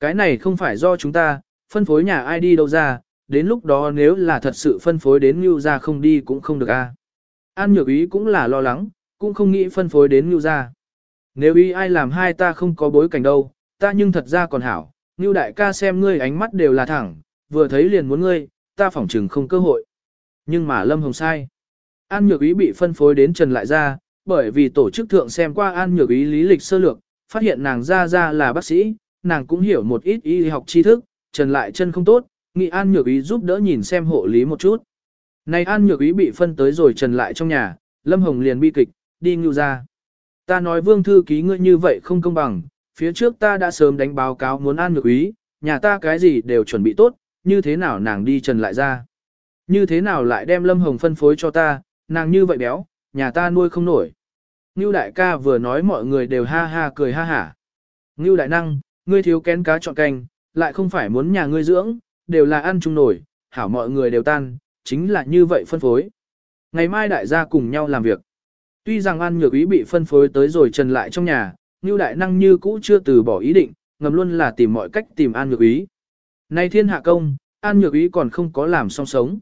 Cái này không phải do chúng ta, phân phối nhà ai đi đâu ra, đến lúc đó nếu là thật sự phân phối đến Ngưu ra không đi cũng không được a. An nhược ý cũng là lo lắng, cũng không nghĩ phân phối đến Ngưu ra. Nếu ý ai làm hai ta không có bối cảnh đâu, ta nhưng thật ra còn hảo, Ngưu đại ca xem ngươi ánh mắt đều là thẳng, vừa thấy liền muốn ngươi, ta phỏng chừng không cơ hội. Nhưng mà Lâm Hồng sai. An nhược ý bị phân phối đến Trần lại gia, bởi vì tổ chức thượng xem qua An nhược ý lý lịch sơ lược, phát hiện nàng gia gia là bác sĩ, nàng cũng hiểu một ít y học tri thức, Trần lại chân không tốt, nghị An nhược ý giúp đỡ nhìn xem hộ lý một chút. Này An nhược ý bị phân tới rồi Trần lại trong nhà, Lâm Hồng liền bi kịch, đi ngưu ra. Ta nói vương thư ký ngươi như vậy không công bằng, phía trước ta đã sớm đánh báo cáo muốn An nhược ý, nhà ta cái gì đều chuẩn bị tốt, như thế nào nàng đi Trần lại ra. Như thế nào lại đem Lâm Hồng phân phối cho ta, nàng như vậy béo, nhà ta nuôi không nổi. Ngưu đại ca vừa nói mọi người đều ha ha cười ha hả. Ngưu đại năng, ngươi thiếu kén cá chọn canh, lại không phải muốn nhà ngươi dưỡng, đều là ăn chung nổi, hảo mọi người đều tan, chính là như vậy phân phối. Ngày mai đại gia cùng nhau làm việc. Tuy rằng An Nhược Ý bị phân phối tới rồi trần lại trong nhà, Ngưu đại năng như cũ chưa từ bỏ ý định, ngầm luôn là tìm mọi cách tìm An Nhược Ý. Nay thiên hạ công, An Nhược Ý còn không có làm song sống.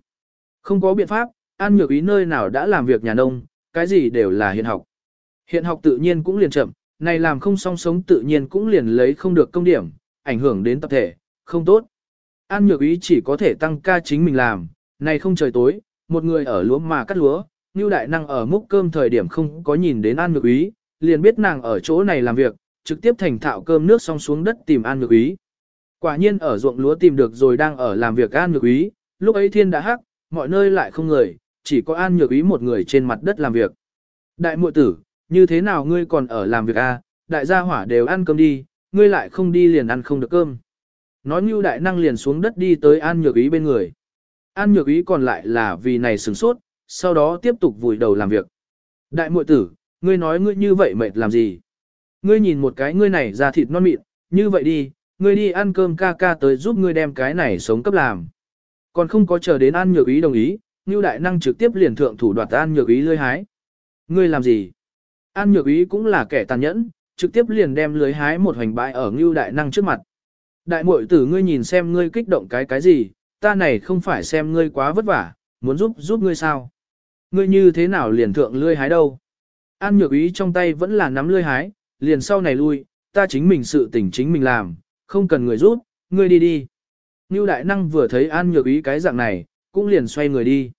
Không có biện pháp, An Nhược Ý nơi nào đã làm việc nhà nông, cái gì đều là hiện học. Hiện học tự nhiên cũng liền chậm, này làm không song sống tự nhiên cũng liền lấy không được công điểm, ảnh hưởng đến tập thể, không tốt. An Nhược Ý chỉ có thể tăng ca chính mình làm, này không trời tối, một người ở lúa mà cắt lúa, như đại năng ở múc cơm thời điểm không có nhìn đến An Nhược Ý, liền biết nàng ở chỗ này làm việc, trực tiếp thành thạo cơm nước xong xuống đất tìm An Nhược Ý. Quả nhiên ở ruộng lúa tìm được rồi đang ở làm việc An Nhược Ý, lúc ấy thiên đã hắc, mọi nơi lại không người, chỉ có An Nhược Ý một người trên mặt đất làm việc. Đại muội tử, như thế nào ngươi còn ở làm việc? À? đại gia hỏa đều ăn cơm đi, ngươi lại không đi liền ăn không được cơm. Nói như đại năng liền xuống đất đi tới An Nhược Ý bên người. An Nhược Ý còn lại là vì này sửng sốt, sau đó tiếp tục vùi đầu làm việc. Đại muội tử, ngươi nói ngươi như vậy mệt làm gì? Ngươi nhìn một cái ngươi này ra thịt non mịn, như vậy đi, ngươi đi ăn cơm ca ca tới giúp ngươi đem cái này sống cấp làm. Còn không có chờ đến An Nhược Ý đồng ý, như Đại Năng trực tiếp liền thượng thủ đoạt An Nhược Ý lươi hái. Ngươi làm gì? An Nhược Ý cũng là kẻ tàn nhẫn, trực tiếp liền đem lưới hái một hoành bãi ở Ngưu Đại Năng trước mặt. Đại muội tử ngươi nhìn xem ngươi kích động cái cái gì, ta này không phải xem ngươi quá vất vả, muốn giúp giúp ngươi sao? Ngươi như thế nào liền thượng lưới hái đâu? An Nhược Ý trong tay vẫn là nắm lưới hái, liền sau này lui, ta chính mình sự tỉnh chính mình làm, không cần người giúp, ngươi đi đi. Ngưu Đại Năng vừa thấy An Nhược Ý cái dạng này, cũng liền xoay người đi.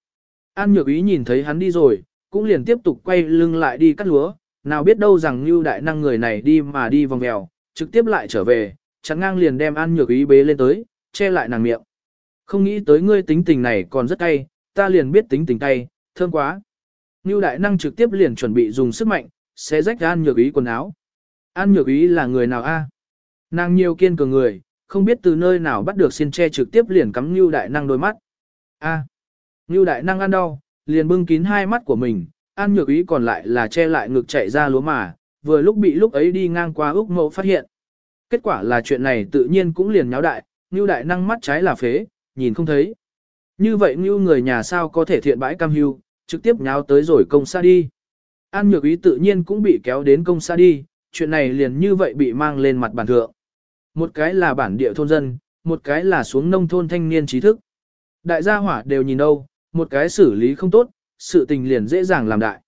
An Nhược Ý nhìn thấy hắn đi rồi, cũng liền tiếp tục quay lưng lại đi cắt lúa, nào biết đâu rằng Ngưu Đại Năng người này đi mà đi vòng vèo, trực tiếp lại trở về, chắn ngang liền đem An Nhược Ý bế lên tới, che lại nàng miệng. Không nghĩ tới ngươi tính tình này còn rất cay, ta liền biết tính tình cay, thương quá. Ngưu Đại Năng trực tiếp liền chuẩn bị dùng sức mạnh, sẽ rách An Nhược Ý quần áo. An Nhược Ý là người nào a? Nàng nhiều kiên cường người, không biết từ nơi nào bắt được xiên tre trực tiếp liền cắm Ngưu Đại Năng đôi mắt. A. À, Đại Năng ăn đau, liền bưng kín hai mắt của mình, An Nhược Ý còn lại là che lại ngực chạy ra lúa mà, vừa lúc bị lúc ấy đi ngang qua Úc Mậu phát hiện. Kết quả là chuyện này tự nhiên cũng liền nháo đại, Ngưu Đại Năng mắt trái là phế, nhìn không thấy. Như vậy Ngưu người nhà sao có thể thiện bãi cam hưu, trực tiếp nháo tới rồi công xa đi. An Nhược Ý tự nhiên cũng bị kéo đến công xa đi, chuyện này liền như vậy bị mang lên mặt bản thượng. Một cái là bản địa thôn dân, một cái là xuống nông thôn thanh niên trí thức. Đại gia hỏa đều nhìn đâu, một cái xử lý không tốt, sự tình liền dễ dàng làm đại.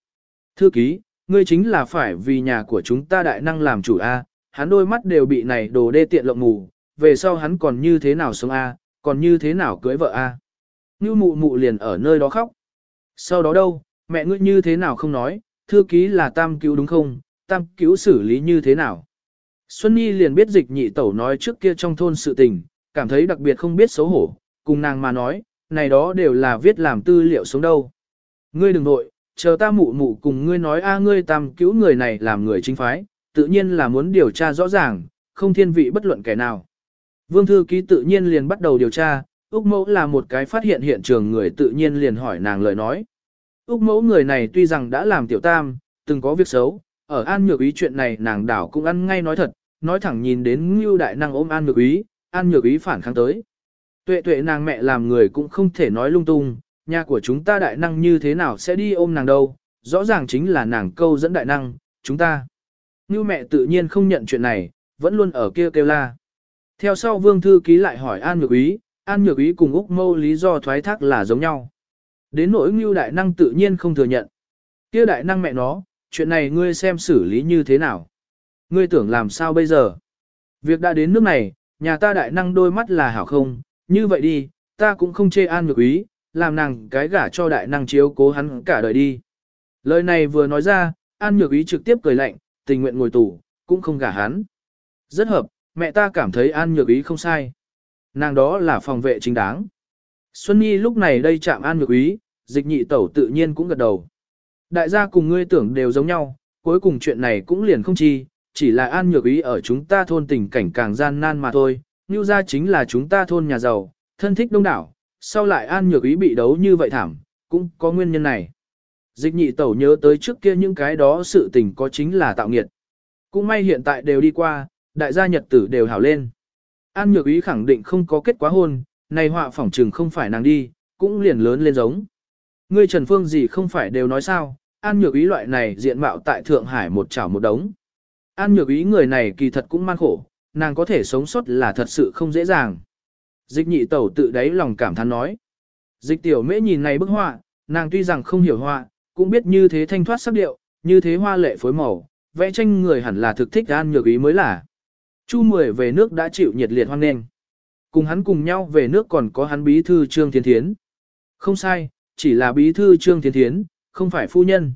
Thư ký, ngươi chính là phải vì nhà của chúng ta đại năng làm chủ A, hắn đôi mắt đều bị này đồ đê tiện lộng mù, về sau hắn còn như thế nào sống A, còn như thế nào cưới vợ A. Như mụ mụ liền ở nơi đó khóc. Sau đó đâu, mẹ ngươi như thế nào không nói, thư ký là tam cứu đúng không, tam cứu xử lý như thế nào. Xuân Nhi liền biết dịch nhị tẩu nói trước kia trong thôn sự tình, cảm thấy đặc biệt không biết xấu hổ, cùng nàng mà nói, này đó đều là viết làm tư liệu sống đâu. Ngươi đừng nội, chờ ta mụ mụ cùng ngươi nói a ngươi tam cứu người này làm người chính phái, tự nhiên là muốn điều tra rõ ràng, không thiên vị bất luận kẻ nào. Vương thư ký tự nhiên liền bắt đầu điều tra, Úc mẫu là một cái phát hiện hiện trường người tự nhiên liền hỏi nàng lời nói. Úc mẫu người này tuy rằng đã làm tiểu tam, từng có việc xấu, ở an nhược ý chuyện này nàng đảo cũng ăn ngay nói thật, nói thẳng nhìn đến Ngưu đại năng ôm An Nhược Ý, An Nhược Ý phản kháng tới. Tuệ tuệ nàng mẹ làm người cũng không thể nói lung tung, nhà của chúng ta đại năng như thế nào sẽ đi ôm nàng đâu, rõ ràng chính là nàng câu dẫn đại năng, chúng ta. Như mẹ tự nhiên không nhận chuyện này, vẫn luôn ở kia kêu la. Theo sau vương thư ký lại hỏi An Nhược Ý, An Nhược Ý cùng Úc Mâu lý do thoái thác là giống nhau. Đến nỗi ngưu đại năng tự nhiên không thừa nhận. kia đại năng mẹ nó, chuyện này ngươi xem xử lý như thế nào. Ngươi tưởng làm sao bây giờ? Việc đã đến nước này, nhà ta đại năng đôi mắt là hảo không, như vậy đi, ta cũng không chê An Nhược Ý, làm nàng cái gả cho đại năng chiếu cố hắn cả đời đi. Lời này vừa nói ra, An Nhược Ý trực tiếp cười lạnh, tình nguyện ngồi tù, cũng không gả hắn. Rất hợp, mẹ ta cảm thấy An Nhược Ý không sai. Nàng đó là phòng vệ chính đáng. Xuân Nhi lúc này đây chạm An Nhược Ý, dịch nhị tẩu tự nhiên cũng gật đầu. Đại gia cùng ngươi tưởng đều giống nhau, cuối cùng chuyện này cũng liền không chi, chỉ là An Nhược Ý ở chúng ta thôn tình cảnh càng gian nan mà thôi. Như ra chính là chúng ta thôn nhà giàu, thân thích đông đảo, sau lại An Nhược Ý bị đấu như vậy thảm, cũng có nguyên nhân này. Dịch nhị tẩu nhớ tới trước kia những cái đó sự tình có chính là tạo nghiệt. Cũng may hiện tại đều đi qua, đại gia nhật tử đều hảo lên. An nhược ý khẳng định không có kết quả hôn, này họa phỏng trừng không phải nàng đi, cũng liền lớn lên giống. Ngươi Trần Phương gì không phải đều nói sao, An nhược ý loại này diện mạo tại Thượng Hải một chảo một đống. An nhược ý người này kỳ thật cũng man khổ, nàng có thể sống sót là thật sự không dễ dàng. Dịch nhị tẩu tự đáy lòng cảm thán nói. Dịch tiểu mễ nhìn này bức họa, nàng tuy rằng không hiểu họa, cũng biết như thế thanh thoát sắc điệu, như thế hoa lệ phối màu, vẽ tranh người hẳn là thực thích an nhược ý mới là. Chu Mười về nước đã chịu nhiệt liệt hoan nghênh. Cùng hắn cùng nhau về nước còn có hắn bí thư Trương Thiên Thiến. Không sai, chỉ là bí thư Trương Thiên Thiến, không phải phu nhân.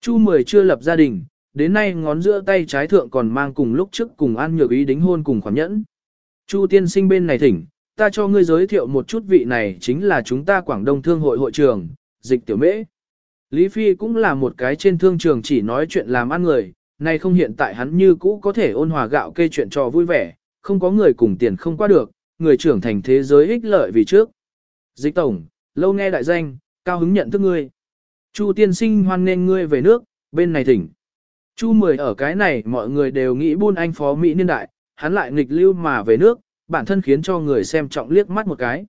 Chu Mười chưa lập gia đình, đến nay ngón giữa tay trái thượng còn mang cùng lúc trước cùng an nhược ý đính hôn cùng khoản nhẫn. Chu tiên sinh bên này thỉnh, ta cho ngươi giới thiệu một chút vị này chính là chúng ta Quảng Đông Thương hội hội trưởng, dịch tiểu mễ. Lý Phi cũng là một cái trên thương trường chỉ nói chuyện làm ăn người, nay không hiện tại hắn như cũ có thể ôn hòa gạo kê chuyện trò vui vẻ, không có người cùng tiền không qua được, người trưởng thành thế giới ích lợi vì trước. Dịch tổng, lâu nghe đại danh, cao hứng nhận thức ngươi. Chu tiên sinh hoan nghênh ngươi về nước, bên này thỉnh. Chu mười ở cái này mọi người đều nghĩ buôn anh phó Mỹ niên đại, hắn lại nghịch lưu mà về nước, bản thân khiến cho người xem trọng liếc mắt một cái.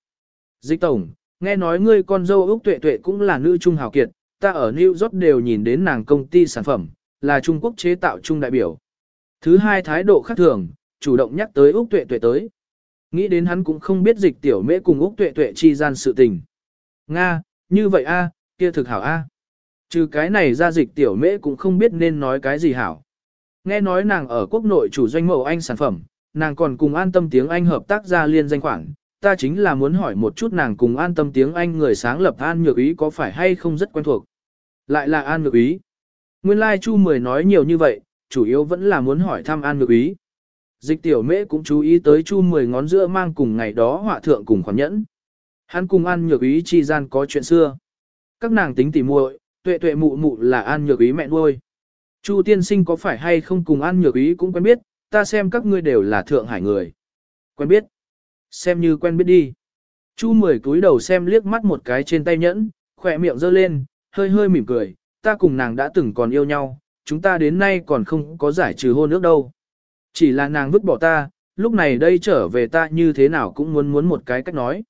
Dịch tổng, nghe nói ngươi con dâu Úc Tuệ Tuệ cũng là nữ trung hào kiệt, ta ở New York đều nhìn đến nàng công ty sản phẩm, là Trung Quốc chế tạo trung đại biểu. Thứ hai thái độ khác thường, chủ động nhắc tới Úc Tuệ Tuệ tới. Nghĩ đến hắn cũng không biết dịch tiểu mễ cùng Úc Tuệ Tuệ chi gian sự tình. Nga, như vậy a, kia thực hảo a. Trừ cái này ra dịch tiểu mễ cũng không biết nên nói cái gì hảo. Nghe nói nàng ở quốc nội chủ doanh mẫu Anh sản phẩm, nàng còn cùng an tâm tiếng Anh hợp tác ra liên danh khoản. Ta chính là muốn hỏi một chút nàng cùng an tâm tiếng Anh người sáng lập an nhược ý có phải hay không rất quen thuộc. Lại là an nhược ý. Nguyên lai Chu Mười nói nhiều như vậy, chủ yếu vẫn là muốn hỏi thăm An Nhược Ý. Dịch tiểu mễ cũng chú ý tới Chu Mười ngón giữa mang cùng ngày đó họa thượng cùng khoản nhẫn. Hắn cùng An Nhược Ý chi gian có chuyện xưa. Các nàng tính tỉ muội, tuệ tuệ mụ mụ là An Nhược Ý mẹ nuôi. Chu tiên sinh có phải hay không cùng An Nhược Ý cũng quen biết, ta xem các ngươi đều là Thượng Hải người. Quen biết. Xem như quen biết đi. Chu Mười cúi đầu xem liếc mắt một cái trên tay nhẫn, khỏe miệng giơ lên, hơi hơi mỉm cười, ta cùng nàng đã từng còn yêu nhau, chúng ta đến nay còn không có giải trừ hôn ước đâu. Chỉ là nàng vứt bỏ ta, lúc này đây trở về ta như thế nào cũng muốn muốn một cái cách nói.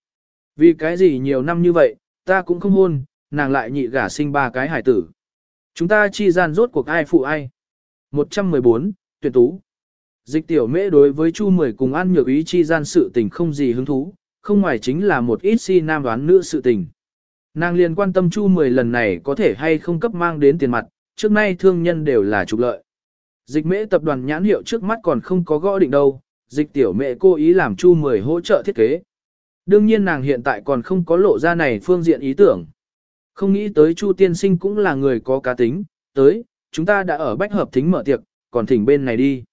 Vì cái gì nhiều năm như vậy, ta cũng không hôn, nàng lại nhị gả sinh ba cái hải tử. Chúng ta chi gian rốt cuộc ai phụ ai. 114, tuyển tú. Dịch tiểu mễ đối với Chu Mười cùng ăn nhược ý chi gian sự tình không gì hứng thú, không ngoài chính là một ít si nam đoán nữ sự tình. Nàng liền quan tâm Chu 10 lần này có thể hay không cấp mang đến tiền mặt, trước nay thương nhân đều là trục lợi. Dịch mễ tập đoàn nhãn hiệu trước mắt còn không có gõ định đâu, dịch tiểu mẹ cố ý làm Chu 10 hỗ trợ thiết kế. Đương nhiên nàng hiện tại còn không có lộ ra này phương diện ý tưởng. Không nghĩ tới Chu tiên sinh cũng là người có cá tính, tới, chúng ta đã ở bách hợp thính mở tiệc, còn thỉnh bên này đi.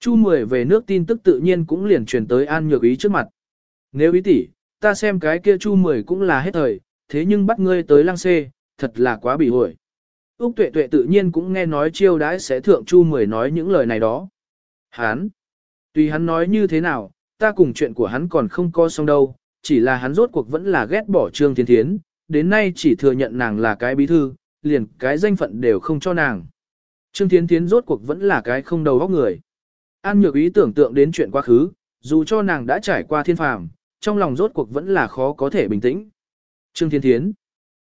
Chu 10 về nước tin tức tự nhiên cũng liền truyền tới An Nhược Ý trước mặt. Nếu ý tỷ, ta xem cái kia Chu 10 cũng là hết thời, thế nhưng bắt ngươi tới Lang xê, thật là quá bị hội. Úc tuệ tuệ tự nhiên cũng nghe nói chiêu đãi sẽ thượng chu mười nói những lời này đó. Hán, tùy hắn nói như thế nào, ta cùng chuyện của hắn còn không co xong đâu, chỉ là hắn rốt cuộc vẫn là ghét bỏ Trương Thiên Thiến, đến nay chỉ thừa nhận nàng là cái bí thư, liền cái danh phận đều không cho nàng. Trương Thiên Thiến rốt cuộc vẫn là cái không đầu óc người. An nhược ý tưởng tượng đến chuyện quá khứ, dù cho nàng đã trải qua thiên phàm, trong lòng rốt cuộc vẫn là khó có thể bình tĩnh. Trương Thiên Thiến.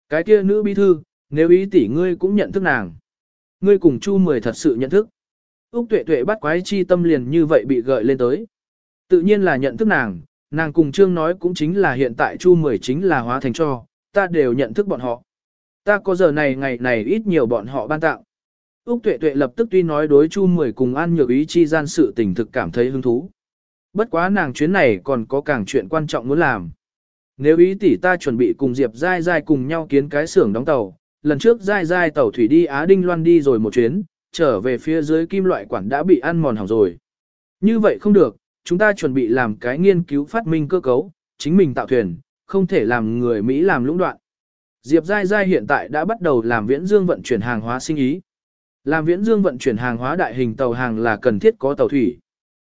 Cái kia nữ bí thư, nếu ý tỷ ngươi cũng nhận thức nàng. Ngươi cùng Chu Mười thật sự nhận thức. Úc tuệ tuệ bắt quái chi tâm liền như vậy bị gợi lên tới. Tự nhiên là nhận thức nàng, nàng cùng Trương nói cũng chính là hiện tại Chu Mười chính là hóa thành cho, ta đều nhận thức bọn họ. Ta có giờ này ngày này ít nhiều bọn họ ban tặng. Úc Tuệ Tuệ lập tức tuy nói đối Chu Mười cùng An Nhược Ý chi gian sự tình thực cảm thấy hứng thú. Bất quá nàng chuyến này còn có càng chuyện quan trọng muốn làm. Nếu ý tỷ ta chuẩn bị cùng Diệp Giai Giai cùng nhau kiến cái xưởng đóng tàu, lần trước Giai Giai tàu thủy đi Á Đinh Loan đi rồi một chuyến, trở về phía dưới kim loại quản đã bị ăn mòn hỏng rồi. Như vậy không được, chúng ta chuẩn bị làm cái nghiên cứu phát minh cơ cấu, chính mình tạo thuyền, không thể làm người Mỹ làm lũng đoạn. Diệp Giai Giai hiện tại đã bắt đầu làm viễn dương vận chuyển hàng hóa sinh ý. Làm viễn dương vận chuyển hàng hóa đại hình tàu hàng là cần thiết có tàu thủy.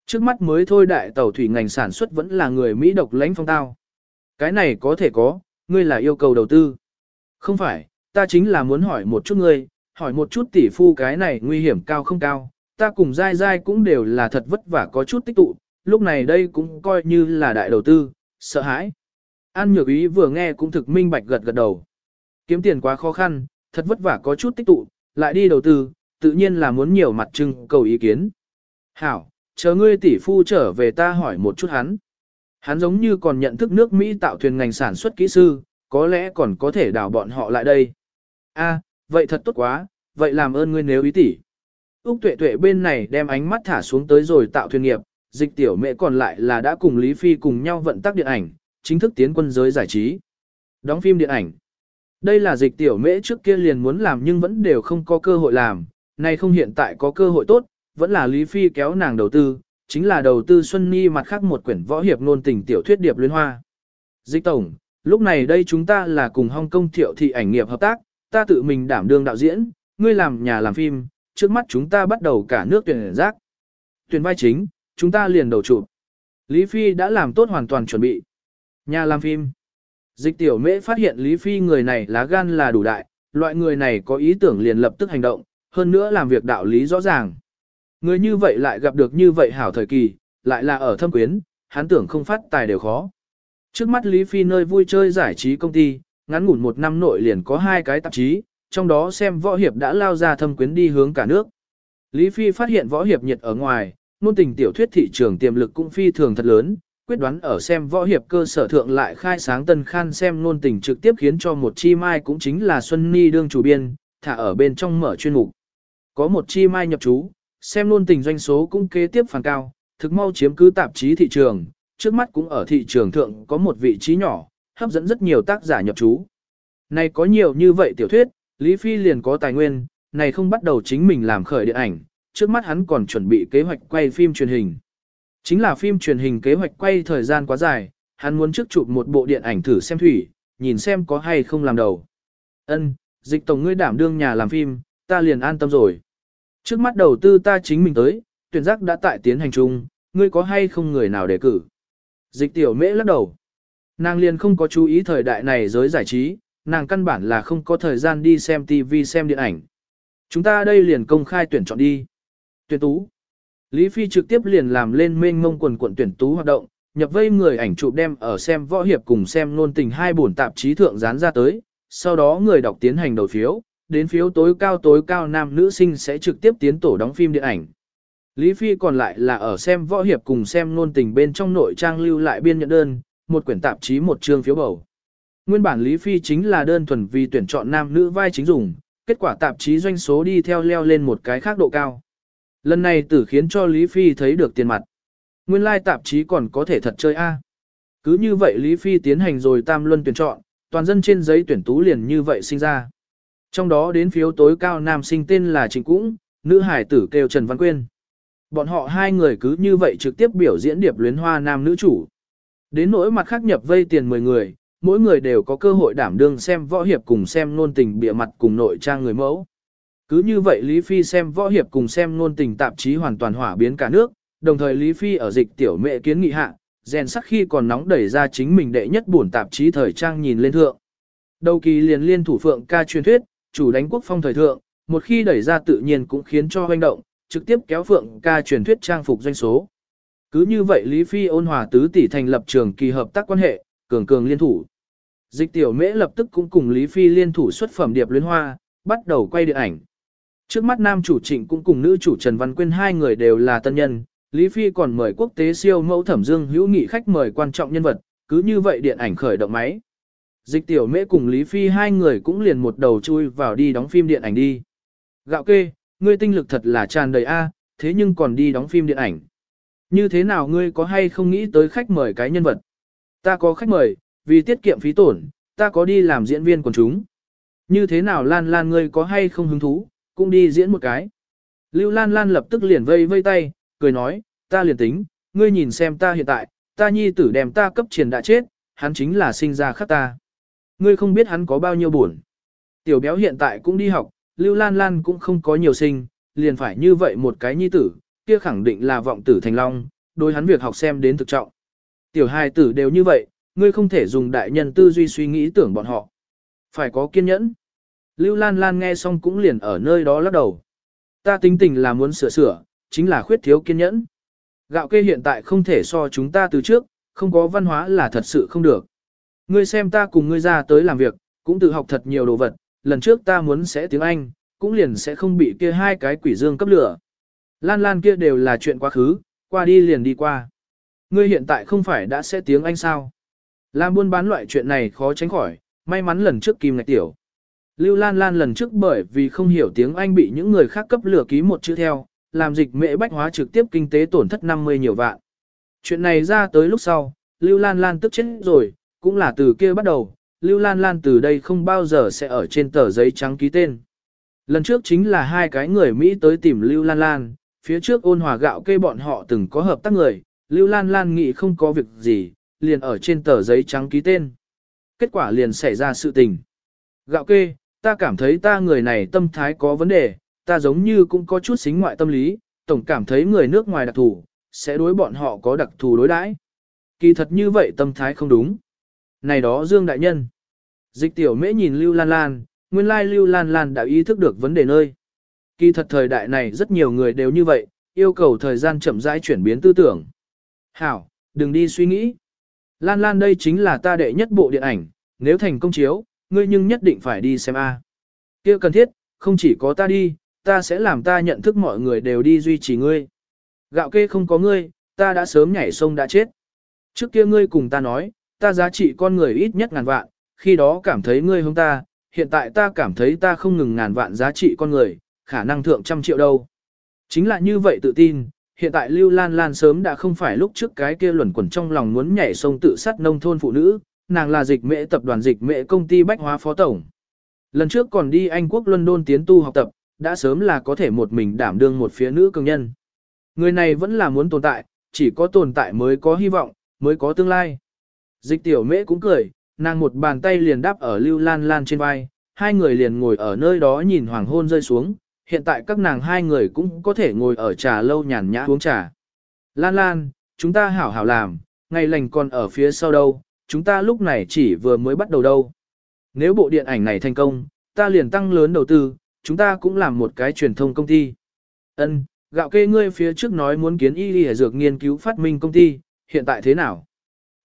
Trước mắt mới thôi đại tàu thủy ngành sản xuất vẫn là người Mỹ độc lãnh phong tao. Cái này có thể có, ngươi là yêu cầu đầu tư. Không phải, ta chính là muốn hỏi một chút ngươi, hỏi một chút tỷ phu cái này nguy hiểm cao không cao, ta cùng dai dai cũng đều là thật vất vả có chút tích tụ, lúc này đây cũng coi như là đại đầu tư, sợ hãi. An nhược ý vừa nghe cũng thực minh bạch gật gật đầu. Kiếm tiền quá khó khăn, thật vất vả có chút tích tụ, lại đi đầu tư, tự nhiên là muốn nhiều mặt trưng cầu ý kiến. Hảo, chờ ngươi tỷ phu trở về ta hỏi một chút hắn. Hắn giống như còn nhận thức nước Mỹ tạo thuyền ngành sản xuất kỹ sư, có lẽ còn có thể đào bọn họ lại đây. A, vậy thật tốt quá, vậy làm ơn ngươi nếu ý tỷ. Úc tuệ tuệ bên này đem ánh mắt thả xuống tới rồi tạo thuyền nghiệp, dịch tiểu mẹ còn lại là đã cùng Lý Phi cùng nhau vận tác điện ảnh, chính thức tiến quân giới giải trí. Đóng phim điện ảnh. Đây là dịch tiểu mễ trước kia liền muốn làm nhưng vẫn đều không có cơ hội làm, nay không hiện tại có cơ hội tốt, vẫn là Lý Phi kéo nàng đầu tư, chính là đầu tư Xuân Nhi mặt khác một quyển võ hiệp nôn tình tiểu thuyết điệp liên hoa. Dịch tổng, lúc này đây chúng ta là cùng Hong Kong thiệu thị ảnh nghiệp hợp tác, ta tự mình đảm đương đạo diễn, ngươi làm nhà làm phim, trước mắt chúng ta bắt đầu cả nước tuyển giác. Tuyển vai chính, chúng ta liền đầu chụp. Lý Phi đã làm tốt hoàn toàn chuẩn bị. Nhà làm phim. Dịch tiểu mễ phát hiện Lý Phi người này lá gan là đủ đại, loại người này có ý tưởng liền lập tức hành động, hơn nữa làm việc đạo lý rõ ràng. Người như vậy lại gặp được như vậy hảo thời kỳ, lại là ở thâm quyến, hắn tưởng không phát tài đều khó. Trước mắt Lý Phi nơi vui chơi giải trí công ty, ngắn ngủn một năm nội liền có hai cái tạp chí, trong đó xem võ hiệp đã lao ra thâm quyến đi hướng cả nước. Lý Phi phát hiện võ hiệp nhiệt ở ngoài, nôn tình tiểu thuyết thị trường tiềm lực cũng phi thường thật lớn, quyết đoán ở xem võ hiệp cơ sở thượng lại khai sáng tân khan xem luôn tình trực tiếp khiến cho một chi mai cũng chính là Xuân Ni đương chủ biên, thả ở bên trong mở chuyên mục. Có một chi mai nhập chú, xem luôn tình doanh số cũng kế tiếp phản cao, thực mau chiếm cứ tạp chí thị trường, trước mắt cũng ở thị trường thượng có một vị trí nhỏ, hấp dẫn rất nhiều tác giả nhập chú. Này có nhiều như vậy tiểu thuyết, Lý Phi liền có tài nguyên, này không bắt đầu chính mình làm khởi điện ảnh, trước mắt hắn còn chuẩn bị kế hoạch quay phim truyền hình. Chính là phim truyền hình kế hoạch quay thời gian quá dài, hắn muốn trước chụp một bộ điện ảnh thử xem thủy, nhìn xem có hay không làm đầu. Ân, dịch tổng ngươi đảm đương nhà làm phim, ta liền an tâm rồi. Trước mắt đầu tư ta chính mình tới, tuyển giác đã tại tiến hành chung, ngươi có hay không người nào đề cử. Dịch tiểu mễ lắc đầu. Nàng liền không có chú ý thời đại này giới giải trí, nàng căn bản là không có thời gian đi xem TV xem điện ảnh. Chúng ta đây liền công khai tuyển chọn đi. Tuyển tú. Lý Phi trực tiếp liền làm lên mênh mông quần quận tuyển tú hoạt động, nhập vây người ảnh chụp đem ở xem võ hiệp cùng xem nôn tình hai bổn tạp chí thượng dán ra tới, sau đó người đọc tiến hành đầu phiếu, đến phiếu tối cao tối cao nam nữ sinh sẽ trực tiếp tiến tổ đóng phim điện ảnh. Lý Phi còn lại là ở xem võ hiệp cùng xem nôn tình bên trong nội trang lưu lại biên nhận đơn, một quyển tạp chí một chương phiếu bầu. Nguyên bản Lý Phi chính là đơn thuần vì tuyển chọn nam nữ vai chính dùng, kết quả tạp chí doanh số đi theo leo lên một cái khác độ cao. Lần này tử khiến cho Lý Phi thấy được tiền mặt. Nguyên lai tạp chí còn có thể thật chơi A. Cứ như vậy Lý Phi tiến hành rồi tam luân tuyển chọn, toàn dân trên giấy tuyển tú liền như vậy sinh ra. Trong đó đến phiếu tối cao nam sinh tên là Trịnh Cũng, nữ hải tử kêu Trần Văn Quyên. Bọn họ hai người cứ như vậy trực tiếp biểu diễn điệp luyến hoa nam nữ chủ. Đến nỗi mặt khác nhập vây tiền 10 người, mỗi người đều có cơ hội đảm đương xem võ hiệp cùng xem nôn tình bịa mặt cùng nội trang người mẫu. Cứ như vậy Lý Phi xem võ hiệp cùng xem ngôn tình tạp chí hoàn toàn hỏa biến cả nước, đồng thời Lý Phi ở dịch tiểu mẹ kiến nghị hạ, rèn sắc khi còn nóng đẩy ra chính mình đệ nhất buồn tạp chí thời trang nhìn lên thượng. Đầu kỳ liền liên thủ phượng ca truyền thuyết, chủ đánh quốc phong thời thượng, một khi đẩy ra tự nhiên cũng khiến cho hoành động, trực tiếp kéo phượng ca truyền thuyết trang phục doanh số. Cứ như vậy Lý Phi ôn hòa tứ tỷ thành lập trường kỳ hợp tác quan hệ, cường cường liên thủ. Dịch tiểu mễ lập tức cũng cùng Lý Phi liên thủ xuất phẩm điệp luyến hoa, bắt đầu quay điện ảnh. Trước mắt nam chủ trịnh cũng cùng nữ chủ Trần Văn Quyên hai người đều là tân nhân, Lý Phi còn mời quốc tế siêu mẫu thẩm dương hữu nghị khách mời quan trọng nhân vật, cứ như vậy điện ảnh khởi động máy. Dịch tiểu mễ cùng Lý Phi hai người cũng liền một đầu chui vào đi đóng phim điện ảnh đi. Gạo kê, ngươi tinh lực thật là tràn đầy A, thế nhưng còn đi đóng phim điện ảnh. Như thế nào ngươi có hay không nghĩ tới khách mời cái nhân vật? Ta có khách mời, vì tiết kiệm phí tổn, ta có đi làm diễn viên quần chúng. Như thế nào Lan Lan ngươi có hay không hứng thú, cũng đi diễn một cái. Lưu Lan Lan lập tức liền vây vây tay, cười nói, ta liền tính, ngươi nhìn xem ta hiện tại, ta nhi tử đem ta cấp triển đã chết, hắn chính là sinh ra khắc ta. Ngươi không biết hắn có bao nhiêu buồn. Tiểu béo hiện tại cũng đi học, Lưu Lan Lan cũng không có nhiều sinh, liền phải như vậy một cái nhi tử, kia khẳng định là vọng tử thành long, đối hắn việc học xem đến thực trọng. Tiểu hài tử đều như vậy, ngươi không thể dùng đại nhân tư duy suy nghĩ tưởng bọn họ. Phải có kiên nhẫn. Lưu Lan Lan nghe xong cũng liền ở nơi đó lắc đầu. Ta tính tình là muốn sửa sửa, chính là khuyết thiếu kiên nhẫn. Gạo kê hiện tại không thể so chúng ta từ trước, không có văn hóa là thật sự không được. Ngươi xem ta cùng ngươi ra tới làm việc, cũng tự học thật nhiều đồ vật, lần trước ta muốn sẽ tiếng Anh, cũng liền sẽ không bị kia hai cái quỷ dương cấp lửa. Lan lan kia đều là chuyện quá khứ, qua đi liền đi qua. Ngươi hiện tại không phải đã sẽ tiếng Anh sao? Làm buôn bán loại chuyện này khó tránh khỏi, may mắn lần trước kim ngạch tiểu. Lưu Lan Lan lần trước bởi vì không hiểu tiếng Anh bị những người khác cấp lửa ký một chữ theo, làm dịch mễ bách hóa trực tiếp kinh tế tổn thất 50 nhiều vạn. Chuyện này ra tới lúc sau, Lưu Lan Lan tức chết rồi, cũng là từ kia bắt đầu, Lưu Lan Lan từ đây không bao giờ sẽ ở trên tờ giấy trắng ký tên. Lần trước chính là hai cái người Mỹ tới tìm Lưu Lan Lan, phía trước ôn hòa gạo kê bọn họ từng có hợp tác người, Lưu Lan Lan nghĩ không có việc gì, liền ở trên tờ giấy trắng ký tên. Kết quả liền xảy ra sự tình. Gạo kê, ta cảm thấy ta người này tâm thái có vấn đề, ta giống như cũng có chút xính ngoại tâm lý, tổng cảm thấy người nước ngoài đặc thù, sẽ đối bọn họ có đặc thù đối đãi. Kỳ thật như vậy tâm thái không đúng. Này đó Dương Đại Nhân. Dịch tiểu mễ nhìn Lưu Lan Lan, nguyên lai Lưu Lan Lan đã ý thức được vấn đề nơi. Kỳ thật thời đại này rất nhiều người đều như vậy, yêu cầu thời gian chậm rãi chuyển biến tư tưởng. Hảo, đừng đi suy nghĩ. Lan Lan đây chính là ta đệ nhất bộ điện ảnh, nếu thành công chiếu, ngươi nhưng nhất định phải đi xem A. kia cần thiết, không chỉ có ta đi, ta sẽ làm ta nhận thức mọi người đều đi duy trì ngươi. Gạo kê không có ngươi, ta đã sớm nhảy sông đã chết. Trước kia ngươi cùng ta nói, ta giá trị con người ít nhất ngàn vạn, khi đó cảm thấy ngươi hướng ta, hiện tại ta cảm thấy ta không ngừng ngàn vạn giá trị con người, khả năng thượng trăm triệu đâu. Chính là như vậy tự tin, hiện tại Lưu Lan Lan sớm đã không phải lúc trước cái kia luẩn quẩn trong lòng muốn nhảy sông tự sát nông thôn phụ nữ, nàng là dịch mễ tập đoàn dịch mễ công ty bách hóa phó tổng. Lần trước còn đi Anh quốc London tiến tu học tập, đã sớm là có thể một mình đảm đương một phía nữ cường nhân. Người này vẫn là muốn tồn tại, chỉ có tồn tại mới có hy vọng, mới có tương lai. Dịch tiểu mễ cũng cười, nàng một bàn tay liền đáp ở Lưu Lan Lan trên vai, hai người liền ngồi ở nơi đó nhìn hoàng hôn rơi xuống, hiện tại các nàng hai người cũng có thể ngồi ở trà lâu nhàn nhã uống trà. Lan Lan, chúng ta hảo hảo làm, ngày lành còn ở phía sau đâu, chúng ta lúc này chỉ vừa mới bắt đầu đâu. Nếu bộ điện ảnh này thành công, ta liền tăng lớn đầu tư, chúng ta cũng làm một cái truyền thông công ty. Ân, gạo kê ngươi phía trước nói muốn kiến y y dược nghiên cứu phát minh công ty, hiện tại thế nào?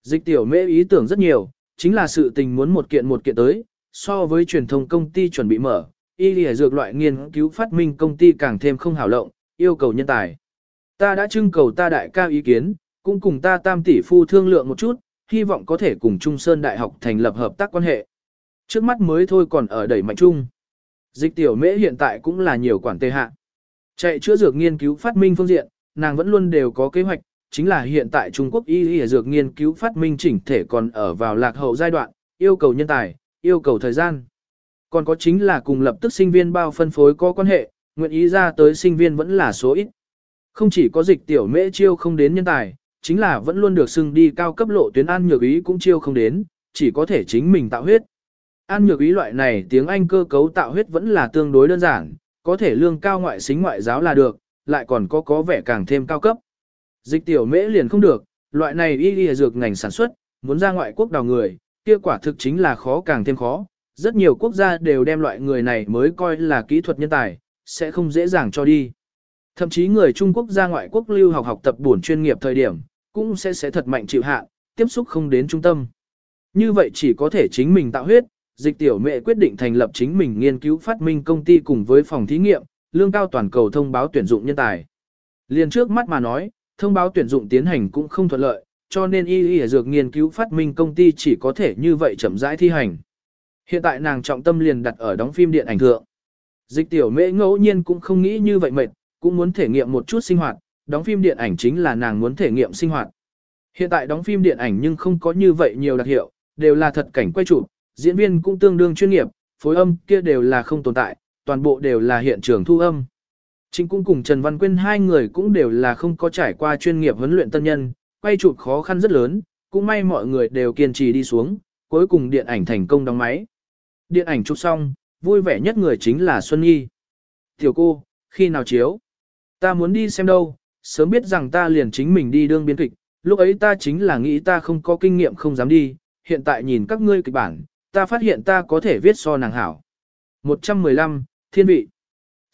Dịch tiểu mê ý tưởng rất nhiều, chính là sự tình muốn một kiện một kiện tới, so với truyền thông công ty chuẩn bị mở, y y dược loại nghiên cứu phát minh công ty càng thêm không hảo lộng, yêu cầu nhân tài. Ta đã trưng cầu ta đại ca ý kiến, cũng cùng ta tam tỷ phu thương lượng một chút, hy vọng có thể cùng Trung Sơn Đại học thành lập hợp tác quan hệ. Trước mắt mới thôi còn ở đẩy mạnh chung. Dịch tiểu mễ hiện tại cũng là nhiều quản tê hạ. Chạy chữa dược nghiên cứu phát minh phương diện, nàng vẫn luôn đều có kế hoạch, chính là hiện tại Trung Quốc y y dược nghiên cứu phát minh chỉnh thể còn ở vào lạc hậu giai đoạn, yêu cầu nhân tài, yêu cầu thời gian. Còn có chính là cùng lập tức sinh viên bao phân phối có quan hệ, nguyện ý ra tới sinh viên vẫn là số ít. Không chỉ có dịch tiểu mễ chiêu không đến nhân tài, chính là vẫn luôn được xưng đi cao cấp lộ tuyến an nhược ý cũng chiêu không đến, chỉ có thể chính mình tạo huyết. An nhược ý loại này tiếng Anh cơ cấu tạo huyết vẫn là tương đối đơn giản, có thể lương cao ngoại xính ngoại giáo là được, lại còn có có vẻ càng thêm cao cấp. Dịch tiểu mễ liền không được, loại này y y dược ngành sản xuất, muốn ra ngoại quốc đào người, kia quả thực chính là khó càng thêm khó. Rất nhiều quốc gia đều đem loại người này mới coi là kỹ thuật nhân tài, sẽ không dễ dàng cho đi. Thậm chí người Trung Quốc ra ngoại quốc lưu học học tập bổn chuyên nghiệp thời điểm, cũng sẽ sẽ thật mạnh chịu hạn, tiếp xúc không đến trung tâm. Như vậy chỉ có thể chính mình tạo huyết, dịch tiểu mẹ quyết định thành lập chính mình nghiên cứu phát minh công ty cùng với phòng thí nghiệm, lương cao toàn cầu thông báo tuyển dụng nhân tài. Liên trước mắt mà nói, thông báo tuyển dụng tiến hành cũng không thuận lợi, cho nên y y dược nghiên cứu phát minh công ty chỉ có thể như vậy chậm rãi thi hành. Hiện tại nàng trọng tâm liền đặt ở đóng phim điện ảnh thượng. Dịch tiểu mễ ngẫu nhiên cũng không nghĩ như vậy mệt, cũng muốn thể nghiệm một chút sinh hoạt, đóng phim điện ảnh chính là nàng muốn thể nghiệm sinh hoạt. Hiện tại đóng phim điện ảnh nhưng không có như vậy nhiều đặc hiệu, đều là thật cảnh quay chụp, diễn viên cũng tương đương chuyên nghiệp, phối âm kia đều là không tồn tại, toàn bộ đều là hiện trường thu âm. Chính cũng cùng Trần Văn Quyên hai người cũng đều là không có trải qua chuyên nghiệp huấn luyện tân nhân, quay chụp khó khăn rất lớn, cũng may mọi người đều kiên trì đi xuống, cuối cùng điện ảnh thành công đóng máy. Điện ảnh chụp xong, vui vẻ nhất người chính là Xuân Nhi. Tiểu cô, khi nào chiếu? Ta muốn đi xem đâu, sớm biết rằng ta liền chính mình đi đương biên kịch, lúc ấy ta chính là nghĩ ta không có kinh nghiệm không dám đi, hiện tại nhìn các ngươi kịch bản, ta phát hiện ta có thể viết so nàng hảo. 115, Thiên vị.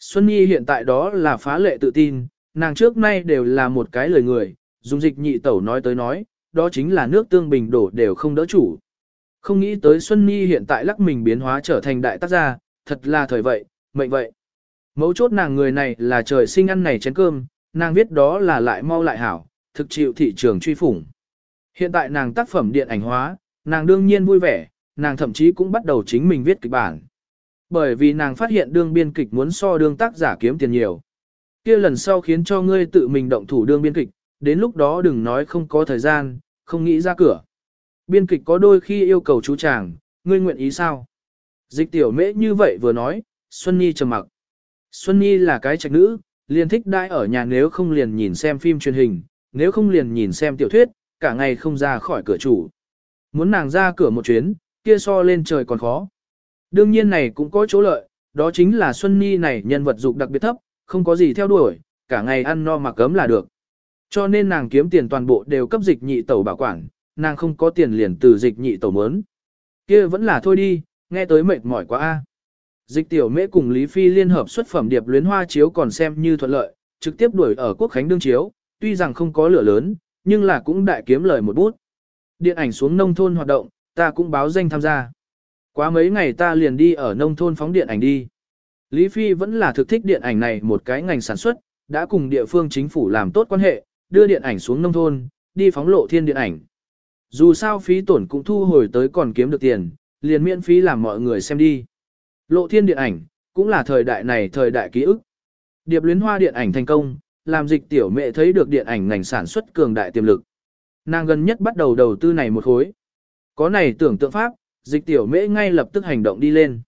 Xuân Nhi hiện tại đó là phá lệ tự tin, nàng trước nay đều là một cái lời người, dùng dịch nhị tẩu nói tới nói, đó chính là nước tương bình đổ đều không đỡ chủ. Không nghĩ tới Xuân Nhi hiện tại lắc mình biến hóa trở thành đại tác gia, thật là thời vậy, mệnh vậy. Mấu chốt nàng người này là trời sinh ăn này chén cơm, nàng viết đó là lại mau lại hảo, thực chịu thị trường truy phủng. Hiện tại nàng tác phẩm điện ảnh hóa, nàng đương nhiên vui vẻ, nàng thậm chí cũng bắt đầu chính mình viết kịch bản. Bởi vì nàng phát hiện đương biên kịch muốn so đương tác giả kiếm tiền nhiều. kia lần sau khiến cho ngươi tự mình động thủ đương biên kịch, đến lúc đó đừng nói không có thời gian, không nghĩ ra cửa. Biên kịch có đôi khi yêu cầu chú chàng, ngươi nguyện ý sao? Dịch tiểu mễ như vậy vừa nói, Xuân Nhi trầm mặc. Xuân Nhi là cái trạch nữ, liền thích đãi ở nhà nếu không liền nhìn xem phim truyền hình, nếu không liền nhìn xem tiểu thuyết, cả ngày không ra khỏi cửa chủ. Muốn nàng ra cửa một chuyến, kia so lên trời còn khó. Đương nhiên này cũng có chỗ lợi, đó chính là Xuân Nhi này nhân vật dục đặc biệt thấp, không có gì theo đuổi, cả ngày ăn no mặc cấm là được. Cho nên nàng kiếm tiền toàn bộ đều cấp dịch nhị tẩu bảo quản, nàng không có tiền liền từ dịch nhị tẩu mớn. kia vẫn là thôi đi, nghe tới mệt mỏi quá a. Dịch tiểu mễ cùng Lý Phi liên hợp xuất phẩm điệp luyến hoa chiếu còn xem như thuận lợi, trực tiếp đuổi ở quốc khánh đương chiếu, tuy rằng không có lửa lớn, nhưng là cũng đại kiếm lời một bút. Điện ảnh xuống nông thôn hoạt động, ta cũng báo danh tham gia. Quá mấy ngày ta liền đi ở nông thôn phóng điện ảnh đi. Lý Phi vẫn là thực thích điện ảnh này một cái ngành sản xuất, đã cùng địa phương chính phủ làm tốt quan hệ, đưa điện ảnh xuống nông thôn, đi phóng lộ thiên điện ảnh. Dù sao phí tổn cũng thu hồi tới còn kiếm được tiền, liền miễn phí làm mọi người xem đi. Lộ thiên điện ảnh, cũng là thời đại này thời đại ký ức. Điệp luyến hoa điện ảnh thành công, làm dịch tiểu mẹ thấy được điện ảnh ngành sản xuất cường đại tiềm lực. Nàng gần nhất bắt đầu đầu tư này một khối. Có này tưởng tượng pháp, dịch tiểu mễ ngay lập tức hành động đi lên.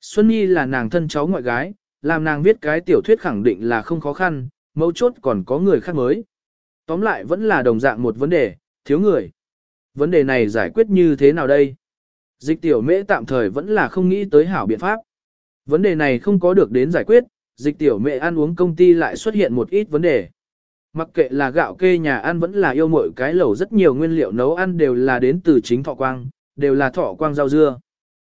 Xuân Nhi là nàng thân cháu ngoại gái, làm nàng viết cái tiểu thuyết khẳng định là không khó khăn, mấu chốt còn có người khác mới. Tóm lại vẫn là đồng dạng một vấn đề, thiếu người. Vấn đề này giải quyết như thế nào đây? Dịch tiểu mễ tạm thời vẫn là không nghĩ tới hảo biện pháp. Vấn đề này không có được đến giải quyết, dịch tiểu mễ ăn uống công ty lại xuất hiện một ít vấn đề. Mặc kệ là gạo kê nhà ăn vẫn là yêu mọi cái lẩu rất nhiều nguyên liệu nấu ăn đều là đến từ chính thọ quang, đều là thọ quang rau dưa.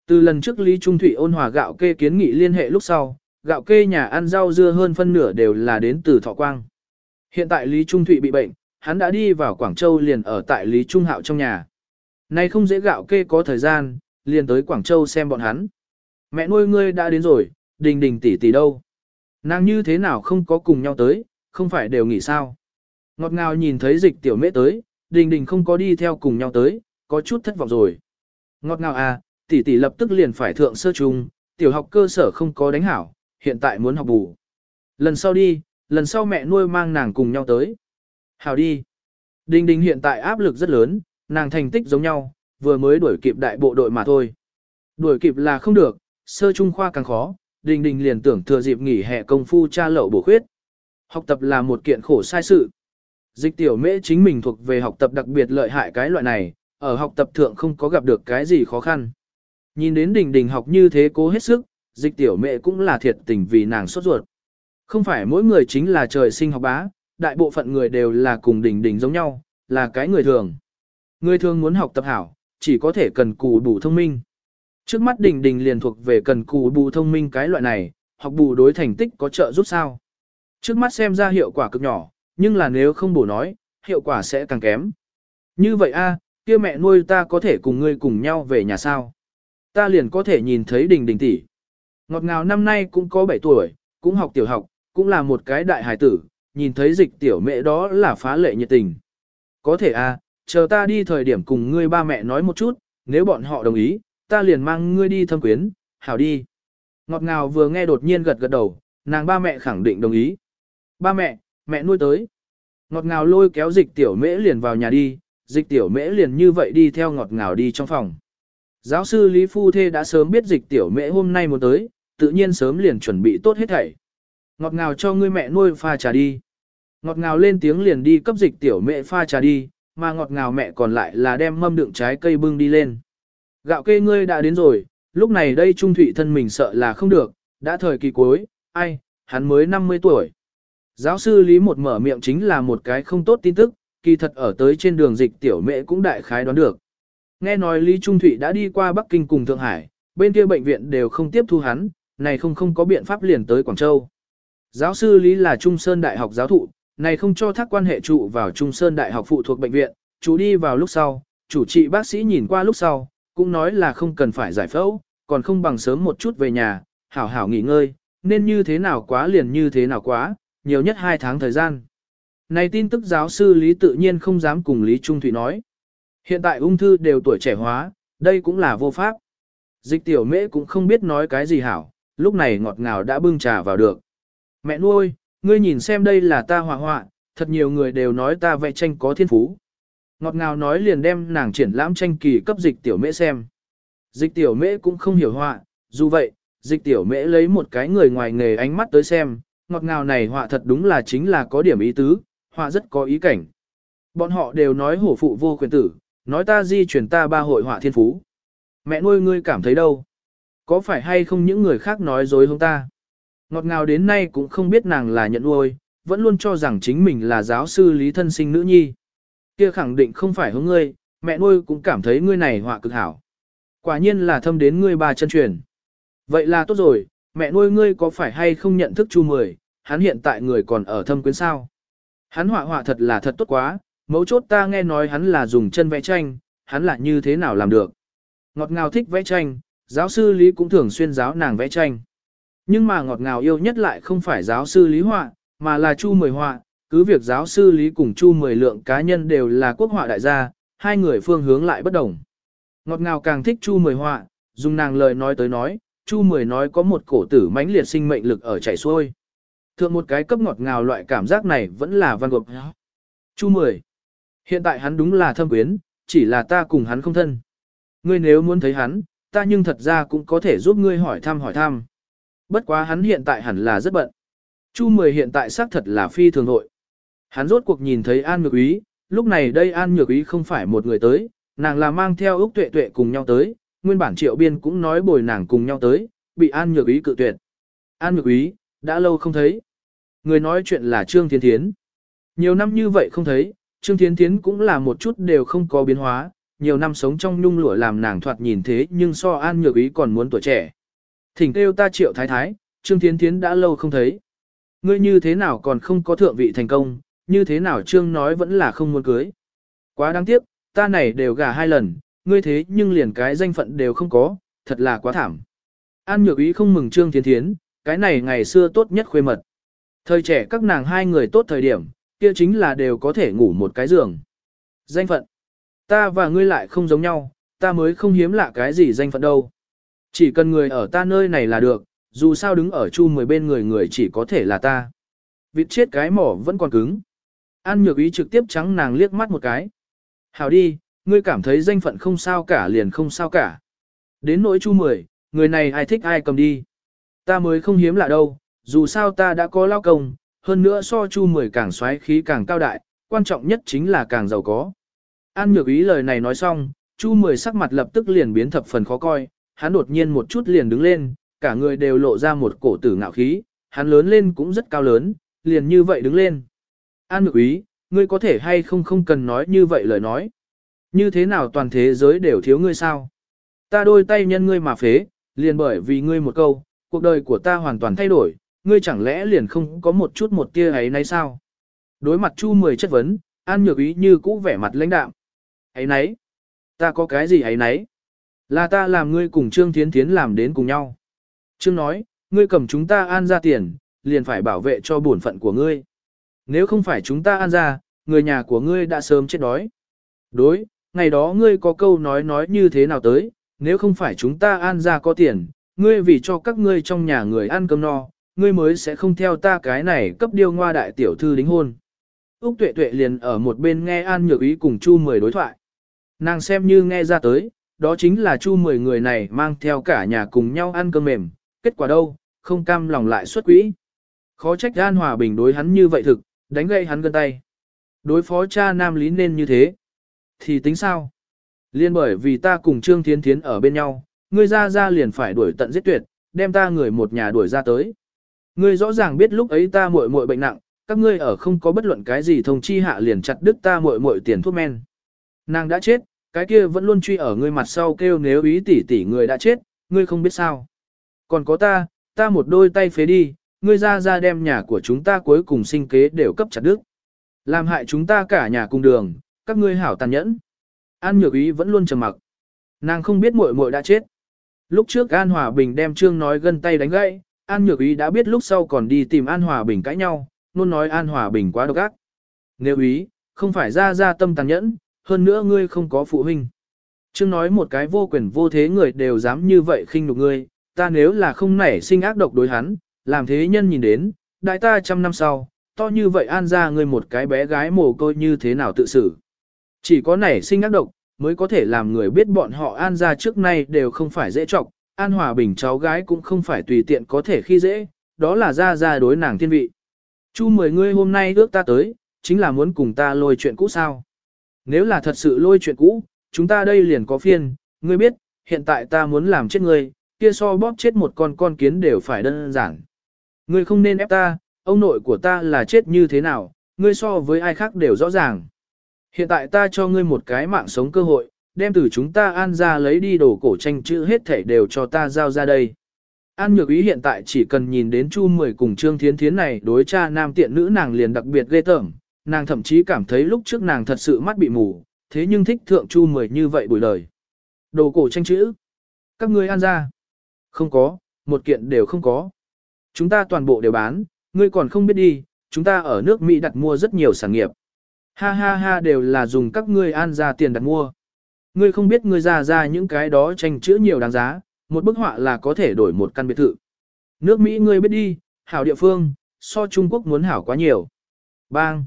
Từ lần trước Lý Trung Thủy ôn hòa gạo kê kiến nghị liên hệ lúc sau, gạo kê nhà ăn rau dưa hơn phân nửa đều là đến từ thọ quang. Hiện tại Lý Trung Thụy bị bệnh, hắn đã đi vào Quảng Châu liền ở tại Lý Trung Hạo trong nhà. Nay không dễ gạo kê có thời gian, liền tới Quảng Châu xem bọn hắn. Mẹ nuôi ngươi đã đến rồi, đình đình tỷ tỷ đâu. Nàng như thế nào không có cùng nhau tới, không phải đều nghỉ sao. Ngọt ngào nhìn thấy dịch tiểu mễ tới, đình đình không có đi theo cùng nhau tới, có chút thất vọng rồi. Ngọt ngào à, tỷ tỷ lập tức liền phải thượng sơ trung, tiểu học cơ sở không có đánh hảo, hiện tại muốn học bù. Lần sau đi, lần sau mẹ nuôi mang nàng cùng nhau tới. Hảo đi. Đình đình hiện tại áp lực rất lớn, nàng thành tích giống nhau, vừa mới đuổi kịp đại bộ đội mà thôi. Đuổi kịp là không được, sơ trung khoa càng khó, đình đình liền tưởng thừa dịp nghỉ hè công phu tra lậu bổ khuyết. Học tập là một kiện khổ sai sự. Dịch tiểu mễ chính mình thuộc về học tập đặc biệt lợi hại cái loại này, ở học tập thượng không có gặp được cái gì khó khăn. Nhìn đến đình đình học như thế cố hết sức, dịch tiểu mẹ cũng là thiệt tình vì nàng sốt ruột. Không phải mỗi người chính là trời sinh học bá, đại bộ phận người đều là cùng đình đình giống nhau, là cái người thường. Người thường muốn học tập hảo, chỉ có thể cần cù bù thông minh. Trước mắt đình đình liền thuộc về cần cù bù thông minh cái loại này, học bù đối thành tích có trợ giúp sao. Trước mắt xem ra hiệu quả cực nhỏ, nhưng là nếu không bổ nói, hiệu quả sẽ càng kém. Như vậy a, kia mẹ nuôi ta có thể cùng ngươi cùng nhau về nhà sao? Ta liền có thể nhìn thấy đình đình tỷ. Ngọt ngào năm nay cũng có 7 tuổi, cũng học tiểu học, cũng là một cái đại hài tử, nhìn thấy dịch tiểu mẹ đó là phá lệ nhiệt tình. Có thể à, chờ ta đi thời điểm cùng ngươi ba mẹ nói một chút, nếu bọn họ đồng ý, ta liền mang ngươi đi thâm quyến, hảo đi. Ngọt ngào vừa nghe đột nhiên gật gật đầu, nàng ba mẹ khẳng định đồng ý. Ba mẹ, mẹ nuôi tới. Ngọt ngào lôi kéo dịch tiểu mễ liền vào nhà đi, dịch tiểu mễ liền như vậy đi theo ngọt ngào đi trong phòng. Giáo sư Lý Phu Thê đã sớm biết dịch tiểu mễ hôm nay muốn tới, tự nhiên sớm liền chuẩn bị tốt hết thảy. Ngọt ngào cho ngươi mẹ nuôi pha trà đi. Ngọt ngào lên tiếng liền đi cấp dịch tiểu mễ pha trà đi, mà ngọt ngào mẹ còn lại là đem mâm đựng trái cây bưng đi lên. Gạo kê ngươi đã đến rồi, lúc này đây Trung Thụy thân mình sợ là không được, đã thời kỳ cuối, ai, hắn mới 50 tuổi. Giáo sư Lý một mở miệng chính là một cái không tốt tin tức, kỳ thật ở tới trên đường dịch tiểu mẹ cũng đại khái đoán được. Nghe nói Lý Trung Thụy đã đi qua Bắc Kinh cùng Thượng Hải, bên kia bệnh viện đều không tiếp thu hắn, này không không có biện pháp liền tới Quảng Châu. Giáo sư Lý là Trung Sơn Đại học giáo thụ, này không cho thác quan hệ trụ vào Trung Sơn Đại học phụ thuộc bệnh viện, chủ đi vào lúc sau, chủ trị bác sĩ nhìn qua lúc sau, cũng nói là không cần phải giải phẫu, còn không bằng sớm một chút về nhà, hảo hảo nghỉ ngơi, nên như thế nào quá liền như thế nào quá, nhiều nhất 2 tháng thời gian. Này tin tức giáo sư Lý tự nhiên không dám cùng Lý Trung Thủy nói. Hiện tại ung thư đều tuổi trẻ hóa, đây cũng là vô pháp. Dịch tiểu mễ cũng không biết nói cái gì hảo, lúc này ngọt ngào đã bưng trà vào được. Mẹ nuôi, ngươi nhìn xem đây là ta họa họa, thật nhiều người đều nói ta vẽ tranh có thiên phú. Ngọt ngào nói liền đem nàng triển lãm tranh kỳ cấp dịch tiểu mễ xem. Dịch tiểu mễ cũng không hiểu họa, dù vậy, dịch tiểu mễ lấy một cái người ngoài nghề ánh mắt tới xem, ngọt ngào này họa thật đúng là chính là có điểm ý tứ, họa rất có ý cảnh. Bọn họ đều nói hổ phụ vô quyền tử, nói ta di chuyển ta ba hội họa thiên phú. Mẹ nuôi ngươi cảm thấy đâu? Có phải hay không những người khác nói dối không ta? Ngọt ngào đến nay cũng không biết nàng là nhận nuôi, vẫn luôn cho rằng chính mình là giáo sư lý thân sinh nữ nhi. Kia khẳng định không phải hướng ngươi, mẹ nuôi cũng cảm thấy ngươi này họa cực hảo. Quả nhiên là thâm đến ngươi ba chân truyền. Vậy là tốt rồi, mẹ nuôi ngươi có phải hay không nhận thức chu mười, hắn hiện tại người còn ở thâm quyến sao. Hắn họa họa thật là thật tốt quá, mấu chốt ta nghe nói hắn là dùng chân vẽ tranh, hắn là như thế nào làm được. Ngọt ngào thích vẽ tranh, giáo sư Lý cũng thường xuyên giáo nàng vẽ tranh. Nhưng mà ngọt ngào yêu nhất lại không phải giáo sư Lý Họa, mà là Chu Mười Họa, cứ việc giáo sư Lý cùng Chu Mười Lượng cá nhân đều là quốc họa đại gia, hai người phương hướng lại bất đồng. Ngọt ngào càng thích Chu Mười Họa, dùng nàng lời nói tới nói, Chu Mười nói có một cổ tử mãnh liệt sinh mệnh lực ở chảy xuôi. Thượng một cái cấp ngọt ngào loại cảm giác này vẫn là văn gộp. Chu Mười. Hiện tại hắn đúng là thâm quyến, chỉ là ta cùng hắn không thân. Ngươi nếu muốn thấy hắn, ta nhưng thật ra cũng có thể giúp ngươi hỏi thăm hỏi thăm. Bất quá hắn hiện tại hẳn là rất bận. Chu Mười hiện tại xác thật là phi thường hội. Hắn rốt cuộc nhìn thấy An Nhược Ý, lúc này đây An Nhược Ý không phải một người tới, nàng là mang theo Úc Tuệ Tuệ cùng nhau tới, nguyên bản Triệu Biên cũng nói bồi nàng cùng nhau tới, bị An Nhược Ý cự tuyệt. An Nhược Ý, đã lâu không thấy. Người nói chuyện là Trương Thiên Thiến. Nhiều năm như vậy không thấy, Trương Thiên Thiến cũng là một chút đều không có biến hóa, nhiều năm sống trong nhung lụa làm nàng thoạt nhìn thế nhưng so An Nhược Ý còn muốn tuổi trẻ. Thỉnh kêu ta triệu thái thái, Trương Thiến Thiến đã lâu không thấy. Ngươi như thế nào còn không có thượng vị thành công, như thế nào Trương nói vẫn là không muốn cưới. Quá đáng tiếc, ta này đều gả hai lần, ngươi thế nhưng liền cái danh phận đều không có, thật là quá thảm. An nhược ý không mừng Trương Thiến Thiến, cái này ngày xưa tốt nhất khuê mật. Thời trẻ các nàng hai người tốt thời điểm, kia chính là đều có thể ngủ một cái giường. Danh phận. Ta và ngươi lại không giống nhau, ta mới không hiếm lạ cái gì danh phận đâu. Chỉ cần người ở ta nơi này là được, dù sao đứng ở chu mười bên người người chỉ có thể là ta. Vịt chết cái mỏ vẫn còn cứng. An nhược ý trực tiếp trắng nàng liếc mắt một cái. Hào đi, ngươi cảm thấy danh phận không sao cả liền không sao cả. Đến nỗi chu mười, người này ai thích ai cầm đi. Ta mới không hiếm lạ đâu, dù sao ta đã có lao công, hơn nữa so chu mười càng xoáy khí càng cao đại, quan trọng nhất chính là càng giàu có. An nhược ý lời này nói xong, chu mười sắc mặt lập tức liền biến thập phần khó coi, hắn đột nhiên một chút liền đứng lên, cả người đều lộ ra một cổ tử ngạo khí, hắn lớn lên cũng rất cao lớn, liền như vậy đứng lên. An ngược ý, ngươi có thể hay không không cần nói như vậy lời nói. Như thế nào toàn thế giới đều thiếu ngươi sao? Ta đôi tay nhân ngươi mà phế, liền bởi vì ngươi một câu, cuộc đời của ta hoàn toàn thay đổi, ngươi chẳng lẽ liền không có một chút một tia ấy nấy sao? Đối mặt Chu Mười chất vấn, An Nhược Ý như cũ vẻ mặt lãnh đạm. Ấy nấy? Ta có cái gì ấy nấy? Là ta làm ngươi cùng Trương Thiến Thiến làm đến cùng nhau. Trương nói, ngươi cầm chúng ta an ra tiền, liền phải bảo vệ cho bổn phận của ngươi. Nếu không phải chúng ta an ra, người nhà của ngươi đã sớm chết đói. Đối, ngày đó ngươi có câu nói nói như thế nào tới, nếu không phải chúng ta an ra có tiền, ngươi vì cho các ngươi trong nhà người ăn cơm no, ngươi mới sẽ không theo ta cái này cấp điêu ngoa đại tiểu thư đính hôn. Úc tuệ tuệ liền ở một bên nghe An Nhược Ý cùng Chu Mười đối thoại. Nàng xem như nghe ra tới, đó chính là Chu Mười người này mang theo cả nhà cùng nhau ăn cơm mềm, kết quả đâu, không cam lòng lại xuất quỹ. Khó trách An Hòa Bình đối hắn như vậy thực, đánh gây hắn gân tay. Đối phó cha nam lý nên như thế. Thì tính sao? Liên bởi vì ta cùng Trương Thiến Thiến ở bên nhau, ngươi ra ra liền phải đuổi tận giết tuyệt, đem ta người một nhà đuổi ra tới. Ngươi rõ ràng biết lúc ấy ta muội muội bệnh nặng, các ngươi ở không có bất luận cái gì thông chi hạ liền chặt đứt ta muội muội tiền thuốc men. Nàng đã chết, cái kia vẫn luôn truy ở ngươi mặt sau kêu nếu ý tỷ tỷ người đã chết, ngươi không biết sao. Còn có ta, ta một đôi tay phế đi, ngươi ra ra đem nhà của chúng ta cuối cùng sinh kế đều cấp chặt đứt. Làm hại chúng ta cả nhà cùng đường, các ngươi hảo tàn nhẫn. An nhược ý vẫn luôn trầm mặc. Nàng không biết muội muội đã chết. Lúc trước An Hòa Bình đem Trương nói gân tay đánh gãy, An Nhược Ý đã biết lúc sau còn đi tìm An Hòa Bình cãi nhau, luôn nói An Hòa Bình quá độc ác. Nếu ý, không phải ra ra tâm tàn nhẫn, hơn nữa ngươi không có phụ huynh. Trương nói một cái vô quyền vô thế người đều dám như vậy khinh nhục ngươi, ta nếu là không nảy sinh ác độc đối hắn, làm thế nhân nhìn đến, đại ta trăm năm sau, to như vậy an ra ngươi một cái bé gái mồ côi như thế nào tự xử. Chỉ có nảy sinh ác độc, mới có thể làm người biết bọn họ an ra trước nay đều không phải dễ trọc, an hòa bình cháu gái cũng không phải tùy tiện có thể khi dễ, đó là ra ra đối nàng thiên vị. Chu mười ngươi hôm nay ước ta tới, chính là muốn cùng ta lôi chuyện cũ sao. Nếu là thật sự lôi chuyện cũ, chúng ta đây liền có phiên, ngươi biết, hiện tại ta muốn làm chết ngươi, kia so bóp chết một con con kiến đều phải đơn giản. Ngươi không nên ép ta, ông nội của ta là chết như thế nào, ngươi so với ai khác đều rõ ràng. Hiện tại ta cho ngươi một cái mạng sống cơ hội, đem từ chúng ta an ra lấy đi đồ cổ tranh chữ hết thảy đều cho ta giao ra đây. An nhược ý hiện tại chỉ cần nhìn đến Chu Mười cùng Trương Thiến Thiến này đối cha nam tiện nữ nàng liền đặc biệt ghê tởm, nàng thậm chí cảm thấy lúc trước nàng thật sự mắt bị mù, thế nhưng thích thượng Chu Mười như vậy buổi lời. Đồ cổ tranh chữ. Các ngươi ăn ra. Không có, một kiện đều không có. Chúng ta toàn bộ đều bán, ngươi còn không biết đi, chúng ta ở nước Mỹ đặt mua rất nhiều sản nghiệp. Ha ha ha đều là dùng các ngươi an ra tiền đặt mua. Ngươi không biết ngươi ra ra những cái đó tranh chữ nhiều đáng giá, một bức họa là có thể đổi một căn biệt thự. Nước Mỹ ngươi biết đi, hảo địa phương, so Trung Quốc muốn hảo quá nhiều. Bang!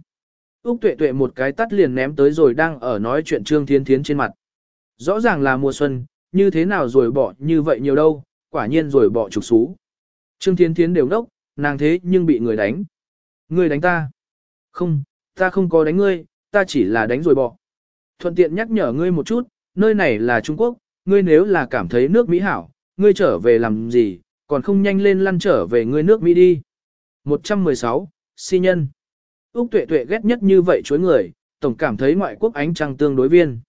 Úc tuệ tuệ một cái tắt liền ném tới rồi đang ở nói chuyện Trương Thiên Thiến trên mặt. Rõ ràng là mùa xuân, như thế nào rồi bỏ như vậy nhiều đâu, quả nhiên rồi bỏ trục xú. Trương Thiên Thiến đều đốc, nàng thế nhưng bị người đánh. Ngươi đánh ta? Không, ta không có đánh ngươi, ta chỉ là đánh rồi bỏ. Thuận tiện nhắc nhở ngươi một chút, nơi này là Trung Quốc, ngươi nếu là cảm thấy nước Mỹ hảo, ngươi trở về làm gì, còn không nhanh lên lăn trở về ngươi nước Mỹ đi. 116. Si nhân Úc tuệ tuệ ghét nhất như vậy chối người, tổng cảm thấy ngoại quốc ánh trăng tương đối viên.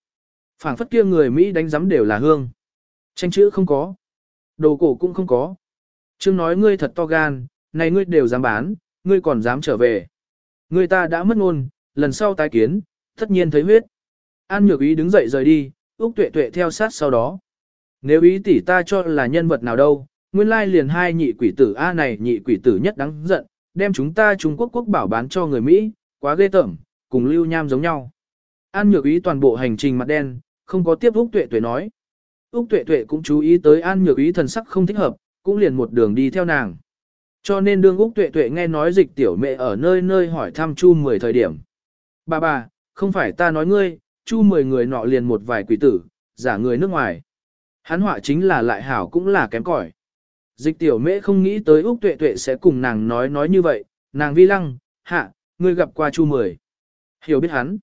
phảng phất kia người Mỹ đánh giấm đều là hương. Tranh chữ không có. Đồ cổ cũng không có. Trương nói ngươi thật to gan, này ngươi đều dám bán, ngươi còn dám trở về. Ngươi ta đã mất ngôn, lần sau tái kiến, tất nhiên thấy huyết. An nhược ý đứng dậy rời đi, Úc tuệ tuệ theo sát sau đó. Nếu ý tỷ ta cho là nhân vật nào đâu, nguyên lai liền hai nhị quỷ tử A này nhị quỷ tử nhất đáng giận, đem chúng ta Trung Quốc quốc bảo bán cho người Mỹ, quá ghê tởm, cùng lưu nham giống nhau. An nhược ý toàn bộ hành trình mặt đen, không có tiếp Úc tuệ tuệ nói. Úc tuệ tuệ cũng chú ý tới an nhược ý thần sắc không thích hợp, cũng liền một đường đi theo nàng. Cho nên đương Úc tuệ tuệ nghe nói dịch tiểu mẹ ở nơi nơi hỏi thăm chu 10 thời điểm. Bà bà, không phải ta nói ngươi, chu 10 người nọ liền một vài quỷ tử, giả người nước ngoài. Hắn họa chính là lại hảo cũng là kém cỏi. Dịch tiểu mễ không nghĩ tới Úc Tuệ Tuệ sẽ cùng nàng nói nói như vậy, nàng vi lăng, hạ, ngươi gặp qua Chu Mười. Hiểu biết hắn.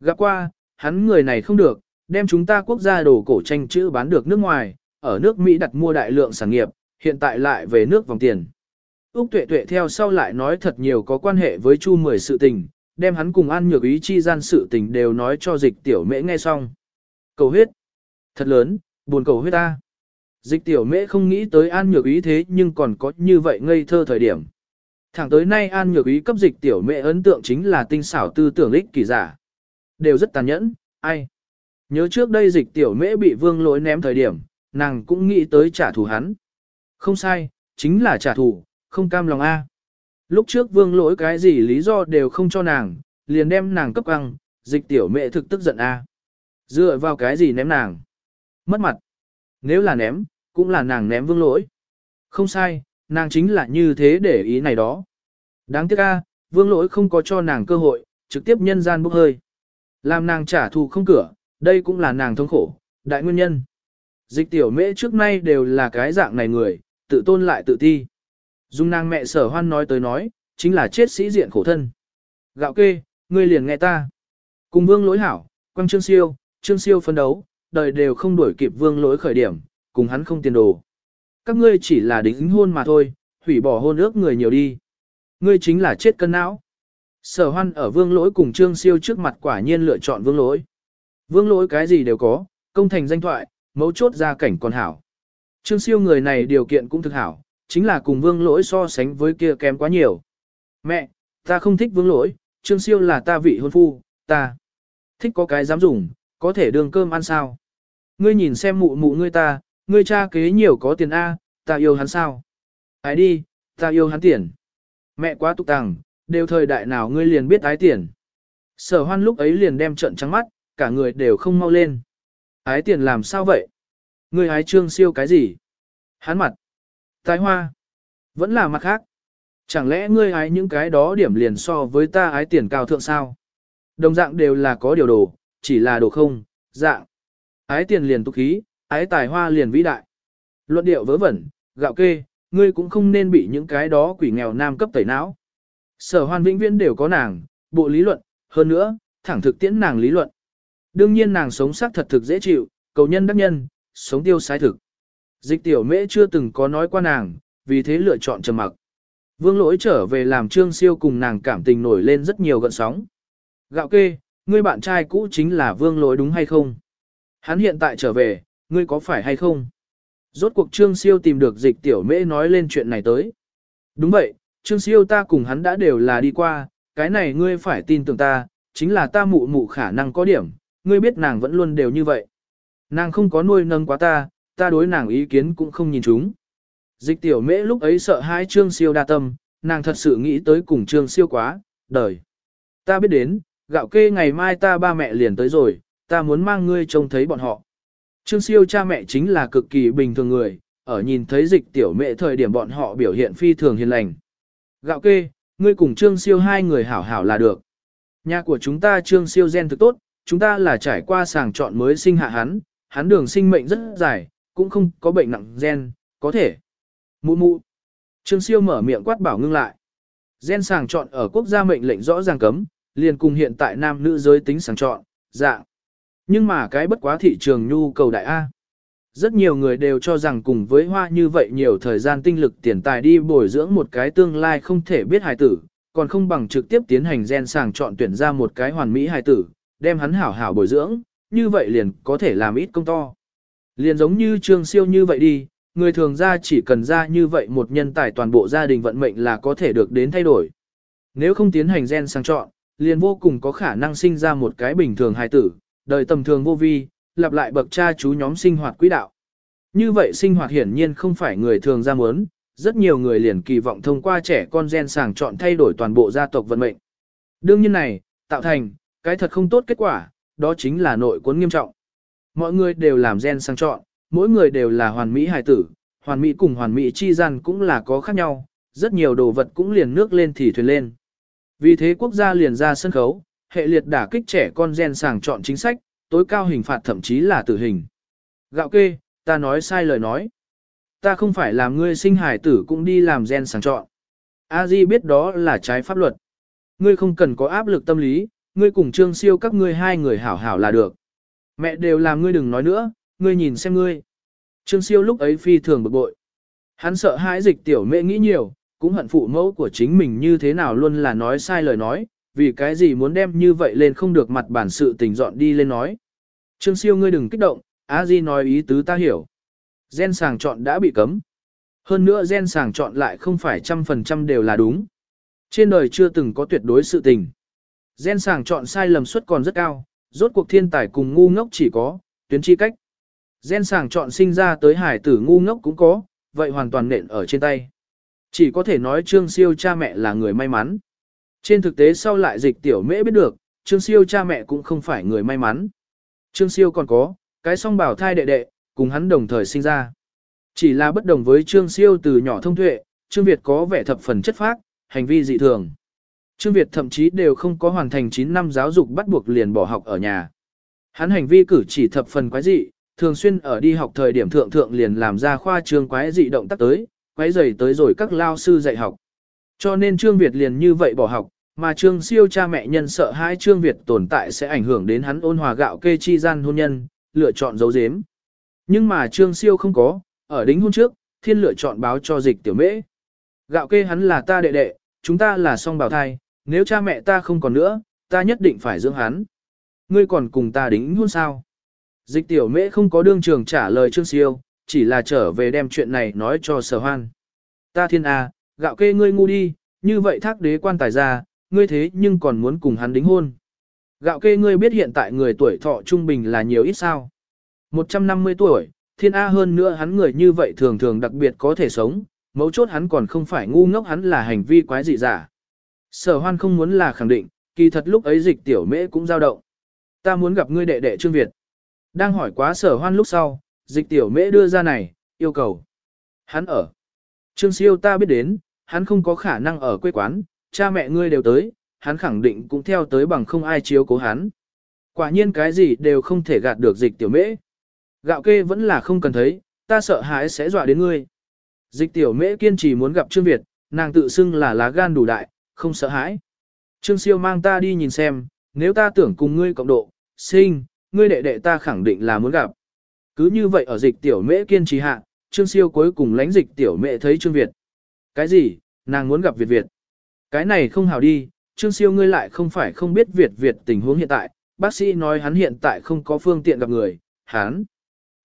Gặp qua, hắn người này không được, đem chúng ta quốc gia đồ cổ tranh chữ bán được nước ngoài, ở nước Mỹ đặt mua đại lượng sản nghiệp, hiện tại lại về nước vòng tiền. Úc Tuệ Tuệ theo sau lại nói thật nhiều có quan hệ với Chu Mười sự tình, đem hắn cùng ăn nhược ý chi gian sự tình đều nói cho dịch tiểu mễ nghe xong. Cầu huyết. Thật lớn, buồn cầu huyết ta. Dịch tiểu mễ không nghĩ tới an nhược ý thế nhưng còn có như vậy ngây thơ thời điểm. Thẳng tới nay an nhược ý cấp dịch tiểu mễ ấn tượng chính là tinh xảo tư tưởng ích kỳ giả. Đều rất tàn nhẫn, ai. Nhớ trước đây dịch tiểu mễ bị vương lỗi ném thời điểm, nàng cũng nghĩ tới trả thù hắn. Không sai, chính là trả thù, không cam lòng A. Lúc trước vương lỗi cái gì lý do đều không cho nàng, liền đem nàng cấp ăn, dịch tiểu mẹ thực tức giận a Dựa vào cái gì ném nàng? Mất mặt. Nếu là ném, cũng là nàng ném vương lỗi. Không sai, nàng chính là như thế để ý này đó. Đáng tiếc a, vương lỗi không có cho nàng cơ hội, trực tiếp nhân gian bốc hơi. Làm nàng trả thù không cửa, đây cũng là nàng thống khổ, đại nguyên nhân. Dịch tiểu mễ trước nay đều là cái dạng này người, tự tôn lại tự ti. Dung nàng mẹ sở hoan nói tới nói, chính là chết sĩ diện khổ thân. Gạo kê, ngươi liền nghe ta. Cùng vương lỗi hảo, quang trương siêu, trương siêu phân đấu, đời đều không đuổi kịp vương lỗi khởi điểm, cùng hắn không tiền đồ. Các ngươi chỉ là đính hôn mà thôi, hủy bỏ hôn ước người nhiều đi. Ngươi chính là chết cân não. Sở hoan ở vương lỗi cùng trương siêu trước mặt quả nhiên lựa chọn vương lỗi. Vương lỗi cái gì đều có, công thành danh thoại, mấu chốt ra cảnh còn hảo. Trương siêu người này điều kiện cũng thực hảo, chính là cùng vương lỗi so sánh với kia kém quá nhiều. Mẹ, ta không thích vương lỗi, trương siêu là ta vị hôn phu, ta thích có cái dám dùng, có thể đường cơm ăn sao. Ngươi nhìn xem mụ mụ ngươi ta, ngươi cha kế nhiều có tiền A, ta yêu hắn sao? Ái đi, ta yêu hắn tiền. Mẹ quá tục tàng, đều thời đại nào ngươi liền biết ái tiền. Sở hoan lúc ấy liền đem trận trắng mắt, cả người đều không mau lên. Ái tiền làm sao vậy? Ngươi ái trương siêu cái gì? Hắn mặt. Tái hoa. Vẫn là mặt khác. Chẳng lẽ ngươi ái những cái đó điểm liền so với ta ái tiền cao thượng sao? Đồng dạng đều là có điều đồ, chỉ là đồ không, dạng. Ái tiền liền tục khí, ái tài hoa liền vĩ đại. Luận điệu vớ vẩn, gạo kê, ngươi cũng không nên bị những cái đó quỷ nghèo nam cấp tẩy não. Sở hoan vĩnh viễn đều có nàng, bộ lý luận, hơn nữa, thẳng thực tiễn nàng lý luận. Đương nhiên nàng sống sắc thật thực dễ chịu, cầu nhân đắc nhân, sống tiêu sái thực. Dịch tiểu mễ chưa từng có nói qua nàng, vì thế lựa chọn trầm mặc. Vương lỗi trở về làm trương siêu cùng nàng cảm tình nổi lên rất nhiều gợn sóng. Gạo kê, ngươi bạn trai cũ chính là vương lỗi đúng hay không? Hắn hiện tại trở về, ngươi có phải hay không? Rốt cuộc trương siêu tìm được dịch tiểu mễ nói lên chuyện này tới. Đúng vậy, trương siêu ta cùng hắn đã đều là đi qua, cái này ngươi phải tin tưởng ta, chính là ta mụ mụ khả năng có điểm, ngươi biết nàng vẫn luôn đều như vậy. Nàng không có nuôi nâng quá ta, ta đối nàng ý kiến cũng không nhìn chúng. Dịch tiểu mễ lúc ấy sợ hai trương siêu đa tâm, nàng thật sự nghĩ tới cùng trương siêu quá, đời. Ta biết đến, gạo kê ngày mai ta ba mẹ liền tới rồi, ta muốn mang ngươi trông thấy bọn họ. Trương siêu cha mẹ chính là cực kỳ bình thường người, ở nhìn thấy dịch tiểu mẹ thời điểm bọn họ biểu hiện phi thường hiền lành. Gạo kê, ngươi cùng trương siêu hai người hảo hảo là được. Nhà của chúng ta trương siêu gen thực tốt, chúng ta là trải qua sàng chọn mới sinh hạ hắn, hắn đường sinh mệnh rất dài, cũng không có bệnh nặng gen, có thể. Mụ mụ. Trương siêu mở miệng quát bảo ngưng lại. Gen sàng chọn ở quốc gia mệnh lệnh rõ ràng cấm, liền cùng hiện tại nam nữ giới tính sàng chọn, dạng. Nhưng mà cái bất quá thị trường nhu cầu đại A. Rất nhiều người đều cho rằng cùng với hoa như vậy nhiều thời gian tinh lực tiền tài đi bồi dưỡng một cái tương lai không thể biết hài tử, còn không bằng trực tiếp tiến hành gen sàng chọn tuyển ra một cái hoàn mỹ hài tử, đem hắn hảo hảo bồi dưỡng, như vậy liền có thể làm ít công to. Liền giống như trương siêu như vậy đi, người thường ra chỉ cần ra như vậy một nhân tài toàn bộ gia đình vận mệnh là có thể được đến thay đổi. Nếu không tiến hành gen sàng chọn, liền vô cùng có khả năng sinh ra một cái bình thường hài tử, đời tầm thường vô vi, lặp lại bậc cha chú nhóm sinh hoạt quỹ đạo. Như vậy sinh hoạt hiển nhiên không phải người thường ra muốn, rất nhiều người liền kỳ vọng thông qua trẻ con gen sàng chọn thay đổi toàn bộ gia tộc vận mệnh. Đương nhiên này, tạo thành, cái thật không tốt kết quả, đó chính là nội cuốn nghiêm trọng. Mọi người đều làm gen sàng chọn, mỗi người đều là hoàn mỹ hài tử, hoàn mỹ cùng hoàn mỹ chi gian cũng là có khác nhau, rất nhiều đồ vật cũng liền nước lên thì thuyền lên. Vì thế quốc gia liền ra sân khấu, hệ liệt đả kích trẻ con gen sàng chọn chính sách, tối cao hình phạt thậm chí là tử hình. Gạo kê, ta nói sai lời nói. Ta không phải làm ngươi sinh hải tử cũng đi làm gen sàng chọn. A Di biết đó là trái pháp luật. Ngươi không cần có áp lực tâm lý, ngươi cùng trương siêu các ngươi hai người hảo hảo là được. Mẹ đều làm ngươi đừng nói nữa, ngươi nhìn xem ngươi. Trương siêu lúc ấy phi thường bực bội. Hắn sợ hãi dịch tiểu mẹ nghĩ nhiều, cũng hận phụ mẫu của chính mình như thế nào luôn là nói sai lời nói, vì cái gì muốn đem như vậy lên không được mặt bản sự tình dọn đi lên nói. Trương siêu ngươi đừng kích động, A Di nói ý tứ ta hiểu. Gen sàng chọn đã bị cấm. Hơn nữa gen sàng chọn lại không phải trăm phần trăm đều là đúng. Trên đời chưa từng có tuyệt đối sự tình. Gen sàng chọn sai lầm suất còn rất cao, rốt cuộc thiên tài cùng ngu ngốc chỉ có, tuyến chi cách. Gen sàng chọn sinh ra tới hải tử ngu ngốc cũng có, vậy hoàn toàn nện ở trên tay. Chỉ có thể nói Trương Siêu cha mẹ là người may mắn. Trên thực tế sau lại dịch tiểu mễ biết được, Trương Siêu cha mẹ cũng không phải người may mắn. Trương Siêu còn có, cái song bảo thai đệ đệ, cùng hắn đồng thời sinh ra. Chỉ là bất đồng với Trương Siêu từ nhỏ thông tuệ, Trương Việt có vẻ thập phần chất phác, hành vi dị thường. Trương Việt thậm chí đều không có hoàn thành 9 năm giáo dục bắt buộc liền bỏ học ở nhà. Hắn hành vi cử chỉ thập phần quái dị, thường xuyên ở đi học thời điểm thượng thượng liền làm ra khoa trương quái dị động tác tới, quái dày tới rồi các lao sư dạy học. Cho nên Trương Việt liền như vậy bỏ học, mà Trương Siêu cha mẹ nhân sợ hai Trương Việt tồn tại sẽ ảnh hưởng đến hắn ôn hòa gạo kê chi gian hôn nhân, lựa chọn giấu giếm. Nhưng mà Trương Siêu không có, ở đính hôn trước, thiên lựa chọn báo cho dịch tiểu mễ. Gạo kê hắn là ta đệ đệ, chúng ta là song bào thai, nếu cha mẹ ta không còn nữa, ta nhất định phải dưỡng hắn. Ngươi còn cùng ta đính hôn sao? Dịch tiểu mễ không có đương trường trả lời Trương Siêu, chỉ là trở về đem chuyện này nói cho sở hoan. Ta thiên a, gạo kê ngươi ngu đi, như vậy thác đế quan tài ra, ngươi thế nhưng còn muốn cùng hắn đính hôn. Gạo kê ngươi biết hiện tại người tuổi thọ trung bình là nhiều ít sao. 150 tuổi, thiên A hơn nữa hắn người như vậy thường thường đặc biệt có thể sống, mấu chốt hắn còn không phải ngu ngốc hắn là hành vi quái dị giả. Sở hoan không muốn là khẳng định, kỳ thật lúc ấy dịch tiểu mễ cũng dao động. Ta muốn gặp ngươi đệ đệ Trương Việt. Đang hỏi quá sở hoan lúc sau, dịch tiểu mễ đưa ra này, yêu cầu. Hắn ở. Trương siêu ta biết đến, hắn không có khả năng ở quê quán, cha mẹ ngươi đều tới, hắn khẳng định cũng theo tới bằng không ai chiếu cố hắn. Quả nhiên cái gì đều không thể gạt được dịch tiểu mễ. Gạo kê vẫn là không cần thấy, ta sợ hãi sẽ dọa đến ngươi. Dịch tiểu mễ kiên trì muốn gặp Trương Việt, nàng tự xưng là lá gan đủ đại, không sợ hãi. Trương siêu mang ta đi nhìn xem, nếu ta tưởng cùng ngươi cộng độ, sinh, ngươi đệ đệ ta khẳng định là muốn gặp. Cứ như vậy ở dịch tiểu mễ kiên trì hạ, Trương siêu cuối cùng lánh dịch tiểu mễ thấy Trương Việt. Cái gì, nàng muốn gặp Việt Việt. Cái này không hảo đi, Trương siêu ngươi lại không phải không biết Việt Việt tình huống hiện tại, bác sĩ nói hắn hiện tại không có phương tiện gặp người, hắn.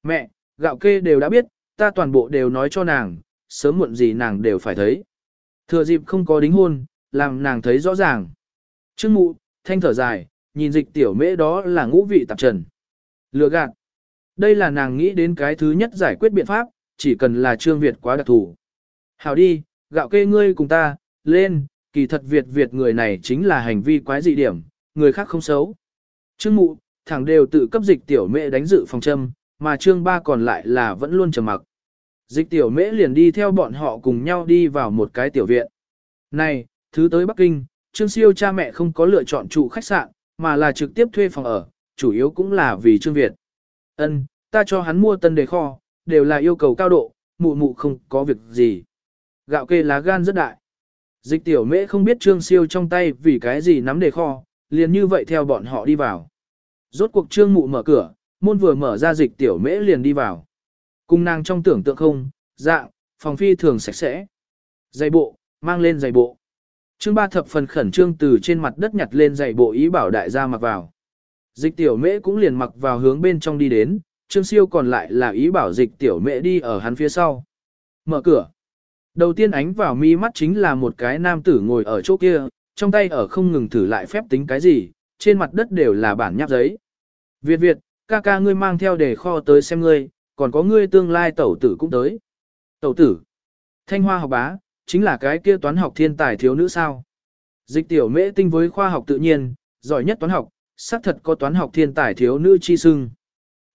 Mẹ, gạo kê đều đã biết, ta toàn bộ đều nói cho nàng, sớm muộn gì nàng đều phải thấy. Thừa dịp không có đính hôn, làm nàng thấy rõ ràng. Trương mụ, thanh thở dài, nhìn dịch tiểu mễ đó là ngũ vị tạp trần. Lừa gạt. Đây là nàng nghĩ đến cái thứ nhất giải quyết biện pháp, chỉ cần là Trương Việt quá đặc thù. Hảo đi, gạo kê ngươi cùng ta, lên, kỳ thật Việt Việt người này chính là hành vi quái dị điểm, người khác không xấu. Trương mụ, thẳng đều tự cấp dịch tiểu mễ đánh dự phòng châm, mà trương ba còn lại là vẫn luôn trầm mặc. Dịch tiểu mễ liền đi theo bọn họ cùng nhau đi vào một cái tiểu viện. Này, thứ tới Bắc Kinh, trương siêu cha mẹ không có lựa chọn trụ khách sạn, mà là trực tiếp thuê phòng ở, chủ yếu cũng là vì trương Việt. Ân, ta cho hắn mua tân đề kho, đều là yêu cầu cao độ, mụ mụ không có việc gì. Gạo kê lá gan rất đại. Dịch tiểu mễ không biết trương siêu trong tay vì cái gì nắm đề kho, liền như vậy theo bọn họ đi vào. Rốt cuộc trương mụ mở cửa, môn vừa mở ra dịch tiểu mễ liền đi vào. Cung nàng trong tưởng tượng không, dạng, phòng phi thường sạch sẽ. Giày bộ, mang lên giày bộ. Trương ba thập phần khẩn trương từ trên mặt đất nhặt lên giày bộ ý bảo đại gia mặc vào. Dịch tiểu mễ cũng liền mặc vào hướng bên trong đi đến, trương siêu còn lại là ý bảo dịch tiểu mễ đi ở hắn phía sau. Mở cửa. Đầu tiên ánh vào mi mắt chính là một cái nam tử ngồi ở chỗ kia, trong tay ở không ngừng thử lại phép tính cái gì, trên mặt đất đều là bản nháp giấy. Việt Việt, ca ca ngươi mang theo để kho tới xem ngươi, còn có ngươi tương lai tẩu tử cũng tới. Tẩu tử, thanh hoa học bá, chính là cái kia toán học thiên tài thiếu nữ sao. Dịch tiểu mễ tinh với khoa học tự nhiên, giỏi nhất toán học, xác thật có toán học thiên tài thiếu nữ chi sưng.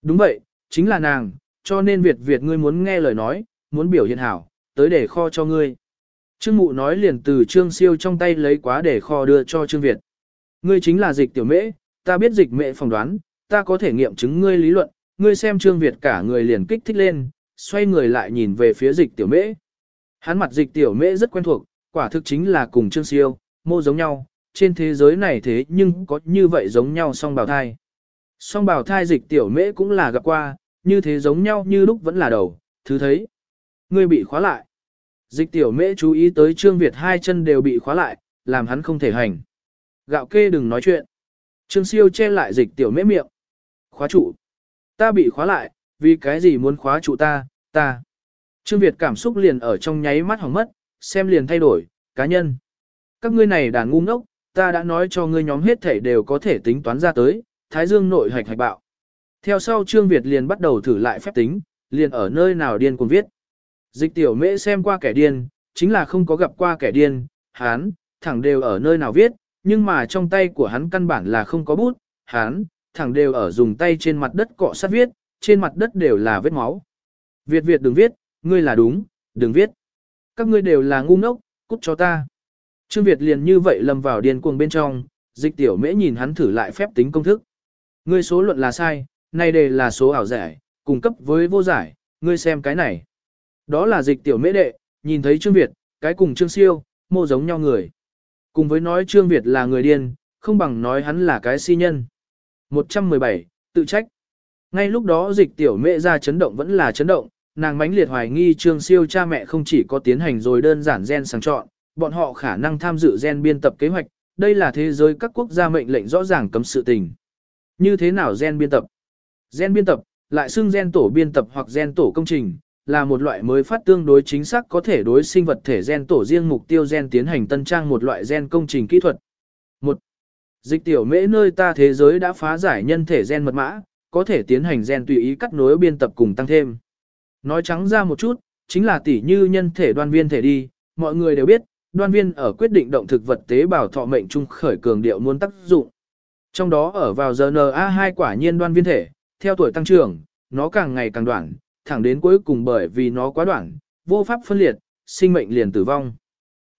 Đúng vậy, chính là nàng, cho nên Việt Việt ngươi muốn nghe lời nói, muốn biểu hiện hảo, tới để kho cho ngươi. Trương Mụ nói liền từ Trương Siêu trong tay lấy quá để kho đưa cho Trương Việt. Ngươi chính là dịch tiểu mễ, ta biết dịch mễ phỏng đoán, ta có thể nghiệm chứng ngươi lý luận, ngươi xem Trương Việt cả người liền kích thích lên, xoay người lại nhìn về phía dịch tiểu mễ. Hắn mặt dịch tiểu mễ rất quen thuộc, quả thực chính là cùng Trương Siêu, mô giống nhau, trên thế giới này thế nhưng có như vậy giống nhau song bào thai. Song bào thai dịch tiểu mễ cũng là gặp qua, như thế giống nhau như lúc vẫn là đầu, thứ thấy. Ngươi bị khóa lại. Dịch tiểu mễ chú ý tới Trương Việt hai chân đều bị khóa lại, làm hắn không thể hành. Gạo kê đừng nói chuyện. Trương siêu che lại dịch tiểu mễ miệng. Khóa trụ. Ta bị khóa lại, vì cái gì muốn khóa trụ ta, ta. Trương Việt cảm xúc liền ở trong nháy mắt hỏng mất, xem liền thay đổi, cá nhân. Các ngươi này đàn ngu ngốc, ta đã nói cho ngươi nhóm hết thể đều có thể tính toán ra tới, Thái Dương nội hạch hạch bạo. Theo sau Trương Việt liền bắt đầu thử lại phép tính, liền ở nơi nào điên cuồng viết. Dịch tiểu mễ xem qua kẻ điên, chính là không có gặp qua kẻ điên, hắn, thẳng đều ở nơi nào viết, nhưng mà trong tay của hắn căn bản là không có bút, hắn, thẳng đều ở dùng tay trên mặt đất cọ sát viết, trên mặt đất đều là vết máu. Việt Việt đừng viết, ngươi là đúng, đừng viết. Các ngươi đều là ngu ngốc, cút cho ta. Trương Việt liền như vậy lầm vào điên cuồng bên trong, dịch tiểu mễ nhìn hắn thử lại phép tính công thức. Ngươi số luận là sai, này đề là số ảo giải, cung cấp với vô giải, ngươi xem cái này. Đó là dịch tiểu mễ đệ, nhìn thấy Trương Việt, cái cùng Trương Siêu, mô giống nhau người. Cùng với nói Trương Việt là người điên, không bằng nói hắn là cái si nhân. 117, tự trách. Ngay lúc đó dịch tiểu mễ ra chấn động vẫn là chấn động, nàng mãnh liệt hoài nghi Trương Siêu cha mẹ không chỉ có tiến hành rồi đơn giản gen sàng chọn, bọn họ khả năng tham dự gen biên tập kế hoạch, đây là thế giới các quốc gia mệnh lệnh rõ ràng cấm sự tình. Như thế nào gen biên tập? Gen biên tập, lại xưng gen tổ biên tập hoặc gen tổ công trình, là một loại mới phát tương đối chính xác có thể đối sinh vật thể gen tổ riêng mục tiêu gen tiến hành tân trang một loại gen công trình kỹ thuật. Một Dịch tiểu mễ nơi ta thế giới đã phá giải nhân thể gen mật mã, có thể tiến hành gen tùy ý cắt nối biên tập cùng tăng thêm. Nói trắng ra một chút, chính là tỉ như nhân thể đoan viên thể đi, mọi người đều biết, đoan viên ở quyết định động thực vật tế bào thọ mệnh trung khởi cường điệu muốn tác dụng. Trong đó ở vào RNA2 quả nhiên đoan viên thể, theo tuổi tăng trưởng, nó càng ngày càng đoạn, thẳng đến cuối cùng bởi vì nó quá đoạn, vô pháp phân liệt, sinh mệnh liền tử vong.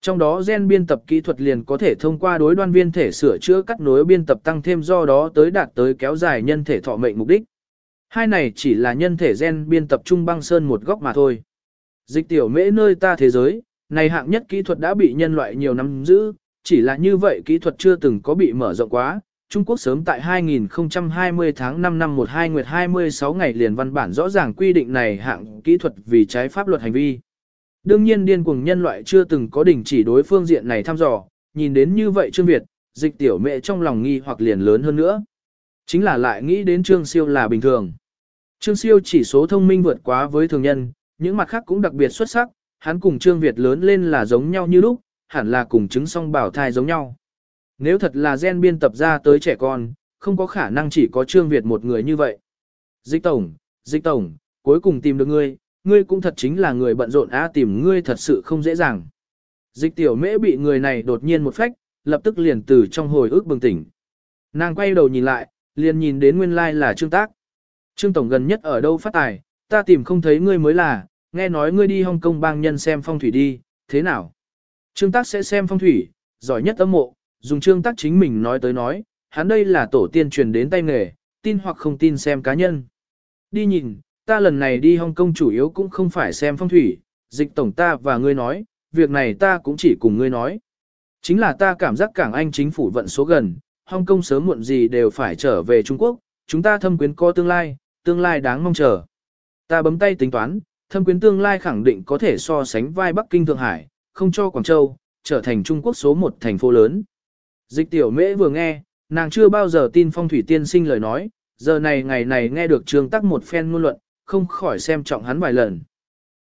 Trong đó gen biên tập kỹ thuật liền có thể thông qua đối đoan viên thể sửa chữa cắt nối biên tập tăng thêm do đó tới đạt tới kéo dài nhân thể thọ mệnh mục đích. Hai này chỉ là nhân thể gen biên tập trung băng sơn một góc mà thôi. Dịch tiểu mễ nơi ta thế giới, này hạng nhất kỹ thuật đã bị nhân loại nhiều năm giữ, chỉ là như vậy kỹ thuật chưa từng có bị mở rộng quá. Trung Quốc sớm tại 2020 tháng 5 năm 12 nguyệt 26 ngày liền văn bản rõ ràng quy định này hạng kỹ thuật vì trái pháp luật hành vi. Đương nhiên điên cuồng nhân loại chưa từng có đỉnh chỉ đối phương diện này thăm dò, nhìn đến như vậy Trương Việt, dịch tiểu mẹ trong lòng nghi hoặc liền lớn hơn nữa. Chính là lại nghĩ đến Trương Siêu là bình thường. Trương Siêu chỉ số thông minh vượt quá với thường nhân, những mặt khác cũng đặc biệt xuất sắc, hắn cùng Trương Việt lớn lên là giống nhau như lúc, hẳn là cùng chứng song bảo thai giống nhau. Nếu thật là gen biên tập ra tới trẻ con, không có khả năng chỉ có Trương Việt một người như vậy. Dịch tổng, dịch tổng, cuối cùng tìm được ngươi, ngươi cũng thật chính là người bận rộn á tìm ngươi thật sự không dễ dàng. Dịch tiểu mễ bị người này đột nhiên một phách, lập tức liền từ trong hồi ức bừng tỉnh. Nàng quay đầu nhìn lại, liền nhìn đến nguyên lai là Trương Tác. Trương Tổng gần nhất ở đâu phát tài, ta tìm không thấy ngươi mới là, nghe nói ngươi đi Hong Kong bang nhân xem phong thủy đi, thế nào? Trương Tác sẽ xem phong thủy, giỏi nhất âm mộ, dùng Trương Tác chính mình nói tới nói, hắn đây là tổ tiên truyền đến tay nghề, tin hoặc không tin xem cá nhân. Đi nhìn, ta lần này đi Hong Kong chủ yếu cũng không phải xem phong thủy, dịch tổng ta và ngươi nói, việc này ta cũng chỉ cùng ngươi nói. Chính là ta cảm giác cảng Anh chính phủ vận số gần, Hong Kong sớm muộn gì đều phải trở về Trung Quốc, chúng ta thâm quyến có tương lai, tương lai đáng mong chờ. Ta bấm tay tính toán, thâm quyến tương lai khẳng định có thể so sánh vai Bắc Kinh Thượng Hải, không cho Quảng Châu, trở thành Trung Quốc số một thành phố lớn. Dịch tiểu mễ vừa nghe, nàng chưa bao giờ tin phong thủy tiên sinh lời nói, giờ này ngày này nghe được trường tắc một phen ngôn luận, không khỏi xem trọng hắn vài lần.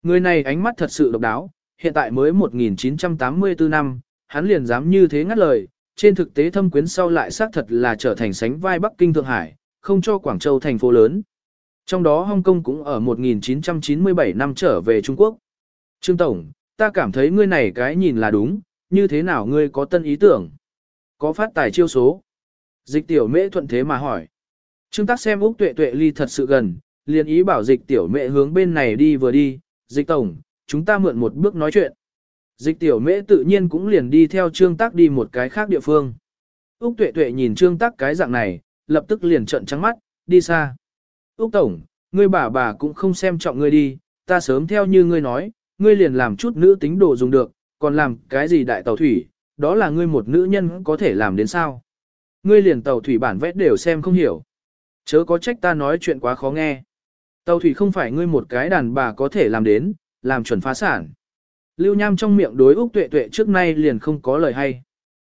Người này ánh mắt thật sự độc đáo, hiện tại mới 1984 năm, hắn liền dám như thế ngắt lời, trên thực tế thâm quyến sau lại xác thật là trở thành sánh vai Bắc Kinh Thượng Hải, không cho Quảng Châu thành phố lớn. Trong đó Hong Kong cũng ở 1997 năm trở về Trung Quốc. Trương Tổng, ta cảm thấy ngươi này cái nhìn là đúng, như thế nào ngươi có tân ý tưởng? Có phát tài chiêu số? Dịch tiểu mễ thuận thế mà hỏi. Trương Tác xem Úc Tuệ Tuệ ly thật sự gần, liền ý bảo dịch tiểu mẹ hướng bên này đi vừa đi, dịch tổng, chúng ta mượn một bước nói chuyện. Dịch tiểu mễ tự nhiên cũng liền đi theo trương tác đi một cái khác địa phương. Úc tuệ tuệ nhìn trương tác cái dạng này, lập tức liền trợn trắng mắt, đi xa. Úc tổng, ngươi bà bà cũng không xem trọng ngươi đi, ta sớm theo như ngươi nói, ngươi liền làm chút nữ tính đồ dùng được, còn làm cái gì đại tàu thủy, đó là ngươi một nữ nhân có thể làm đến sao. Ngươi liền tàu thủy bản vẽ đều xem không hiểu. Chớ có trách ta nói chuyện quá khó nghe. Tàu thủy không phải ngươi một cái đàn bà có thể làm đến, làm chuẩn phá sản. Lưu Nham trong miệng đối Úc Tuệ Tuệ trước nay liền không có lời hay.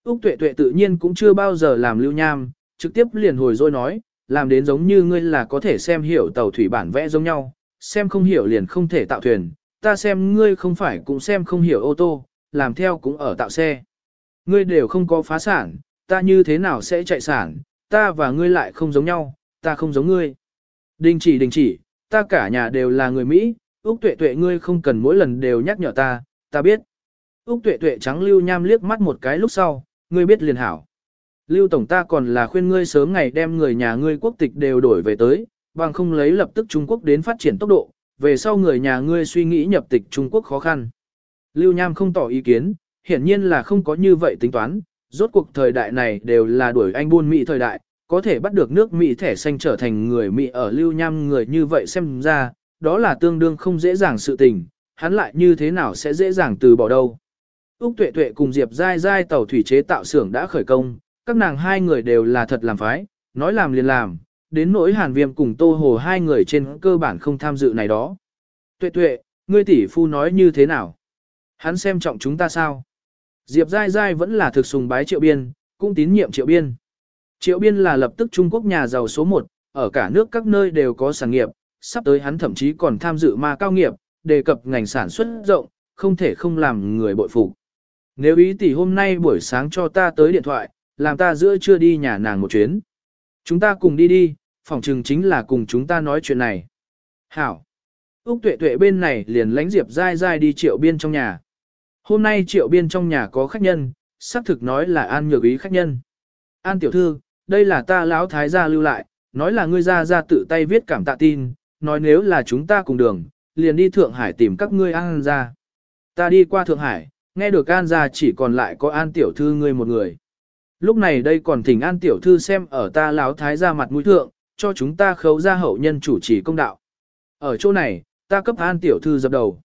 Úc Tuệ Tuệ tự nhiên cũng chưa bao giờ làm Lưu Nham, trực tiếp liền hồi rồi nói, làm đến giống như ngươi là có thể xem hiểu tàu thủy bản vẽ giống nhau, xem không hiểu liền không thể tạo thuyền, ta xem ngươi không phải cũng xem không hiểu ô tô, làm theo cũng ở tạo xe. Ngươi đều không có phá sản, ta như thế nào sẽ chạy sản, ta và ngươi lại không giống nhau, ta không giống ngươi. Đình chỉ đình chỉ, ta cả nhà đều là người Mỹ, Úc tuệ tuệ ngươi không cần mỗi lần đều nhắc nhở ta, ta biết. Úc tuệ tuệ trắng Lưu Nham liếc mắt một cái lúc sau, ngươi biết liền hảo. Lưu Tổng ta còn là khuyên ngươi sớm ngày đem người nhà ngươi quốc tịch đều đổi về tới, bằng không lấy lập tức Trung Quốc đến phát triển tốc độ, về sau người nhà ngươi suy nghĩ nhập tịch Trung Quốc khó khăn. Lưu Nham không tỏ ý kiến, hiển nhiên là không có như vậy tính toán, rốt cuộc thời đại này đều là đuổi anh buôn Mỹ thời đại, có thể bắt được nước Mỹ thẻ xanh trở thành người Mỹ ở Lưu Nham người như vậy xem ra, đó là tương đương không dễ dàng sự tình, hắn lại như thế nào sẽ dễ dàng từ bỏ đâu. Úc Tuệ Tuệ cùng Diệp Giai Giai tàu thủy chế tạo xưởng đã khởi công, các nàng hai người đều là thật làm phái, nói làm liền làm, đến nỗi Hàn Viêm cùng Tô Hồ hai người trên cơ bản không tham dự này đó. Tuệ Tuệ, ngươi tỷ phu nói như thế nào? Hắn xem trọng chúng ta sao? Diệp Giai Giai vẫn là thực sùng bái Triệu Biên, cũng tín nhiệm Triệu Biên. Triệu Biên là lập tức Trung Quốc nhà giàu số 1, ở cả nước các nơi đều có sản nghiệp, sắp tới hắn thậm chí còn tham dự ma cao nghiệp, đề cập ngành sản xuất rộng, không thể không làm người bội phục. Nếu ý tỷ hôm nay buổi sáng cho ta tới điện thoại, làm ta giữa trưa đi nhà nàng một chuyến. Chúng ta cùng đi đi, phòng trừng chính là cùng chúng ta nói chuyện này. Hảo. Úc tuệ tuệ bên này liền lánh Diệp dai dai đi triệu biên trong nhà. Hôm nay triệu biên trong nhà có khách nhân, xác thực nói là an nhược ý khách nhân. An tiểu thư, đây là ta lão thái gia lưu lại, nói là ngươi ra ra tự tay viết cảm tạ tin, nói nếu là chúng ta cùng đường, liền đi Thượng Hải tìm các ngươi an ra. Ta đi qua Thượng Hải, nghe được an ra chỉ còn lại có an tiểu thư ngươi một người. Lúc này đây còn thỉnh an tiểu thư xem ở ta lão thái gia mặt mũi thượng, cho chúng ta khấu ra hậu nhân chủ trì công đạo. Ở chỗ này, ta cấp an tiểu thư dập đầu.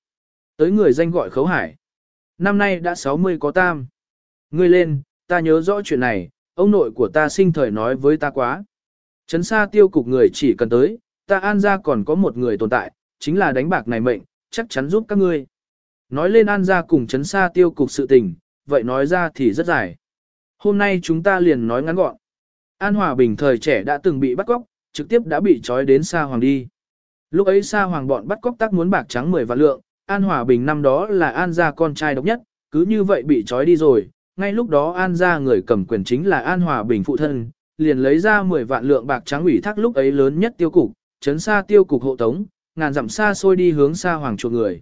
Tới người danh gọi khấu hải. Năm nay đã 60 có tam. Ngươi lên, ta nhớ rõ chuyện này, ông nội của ta sinh thời nói với ta quá. Trấn xa tiêu cục người chỉ cần tới, ta an ra còn có một người tồn tại, chính là đánh bạc này mệnh, chắc chắn giúp các ngươi. Nói lên an ra cùng trấn xa tiêu cục sự tình, vậy nói ra thì rất dài. Hôm nay chúng ta liền nói ngắn gọn. An Hòa Bình thời trẻ đã từng bị bắt cóc, trực tiếp đã bị trói đến Sa Hoàng đi. Lúc ấy Sa Hoàng bọn bắt cóc tác muốn bạc trắng 10 vạn lượng, An Hòa Bình năm đó là An gia con trai độc nhất, cứ như vậy bị trói đi rồi. Ngay lúc đó An gia người cầm quyền chính là An Hòa Bình phụ thân, liền lấy ra 10 vạn lượng bạc trắng ủy thác lúc ấy lớn nhất tiêu cục, chấn xa tiêu cục hộ tống, ngàn dặm xa xôi đi hướng xa Hoàng chuộc người.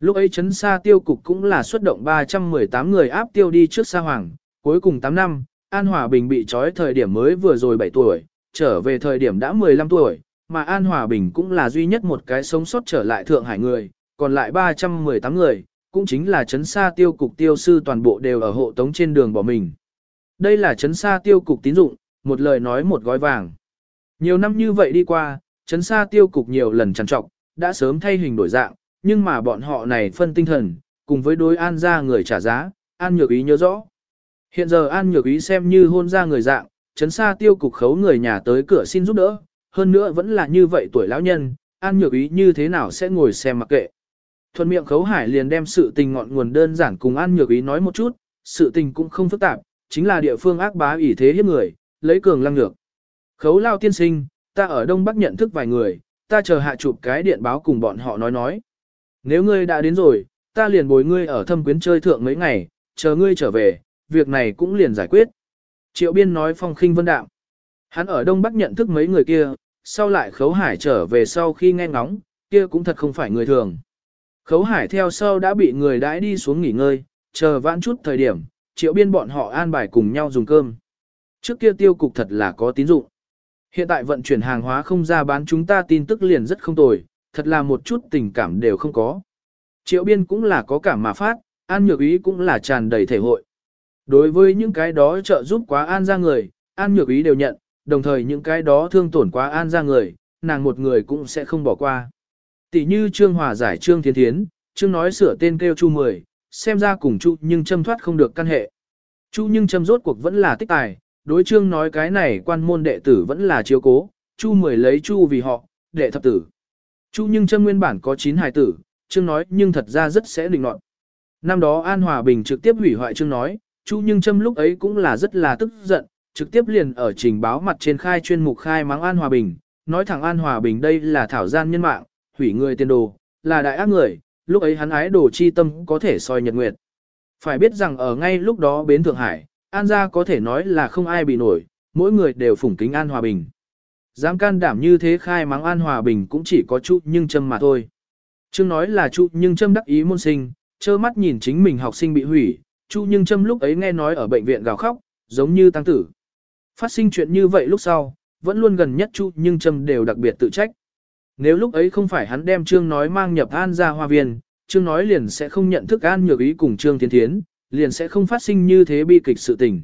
Lúc ấy chấn xa tiêu cục cũng là xuất động 318 người áp tiêu đi trước xa Hoàng, cuối cùng 8 năm, An Hòa Bình bị trói thời điểm mới vừa rồi 7 tuổi, trở về thời điểm đã 15 tuổi, mà An Hòa Bình cũng là duy nhất một cái sống sót trở lại Thượng Hải người, còn lại 318 người, cũng chính là chấn xa tiêu cục tiêu sư toàn bộ đều ở hộ tống trên đường bỏ mình. Đây là chấn xa tiêu cục tín dụng, một lời nói một gói vàng. Nhiều năm như vậy đi qua, chấn xa tiêu cục nhiều lần trằn trọc, đã sớm thay hình đổi dạng, nhưng mà bọn họ này phân tinh thần, cùng với đối an ra người trả giá, an nhược ý nhớ rõ. Hiện giờ An Nhược Ý xem như hôn ra người dạng, chấn xa tiêu cục khấu người nhà tới cửa xin giúp đỡ, hơn nữa vẫn là như vậy tuổi lão nhân, An Nhược Ý như thế nào sẽ ngồi xem mặc kệ. Thuận miệng khấu hải liền đem sự tình ngọn nguồn đơn giản cùng An Nhược Ý nói một chút, sự tình cũng không phức tạp, chính là địa phương ác bá ủy thế hiếp người, lấy cường lăng nhược. Khấu lao tiên sinh, ta ở Đông Bắc nhận thức vài người, ta chờ hạ chụp cái điện báo cùng bọn họ nói nói. Nếu ngươi đã đến rồi, ta liền bồi ngươi ở thâm quyến chơi thượng mấy ngày, chờ ngươi trở về, việc này cũng liền giải quyết. Triệu biên nói phong khinh vân đạm. Hắn ở Đông Bắc nhận thức mấy người kia, sau lại khấu hải trở về sau khi nghe ngóng, kia cũng thật không phải người thường. Khấu hải theo sau đã bị người đãi đi xuống nghỉ ngơi, chờ vãn chút thời điểm, triệu biên bọn họ an bài cùng nhau dùng cơm. Trước kia tiêu cục thật là có tín dụng. Hiện tại vận chuyển hàng hóa không ra bán chúng ta tin tức liền rất không tồi, thật là một chút tình cảm đều không có. Triệu biên cũng là có cảm mà phát, an nhược ý cũng là tràn đầy thể hội. Đối với những cái đó trợ giúp quá an ra người, an nhược ý đều nhận, đồng thời những cái đó thương tổn quá an ra người, nàng một người cũng sẽ không bỏ qua. Tỷ như Trương Hòa giải Trương Thiên Thiến, Trương nói sửa tên kêu Chu Mười, xem ra cùng Chu nhưng châm thoát không được căn hệ. Chu nhưng châm rốt cuộc vẫn là tích tài, đối Trương nói cái này quan môn đệ tử vẫn là chiếu cố, Chu Mười lấy Chu vì họ, đệ thập tử. Chu nhưng châm nguyên bản có 9 hài tử, Trương nói nhưng thật ra rất sẽ định nọt. Năm đó An Hòa Bình trực tiếp hủy hoại Trương nói, Chu Nhưng Trâm lúc ấy cũng là rất là tức giận, trực tiếp liền ở trình báo mặt trên khai chuyên mục khai mắng An Hòa Bình, nói thẳng An Hòa Bình đây là thảo gian nhân mạng, hủy người tiền đồ, là đại ác người, lúc ấy hắn ái đồ chi tâm có thể soi nhật nguyệt. Phải biết rằng ở ngay lúc đó bến Thượng Hải, An gia có thể nói là không ai bị nổi, mỗi người đều phủng kính An Hòa Bình. Dám can đảm như thế khai mắng An Hòa Bình cũng chỉ có chút nhưng châm mà thôi. Chương nói là chút nhưng châm đắc ý môn sinh, trơ mắt nhìn chính mình học sinh bị hủy, Chu Nhưng Trâm lúc ấy nghe nói ở bệnh viện gào khóc, giống như tăng tử. Phát sinh chuyện như vậy lúc sau, vẫn luôn gần nhất Chu Nhưng Trâm đều đặc biệt tự trách. Nếu lúc ấy không phải hắn đem Trương nói mang nhập An ra hoa viên, Trương nói liền sẽ không nhận thức An nhược ý cùng Trương Tiến Thiến, liền sẽ không phát sinh như thế bi kịch sự tình.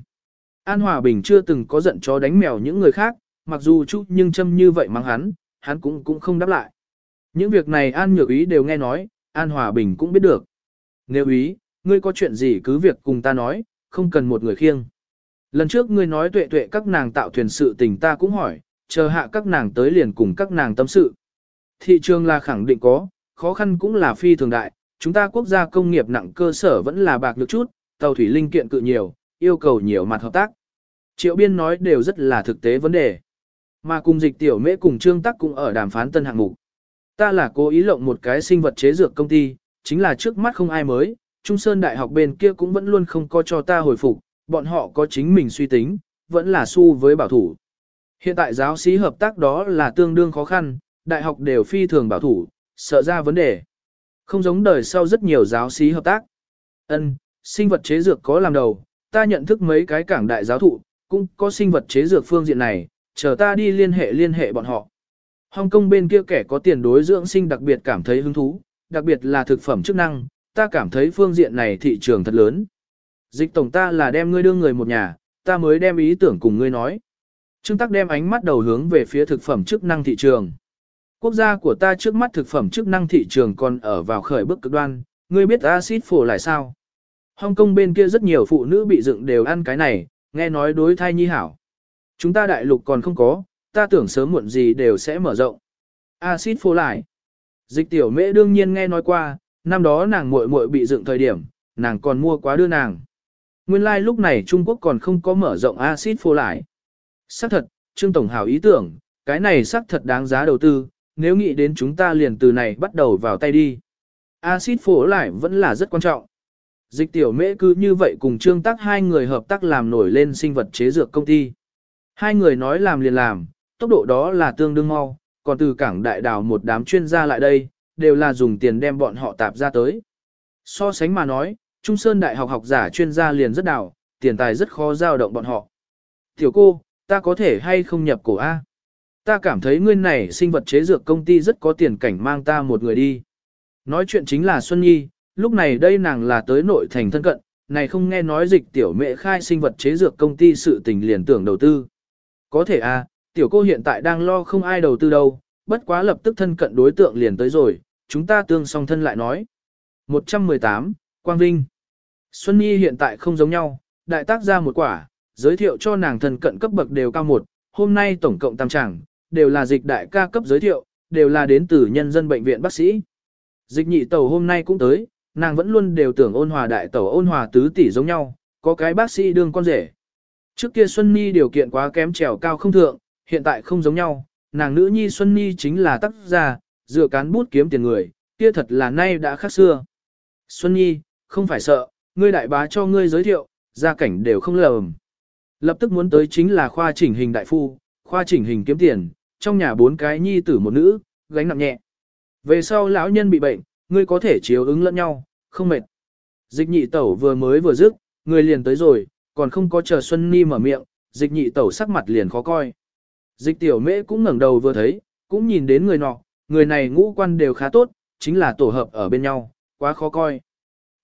An Hòa Bình chưa từng có giận chó đánh mèo những người khác, mặc dù chút Nhưng châm như vậy mang hắn, hắn cũng cũng không đáp lại. Những việc này An nhược ý đều nghe nói, An Hòa Bình cũng biết được. Nếu ý, ngươi có chuyện gì cứ việc cùng ta nói, không cần một người khiêng. Lần trước ngươi nói tuệ tuệ các nàng tạo thuyền sự tình ta cũng hỏi, chờ hạ các nàng tới liền cùng các nàng tâm sự. Thị trường là khẳng định có, khó khăn cũng là phi thường đại, chúng ta quốc gia công nghiệp nặng cơ sở vẫn là bạc được chút, tàu thủy linh kiện cự nhiều, yêu cầu nhiều mặt hợp tác. Triệu biên nói đều rất là thực tế vấn đề. Mà cùng dịch tiểu mễ cùng trương tắc cũng ở đàm phán tân hạng mục. Ta là cố ý lộng một cái sinh vật chế dược công ty, chính là trước mắt không ai mới, Trung Sơn Đại học bên kia cũng vẫn luôn không có cho ta hồi phục, bọn họ có chính mình suy tính, vẫn là su với bảo thủ. Hiện tại giáo sĩ hợp tác đó là tương đương khó khăn, đại học đều phi thường bảo thủ, sợ ra vấn đề. Không giống đời sau rất nhiều giáo sĩ hợp tác. Ân, sinh vật chế dược có làm đầu, ta nhận thức mấy cái cảng đại giáo thụ, cũng có sinh vật chế dược phương diện này, chờ ta đi liên hệ liên hệ bọn họ. Hong Kong bên kia kẻ có tiền đối dưỡng sinh đặc biệt cảm thấy hứng thú, đặc biệt là thực phẩm chức năng, ta cảm thấy phương diện này thị trường thật lớn. Dịch tổng ta là đem ngươi đưa người một nhà, ta mới đem ý tưởng cùng ngươi nói. Trương Tắc đem ánh mắt đầu hướng về phía thực phẩm chức năng thị trường. Quốc gia của ta trước mắt thực phẩm chức năng thị trường còn ở vào khởi bước cực đoan, ngươi biết axit phổ lại sao? Hong Kong bên kia rất nhiều phụ nữ bị dựng đều ăn cái này, nghe nói đối thai nhi hảo. Chúng ta đại lục còn không có, ta tưởng sớm muộn gì đều sẽ mở rộng. Axit phổ lại. Dịch tiểu mễ đương nhiên nghe nói qua, năm đó nàng muội muội bị dựng thời điểm, nàng còn mua quá đưa nàng. Nguyên lai like lúc này Trung Quốc còn không có mở rộng axit phô lại. Xác thật, Trương Tổng hảo ý tưởng, cái này xác thật đáng giá đầu tư, nếu nghĩ đến chúng ta liền từ này bắt đầu vào tay đi. Axit phổ lại vẫn là rất quan trọng. Dịch tiểu mễ cứ như vậy cùng Trương Tắc hai người hợp tác làm nổi lên sinh vật chế dược công ty. Hai người nói làm liền làm, tốc độ đó là tương đương mau, còn từ cảng đại đảo một đám chuyên gia lại đây, đều là dùng tiền đem bọn họ tạp ra tới. So sánh mà nói, Trung Sơn Đại học học giả chuyên gia liền rất đảo, tiền tài rất khó giao động bọn họ. Tiểu cô, ta có thể hay không nhập cổ A? Ta cảm thấy ngươi này sinh vật chế dược công ty rất có tiền cảnh mang ta một người đi. Nói chuyện chính là Xuân Nhi, lúc này đây nàng là tới nội thành thân cận, này không nghe nói dịch tiểu mẹ khai sinh vật chế dược công ty sự tình liền tưởng đầu tư. Có thể a, tiểu cô hiện tại đang lo không ai đầu tư đâu, bất quá lập tức thân cận đối tượng liền tới rồi, chúng ta tương song thân lại nói. 118, Quang Vinh Xuân Nhi hiện tại không giống nhau, đại tác ra một quả, giới thiệu cho nàng thân cận cấp bậc đều cao một, hôm nay tổng cộng tam chẳng, đều là dịch đại ca cấp giới thiệu, đều là đến từ nhân dân bệnh viện bác sĩ. Dịch nhị tẩu hôm nay cũng tới, nàng vẫn luôn đều tưởng ôn hòa đại tẩu ôn hòa tứ tỷ giống nhau, có cái bác sĩ đương con rể. Trước kia Xuân Nhi điều kiện quá kém trèo cao không thượng, hiện tại không giống nhau, nàng nữ nhi Xuân Nhi chính là tác gia, dựa cán bút kiếm tiền người, kia thật là nay đã khác xưa. Xuân Nhi, không phải sợ, ngươi đại bá cho ngươi giới thiệu, gia cảnh đều không lầm. Lập tức muốn tới chính là khoa chỉnh hình đại phu, khoa chỉnh hình kiếm tiền, trong nhà bốn cái nhi tử một nữ, gánh nặng nhẹ. Về sau lão nhân bị bệnh, ngươi có thể chiếu ứng lẫn nhau, không mệt. Dịch nhị tẩu vừa mới vừa dứt, người liền tới rồi, còn không có chờ Xuân Nhi mở miệng, dịch nhị tẩu sắc mặt liền khó coi. Dịch tiểu mễ cũng ngẩng đầu vừa thấy, cũng nhìn đến người nọ, người này ngũ quan đều khá tốt, chính là tổ hợp ở bên nhau, quá khó coi.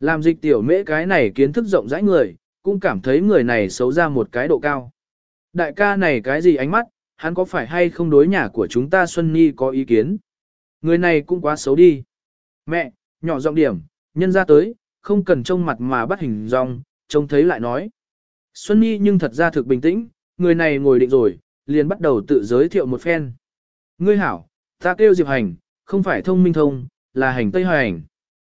Làm dịch tiểu mễ cái này kiến thức rộng rãi người, cũng cảm thấy người này xấu ra một cái độ cao. Đại ca này cái gì ánh mắt, hắn có phải hay không đối nhà của chúng ta Xuân Nhi có ý kiến? Người này cũng quá xấu đi. Mẹ, nhỏ giọng điểm, nhân ra tới, không cần trông mặt mà bắt hình dong, trông thấy lại nói. Xuân Nhi nhưng thật ra thực bình tĩnh, người này ngồi định rồi, liền bắt đầu tự giới thiệu một phen. Ngươi hảo, ta kêu Diệp Hành, không phải thông minh thông, là hành Tây Hành.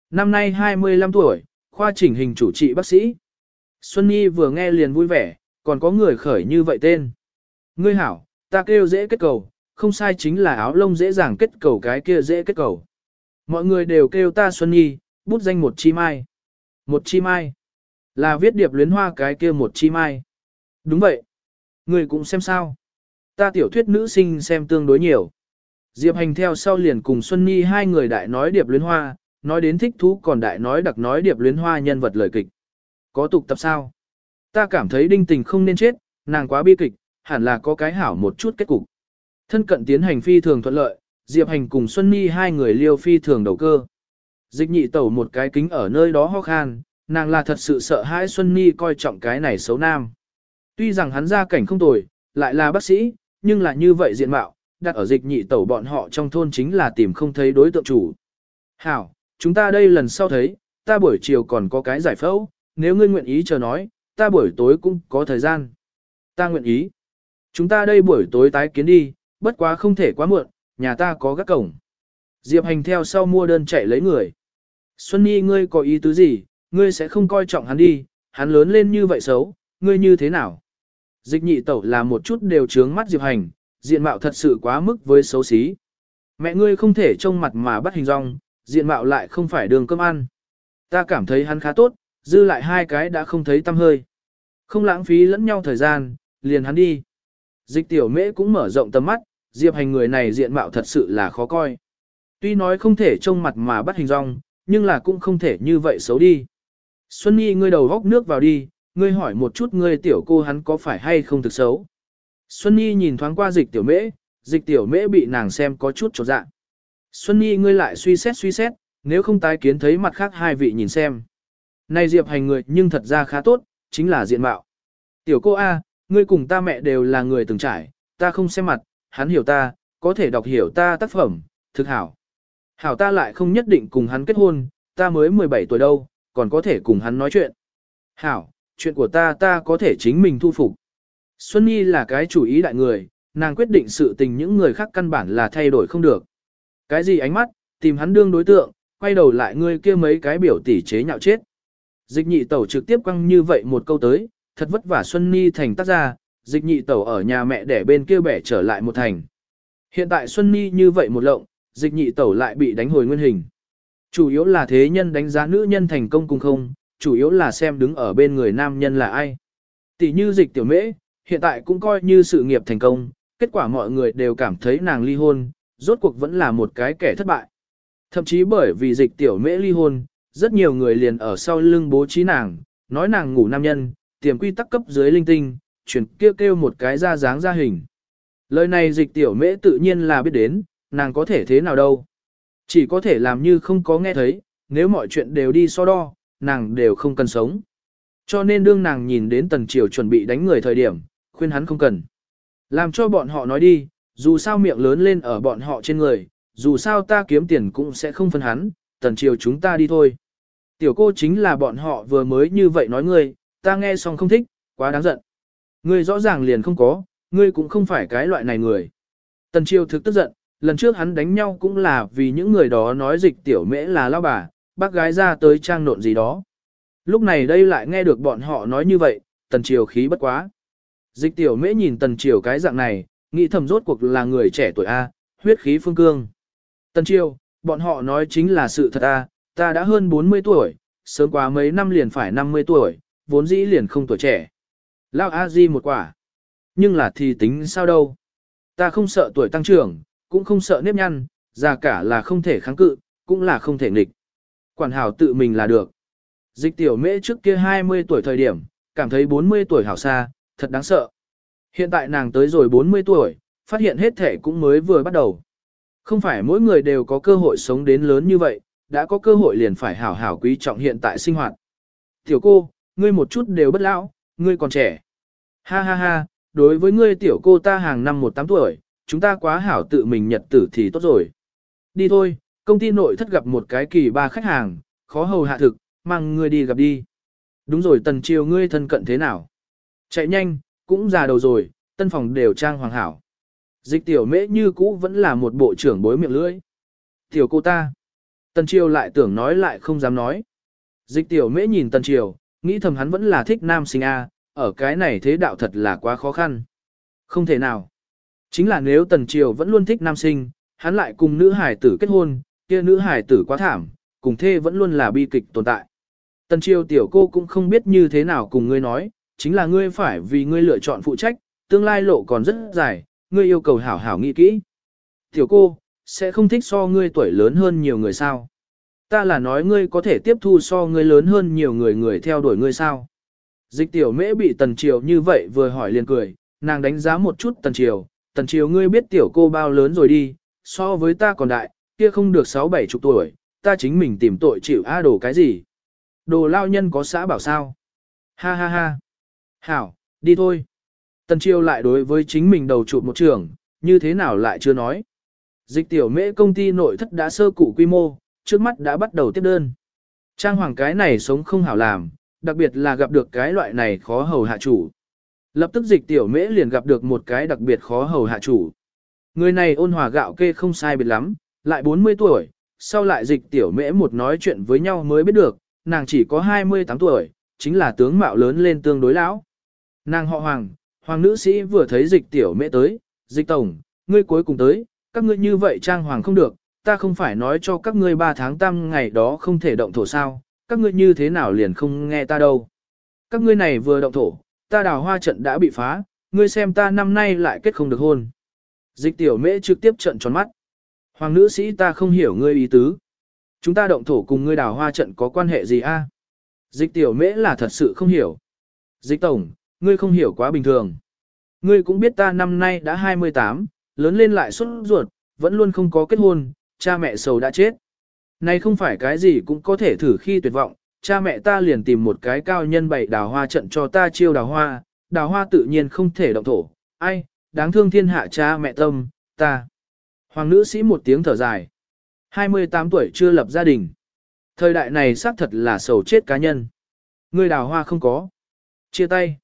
Năm nay 25 tuổi, khoa chỉnh hình chủ trị bác sĩ. Xuân Nhi vừa nghe liền vui vẻ, còn có người khởi như vậy tên. Ngươi hảo, ta kêu dễ kết cầu, không sai chính là áo lông dễ dàng kết cầu cái kia dễ kết cầu. Mọi người đều kêu ta Xuân Nhi, bút danh một chi mai. Một chi mai. Là viết điệp luyến hoa cái kia một chi mai. Đúng vậy. Người cũng xem sao. Ta tiểu thuyết nữ sinh xem tương đối nhiều. Diệp Hành theo sau liền cùng Xuân Nhi hai người đại nói điệp luyến hoa, nói đến thích thú còn đại nói đặc nói điệp luyến hoa nhân vật lời kịch. Có tục tập sao? Ta cảm thấy đinh tình không nên chết, nàng quá bi kịch, hẳn là có cái hảo một chút kết cục. Thân cận tiến hành phi thường thuận lợi, Diệp Hành cùng Xuân Nhi hai người liêu phi thường đầu cơ. Dịch nhị tẩu một cái kính ở nơi đó ho khan, nàng là thật sự sợ hãi Xuân Nhi coi trọng cái này xấu nam. Tuy rằng hắn ra cảnh không tồi, lại là bác sĩ, nhưng là như vậy diện mạo, đặt ở dịch nhị tẩu bọn họ trong thôn chính là tìm không thấy đối tượng chủ. Hảo, chúng ta đây lần sau thấy, ta buổi chiều còn có cái giải phẫu, nếu ngươi nguyện ý chờ nói, ta buổi tối cũng có thời gian. Ta nguyện ý. Chúng ta đây buổi tối tái kiến đi, bất quá không thể quá muộn, nhà ta có gác cổng. Diệp Hành theo sau mua đơn chạy lấy người. Xuân Nhi ngươi có ý tứ gì, ngươi sẽ không coi trọng hắn đi, hắn lớn lên như vậy xấu, ngươi như thế nào? Dịch nhị tẩu là một chút đều trướng mắt Diệp Hành, diện mạo thật sự quá mức với xấu xí. Mẹ ngươi không thể trông mặt mà bắt hình rong, diện mạo lại không phải đường cơm ăn. Ta cảm thấy hắn khá tốt, dư lại hai cái đã không thấy tâm hơi. Không lãng phí lẫn nhau thời gian, liền hắn đi. Dịch tiểu mễ cũng mở rộng tầm mắt, Diệp Hành người này diện mạo thật sự là khó coi. Tuy nói không thể trông mặt mà bắt hình rong, nhưng là cũng không thể như vậy xấu đi. Xuân Nhi ngươi đầu góc nước vào đi, ngươi hỏi một chút ngươi tiểu cô hắn có phải hay không thực xấu. Xuân Nhi nhìn thoáng qua dịch tiểu mễ, dịch tiểu mễ bị nàng xem có chút trột dạ. Xuân Nhi ngươi lại suy xét suy xét, nếu không tái kiến thấy mặt khác hai vị nhìn xem. Này Diệp hành người nhưng thật ra khá tốt, chính là diện mạo. Tiểu cô A, ngươi cùng ta mẹ đều là người từng trải, ta không xem mặt, hắn hiểu ta, có thể đọc hiểu ta tác phẩm, thực hảo. Hảo ta lại không nhất định cùng hắn kết hôn, ta mới 17 tuổi đâu, còn có thể cùng hắn nói chuyện. Hảo, chuyện của ta ta có thể chính mình thu phục. Xuân Nhi là cái chủ ý đại người, nàng quyết định sự tình những người khác căn bản là thay đổi không được. Cái gì ánh mắt, tìm hắn đương đối tượng, quay đầu lại ngươi kia mấy cái biểu tỷ chế nhạo chết. Dịch nhị tẩu trực tiếp quăng như vậy một câu tới, thật vất vả Xuân Nhi thành tác gia, dịch nhị tẩu ở nhà mẹ để bên kia bẻ trở lại một thành. Hiện tại Xuân Nhi như vậy một lộng, dịch nhị tẩu lại bị đánh hồi nguyên hình. Chủ yếu là thế nhân đánh giá nữ nhân thành công cùng không, chủ yếu là xem đứng ở bên người nam nhân là ai. Tỷ như dịch tiểu mễ, hiện tại cũng coi như sự nghiệp thành công, kết quả mọi người đều cảm thấy nàng ly hôn, rốt cuộc vẫn là một cái kẻ thất bại. Thậm chí bởi vì dịch tiểu mễ ly hôn, rất nhiều người liền ở sau lưng bố trí nàng, nói nàng ngủ nam nhân, tiềm quy tắc cấp dưới linh tinh, chuyển kêu kêu một cái ra dáng ra hình. Lời này dịch tiểu mễ tự nhiên là biết đến, nàng có thể thế nào đâu. Chỉ có thể làm như không có nghe thấy, nếu mọi chuyện đều đi so đo, nàng đều không cần sống. Cho nên đương nàng nhìn đến tần triều chuẩn bị đánh người thời điểm, khuyên hắn không cần. Làm cho bọn họ nói đi, dù sao miệng lớn lên ở bọn họ trên người, dù sao ta kiếm tiền cũng sẽ không phân hắn, tần triều chúng ta đi thôi. Tiểu cô chính là bọn họ vừa mới như vậy nói ngươi, ta nghe xong không thích, quá đáng giận. Ngươi rõ ràng liền không có, ngươi cũng không phải cái loại này người. Tần Chiêu thực tức giận, lần trước hắn đánh nhau cũng là vì những người đó nói dịch tiểu mễ là lao bà, bác gái ra tới trang nộn gì đó. Lúc này đây lại nghe được bọn họ nói như vậy, tần Chiêu khí bất quá. Dịch tiểu mễ nhìn tần Chiêu cái dạng này, nghĩ thầm rốt cuộc là người trẻ tuổi A, huyết khí phương cương. Tần Chiêu, bọn họ nói chính là sự thật A, ta đã hơn 40 tuổi, sớm quá mấy năm liền phải 50 tuổi, vốn dĩ liền không tuổi trẻ. Lao A Di một quả. Nhưng là thì tính sao đâu. Ta không sợ tuổi tăng trưởng, cũng không sợ nếp nhăn, già cả là không thể kháng cự, cũng là không thể nghịch. Quản hảo tự mình là được. Dịch tiểu mễ trước kia 20 tuổi thời điểm, cảm thấy 40 tuổi hảo xa, thật đáng sợ. Hiện tại nàng tới rồi 40 tuổi, phát hiện hết thể cũng mới vừa bắt đầu. Không phải mỗi người đều có cơ hội sống đến lớn như vậy, đã có cơ hội liền phải hảo hảo quý trọng hiện tại sinh hoạt. Tiểu cô, ngươi một chút đều bất lão, ngươi còn trẻ. Ha ha ha, đối với ngươi tiểu cô ta hàng năm một tám tuổi, chúng ta quá hảo tự mình nhật tử thì tốt rồi. Đi thôi, công ty nội thất gặp một cái kỳ ba khách hàng, khó hầu hạ thực, mang ngươi đi gặp đi. Đúng rồi tần chiều ngươi thân cận thế nào? Chạy nhanh, cũng già đầu rồi, tân phòng đều trang hoàng hảo. Dịch tiểu mễ như cũ vẫn là một bộ trưởng bối miệng lưỡi. Tiểu cô ta. Tần triều lại tưởng nói lại không dám nói. Dịch tiểu mễ nhìn tần triều, nghĩ thầm hắn vẫn là thích nam sinh A, ở cái này thế đạo thật là quá khó khăn. Không thể nào. Chính là nếu tần triều vẫn luôn thích nam sinh, hắn lại cùng nữ hải tử kết hôn, kia nữ hải tử quá thảm, cùng thê vẫn luôn là bi kịch tồn tại. Tần triều tiểu cô cũng không biết như thế nào cùng ngươi nói, chính là ngươi phải vì ngươi lựa chọn phụ trách, tương lai lộ còn rất dài, ngươi yêu cầu hảo hảo nghĩ kỹ. Tiểu cô, sẽ không thích so ngươi tuổi lớn hơn nhiều người sao. Ta là nói ngươi có thể tiếp thu so ngươi lớn hơn nhiều người người theo đuổi ngươi sao. Dịch tiểu mễ bị tần triều như vậy vừa hỏi liền cười, nàng đánh giá một chút tần triều, tần triều ngươi biết tiểu cô bao lớn rồi đi, so với ta còn đại, kia không được sáu bảy chục tuổi, ta chính mình tìm tội chịu a đồ cái gì. Đồ lao nhân có xã bảo sao. Ha ha ha. Hảo, đi thôi. Tần triều lại đối với chính mình đầu chụp một trường, như thế nào lại chưa nói. Dịch tiểu mễ công ty nội thất đã sơ cụ quy mô, trước mắt đã bắt đầu tiếp đơn. Trang hoàng cái này sống không hảo làm, đặc biệt là gặp được cái loại này khó hầu hạ chủ. Lập tức dịch tiểu mễ liền gặp được một cái đặc biệt khó hầu hạ chủ. Người này ôn hòa gạo kê không sai biệt lắm, lại 40 tuổi, sau lại dịch tiểu mễ một nói chuyện với nhau mới biết được, nàng chỉ có 28 tuổi, chính là tướng mạo lớn lên tương đối lão. Nàng họ hoàng, hoàng nữ sĩ vừa thấy dịch tiểu mễ tới, dịch tổng, ngươi cuối cùng tới, các ngươi như vậy trang hoàng không được, ta không phải nói cho các ngươi 3 tháng tam ngày đó không thể động thổ sao, các ngươi như thế nào liền không nghe ta đâu. Các ngươi này vừa động thổ, ta đào hoa trận đã bị phá, ngươi xem ta năm nay lại kết không được hôn. Dịch tiểu mễ trực tiếp trận tròn mắt. Hoàng nữ sĩ ta không hiểu ngươi ý tứ. Chúng ta động thổ cùng ngươi đào hoa trận có quan hệ gì a? Dịch tiểu mễ là thật sự không hiểu. Dịch tổng, ngươi không hiểu quá bình thường. Ngươi cũng biết ta năm nay đã 28, lớn lên lại xuất ruột, vẫn luôn không có kết hôn, cha mẹ sầu đã chết. Này không phải cái gì cũng có thể thử khi tuyệt vọng, cha mẹ ta liền tìm một cái cao nhân bày đào hoa trận cho ta chiêu đào hoa, đào hoa tự nhiên không thể động thổ, ai, đáng thương thiên hạ cha mẹ tâm, ta. Hoàng nữ sĩ một tiếng thở dài. 28 tuổi chưa lập gia đình. Thời đại này xác thật là sầu chết cá nhân. Người đào hoa không có. Chia tay.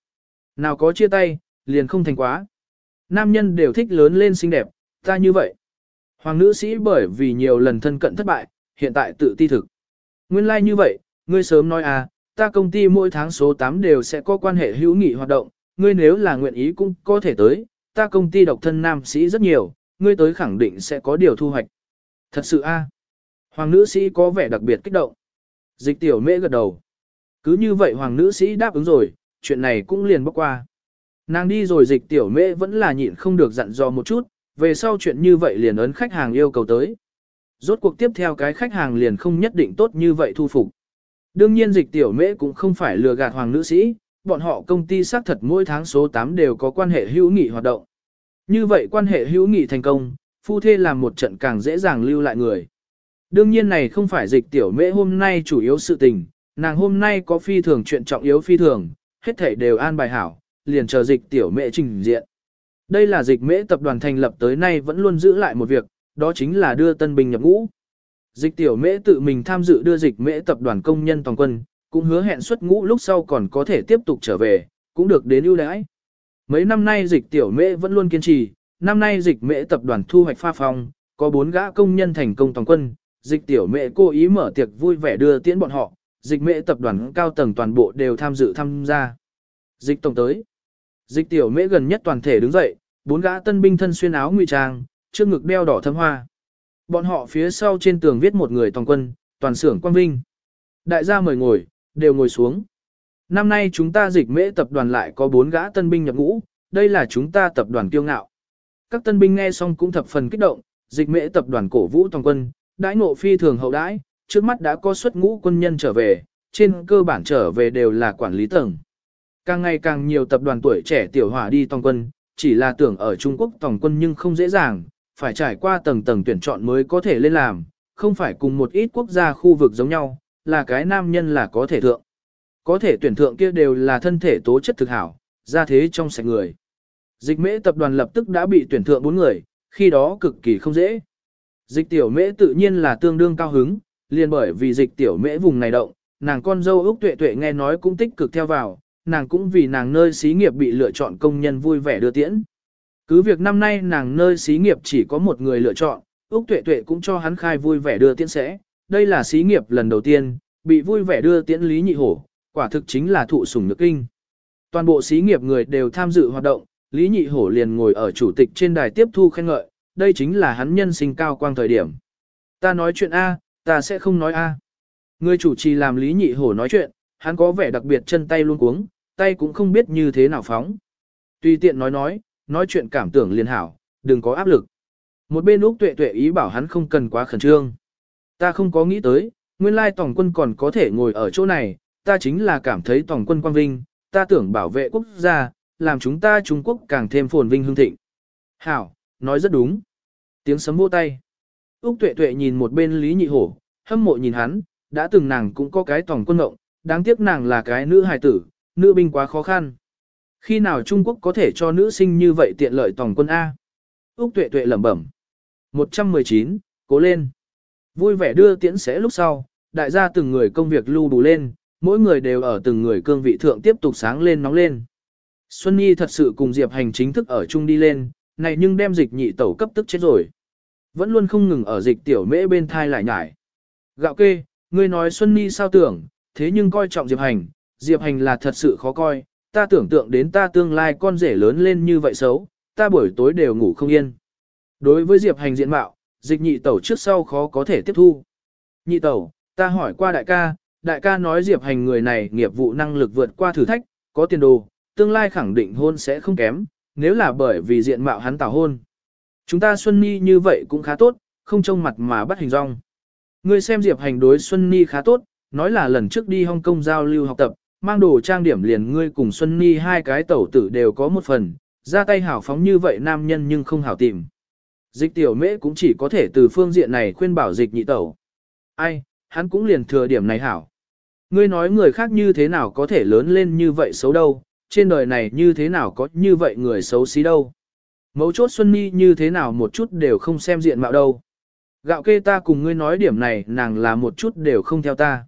Nào có chia tay, liền không thành quá. Nam nhân đều thích lớn lên xinh đẹp, ta như vậy. Hoàng nữ sĩ bởi vì nhiều lần thân cận thất bại, hiện tại tự ti thực. Nguyên lai like như vậy, ngươi sớm nói à, ta công ty mỗi tháng số 8 đều sẽ có quan hệ hữu nghị hoạt động, ngươi nếu là nguyện ý cũng có thể tới, ta công ty độc thân nam sĩ rất nhiều, ngươi tới khẳng định sẽ có điều thu hoạch. Thật sự a Hoàng nữ sĩ có vẻ đặc biệt kích động. Dịch tiểu mễ gật đầu. Cứ như vậy hoàng nữ sĩ đáp ứng rồi, chuyện này cũng liền bóc qua. Nàng đi rồi dịch tiểu mễ vẫn là nhịn không được dặn dò một chút, về sau chuyện như vậy liền ấn khách hàng yêu cầu tới. Rốt cuộc tiếp theo cái khách hàng liền không nhất định tốt như vậy thu phục. Đương nhiên dịch tiểu mễ cũng không phải lừa gạt hoàng nữ sĩ, bọn họ công ty xác thật mỗi tháng số 8 đều có quan hệ hữu nghị hoạt động. Như vậy quan hệ hữu nghị thành công, phu thê làm một trận càng dễ dàng lưu lại người. Đương nhiên này không phải dịch tiểu mễ hôm nay chủ yếu sự tình, nàng hôm nay có phi thường chuyện trọng yếu phi thường, hết thảy đều an bài hảo, liền chờ dịch tiểu mễ trình diện. Đây là dịch mễ tập đoàn thành lập tới nay vẫn luôn giữ lại một việc, đó chính là đưa tân binh nhập ngũ. Dịch tiểu mễ tự mình tham dự đưa dịch mễ tập đoàn công nhân toàn quân, cũng hứa hẹn xuất ngũ lúc sau còn có thể tiếp tục trở về, cũng được đến ưu đãi. Mấy năm nay dịch tiểu mễ vẫn luôn kiên trì, năm nay dịch mễ tập đoàn thu hoạch pha phong, có bốn gã công nhân thành công toàn quân, dịch tiểu mễ cố ý mở tiệc vui vẻ đưa tiễn bọn họ, dịch mễ tập đoàn cao tầng toàn bộ đều tham dự tham gia. Dịch tổng tới. Dịch tiểu mễ gần nhất toàn thể đứng dậy, bốn gã tân binh thân xuyên áo ngụy trang, trước ngực đeo đỏ thâm hoa. Bọn họ phía sau trên tường viết một người toàn quân, toàn xưởng quang vinh. Đại gia mời ngồi, đều ngồi xuống. Năm nay chúng ta dịch mễ tập đoàn lại có bốn gã tân binh nhập ngũ, đây là chúng ta tập đoàn kiêu ngạo. Các tân binh nghe xong cũng thập phần kích động, dịch mễ tập đoàn cổ vũ toàn quân, đãi ngộ phi thường hậu đãi, trước mắt đã có xuất ngũ quân nhân trở về, trên cơ bản trở về đều là quản lý tầng. Càng ngày càng nhiều tập đoàn tuổi trẻ tiểu hỏa đi toàn quân, chỉ là tưởng ở Trung Quốc tổng quân nhưng không dễ dàng, phải trải qua tầng tầng tuyển chọn mới có thể lên làm, không phải cùng một ít quốc gia khu vực giống nhau, là cái nam nhân là có thể thượng. Có thể tuyển thượng kia đều là thân thể tố chất thực hảo, ra thế trong sạch người. Dịch mễ tập đoàn lập tức đã bị tuyển thượng bốn người, khi đó cực kỳ không dễ. Dịch tiểu mễ tự nhiên là tương đương cao hứng, liền bởi vì dịch tiểu mễ vùng này động, nàng con dâu Úc Tuệ Tuệ nghe nói cũng tích cực theo vào, nàng cũng vì nàng nơi xí nghiệp bị lựa chọn công nhân vui vẻ đưa tiễn. Cứ việc năm nay nàng nơi xí nghiệp chỉ có một người lựa chọn, Úc Tuệ Tuệ cũng cho hắn khai vui vẻ đưa tiễn sẽ, đây là xí nghiệp lần đầu tiên, bị vui vẻ đưa tiễn Lý Nhị Hổ, quả thực chính là thụ sủng nước kinh. Toàn bộ xí nghiệp người đều tham dự hoạt động, Lý Nhị Hổ liền ngồi ở chủ tịch trên đài tiếp thu khen ngợi, đây chính là hắn nhân sinh cao quang thời điểm. Ta nói chuyện A, ta sẽ không nói A. Người chủ trì làm Lý Nhị Hổ nói chuyện, hắn có vẻ đặc biệt chân tay luôn cuống, tay cũng không biết như thế nào phóng. Tùy tiện nói nói, nói chuyện cảm tưởng liền hảo, đừng có áp lực. Một bên Úc Tuệ Tuệ ý bảo hắn không cần quá khẩn trương. Ta không có nghĩ tới, Nguyên lai tổng quân còn có thể ngồi ở chỗ này, ta chính là cảm thấy tổng quân quang vinh, ta tưởng bảo vệ quốc gia, làm chúng ta Trung Quốc càng thêm phồn vinh hương thịnh. Hảo, nói rất đúng. Tiếng sấm vỗ tay. Úc tuệ tuệ nhìn một bên Lý Nhị Hổ, hâm mộ nhìn hắn, đã từng nàng cũng có cái tổng quân ngộng, đáng tiếc nàng là cái nữ hài tử, nữ binh quá khó khăn. Khi nào Trung Quốc có thể cho nữ sinh như vậy tiện lợi tổng quân A? Úc tuệ tuệ lẩm bẩm. 119, cố lên. Vui vẻ đưa tiễn sẽ lúc sau, đại gia từng người công việc lưu đủ lên, mỗi người đều ở từng người cương vị thượng tiếp tục sáng lên nóng lên. Xuân Nhi thật sự cùng Diệp Hành chính thức ở chung đi lên, này nhưng đem dịch nhị tẩu cấp tức chết rồi. Vẫn luôn không ngừng ở dịch tiểu mễ bên thai lại nhải. Gạo kê, ngươi nói Xuân Nhi sao tưởng, thế nhưng coi trọng Diệp Hành, Diệp Hành là thật sự khó coi, ta tưởng tượng đến ta tương lai con rể lớn lên như vậy xấu, ta buổi tối đều ngủ không yên. Đối với Diệp Hành diện mạo, dịch nhị tẩu trước sau khó có thể tiếp thu. Nhị tẩu, ta hỏi qua đại ca, đại ca nói Diệp Hành người này nghiệp vụ năng lực vượt qua thử thách, có tiền đồ, tương lai khẳng định hôn sẽ không kém, nếu là bởi vì diện mạo hắn tảo hôn. Chúng ta Xuân Ni như vậy cũng khá tốt, không trông mặt mà bắt hình rong. Ngươi xem Diệp Hành đối Xuân Ni khá tốt, nói là lần trước đi Hong Kong giao lưu học tập, mang đồ trang điểm liền ngươi cùng Xuân Ni hai cái tẩu tử đều có một phần, ra tay hảo phóng như vậy nam nhân nhưng không hảo tìm. Dịch tiểu mễ cũng chỉ có thể từ phương diện này khuyên bảo dịch nhị tẩu. Ai, hắn cũng liền thừa điểm này hảo. Ngươi nói người khác như thế nào có thể lớn lên như vậy xấu đâu, trên đời này như thế nào có như vậy người xấu xí đâu. Mấu chốt Xuân Ni như thế nào một chút đều không xem diện mạo đâu. Gạo kê ta cùng ngươi nói điểm này nàng là một chút đều không theo ta.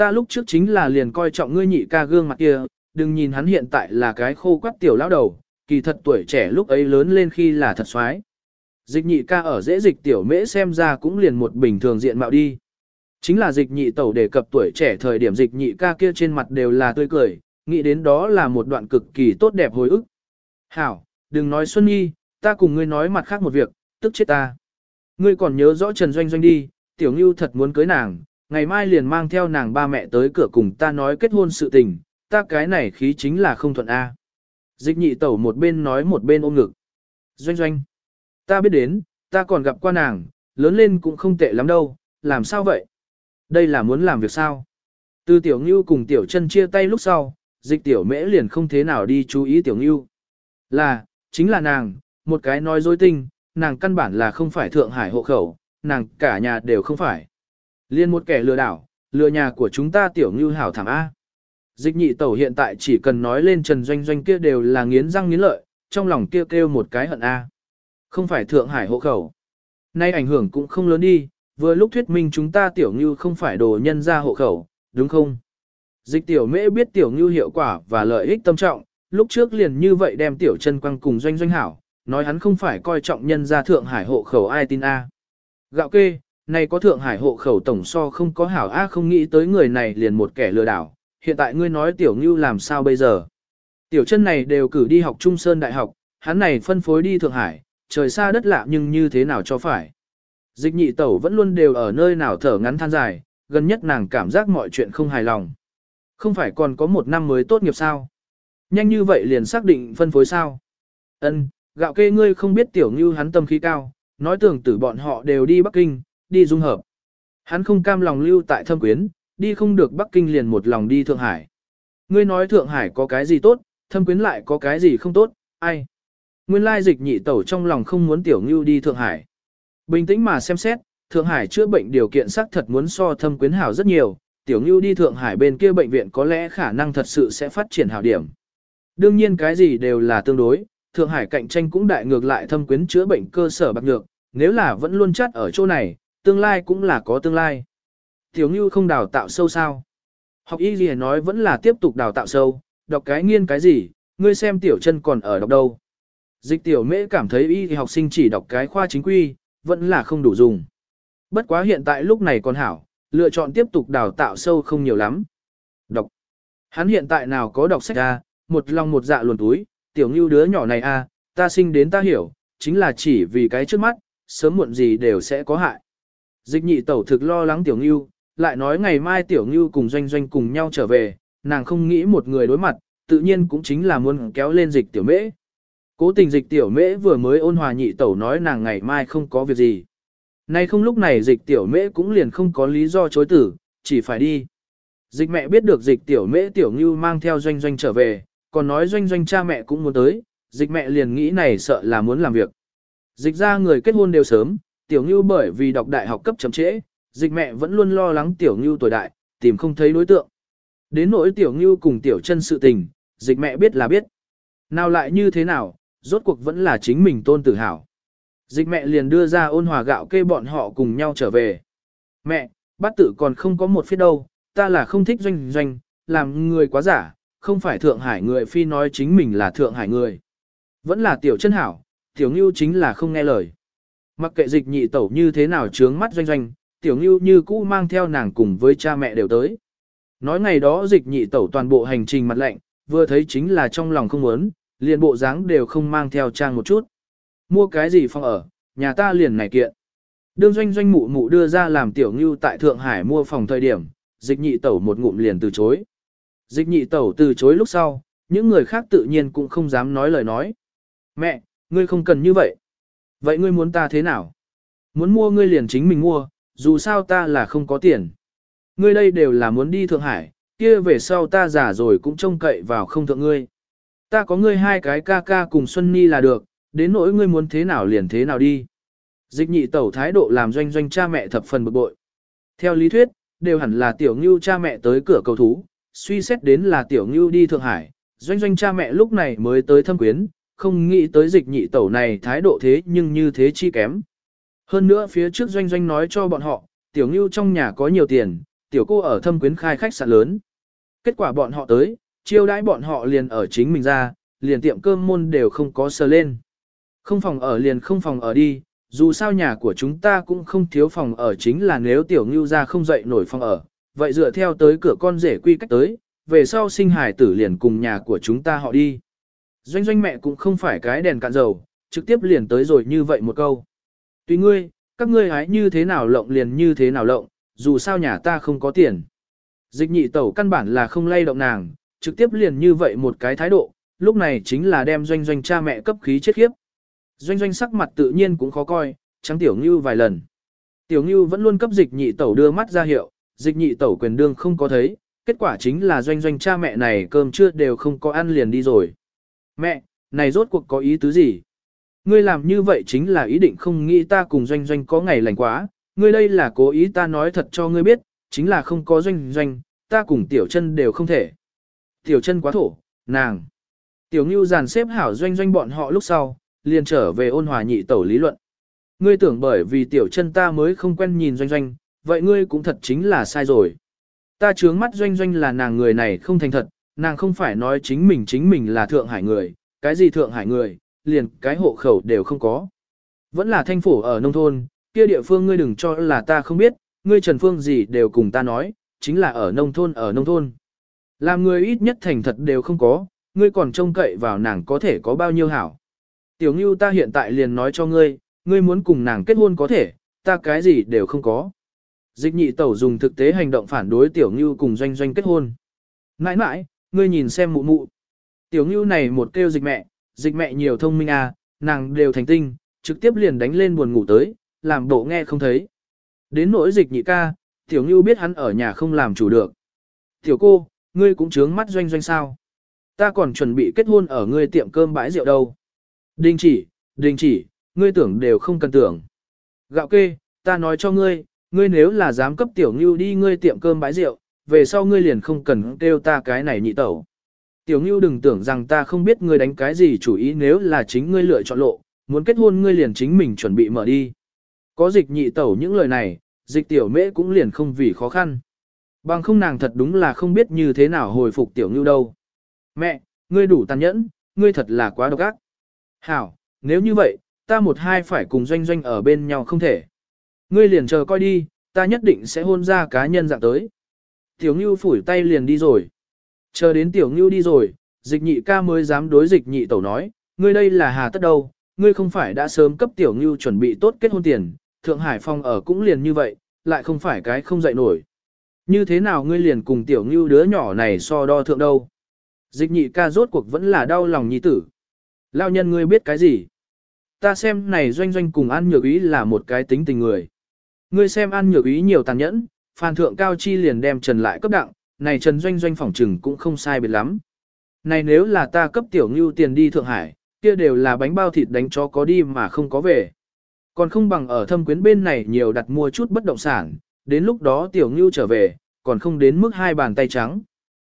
Ta lúc trước chính là liền coi trọng ngươi nhị ca gương mặt kia, đừng nhìn hắn hiện tại là cái khô quắt tiểu lão đầu, kỳ thật tuổi trẻ lúc ấy lớn lên khi là thật xoái. Dịch nhị ca ở dễ dịch tiểu mễ xem ra cũng liền một bình thường diện mạo đi. Chính là dịch nhị tẩu đề cập tuổi trẻ thời điểm dịch nhị ca kia trên mặt đều là tươi cười, nghĩ đến đó là một đoạn cực kỳ tốt đẹp hồi ức. Hảo, đừng nói Xuân Nhi, ta cùng ngươi nói mặt khác một việc, tức chết ta. Ngươi còn nhớ rõ Trần Doanh Doanh đi, tiểu ngưu thật muốn cưới nàng, ngày mai liền mang theo nàng ba mẹ tới cửa cùng ta nói kết hôn sự tình, ta cái này khí chính là không thuận A. Dịch nhị tẩu một bên nói một bên ôm ngực. Doanh Doanh, ta biết đến, ta còn gặp qua nàng, lớn lên cũng không tệ lắm đâu, làm sao vậy? Đây là muốn làm việc sao? Từ tiểu ngưu cùng tiểu chân chia tay lúc sau, dịch tiểu mễ liền không thế nào đi chú ý tiểu ngưu. Là, chính là nàng, một cái nói dối tinh, nàng căn bản là không phải Thượng Hải hộ khẩu, nàng cả nhà đều không phải. Liên một kẻ lừa đảo, lừa nhà của chúng ta tiểu ngưu hảo thảm A. Dịch nhị tẩu hiện tại chỉ cần nói lên Trần Doanh Doanh kia đều là nghiến răng nghiến lợi, trong lòng kia kêu, kêu một cái hận A. Không phải Thượng Hải hộ khẩu. Nay ảnh hưởng cũng không lớn đi, vừa lúc thuyết minh chúng ta tiểu ngưu không phải đồ nhân ra hộ khẩu, đúng không? Dịch tiểu mễ biết tiểu ngưu hiệu quả và lợi ích tâm trọng, lúc trước liền như vậy đem tiểu chân quăng cùng doanh doanh hảo, nói hắn không phải coi trọng nhân ra Thượng Hải hộ khẩu ai tin A. Gạo kê, này có Thượng Hải hộ khẩu tổng so không có hảo A không nghĩ tới người này liền một kẻ lừa đảo, hiện tại ngươi nói tiểu ngưu làm sao bây giờ. Tiểu chân này đều cử đi học Trung Sơn Đại học, hắn này phân phối đi Thượng Hải, trời xa đất lạ nhưng như thế nào cho phải. Dịch nhị tẩu vẫn luôn đều ở nơi nào thở ngắn than dài, gần nhất nàng cảm giác mọi chuyện không hài lòng. Không phải còn có một năm mới tốt nghiệp sao? Nhanh như vậy liền xác định phân phối sao? Ân, gạo kê ngươi không biết tiểu ngưu hắn tâm khí cao, nói tưởng tử bọn họ đều đi Bắc Kinh, đi dung hợp. Hắn không cam lòng lưu tại thâm quyến, đi không được Bắc Kinh liền một lòng đi Thượng Hải. Ngươi nói Thượng Hải có cái gì tốt, thâm quyến lại có cái gì không tốt, ai? Nguyên lai dịch nhị tẩu trong lòng không muốn tiểu ngưu đi Thượng Hải. Bình tĩnh mà xem xét, Thượng Hải chữa bệnh điều kiện xác thật muốn so thâm quyến hảo rất nhiều, tiểu ngưu đi Thượng Hải bên kia bệnh viện có lẽ khả năng thật sự sẽ phát triển hảo điểm. Đương nhiên cái gì đều là tương đối, Thượng Hải cạnh tranh cũng đại ngược lại thâm quyến chữa bệnh cơ sở bạc nhược, nếu là vẫn luôn chắt ở chỗ này, tương lai cũng là có tương lai. Tiểu ngưu không đào tạo sâu sao. Học y gì nói vẫn là tiếp tục đào tạo sâu, đọc cái nghiên cái gì, ngươi xem tiểu chân còn ở đọc đâu. Dịch tiểu mễ cảm thấy y thì học sinh chỉ đọc cái khoa chính quy, vẫn là không đủ dùng. Bất quá hiện tại lúc này còn hảo, lựa chọn tiếp tục đào tạo sâu không nhiều lắm. Đọc. Hắn hiện tại nào có đọc sách A, một lòng một dạ luồn túi, tiểu ngưu đứa nhỏ này A, ta sinh đến ta hiểu, chính là chỉ vì cái trước mắt, sớm muộn gì đều sẽ có hại. Dịch nhị tẩu thực lo lắng tiểu ngưu, lại nói ngày mai tiểu ngưu cùng doanh doanh cùng nhau trở về, nàng không nghĩ một người đối mặt, tự nhiên cũng chính là muốn kéo lên dịch tiểu mễ. Cố tình dịch tiểu mễ vừa mới ôn hòa nhị tẩu nói nàng ngày mai không có việc gì. Nay không lúc này dịch tiểu mễ cũng liền không có lý do chối tử, chỉ phải đi. Dịch mẹ biết được dịch tiểu mễ tiểu ngưu mang theo doanh doanh trở về, còn nói doanh doanh cha mẹ cũng muốn tới, dịch mẹ liền nghĩ này sợ là muốn làm việc. Dịch ra người kết hôn đều sớm, tiểu ngưu bởi vì đọc đại học cấp chậm trễ, dịch mẹ vẫn luôn lo lắng tiểu ngưu tuổi đại, tìm không thấy đối tượng. Đến nỗi tiểu ngưu cùng tiểu chân sự tình, dịch mẹ biết là biết. Nào lại như thế nào, rốt cuộc vẫn là chính mình tôn tử hảo. Dịch mẹ liền đưa ra ôn hòa gạo kê bọn họ cùng nhau trở về. Mẹ, bát tử còn không có một phía đâu, ta là không thích doanh doanh, làm người quá giả, không phải Thượng Hải người phi nói chính mình là Thượng Hải người. Vẫn là tiểu chân hảo, tiểu ngưu chính là không nghe lời. Mặc kệ dịch nhị tẩu như thế nào trướng mắt doanh doanh, tiểu ngưu như cũ mang theo nàng cùng với cha mẹ đều tới. Nói ngày đó dịch nhị tẩu toàn bộ hành trình mặt lạnh, vừa thấy chính là trong lòng không muốn, liền bộ dáng đều không mang theo trang một chút. Mua cái gì phòng ở, nhà ta liền này kiện. Đương doanh doanh mụ mụ đưa ra làm tiểu ngưu tại Thượng Hải mua phòng thời điểm, dịch nhị tẩu một ngụm liền từ chối. Dịch nhị tẩu từ chối lúc sau, những người khác tự nhiên cũng không dám nói lời nói. Mẹ, ngươi không cần như vậy. Vậy ngươi muốn ta thế nào? Muốn mua ngươi liền chính mình mua, dù sao ta là không có tiền. Ngươi đây đều là muốn đi Thượng Hải, kia về sau ta già rồi cũng trông cậy vào không thượng ngươi. Ta có ngươi hai cái ca ca cùng Xuân Ni là được, đến nỗi ngươi muốn thế nào liền thế nào đi. Dịch nhị tẩu thái độ làm doanh doanh cha mẹ thập phần bực bội. Theo lý thuyết, đều hẳn là tiểu ngưu cha mẹ tới cửa cầu thú, suy xét đến là tiểu ngưu đi Thượng Hải, doanh doanh cha mẹ lúc này mới tới thâm quyến, không nghĩ tới dịch nhị tẩu này thái độ thế nhưng như thế chi kém. Hơn nữa phía trước doanh doanh nói cho bọn họ, tiểu ngưu trong nhà có nhiều tiền, tiểu cô ở thâm quyến khai khách sạn lớn. Kết quả bọn họ tới, chiêu đãi bọn họ liền ở chính mình ra, liền tiệm cơm môn đều không có sờ lên. Không phòng ở liền không phòng ở đi, dù sao nhà của chúng ta cũng không thiếu phòng ở chính là nếu tiểu ngưu ra không dậy nổi phòng ở, vậy dựa theo tới cửa con rể quy cách tới, về sau sinh hải tử liền cùng nhà của chúng ta họ đi. Doanh doanh mẹ cũng không phải cái đèn cạn dầu, trực tiếp liền tới rồi như vậy một câu. Tùy ngươi, các ngươi hái như thế nào lộng liền như thế nào lộng, dù sao nhà ta không có tiền. Dịch nhị tẩu căn bản là không lay động nàng, trực tiếp liền như vậy một cái thái độ, lúc này chính là đem doanh doanh cha mẹ cấp khí chết khiếp. Doanh doanh sắc mặt tự nhiên cũng khó coi, trắng tiểu ngưu vài lần. Tiểu ngưu vẫn luôn cấp dịch nhị tẩu đưa mắt ra hiệu, dịch nhị tẩu quyền đương không có thấy, kết quả chính là doanh doanh cha mẹ này cơm trưa đều không có ăn liền đi rồi. Mẹ, này rốt cuộc có ý tứ gì? Ngươi làm như vậy chính là ý định không nghĩ ta cùng doanh doanh có ngày lành quá, ngươi đây là cố ý ta nói thật cho ngươi biết, chính là không có doanh doanh, ta cùng tiểu chân đều không thể. Tiểu chân quá thổ, nàng. Tiểu ngưu dàn xếp hảo doanh doanh bọn họ lúc sau, liền trở về ôn hòa nhị tẩu lý luận. Ngươi tưởng bởi vì tiểu chân ta mới không quen nhìn doanh doanh, vậy ngươi cũng thật chính là sai rồi. Ta chướng mắt doanh doanh là nàng người này không thành thật, nàng không phải nói chính mình chính mình là Thượng Hải người, cái gì Thượng Hải người, liền cái hộ khẩu đều không có. Vẫn là thanh phủ ở nông thôn, kia địa phương ngươi đừng cho là ta không biết, ngươi Trần Phương gì đều cùng ta nói, chính là ở nông thôn ở nông thôn. Làm người ít nhất thành thật đều không có, ngươi còn trông cậy vào nàng có thể có bao nhiêu hảo. Tiểu Ngưu ta hiện tại liền nói cho ngươi, ngươi muốn cùng nàng kết hôn có thể, ta cái gì đều không có. Dịch nhị tẩu dùng thực tế hành động phản đối Tiểu Ngưu cùng doanh doanh kết hôn. Nãi nãi, ngươi nhìn xem mụ mụ. Tiểu Ngưu này một kêu dịch mẹ, dịch mẹ nhiều thông minh à, nàng đều thành tinh, trực tiếp liền đánh lên buồn ngủ tới, làm bộ nghe không thấy. Đến nỗi dịch nhị ca, Tiểu Ngưu biết hắn ở nhà không làm chủ được. Tiểu cô, ngươi cũng trướng mắt doanh doanh sao. Ta còn chuẩn bị kết hôn ở ngươi tiệm cơm bãi rượu đâu. Đình chỉ, đình chỉ, ngươi tưởng đều không cần tưởng. Gạo kê, ta nói cho ngươi, ngươi nếu là dám cấp tiểu ngưu đi ngươi tiệm cơm bãi rượu, về sau ngươi liền không cần kêu ta cái này nhị tẩu. Tiểu ngưu đừng tưởng rằng ta không biết ngươi đánh cái gì chủ ý nếu là chính ngươi lựa chọn lộ, muốn kết hôn ngươi liền chính mình chuẩn bị mở đi. Có dịch nhị tẩu những lời này, dịch tiểu mễ cũng liền không vì khó khăn. Bằng không nàng thật đúng là không biết như thế nào hồi phục tiểu ngưu đâu. Mẹ, ngươi đủ tàn nhẫn, ngươi thật là quá độc ác. Hảo, nếu như vậy, ta một hai phải cùng doanh doanh ở bên nhau không thể. Ngươi liền chờ coi đi, ta nhất định sẽ hôn ra cá nhân dạng tới. Tiểu Ngưu phủi tay liền đi rồi. Chờ đến Tiểu Ngưu đi rồi, dịch nhị ca mới dám đối dịch nhị tẩu nói, ngươi đây là hà tất đâu, ngươi không phải đã sớm cấp Tiểu Ngưu chuẩn bị tốt kết hôn tiền, Thượng Hải Phong ở cũng liền như vậy, lại không phải cái không dậy nổi. Như thế nào ngươi liền cùng Tiểu Ngưu đứa nhỏ này so đo thượng đâu. Dịch nhị ca rốt cuộc vẫn là đau lòng nhi tử. Lao nhân ngươi biết cái gì? Ta xem này doanh doanh cùng An Nhược Ý là một cái tính tình người. Ngươi xem An Nhược Ý nhiều tàn nhẫn, Phan Thượng Cao Chi liền đem Trần lại cấp đặng, này Trần Doanh Doanh phỏng trừng cũng không sai biệt lắm. Này nếu là ta cấp tiểu ngưu tiền đi Thượng Hải, kia đều là bánh bao thịt đánh cho có đi mà không có về. Còn không bằng ở thâm quyến bên này nhiều đặt mua chút bất động sản, đến lúc đó tiểu ngưu trở về, còn không đến mức hai bàn tay trắng.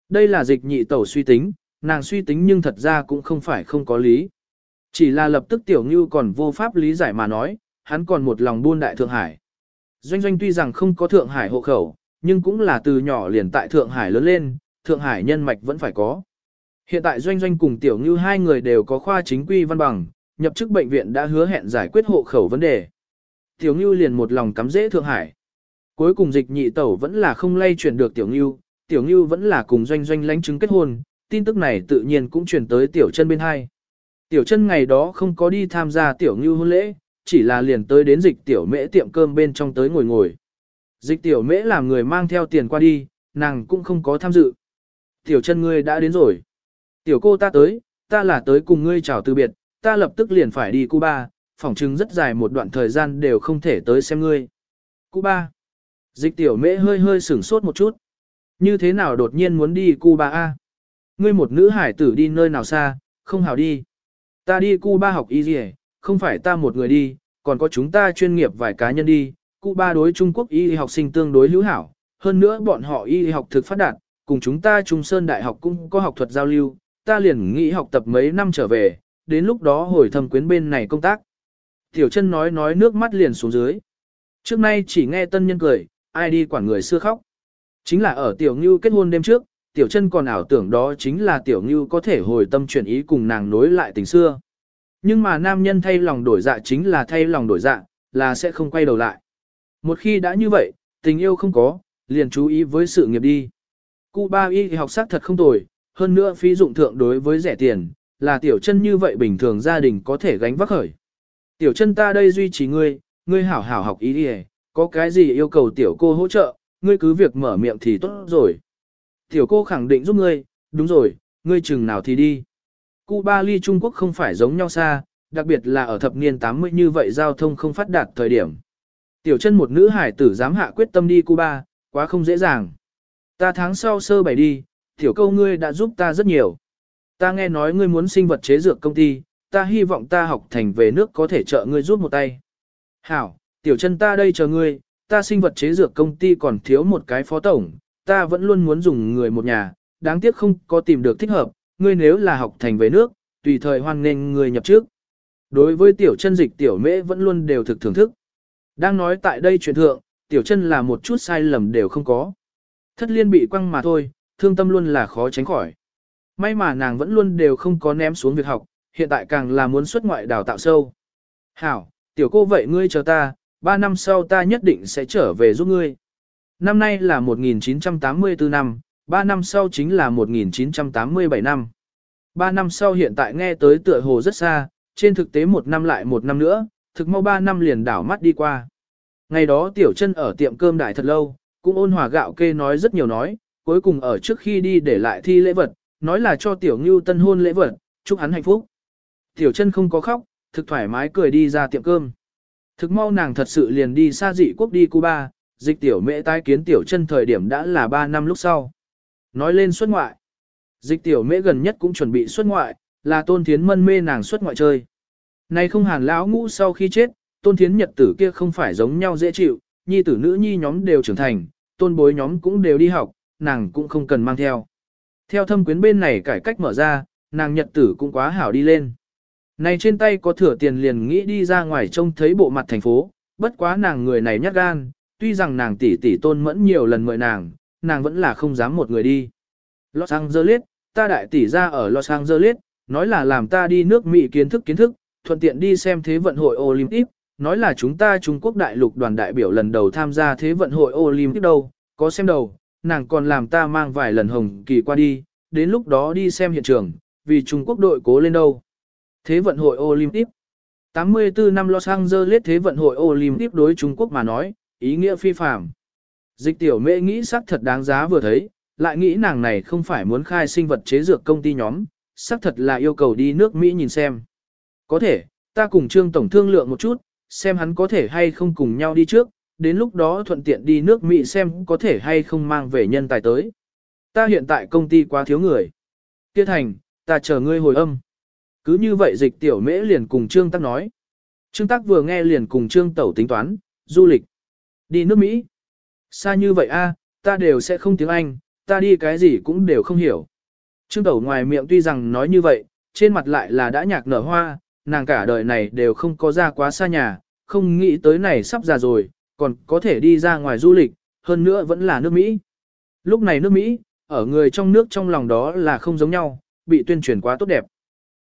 Đây là dịch nhị tẩu suy tính, nàng suy tính nhưng thật ra cũng không phải không có lý. Chỉ là lập tức tiểu ngưu còn vô pháp lý giải mà nói, hắn còn một lòng buôn đại Thượng Hải. Doanh doanh tuy rằng không có Thượng Hải hộ khẩu, nhưng cũng là từ nhỏ liền tại Thượng Hải lớn lên, Thượng Hải nhân mạch vẫn phải có. Hiện tại Doanh Doanh cùng Tiểu Ngư hai người đều có khoa chính quy văn bằng, nhập chức bệnh viện đã hứa hẹn giải quyết hộ khẩu vấn đề. Tiểu Ngư liền một lòng cắm dễ Thượng Hải. Cuối cùng dịch nhị tẩu vẫn là không lay chuyển được Tiểu Ngư, Tiểu Ngư vẫn là cùng Doanh Doanh lãnh chứng kết hôn, tin tức này tự nhiên cũng truyền tới Tiểu chân bên hai. Tiểu chân ngày đó không có đi tham gia Tiểu Ngư hôn lễ, chỉ là liền tới đến dịch Tiểu mễ tiệm cơm bên trong tới ngồi ngồi. Dịch Tiểu mễ làm người mang theo tiền qua đi, nàng cũng không có tham dự. Tiểu chân ngươi đã đến rồi. Tiểu cô ta tới, ta là tới cùng ngươi chào từ biệt, ta lập tức liền phải đi Cuba, phỏng chứng rất dài một đoạn thời gian đều không thể tới xem ngươi. Cuba. Dịch tiểu mễ hơi hơi sửng sốt một chút. Như thế nào đột nhiên muốn đi Cuba a? Ngươi một nữ hải tử đi nơi nào xa, không hảo đi. Ta đi Cuba học y gì không phải ta một người đi, còn có chúng ta chuyên nghiệp vài cá nhân đi. Cuba đối Trung Quốc y học sinh tương đối hữu hảo, hơn nữa bọn họ y học thực phát đạt, cùng chúng ta Trung Sơn Đại học cũng có học thuật giao lưu, ta liền nghĩ học tập mấy năm trở về, đến lúc đó hồi thâm quyến bên này công tác. Tiểu chân nói nói nước mắt liền xuống dưới. Trước nay chỉ nghe tân nhân cười, ai đi quản người xưa khóc. Chính là ở tiểu ngưu kết hôn đêm trước, tiểu chân còn ảo tưởng đó chính là tiểu ngưu có thể hồi tâm chuyển ý cùng nàng nối lại tình xưa. Nhưng mà nam nhân thay lòng đổi dạ chính là thay lòng đổi dạ, là sẽ không quay đầu lại. Một khi đã như vậy, tình yêu không có, liền chú ý với sự nghiệp đi. Cụ ba y học sắc thật không tồi, hơn nữa phí dụng thượng đối với rẻ tiền, là tiểu chân như vậy bình thường gia đình có thể gánh vác khởi. Tiểu chân ta đây duy trì ngươi, ngươi hảo hảo học ý đi có cái gì yêu cầu tiểu cô hỗ trợ, ngươi cứ việc mở miệng thì tốt rồi. Tiểu cô khẳng định giúp ngươi, đúng rồi, ngươi chừng nào thì đi. Cuba ly Trung Quốc không phải giống nhau xa, đặc biệt là ở thập niên 80 như vậy giao thông không phát đạt thời điểm. Tiểu chân một nữ hải tử dám hạ quyết tâm đi Cuba, quá không dễ dàng. Ta tháng sau sơ bảy đi, tiểu câu ngươi đã giúp ta rất nhiều. Ta nghe nói ngươi muốn sinh vật chế dược công ty, ta hy vọng ta học thành về nước có thể trợ ngươi giúp một tay. Hảo, tiểu chân ta đây chờ ngươi, ta sinh vật chế dược công ty còn thiếu một cái phó tổng, ta vẫn luôn muốn dùng người một nhà, đáng tiếc không có tìm được thích hợp, ngươi nếu là học thành về nước, tùy thời hoan nghênh người nhập trước. Đối với tiểu chân dịch tiểu mễ vẫn luôn đều thực thưởng thức. Đang nói tại đây chuyện thượng, tiểu chân là một chút sai lầm đều không có. Thất liên bị quăng mà thôi, thương tâm luôn là khó tránh khỏi. May mà nàng vẫn luôn đều không có ném xuống việc học, hiện tại càng là muốn xuất ngoại đào tạo sâu. Hảo, tiểu cô vậy ngươi chờ ta, 3 năm sau ta nhất định sẽ trở về giúp ngươi. Năm nay là 1984 năm, 3 năm sau chính là 1987 năm. 3 năm sau hiện tại nghe tới tựa hồ rất xa, trên thực tế một năm lại một năm nữa, thực mau 3 năm liền đảo mắt đi qua. Ngày đó tiểu chân ở tiệm cơm đại thật lâu, cũng ôn hòa gạo kê nói rất nhiều nói, cuối cùng ở trước khi đi để lại thi lễ vật, nói là cho tiểu ngưu tân hôn lễ vật, chúc hắn hạnh phúc. Tiểu chân không có khóc, thực thoải mái cười đi ra tiệm cơm. Thực mau nàng thật sự liền đi xa dị quốc đi Cuba, dịch tiểu mẹ tái kiến tiểu chân thời điểm đã là 3 năm lúc sau. Nói lên xuất ngoại. Dịch tiểu mễ gần nhất cũng chuẩn bị xuất ngoại, là tôn thiến mân mê nàng xuất ngoại chơi. Này không hàn lão ngũ sau khi chết, tôn thiến nhật tử kia không phải giống nhau dễ chịu, nhi tử nữ nhi nhóm đều trưởng thành, tôn bối nhóm cũng đều đi học, nàng cũng không cần mang theo. Theo thâm quyến bên này cải cách mở ra, nàng nhật tử cũng quá hảo đi lên. Này trên tay có thừa tiền liền nghĩ đi ra ngoài trông thấy bộ mặt thành phố, bất quá nàng người này nhát gan, tuy rằng nàng tỷ tỷ tôn mẫn nhiều lần mời nàng, nàng vẫn là không dám một người đi. Los Angeles, ta đại tỷ ra ở Los Angeles, nói là làm ta đi nước Mỹ kiến thức kiến thức, thuận tiện đi xem thế vận hội Olympic, nói là chúng ta Trung Quốc đại lục đoàn đại biểu lần đầu tham gia thế vận hội Olympic đâu, có xem đầu, nàng còn làm ta mang vài lần hồng kỳ qua đi, đến lúc đó đi xem hiện trường, vì Trung Quốc đội cố lên đâu. Thế vận hội Olympic 84 năm Los Angeles Thế vận hội Olympic đối Trung Quốc mà nói, ý nghĩa phi phàm. Dịch tiểu Mễ nghĩ sắc thật đáng giá vừa thấy, lại nghĩ nàng này không phải muốn khai sinh vật chế dược công ty nhóm, sắc thật là yêu cầu đi nước Mỹ nhìn xem. Có thể, ta cùng Trương Tổng thương lượng một chút, xem hắn có thể hay không cùng nhau đi trước, đến lúc đó thuận tiện đi nước Mỹ xem có thể hay không mang về nhân tài tới. Ta hiện tại công ty quá thiếu người. Tiết thành, ta chờ ngươi hồi âm. Cứ như vậy dịch tiểu mễ liền cùng Trương Tắc nói. Trương Tắc vừa nghe liền cùng Trương Tẩu tính toán, du lịch. Đi nước Mỹ. Xa như vậy a, ta đều sẽ không tiếng Anh, ta đi cái gì cũng đều không hiểu. Trương Tẩu ngoài miệng tuy rằng nói như vậy, trên mặt lại là đã nhạc nở hoa, nàng cả đời này đều không có ra quá xa nhà, không nghĩ tới này sắp già rồi, còn có thể đi ra ngoài du lịch, hơn nữa vẫn là nước Mỹ. Lúc này nước Mỹ, ở người trong nước trong lòng đó là không giống nhau, bị tuyên truyền quá tốt đẹp.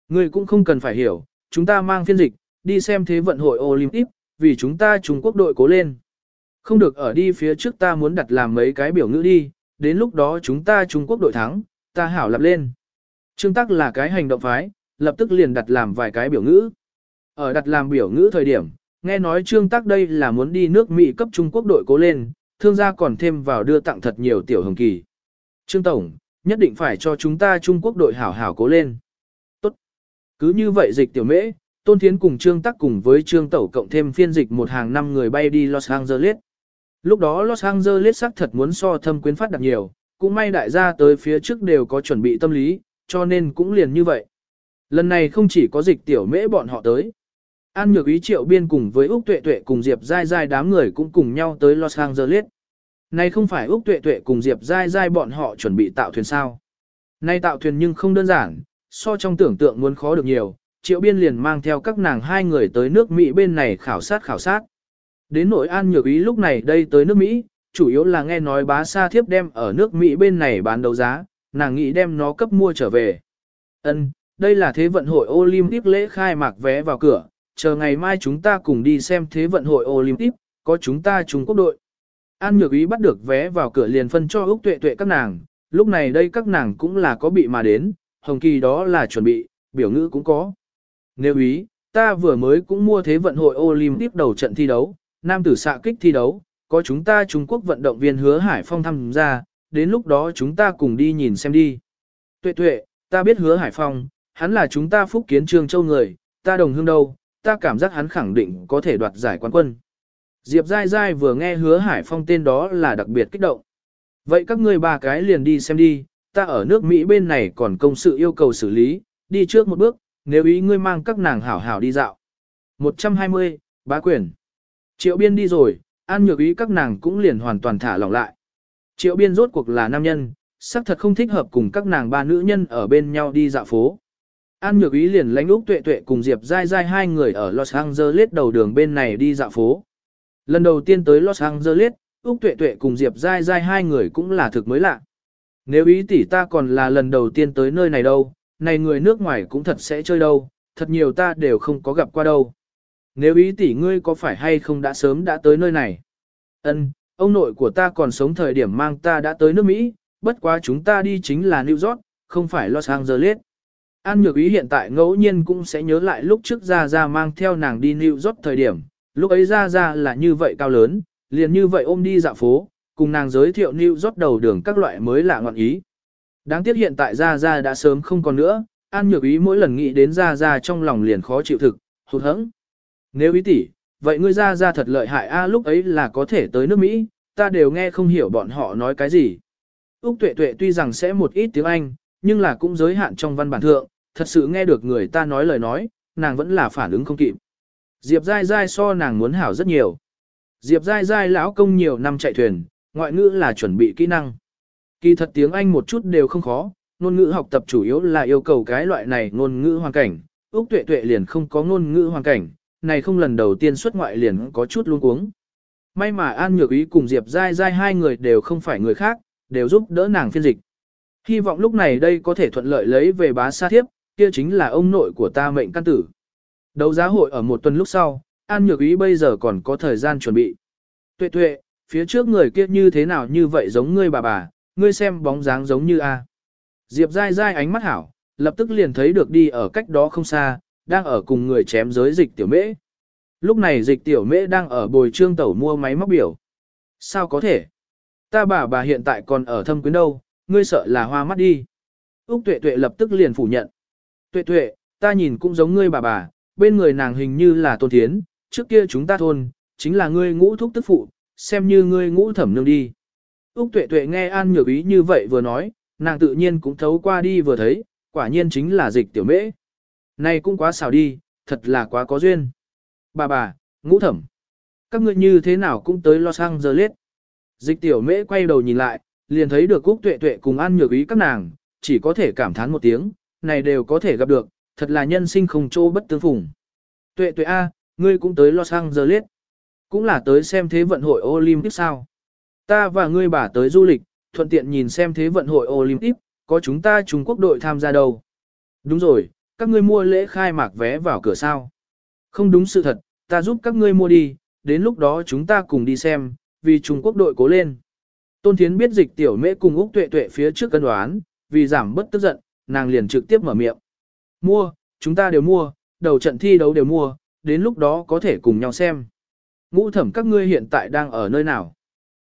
Người cũng không cần phải hiểu, chúng ta mang phiên dịch, đi xem thế vận hội Olympic, vì chúng ta Trung Quốc đội cố lên. Không được ở đi phía trước ta muốn đặt làm mấy cái biểu ngữ đi, đến lúc đó chúng ta Trung Quốc đội thắng, ta hảo lập lên. Trương Tắc là cái hành động phái, lập tức liền đặt làm vài cái biểu ngữ. Ở đặt làm biểu ngữ thời điểm, nghe nói Trương Tắc đây là muốn đi nước Mỹ cấp Trung Quốc đội cố lên, thương gia còn thêm vào đưa tặng thật nhiều tiểu hồng kỳ. Trương Tổng, nhất định phải cho chúng ta Trung Quốc đội hảo hảo cố lên. Tốt. Cứ như vậy dịch tiểu mễ, Tôn Thiến cùng Trương Tắc cùng với Trương Tẩu cộng thêm phiên dịch một hàng năm người bay đi Los Angeles. Lúc đó Los Angeles xác thật muốn so thâm quyến phát đạt nhiều, cũng may đại gia tới phía trước đều có chuẩn bị tâm lý, cho nên cũng liền như vậy. Lần này không chỉ có dịch tiểu mễ bọn họ tới. An nhược ý triệu biên cùng với Úc Tuệ Tuệ cùng Diệp Giai Giai đám người cũng cùng nhau tới Los Angeles. Này không phải Úc Tuệ Tuệ cùng Diệp Giai Giai bọn họ chuẩn bị tạo thuyền sao. Nay tạo thuyền nhưng không đơn giản, so trong tưởng tượng muốn khó được nhiều, triệu biên liền mang theo các nàng hai người tới nước Mỹ bên này khảo sát khảo sát. Đến nội an nhược ý lúc này đây tới nước Mỹ, chủ yếu là nghe nói bá sa thiếp đem ở nước Mỹ bên này bán đấu giá, nàng nghĩ đem nó cấp mua trở về. Ân, đây là thế vận hội Olympic lễ khai mạc vé vào cửa, chờ ngày mai chúng ta cùng đi xem thế vận hội Olympic, có chúng ta Trung Quốc đội. An Nhược Ý bắt được vé vào cửa liền phân cho Úc Tuệ Tuệ các nàng, lúc này đây các nàng cũng là có bị mà đến, Hồng Kỳ đó là chuẩn bị, biểu ngữ cũng có. Nếu ý, ta vừa mới cũng mua thế vận hội Olympic đầu trận thi đấu, nam tử xạ kích thi đấu, có chúng ta Trung Quốc vận động viên hứa Hải Phong tham gia, đến lúc đó chúng ta cùng đi nhìn xem đi. Tuệ tuệ, ta biết hứa Hải Phong, hắn là chúng ta phúc kiến trương châu người, ta đồng hương đâu, ta cảm giác hắn khẳng định có thể đoạt giải quán quân. Diệp Giai Giai vừa nghe hứa Hải Phong tên đó là đặc biệt kích động. Vậy các ngươi ba cái liền đi xem đi, ta ở nước Mỹ bên này còn công sự yêu cầu xử lý, đi trước một bước, nếu ý ngươi mang các nàng hảo hảo đi dạo. 120, bá quyền. Triệu biên đi rồi, an nhược ý các nàng cũng liền hoàn toàn thả lỏng lại. Triệu biên rốt cuộc là nam nhân, xác thật không thích hợp cùng các nàng ba nữ nhân ở bên nhau đi dạo phố. An nhược ý liền lánh úc tuệ tuệ cùng Diệp dai dai hai người ở Los Angeles đầu đường bên này đi dạo phố. Lần đầu tiên tới Los Angeles, Úc tuệ tuệ cùng Diệp dai dai hai người cũng là thực mới lạ. Nếu ý tỷ ta còn là lần đầu tiên tới nơi này đâu, này người nước ngoài cũng thật sẽ chơi đâu, thật nhiều ta đều không có gặp qua đâu. Nếu ý tỷ ngươi có phải hay không đã sớm đã tới nơi này? Ân, ông nội của ta còn sống thời điểm mang ta đã tới nước Mỹ, bất quá chúng ta đi chính là New York, không phải Los Angeles. An nhược ý hiện tại ngẫu nhiên cũng sẽ nhớ lại lúc trước Ra Ra mang theo nàng đi New York thời điểm, lúc ấy Ra Ra là như vậy cao lớn, liền như vậy ôm đi dạo phố, cùng nàng giới thiệu New York đầu đường các loại mới lạ ngọn ý. Đáng tiếc hiện tại Ra Ra đã sớm không còn nữa, An nhược ý mỗi lần nghĩ đến Ra Ra trong lòng liền khó chịu thực, hụt hẫng. Nếu ý tỷ, vậy ngươi Ra Ra thật lợi hại a lúc ấy là có thể tới nước Mỹ, ta đều nghe không hiểu bọn họ nói cái gì. Úc Tuệ Tuệ tuy rằng sẽ một ít tiếng Anh, nhưng là cũng giới hạn trong văn bản thượng, thật sự nghe được người ta nói lời nói, nàng vẫn là phản ứng không kịp. Diệp Giai Giai so nàng muốn hảo rất nhiều. Diệp Giai Giai lão công nhiều năm chạy thuyền, ngoại ngữ là chuẩn bị kỹ năng. Kỳ thật tiếng Anh một chút đều không khó, ngôn ngữ học tập chủ yếu là yêu cầu cái loại này ngôn ngữ hoàn cảnh. Úc Tuệ Tuệ liền không có ngôn ngữ hoàn cảnh, này không lần đầu tiên xuất ngoại liền có chút luống cuống. May mà An Nhược Ý cùng Diệp Giai Giai hai người đều không phải người khác, đều giúp đỡ nàng phiên dịch. Hy vọng lúc này đây có thể thuận lợi lấy về bá sa thiếp, kia chính là ông nội của ta mệnh căn tử. Đấu giá hội ở một tuần lúc sau, An Nhược Ý bây giờ còn có thời gian chuẩn bị. Tuệ tuệ, phía trước người kia như thế nào như vậy giống ngươi bà bà, ngươi xem bóng dáng giống như A. Diệp dai dai ánh mắt hảo, lập tức liền thấy được đi ở cách đó không xa, đang ở cùng người chém giới dịch tiểu mễ. Lúc này dịch tiểu mễ đang ở bồi trương tẩu mua máy móc biểu. Sao có thể? Ta bà bà hiện tại còn ở thâm quyến đâu, ngươi sợ là hoa mắt đi. Úc tuệ tuệ lập tức liền phủ nhận. Tuệ tuệ, ta nhìn cũng giống ngươi bà bà, bên người nàng hình như là tôn thiến, trước kia chúng ta thôn, chính là ngươi ngũ thúc tức phụ, xem như ngươi ngũ thẩm nương đi. Úc tuệ tuệ nghe An Nhược Ý như vậy vừa nói, nàng tự nhiên cũng thấu qua đi vừa thấy, quả nhiên chính là dịch tiểu mễ. Này cũng quá xào đi, thật là quá có duyên. Bà bà, ngũ thẩm. Các ngươi như thế nào cũng tới Los Angeles. Dịch tiểu mễ quay đầu nhìn lại, liền thấy được Cúc tuệ tuệ cùng An Nhược Ý các nàng, chỉ có thể cảm thán một tiếng, này đều có thể gặp được, thật là nhân sinh không chỗ bất tương phùng. Tuệ tuệ A, ngươi cũng tới Los Angeles. Cũng là tới xem thế vận hội Olympic sao. Ta và ngươi bà tới du lịch, thuận tiện nhìn xem thế vận hội Olympic, có chúng ta Trung Quốc đội tham gia đâu. Đúng rồi, các ngươi mua lễ khai mạc vé vào cửa sao. Không đúng sự thật, ta giúp các ngươi mua đi, đến lúc đó chúng ta cùng đi xem, vì Trung Quốc đội cố lên. Tôn Thiến biết dịch tiểu mễ cùng Úc Tuệ Tuệ phía trước cân đoán, vì giảm bất tức giận, nàng liền trực tiếp mở miệng. Mua, chúng ta đều mua, đầu trận thi đấu đều mua, đến lúc đó có thể cùng nhau xem. Ngũ thẩm các ngươi hiện tại đang ở nơi nào?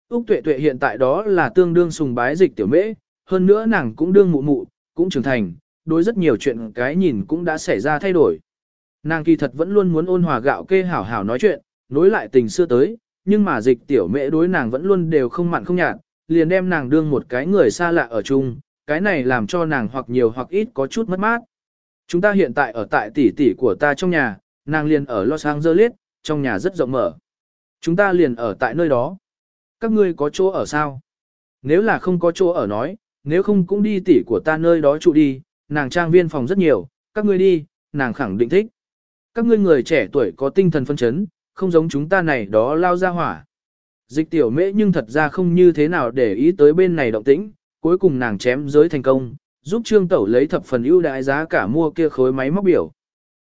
Úc tuệ tuệ hiện tại đó là tương đương sùng bái dịch tiểu mễ, hơn nữa nàng cũng đương mụ mụ, cũng trưởng thành, đối rất nhiều chuyện cái nhìn cũng đã xảy ra thay đổi. Nàng kỳ thật vẫn luôn muốn ôn hòa gạo kê hảo hảo nói chuyện, nối lại tình xưa tới, nhưng mà dịch tiểu mẹ đối nàng vẫn luôn đều không mặn không nhạt, liền đem nàng đương một cái người xa lạ ở chung, cái này làm cho nàng hoặc nhiều hoặc ít có chút mất mát. Chúng ta hiện tại ở tại tỷ tỷ của ta trong nhà, nàng liền ở Los Angeles, trong nhà rất rộng mở. Chúng ta liền ở tại nơi đó. Các ngươi có chỗ ở sao? Nếu là không có chỗ ở nói, nếu không cũng đi tỷ của ta nơi đó trụ đi, nàng trang viên phòng rất nhiều, các ngươi đi, nàng khẳng định thích. Các ngươi người trẻ tuổi có tinh thần phân chấn, không giống chúng ta này đó lao ra hỏa. Dịch tiểu mễ nhưng thật ra không như thế nào để ý tới bên này động tĩnh, cuối cùng nàng chém giới thành công, giúp trương tẩu lấy thập phần ưu đại giá cả mua kia khối máy móc biểu.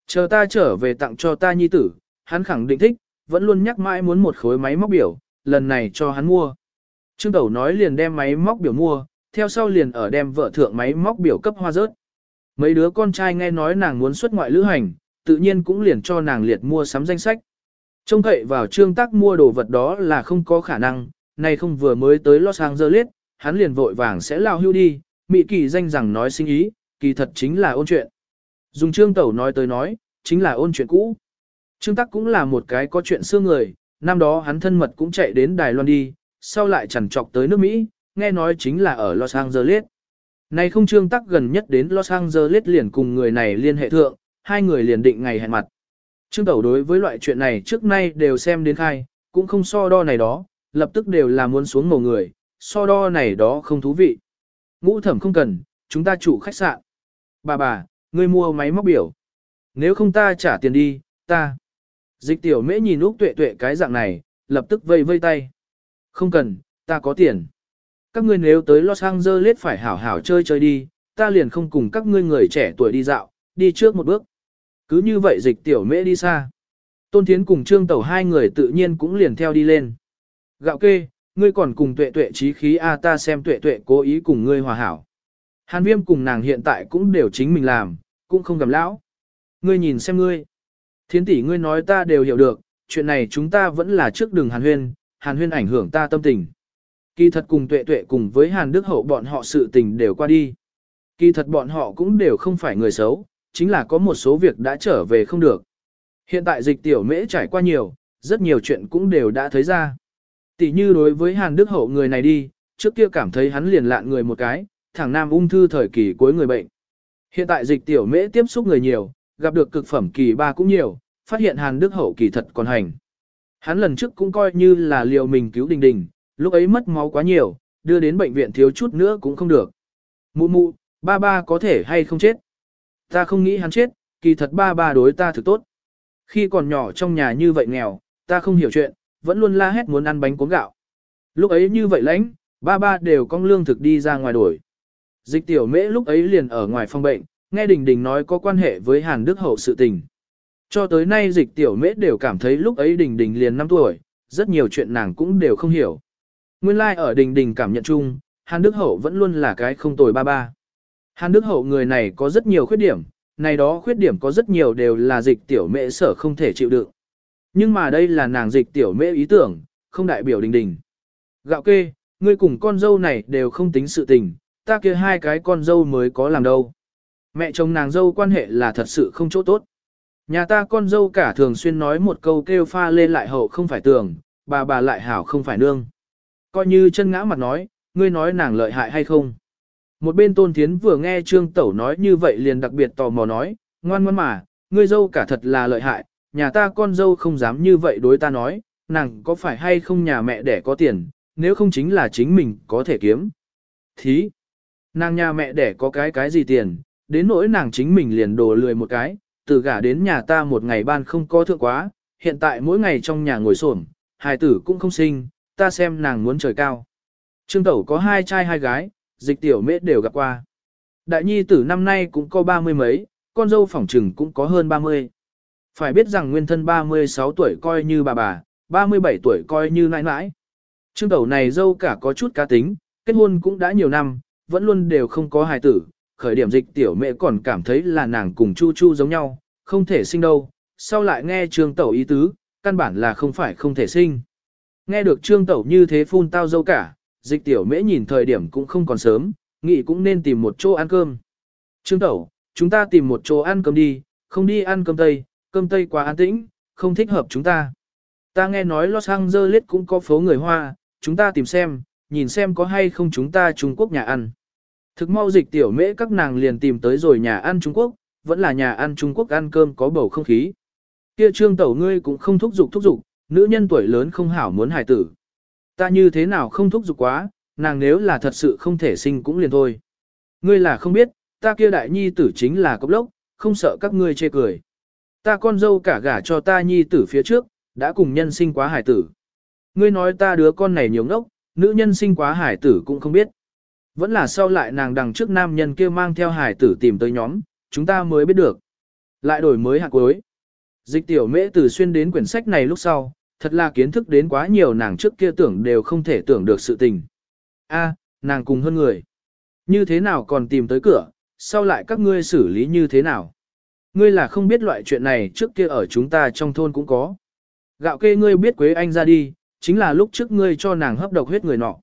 Chờ ta trở về tặng cho ta nhi tử, hắn khẳng định thích, vẫn luôn nhắc mãi muốn một khối máy móc biểu, lần này cho hắn mua. Trương Tẩu nói liền đem máy móc biểu mua, theo sau liền ở đem vợ thượng máy móc biểu cấp hoa rớt. Mấy đứa con trai nghe nói nàng muốn xuất ngoại lữ hành, tự nhiên cũng liền cho nàng liệt mua sắm danh sách. Trông cậy vào trương tác mua đồ vật đó là không có khả năng, nay không vừa mới tới Los Angeles, hắn liền vội vàng sẽ lao hưu đi, mị kỳ danh rằng nói sinh ý, kỳ thật chính là ôn chuyện. Dùng trương tẩu nói tới nói, chính là ôn chuyện cũ. Trương Tắc cũng là một cái có chuyện xưa người, năm đó hắn thân mật cũng chạy đến Đài Loan đi, sau lại chẳng trọc tới nước Mỹ, nghe nói chính là ở Los Angeles. Này không Trương Tắc gần nhất đến Los Angeles liền cùng người này liên hệ thượng, hai người liền định ngày hẹn mặt. Trương Tẩu đối với loại chuyện này trước nay đều xem đến khai, cũng không so đo này đó, lập tức đều là muốn xuống một người, so đo này đó không thú vị. Ngũ thẩm không cần, chúng ta chủ khách sạn. Bà bà, ngươi mua máy móc biểu. Nếu không ta trả tiền đi, ta. Dịch tiểu mễ nhìn Úc tuệ tuệ cái dạng này, lập tức vây vây tay. Không cần, ta có tiền. Các ngươi nếu tới Los Angeles phải hảo hảo chơi chơi đi, ta liền không cùng các ngươi người trẻ tuổi đi dạo, đi trước một bước. Cứ như vậy dịch tiểu mễ đi xa. Tôn Thiến cùng Trương Tẩu hai người tự nhiên cũng liền theo đi lên. Gạo kê, ngươi còn cùng tuệ tuệ trí khí a ta xem tuệ tuệ cố ý cùng ngươi hòa hảo. Hàn viêm cùng nàng hiện tại cũng đều chính mình làm, cũng không gầm lão. Ngươi nhìn xem ngươi. Thiến tỷ ngươi nói ta đều hiểu được, chuyện này chúng ta vẫn là trước đường hàn huyên, hàn huyên ảnh hưởng ta tâm tình. Kỳ thật cùng tuệ tuệ cùng với hàn đức hậu bọn họ sự tình đều qua đi. Kỳ thật bọn họ cũng đều không phải người xấu, chính là có một số việc đã trở về không được. Hiện tại dịch tiểu mễ trải qua nhiều, rất nhiều chuyện cũng đều đã thấy ra. Tỷ như đối với hàn đức hậu người này đi, trước kia cảm thấy hắn liền lạn người một cái, thẳng nam ung thư thời kỳ cuối người bệnh. Hiện tại dịch tiểu mễ tiếp xúc người nhiều, gặp được cực phẩm kỳ ba cũng nhiều, phát hiện Hàn Đức Hậu kỳ thật còn hành. Hắn lần trước cũng coi như là liều mình cứu đình đình, lúc ấy mất máu quá nhiều, đưa đến bệnh viện thiếu chút nữa cũng không được. Mụ mụ, ba ba có thể hay không chết. Ta không nghĩ hắn chết, kỳ thật ba ba đối ta thực tốt. Khi còn nhỏ trong nhà như vậy nghèo, ta không hiểu chuyện, vẫn luôn la hét muốn ăn bánh cuốn gạo. Lúc ấy như vậy lãnh, ba ba đều con lương thực đi ra ngoài đổi. Dịch tiểu mễ lúc ấy liền ở ngoài phòng bệnh, nghe Đình Đình nói có quan hệ với Hàn Đức Hậu sự tình. Cho tới nay dịch tiểu mễ đều cảm thấy lúc ấy Đình Đình liền 5 tuổi, rất nhiều chuyện nàng cũng đều không hiểu. Nguyên lai like ở Đình Đình cảm nhận chung, Hàn Đức Hậu vẫn luôn là cái không tồi ba ba. Hàn Đức Hậu người này có rất nhiều khuyết điểm, này đó khuyết điểm có rất nhiều đều là dịch tiểu mẹ sở không thể chịu đựng. Nhưng mà đây là nàng dịch tiểu mẹ ý tưởng, không đại biểu Đình Đình. Gạo kê, ngươi cùng con dâu này đều không tính sự tình, ta kia hai cái con dâu mới có làm đâu. Mẹ chồng nàng dâu quan hệ là thật sự không chỗ tốt. Nhà ta con dâu cả thường xuyên nói một câu kêu pha lên lại hậu không phải tường, bà bà lại hảo không phải nương. Coi như chân ngã mặt nói, ngươi nói nàng lợi hại hay không. Một bên tôn thiến vừa nghe trương tẩu nói như vậy liền đặc biệt tò mò nói, ngoan ngoan mà, ngươi dâu cả thật là lợi hại, nhà ta con dâu không dám như vậy đối ta nói, nàng có phải hay không nhà mẹ đẻ có tiền, nếu không chính là chính mình có thể kiếm. Thí, nàng nhà mẹ đẻ có cái cái gì tiền, đến nỗi nàng chính mình liền đồ lười một cái, từ gả đến nhà ta một ngày ban không có thượng quá, hiện tại mỗi ngày trong nhà ngồi xổm, hài tử cũng không sinh, ta xem nàng muốn trời cao. Trương Tẩu có hai trai hai gái, dịch tiểu mễ đều gặp qua. Đại nhi tử năm nay cũng có ba mươi mấy, con dâu phỏng trừng cũng có hơn ba mươi. Phải biết rằng nguyên thân 36 tuổi coi như bà bà, 37 tuổi coi như nãi nãi. Trương Tẩu này dâu cả có chút cá tính, kết hôn cũng đã nhiều năm, vẫn luôn đều không có hài tử, khởi điểm dịch tiểu mẹ còn cảm thấy là nàng cùng Chu Chu giống nhau, không thể sinh đâu, sau lại nghe Trương Tẩu ý tứ, căn bản là không phải không thể sinh. Nghe được Trương Tẩu như thế phun tao dâu cả, dịch tiểu mễ nhìn thời điểm cũng không còn sớm, nghĩ cũng nên tìm một chỗ ăn cơm. Trương Tẩu, chúng ta tìm một chỗ ăn cơm đi, không đi ăn cơm Tây, cơm Tây quá an tĩnh, không thích hợp chúng ta. Ta nghe nói Los Angeles cũng có phố người Hoa, chúng ta tìm xem, nhìn xem có hay không chúng ta Trung Quốc nhà ăn. Thực mau dịch tiểu mễ các nàng liền tìm tới rồi nhà ăn Trung Quốc, vẫn là nhà ăn Trung Quốc ăn cơm có bầu không khí. Kia trương tẩu ngươi cũng không thúc giục thúc giục, nữ nhân tuổi lớn không hảo muốn hài tử. Ta như thế nào không thúc giục quá, nàng nếu là thật sự không thể sinh cũng liền thôi. Ngươi là không biết, ta kia đại nhi tử chính là cốc lốc, không sợ các ngươi chê cười. Ta con dâu cả gả cho ta nhi tử phía trước, đã cùng nhân sinh quá hải tử. Ngươi nói ta đứa con này nhiều ngốc, nữ nhân sinh quá hải tử cũng không biết. Vẫn là sau lại nàng đằng trước nam nhân kia mang theo hải tử tìm tới nhóm, chúng ta mới biết được. Lại đổi mới hạt cuối. Dịch tiểu mễ từ xuyên đến quyển sách này lúc sau, thật là kiến thức đến quá nhiều nàng trước kia tưởng đều không thể tưởng được sự tình. A, nàng cùng hơn người. Như thế nào còn tìm tới cửa, sau lại các ngươi xử lý như thế nào? Ngươi là không biết loại chuyện này trước kia ở chúng ta trong thôn cũng có. Gạo kê ngươi biết Quế Anh ra đi, chính là lúc trước ngươi cho nàng hấp độc huyết người nọ.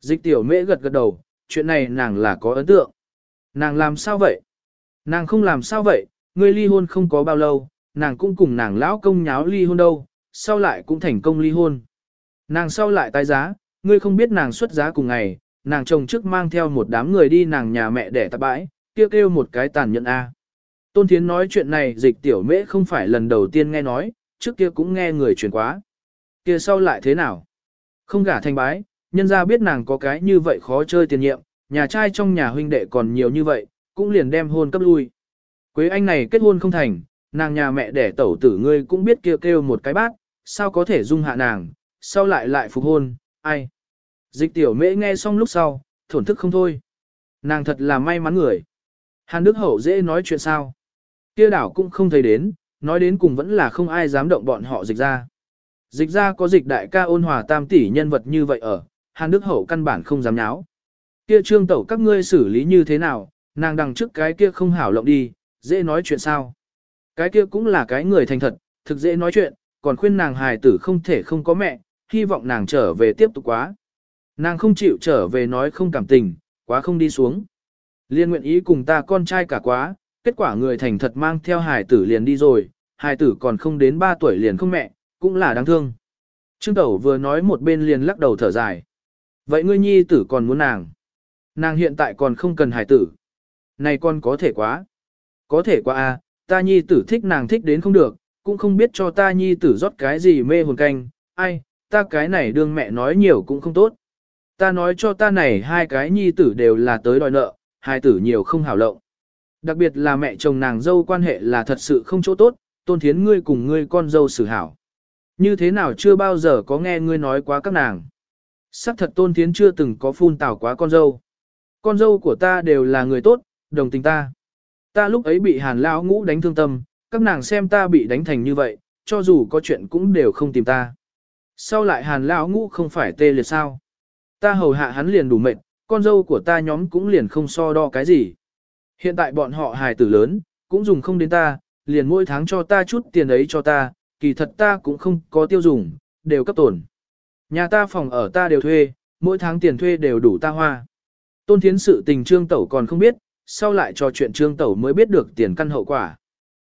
Dịch tiểu mễ gật gật đầu, chuyện này nàng là có ấn tượng. Nàng làm sao vậy? Nàng không làm sao vậy, ngươi ly hôn không có bao lâu, nàng cũng cùng nàng lão công nháo ly hôn đâu, sau lại cũng thành công ly hôn. Nàng sau lại tái giá, ngươi không biết nàng xuất giá cùng ngày, nàng chồng trước mang theo một đám người đi nàng nhà mẹ để tạp bãi, kêu kêu một cái tàn nhẫn A. Tôn Thiến nói chuyện này dịch tiểu mễ không phải lần đầu tiên nghe nói, trước kia cũng nghe người truyền quá. Kia sau lại thế nào? Không gả thành bái, nhân ra biết nàng có cái như vậy khó chơi tiền nhiệm, nhà trai trong nhà huynh đệ còn nhiều như vậy, cũng liền đem hôn cấp lui. Quế anh này kết hôn không thành, nàng nhà mẹ đẻ tẩu tử ngươi cũng biết kêu kêu một cái bác sao có thể dung hạ nàng, sau lại lại phục hôn, ai? Dịch tiểu mễ nghe xong lúc sau, thổn thức không thôi. Nàng thật là may mắn người. Hàn Đức Hậu dễ nói chuyện sao? Kia đảo cũng không thấy đến, nói đến cùng vẫn là không ai dám động bọn họ dịch ra. Dịch ra có dịch đại ca ôn hòa tam tỷ nhân vật như vậy ở, Hàn Đức Hậu căn bản không dám nháo. Kia trương tẩu các ngươi xử lý như thế nào, nàng đằng trước cái kia không hảo lộng đi, dễ nói chuyện sao. Cái kia cũng là cái người thành thật, thực dễ nói chuyện, còn khuyên nàng hài tử không thể không có mẹ, hy vọng nàng trở về tiếp tục quá. Nàng không chịu trở về nói không cảm tình, quá không đi xuống. Liên nguyện ý cùng ta con trai cả quá, kết quả người thành thật mang theo hài tử liền đi rồi, hài tử còn không đến 3 tuổi liền không mẹ, cũng là đáng thương. Trương Tẩu vừa nói một bên liền lắc đầu thở dài. Vậy ngươi nhi tử còn muốn nàng? Nàng hiện tại còn không cần hài tử. Này con có thể quá. Có thể quá à, ta nhi tử thích nàng thích đến không được, cũng không biết cho ta nhi tử rót cái gì mê hồn canh, ai, ta cái này đương mẹ nói nhiều cũng không tốt. Ta nói cho ta này hai cái nhi tử đều là tới đòi nợ, hai tử nhiều không hảo lộng. Đặc biệt là mẹ chồng nàng dâu quan hệ là thật sự không chỗ tốt, tôn thiến ngươi cùng ngươi con dâu xử hảo. Như thế nào chưa bao giờ có nghe ngươi nói quá các nàng. Sắc thật tôn thiến chưa từng có phun tào quá con dâu. Con dâu của ta đều là người tốt, đồng tình ta. Ta lúc ấy bị hàn lão ngũ đánh thương tâm, các nàng xem ta bị đánh thành như vậy, cho dù có chuyện cũng đều không tìm ta. Sau lại hàn lão ngũ không phải tê liệt sao? Ta hầu hạ hắn liền đủ mệt, con dâu của ta nhóm cũng liền không so đo cái gì. Hiện tại bọn họ hài tử lớn, cũng dùng không đến ta, liền mỗi tháng cho ta chút tiền ấy cho ta, kỳ thật ta cũng không có tiêu dùng, đều cấp tổn. Nhà ta phòng ở ta đều thuê, mỗi tháng tiền thuê đều đủ ta hoa. Tôn thiến sự tình trương tẩu còn không biết, sau lại trò chuyện trương tẩu mới biết được tiền căn hậu quả.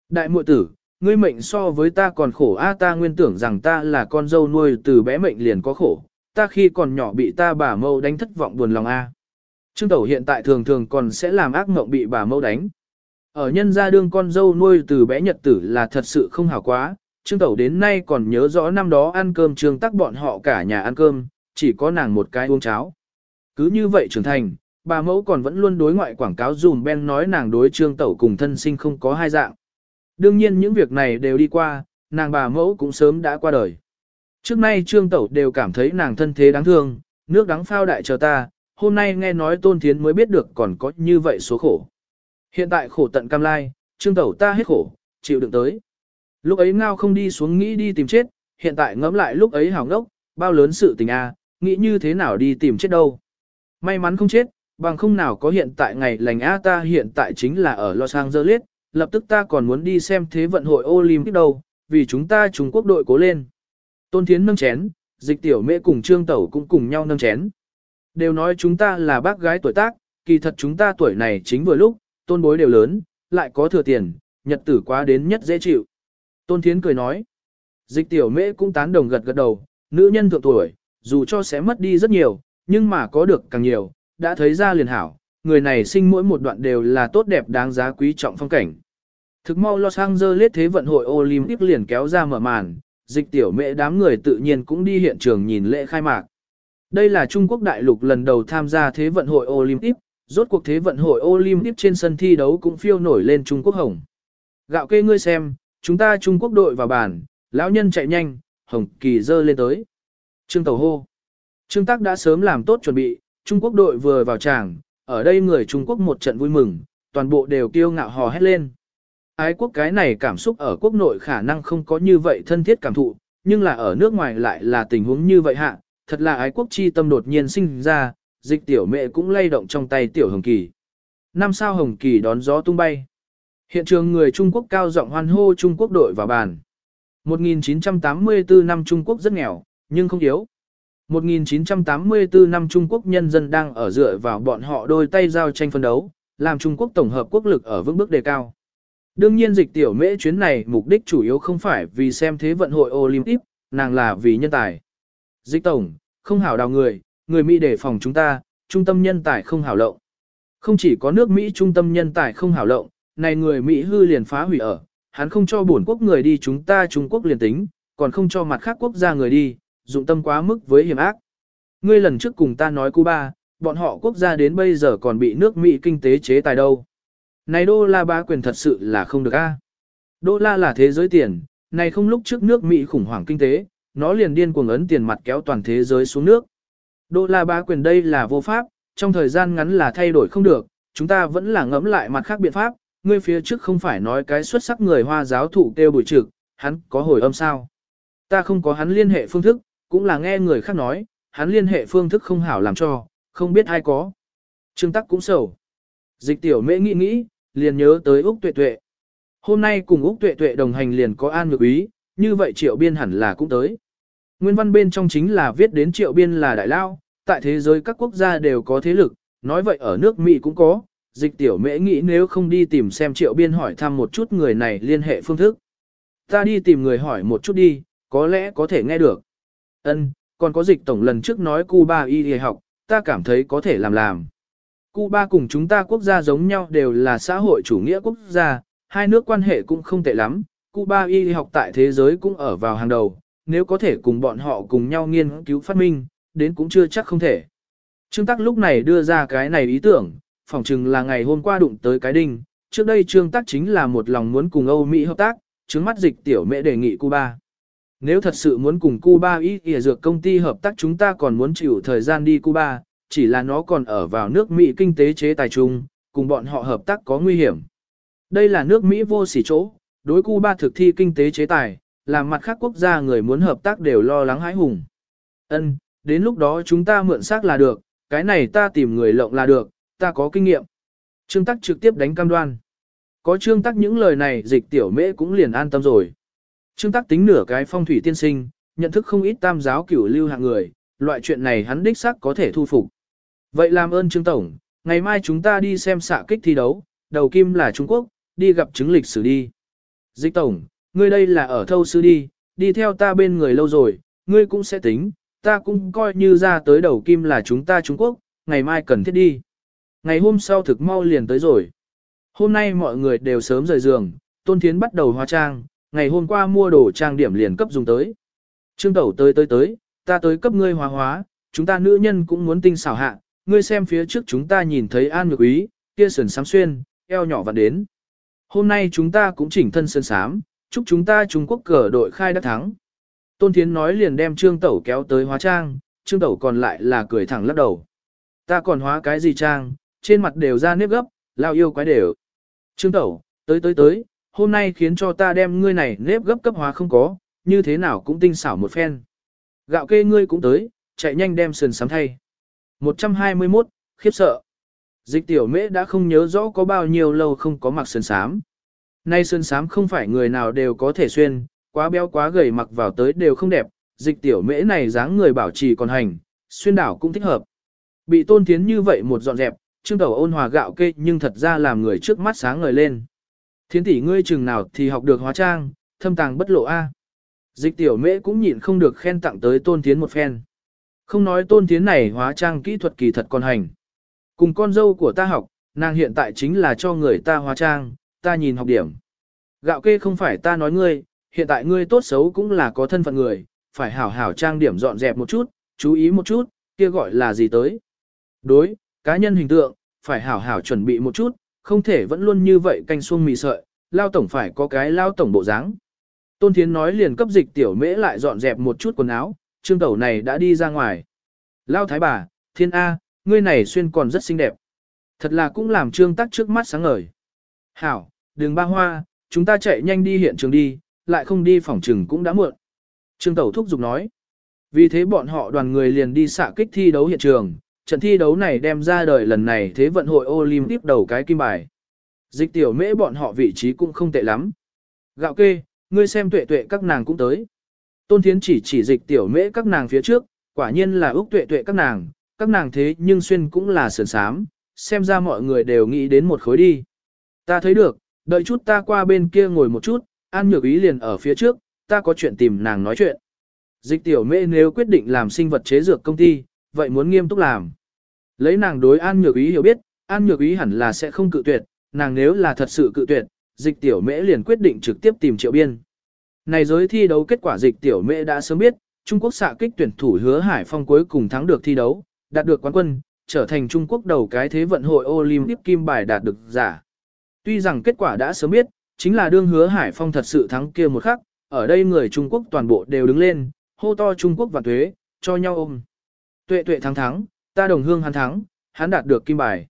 Đại muội tử, ngươi mệnh so với ta còn khổ a ta nguyên tưởng rằng ta là con dâu nuôi từ bé mệnh liền có khổ, ta khi còn nhỏ bị ta bà mâu đánh thất vọng buồn lòng a. Trương Tẩu hiện tại thường thường còn sẽ làm ác mộng bị bà mâu đánh. Ở nhân gia đương con dâu nuôi từ bé nhật tử là thật sự không hảo quá, Trương Tẩu đến nay còn nhớ rõ năm đó ăn cơm Trương Tắc bọn họ cả nhà ăn cơm, chỉ có nàng một cái uống cháo. Cứ như vậy trưởng thành, bà mẫu còn vẫn luôn đối ngoại quảng cáo dùm Ben nói nàng đối Trương Tẩu cùng thân sinh không có hai dạng. Đương nhiên những việc này đều đi qua, nàng bà mẫu cũng sớm đã qua đời. Trước nay Trương Tẩu đều cảm thấy nàng thân thế đáng thương, nước đắng phao đại chờ ta, hôm nay nghe nói Tôn Thiến mới biết được còn có như vậy số khổ. Hiện tại khổ tận cam lai, Trương Tẩu ta hết khổ, chịu đựng tới. Lúc ấy ngao không đi xuống nghĩ đi tìm chết, hiện tại ngẫm lại lúc ấy hào ngốc, bao lớn sự tình a, nghĩ như thế nào đi tìm chết đâu. May mắn không chết, bằng không nào có hiện tại ngày lành a ta hiện tại chính là ở Los Angeles, lập tức ta còn muốn đi xem thế vận hội Olympic đâu, vì chúng ta Trung Quốc đội cố lên. Tôn Thiến nâng chén, dịch tiểu mẹ cùng Trương Tẩu cũng cùng nhau nâng chén. Đều nói chúng ta là bác gái tuổi tác, kỳ thật chúng ta tuổi này chính vừa lúc, tôn bối đều lớn, lại có thừa tiền, nhật tử quá đến nhất dễ chịu. Tôn Thiến cười nói, dịch tiểu mễ cũng tán đồng gật gật đầu, nữ nhân thượng tuổi, dù cho sẽ mất đi rất nhiều, nhưng mà có được càng nhiều, đã thấy ra liền hảo, người này sinh mỗi một đoạn đều là tốt đẹp đáng giá quý trọng phong cảnh. Thực mau Los Angeles Thế vận hội Olympic liền kéo ra mở màn, dịch tiểu mẹ đám người tự nhiên cũng đi hiện trường nhìn lễ khai mạc. Đây là Trung Quốc đại lục lần đầu tham gia Thế vận hội Olympic, rốt cuộc Thế vận hội Olympic trên sân thi đấu cũng phiêu nổi lên Trung Quốc hồng. Gạo kê ngươi xem, chúng ta Trung Quốc đội vào bàn, lão nhân chạy nhanh, hồng kỳ dơ lên tới. Trương Tàu hô. Trương Tắc đã sớm làm tốt chuẩn bị, Trung Quốc đội vừa vào tràng, ở đây người Trung Quốc một trận vui mừng, toàn bộ đều kiêu ngạo hò hét lên. Ái quốc cái này cảm xúc ở quốc nội khả năng không có như vậy thân thiết cảm thụ, nhưng là ở nước ngoài lại là tình huống như vậy hạ, thật là ái quốc chi tâm đột nhiên sinh ra, dịch tiểu mẹ cũng lay động trong tay tiểu hồng kỳ. Năm sao hồng kỳ đón gió tung bay. Hiện trường người Trung Quốc cao giọng hoan hô Trung Quốc đội vào bàn. 1984 năm Trung Quốc rất nghèo, nhưng không yếu. 1984 năm Trung Quốc nhân dân đang ở dựa vào bọn họ đôi tay giao tranh phân đấu, làm Trung Quốc tổng hợp quốc lực ở vững bước đề cao. Đương nhiên dịch tiểu mễ chuyến này mục đích chủ yếu không phải vì xem thế vận hội Olympic, nàng là vì nhân tài. Dịch tổng, không hảo đào người, người Mỹ đề phòng chúng ta, trung tâm nhân tài không hảo lộng. Không chỉ có nước Mỹ trung tâm nhân tài không hảo lộng, này người Mỹ hư liền phá hủy ở, hắn không cho bổn quốc người đi chúng ta Trung Quốc liền tính, còn không cho mặt khác quốc gia người đi, dụng tâm quá mức với hiểm ác. Ngươi lần trước cùng ta nói Cuba, bọn họ quốc gia đến bây giờ còn bị nước Mỹ kinh tế chế tài đâu. Này đô la bá quyền thật sự là không được a. Đô la là thế giới tiền, này không lúc trước nước Mỹ khủng hoảng kinh tế, nó liền điên cuồng ấn tiền mặt kéo toàn thế giới xuống nước. Đô la bá quyền đây là vô pháp, trong thời gian ngắn là thay đổi không được, chúng ta vẫn là ngẫm lại mặt khác biện pháp, ngươi phía trước không phải nói cái xuất sắc người hoa giáo thụ kêu bùi trực, hắn có hồi âm sao. Ta không có hắn liên hệ phương thức, cũng là nghe người khác nói, hắn liên hệ phương thức không hảo làm cho, không biết ai có. Trương Tắc cũng sầu. Dịch tiểu mễ nghĩ nghĩ, liền nhớ tới Úc Tuệ Tuệ. Hôm nay cùng Úc Tuệ Tuệ đồng hành liền có An Nhược Ý, như vậy triệu biên hẳn là cũng tới. Nguyên văn bên trong chính là viết đến triệu biên là đại lao, tại thế giới các quốc gia đều có thế lực, nói vậy ở nước Mỹ cũng có. Dịch tiểu mễ nghĩ nếu không đi tìm xem triệu biên hỏi thăm một chút người này liên hệ phương thức. Ta đi tìm người hỏi một chút đi, có lẽ có thể nghe được. Ân, còn có dịch tổng lần trước nói Cuba y y học, ta cảm thấy có thể làm làm. Cuba cùng chúng ta quốc gia giống nhau đều là xã hội chủ nghĩa quốc gia, hai nước quan hệ cũng không tệ lắm, Cuba y học tại thế giới cũng ở vào hàng đầu, nếu có thể cùng bọn họ cùng nhau nghiên cứu phát minh, đến cũng chưa chắc không thể. Trương Tắc lúc này đưa ra cái này ý tưởng, phỏng chừng là ngày hôm qua đụng tới cái đinh, trước đây Trương Tắc chính là một lòng muốn cùng Âu Mỹ hợp tác, chứng mắt dịch tiểu mẹ đề nghị Cuba. Nếu thật sự muốn cùng Cuba y y dược công ty hợp tác chúng ta còn muốn chịu thời gian đi Cuba, chỉ là nó còn ở vào nước Mỹ kinh tế chế tài chung, cùng bọn họ hợp tác có nguy hiểm. Đây là nước Mỹ vô sỉ chỗ, đối Cuba thực thi kinh tế chế tài, làm mặt khác quốc gia người muốn hợp tác đều lo lắng hãi hùng. Ân, đến lúc đó chúng ta mượn xác là được, cái này ta tìm người lộng là được, ta có kinh nghiệm. Trương Tắc trực tiếp đánh cam đoan. Có Trương Tắc những lời này dịch tiểu mễ cũng liền an tâm rồi. Trương Tắc tính nửa cái phong thủy tiên sinh, nhận thức không ít tam giáo cửu lưu hạng người, loại chuyện này hắn đích xác có thể thu phục. Vậy làm ơn Trương Tổng, ngày mai chúng ta đi xem xạ kích thi đấu, đầu kim là Trung Quốc, đi gặp chứng lịch sử đi. Dịch Tổng, ngươi đây là ở thâu sư đi, đi theo ta bên người lâu rồi, ngươi cũng sẽ tính, ta cũng coi như ra tới đầu kim là chúng ta Trung Quốc, ngày mai cần thiết đi. Ngày hôm sau thực mau liền tới rồi. Hôm nay mọi người đều sớm rời giường, Tôn Thiến bắt đầu hóa trang, ngày hôm qua mua đồ trang điểm liền cấp dùng tới. Trương Tẩu tới tới tới, ta tới cấp ngươi hóa hóa, chúng ta nữ nhân cũng muốn tinh xảo hạ, ngươi xem phía trước chúng ta nhìn thấy An Nhược Ý, kia sườn sám xuyên, eo nhỏ vặn đến. Hôm nay chúng ta cũng chỉnh thân sơn sám, chúc chúng ta Trung Quốc cờ đội khai đã thắng. Tôn Thiến nói liền đem Trương Tẩu kéo tới hóa trang, Trương Tẩu còn lại là cười thẳng lắc đầu. Ta còn hóa cái gì trang, trên mặt đều ra nếp gấp, lao yêu quái đều. Trương Tẩu, tới tới tới, hôm nay khiến cho ta đem ngươi này nếp gấp cấp hóa không có, như thế nào cũng tinh xảo một phen. Gạo kê ngươi cũng tới, chạy nhanh đem sườn sắm thay. 121, khiếp sợ. Dịch tiểu mễ đã không nhớ rõ có bao nhiêu lâu không có mặc sườn sám. Nay sườn sám không phải người nào đều có thể xuyên, quá béo quá gầy mặc vào tới đều không đẹp, dịch tiểu mễ này dáng người bảo trì còn hành, xuyên đảo cũng thích hợp. Bị tôn tiến như vậy một dọn dẹp, trương tẩu ôn hòa gạo kê nhưng thật ra làm người trước mắt sáng ngời lên. Thiến tỷ ngươi chừng nào thì học được hóa trang, thâm tàng bất lộ A. Dịch tiểu mễ cũng nhịn không được khen tặng tới tôn tiến một phen. Không nói tôn tiến này hóa trang kỹ thuật kỳ thật còn hành. Cùng con dâu của ta học, nàng hiện tại chính là cho người ta hóa trang, ta nhìn học điểm. Gạo kê không phải ta nói ngươi, hiện tại ngươi tốt xấu cũng là có thân phận người, phải hảo hảo trang điểm dọn dẹp một chút, chú ý một chút, kia gọi là gì tới. Đối, cá nhân hình tượng, phải hảo hảo chuẩn bị một chút, không thể vẫn luôn như vậy canh xuông mì sợi, lao tổng phải có cái lao tổng bộ dáng. Tôn Thiến nói liền cấp dịch tiểu mễ lại dọn dẹp một chút quần áo, trương tẩu này đã đi ra ngoài. Lao thái bà, thiên A, ngươi này xuyên còn rất xinh đẹp. Thật là cũng làm trương tắc trước mắt sáng ngời. Hảo, đường ba hoa, chúng ta chạy nhanh đi hiện trường đi, lại không đi phòng trừng cũng đã muộn. Trương tẩu thúc giục nói. Vì thế bọn họ đoàn người liền đi xạ kích thi đấu hiện trường, trận thi đấu này đem ra đời lần này thế vận hội Olympic đầu cái kim bài. Dịch tiểu mễ bọn họ vị trí cũng không tệ lắm. Gạo kê, ngươi xem tuệ tuệ các nàng cũng tới. Tôn Thiến chỉ chỉ dịch tiểu mễ các nàng phía trước, quả nhiên là úc tuệ tuệ các nàng, các nàng thế nhưng xuyên cũng là sườn sám, xem ra mọi người đều nghĩ đến một khối đi. Ta thấy được, đợi chút ta qua bên kia ngồi một chút, An Nhược Ý liền ở phía trước, ta có chuyện tìm nàng nói chuyện. Dịch tiểu mễ nếu quyết định làm sinh vật chế dược công ty, vậy muốn nghiêm túc làm. Lấy nàng đối An Nhược Ý hiểu biết, An Nhược Ý hẳn là sẽ không cự tuyệt, nàng nếu là thật sự cự tuyệt, dịch tiểu mễ liền quyết định trực tiếp tìm triệu biên. Này giới thi đấu kết quả dịch tiểu mẹ đã sớm biết, Trung Quốc xạ kích tuyển thủ hứa Hải Phong cuối cùng thắng được thi đấu, đạt được quán quân, trở thành Trung Quốc đầu cái thế vận hội Olympic kim bài đạt được giả. Tuy rằng kết quả đã sớm biết, chính là đương hứa Hải Phong thật sự thắng kia một khắc, ở đây người Trung Quốc toàn bộ đều đứng lên, hô to Trung Quốc và thuế, cho nhau ôm. Tuệ tuệ thắng thắng, ta đồng hương hắn thắng, hắn đạt được kim bài.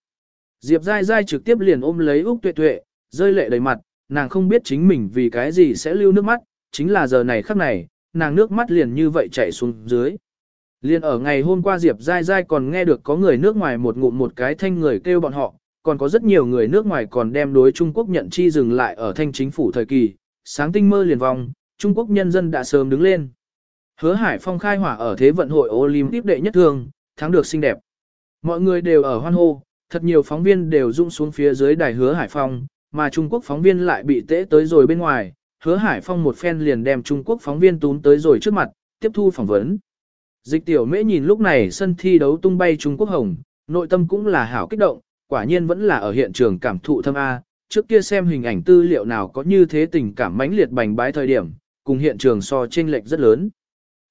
Diệp Giai Giai trực tiếp liền ôm lấy Úc Tuệ Tuệ, rơi lệ đầy mặt, nàng không biết chính mình vì cái gì sẽ lưu nước mắt, chính là giờ này khắc này, nàng nước mắt liền như vậy chảy xuống dưới. Liên ở ngày hôm qua Diệp Giai Giai còn nghe được có người nước ngoài một ngụm một cái thanh người kêu bọn họ, còn có rất nhiều người nước ngoài còn đem đối Trung Quốc nhận chi dừng lại ở thanh chính phủ thời kỳ, sáng tinh mơ liền vong, Trung Quốc nhân dân đã sớm đứng lên. Hứa Hải Phong khai hỏa ở Thế vận hội Olympic đệ nhất thường thắng được xinh đẹp. Mọi người đều ở hoan hô, thật nhiều phóng viên đều rung xuống phía dưới đài Hứa Hải Phong, mà Trung Quốc phóng viên lại bị tễ tới rồi bên ngoài, Hứa Hải Phong một phen liền đem Trung Quốc phóng viên tún tới rồi trước mặt, tiếp thu phỏng vấn. Dịch tiểu mễ nhìn lúc này sân thi đấu tung bay Trung Quốc hồng, nội tâm cũng là hảo kích động, quả nhiên vẫn là ở hiện trường cảm thụ thâm A, trước kia xem hình ảnh tư liệu nào có như thế tình cảm mãnh liệt bành bái thời điểm, cùng hiện trường so chênh lệch rất lớn.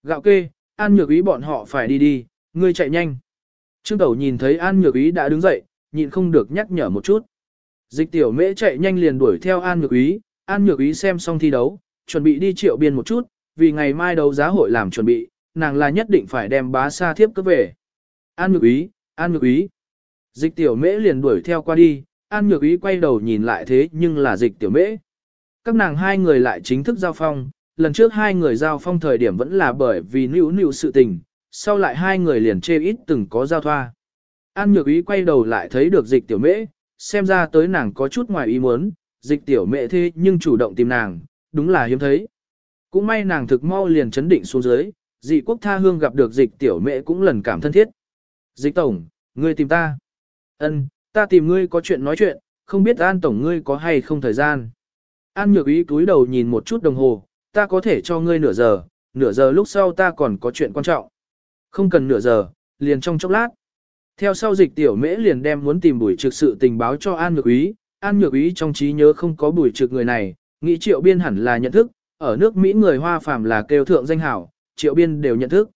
Gạo kê, An Nhược Ý bọn họ phải đi đi, ngươi chạy nhanh. Trương Tẩu nhìn thấy An Nhược Ý đã đứng dậy, nhịn không được nhắc nhở một chút. Dịch tiểu mễ chạy nhanh liền đuổi theo An Nhược Ý, An Nhược Ý xem xong thi đấu, chuẩn bị đi triệu biên một chút, vì ngày mai đấu giá hội làm chuẩn bị, nàng là nhất định phải đem bá sa thiếp cướp về. An Nhược Ý, An Nhược Ý. Dịch tiểu mễ liền đuổi theo qua đi, An Nhược Ý quay đầu nhìn lại thế nhưng là dịch tiểu mễ. Các nàng hai người lại chính thức giao phong, lần trước hai người giao phong thời điểm vẫn là bởi vì nữ nữ sự tình, sau lại hai người liền chê ít từng có giao thoa. An Nhược Ý quay đầu lại thấy được dịch tiểu mễ, xem ra tới nàng có chút ngoài ý muốn, dịch tiểu mẹ thế nhưng chủ động tìm nàng, đúng là hiếm thấy. Cũng may nàng thực mau liền chấn định xuống dưới, dị quốc tha hương gặp được dịch tiểu mẹ cũng lần cảm thân thiết. Dịch tổng, ngươi tìm ta. Ân, ta tìm ngươi có chuyện nói chuyện, không biết an tổng ngươi có hay không thời gian. An nhược ý túi đầu nhìn một chút đồng hồ, ta có thể cho ngươi nửa giờ, nửa giờ lúc sau ta còn có chuyện quan trọng. Không cần nửa giờ, liền trong chốc lát. Theo sau dịch tiểu mễ liền đem muốn tìm buổi trực sự tình báo cho An nhược ý, An nhược ý trong trí nhớ không có bùi trực người này, nghĩ triệu biên hẳn là nhận thức, ở nước Mỹ người hoa phàm là kêu thượng danh hảo, triệu biên đều nhận thức.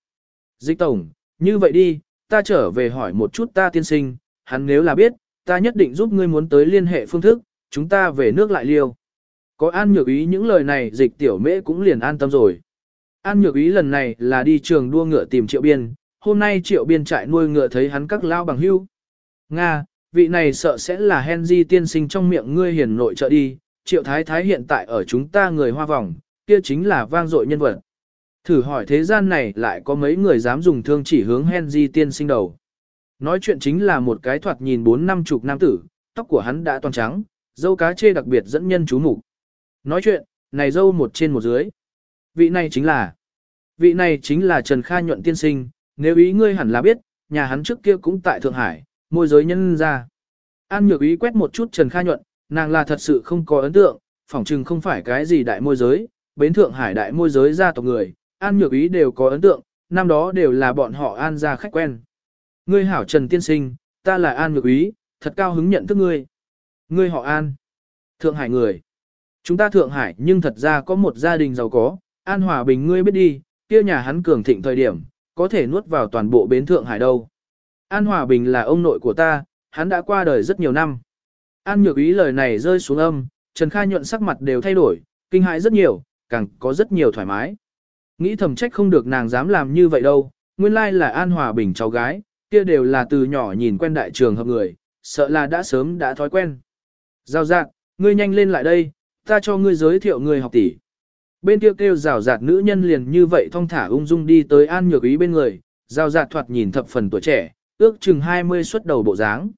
Dịch tổng, như vậy đi, ta trở về hỏi một chút ta tiên sinh, hắn nếu là biết, ta nhất định giúp ngươi muốn tới liên hệ phương thức, chúng ta về nước lại liêu. Có an nhược ý những lời này dịch tiểu mễ cũng liền an tâm rồi. An nhược ý lần này là đi trường đua ngựa tìm triệu biên, hôm nay triệu biên trại nuôi ngựa thấy hắn các lao bằng hưu. Nga, vị này sợ sẽ là Henry tiên sinh trong miệng ngươi hiền nội trợ đi, triệu thái thái hiện tại ở chúng ta người hoa vòng, kia chính là vang dội nhân vật. Thử hỏi thế gian này lại có mấy người dám dùng thương chỉ hướng Henry tiên sinh đầu. Nói chuyện chính là một cái thoạt nhìn bốn năm chục nam tử, tóc của hắn đã toàn trắng, dâu cá chê đặc biệt dẫn nhân chú mục Nói chuyện, này dâu một trên một dưới. Vị này chính là, vị này chính là Trần Kha nhuận tiên sinh, nếu ý ngươi hẳn là biết, nhà hắn trước kia cũng tại Thượng Hải, môi giới nhân ra. An nhược ý quét một chút Trần Kha nhuận, nàng là thật sự không có ấn tượng, phỏng chừng không phải cái gì đại môi giới, bến Thượng Hải đại môi giới gia tộc người, An nhược ý đều có ấn tượng, năm đó đều là bọn họ An gia khách quen. Ngươi hảo Trần Tiên Sinh, ta là An nhược ý, thật cao hứng nhận thức ngươi. Ngươi họ An. Thượng Hải người. Chúng ta Thượng Hải nhưng thật ra có một gia đình giàu có, An Hòa Bình ngươi biết đi, kia nhà hắn cường thịnh thời điểm, có thể nuốt vào toàn bộ bến Thượng Hải đâu. An Hòa Bình là ông nội của ta, hắn đã qua đời rất nhiều năm. An nhược ý lời này rơi xuống âm, Trần Kha nhuận sắc mặt đều thay đổi, kinh hãi rất nhiều, càng có rất nhiều thoải mái. Nghĩ thầm trách không được nàng dám làm như vậy đâu, nguyên lai là An Hòa Bình cháu gái, kia đều là từ nhỏ nhìn quen đại trường hợp người, sợ là đã sớm đã thói quen. Giao dạng, ngươi nhanh lên lại đây, ta cho ngươi giới thiệu người học tỷ. Bên kia kêu rào rạt nữ nhân liền như vậy thong thả ung dung đi tới an nhược ý bên người, rào rạt thoạt nhìn thập phần tuổi trẻ, ước chừng 20 xuất đầu bộ dáng.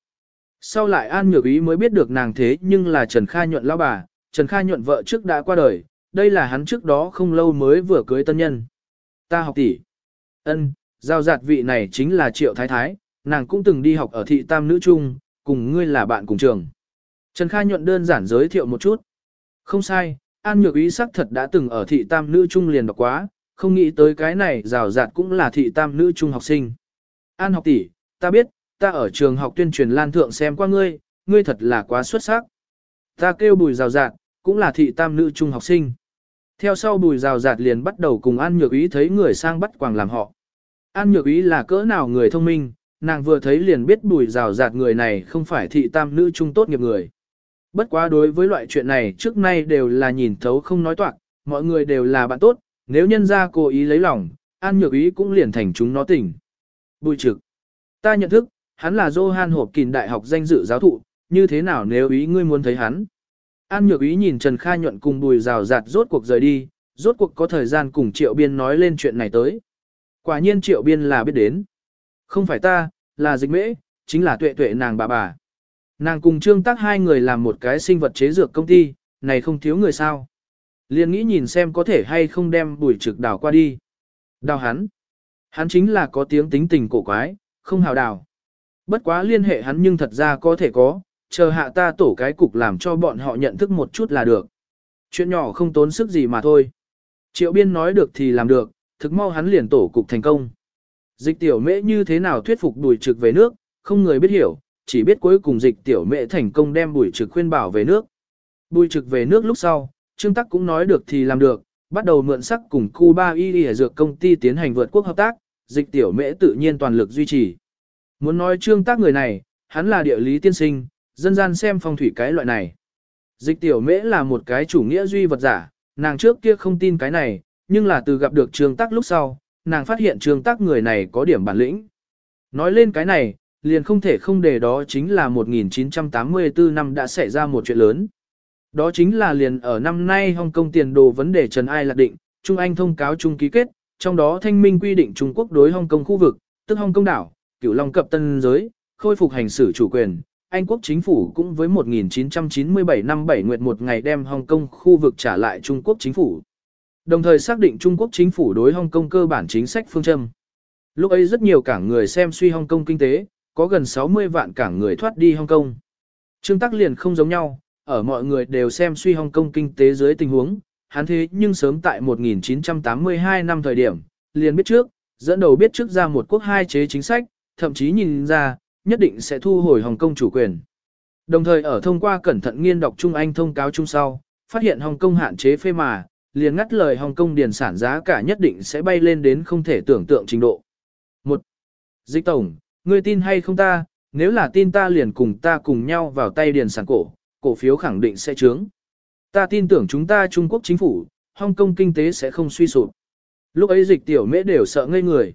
Sau lại an nhược ý mới biết được nàng thế nhưng là Trần Kha nhuận lão bà, Trần Kha nhuận vợ trước đã qua đời, đây là hắn trước đó không lâu mới vừa cưới tân nhân. Ta học tỷ. ân giao giạt vị này chính là Triệu Thái Thái, nàng cũng từng đi học ở thị tam nữ trung, cùng ngươi là bạn cùng trường. Trần Kha nhuận đơn giản giới thiệu một chút. Không sai, An Nhược Ý xác thật đã từng ở thị tam nữ trung liền đọc quá, không nghĩ tới cái này rào rạt cũng là thị tam nữ trung học sinh. An học tỷ, ta biết, ta ở trường học tuyên truyền lan thượng xem qua ngươi, ngươi thật là quá xuất sắc. Ta kêu bùi rào rạt, cũng là thị tam nữ trung học sinh. Theo sau bùi rào rạt liền bắt đầu cùng An Nhược Ý thấy người sang bắt quàng làm họ. An Nhược Ý là cỡ nào người thông minh, nàng vừa thấy liền biết bùi rào rạt người này không phải thị tam nữ trung tốt nghiệp người. Bất quá đối với loại chuyện này trước nay đều là nhìn thấu không nói toạc, mọi người đều là bạn tốt, nếu nhân ra cố ý lấy lòng, An Nhược Ý cũng liền thành chúng nó tỉnh. Bùi trực. Ta nhận thức, hắn là Johan Hộp Kìn Đại học danh dự giáo thụ, như thế nào nếu ý ngươi muốn thấy hắn? An Nhược Ý nhìn Trần Kha nhuận cùng bùi rào rạt rốt cuộc rời đi, rốt cuộc có thời gian cùng Triệu Biên nói lên chuyện này tới. Quả nhiên Triệu Biên là biết đến. Không phải ta, là dịch mễ, chính là tuệ tuệ nàng bà bà. Nàng cùng trương tác hai người làm một cái sinh vật chế dược công ty, này không thiếu người sao. Liên nghĩ nhìn xem có thể hay không đem bùi trực đào qua đi. Đào hắn. Hắn chính là có tiếng tính tình cổ quái, không hào đào. Bất quá liên hệ hắn nhưng thật ra có thể có, chờ hạ ta tổ cái cục làm cho bọn họ nhận thức một chút là được. Chuyện nhỏ không tốn sức gì mà thôi. Triệu biên nói được thì làm được, thực mau hắn liền tổ cục thành công. Dịch tiểu mễ như thế nào thuyết phục đùi trực về nước, không người biết hiểu, chỉ biết cuối cùng dịch tiểu mễ thành công đem bùi trực khuyên bảo về nước. Bùi trực về nước lúc sau, Trương Tắc cũng nói được thì làm được, bắt đầu mượn sắc cùng Cuba y y dược công ty tiến hành vượt quốc hợp tác, dịch tiểu mễ tự nhiên toàn lực duy trì. Muốn nói Trương tác người này, hắn là địa lý tiên sinh, dân gian xem phong thủy cái loại này. Dịch tiểu mễ là một cái chủ nghĩa duy vật giả, nàng trước kia không tin cái này, nhưng là từ gặp được Trương tác lúc sau, nàng phát hiện Trương tác người này có điểm bản lĩnh. Nói lên cái này, liền không thể không để đó chính là 1984 năm đã xảy ra một chuyện lớn. Đó chính là liền ở năm nay Hong Kong tiền đồ vấn đề Trần Ai lạc định, Trung Anh thông cáo chung ký kết, trong đó thanh minh quy định Trung Quốc đối Hong Kong khu vực, tức Hong Kong đảo, cửu long cập tân giới, khôi phục hành xử chủ quyền. Anh quốc chính phủ cũng với 1997 năm 7 nguyệt một ngày đem Hong Kong khu vực trả lại Trung Quốc chính phủ. Đồng thời xác định Trung Quốc chính phủ đối Hong Kong cơ bản chính sách phương châm. Lúc ấy rất nhiều cảng người xem suy Hong Kong kinh tế, có gần 60 vạn cảng người thoát đi Hong Kong. Trương Tắc liền không giống nhau, ở mọi người đều xem suy Hồng Kông kinh tế dưới tình huống, hắn thế nhưng sớm tại 1982 năm thời điểm, liền biết trước, dẫn đầu biết trước ra một quốc hai chế chính sách, thậm chí nhìn ra, nhất định sẽ thu hồi Hồng Kông chủ quyền. Đồng thời ở thông qua cẩn thận nghiên đọc Trung Anh thông cáo chung sau, phát hiện Hồng Kông hạn chế phê mà, liền ngắt lời Hồng Kông điền sản giá cả nhất định sẽ bay lên đến không thể tưởng tượng trình độ. 1. Dịch Tổng, ngươi tin hay không ta, nếu là tin ta liền cùng ta cùng nhau vào tay điền sản cổ, cổ phiếu khẳng định sẽ trướng. Ta tin tưởng chúng ta Trung Quốc chính phủ, Hồng Kông kinh tế sẽ không suy sụp. Lúc ấy dịch tiểu mễ đều sợ ngây người.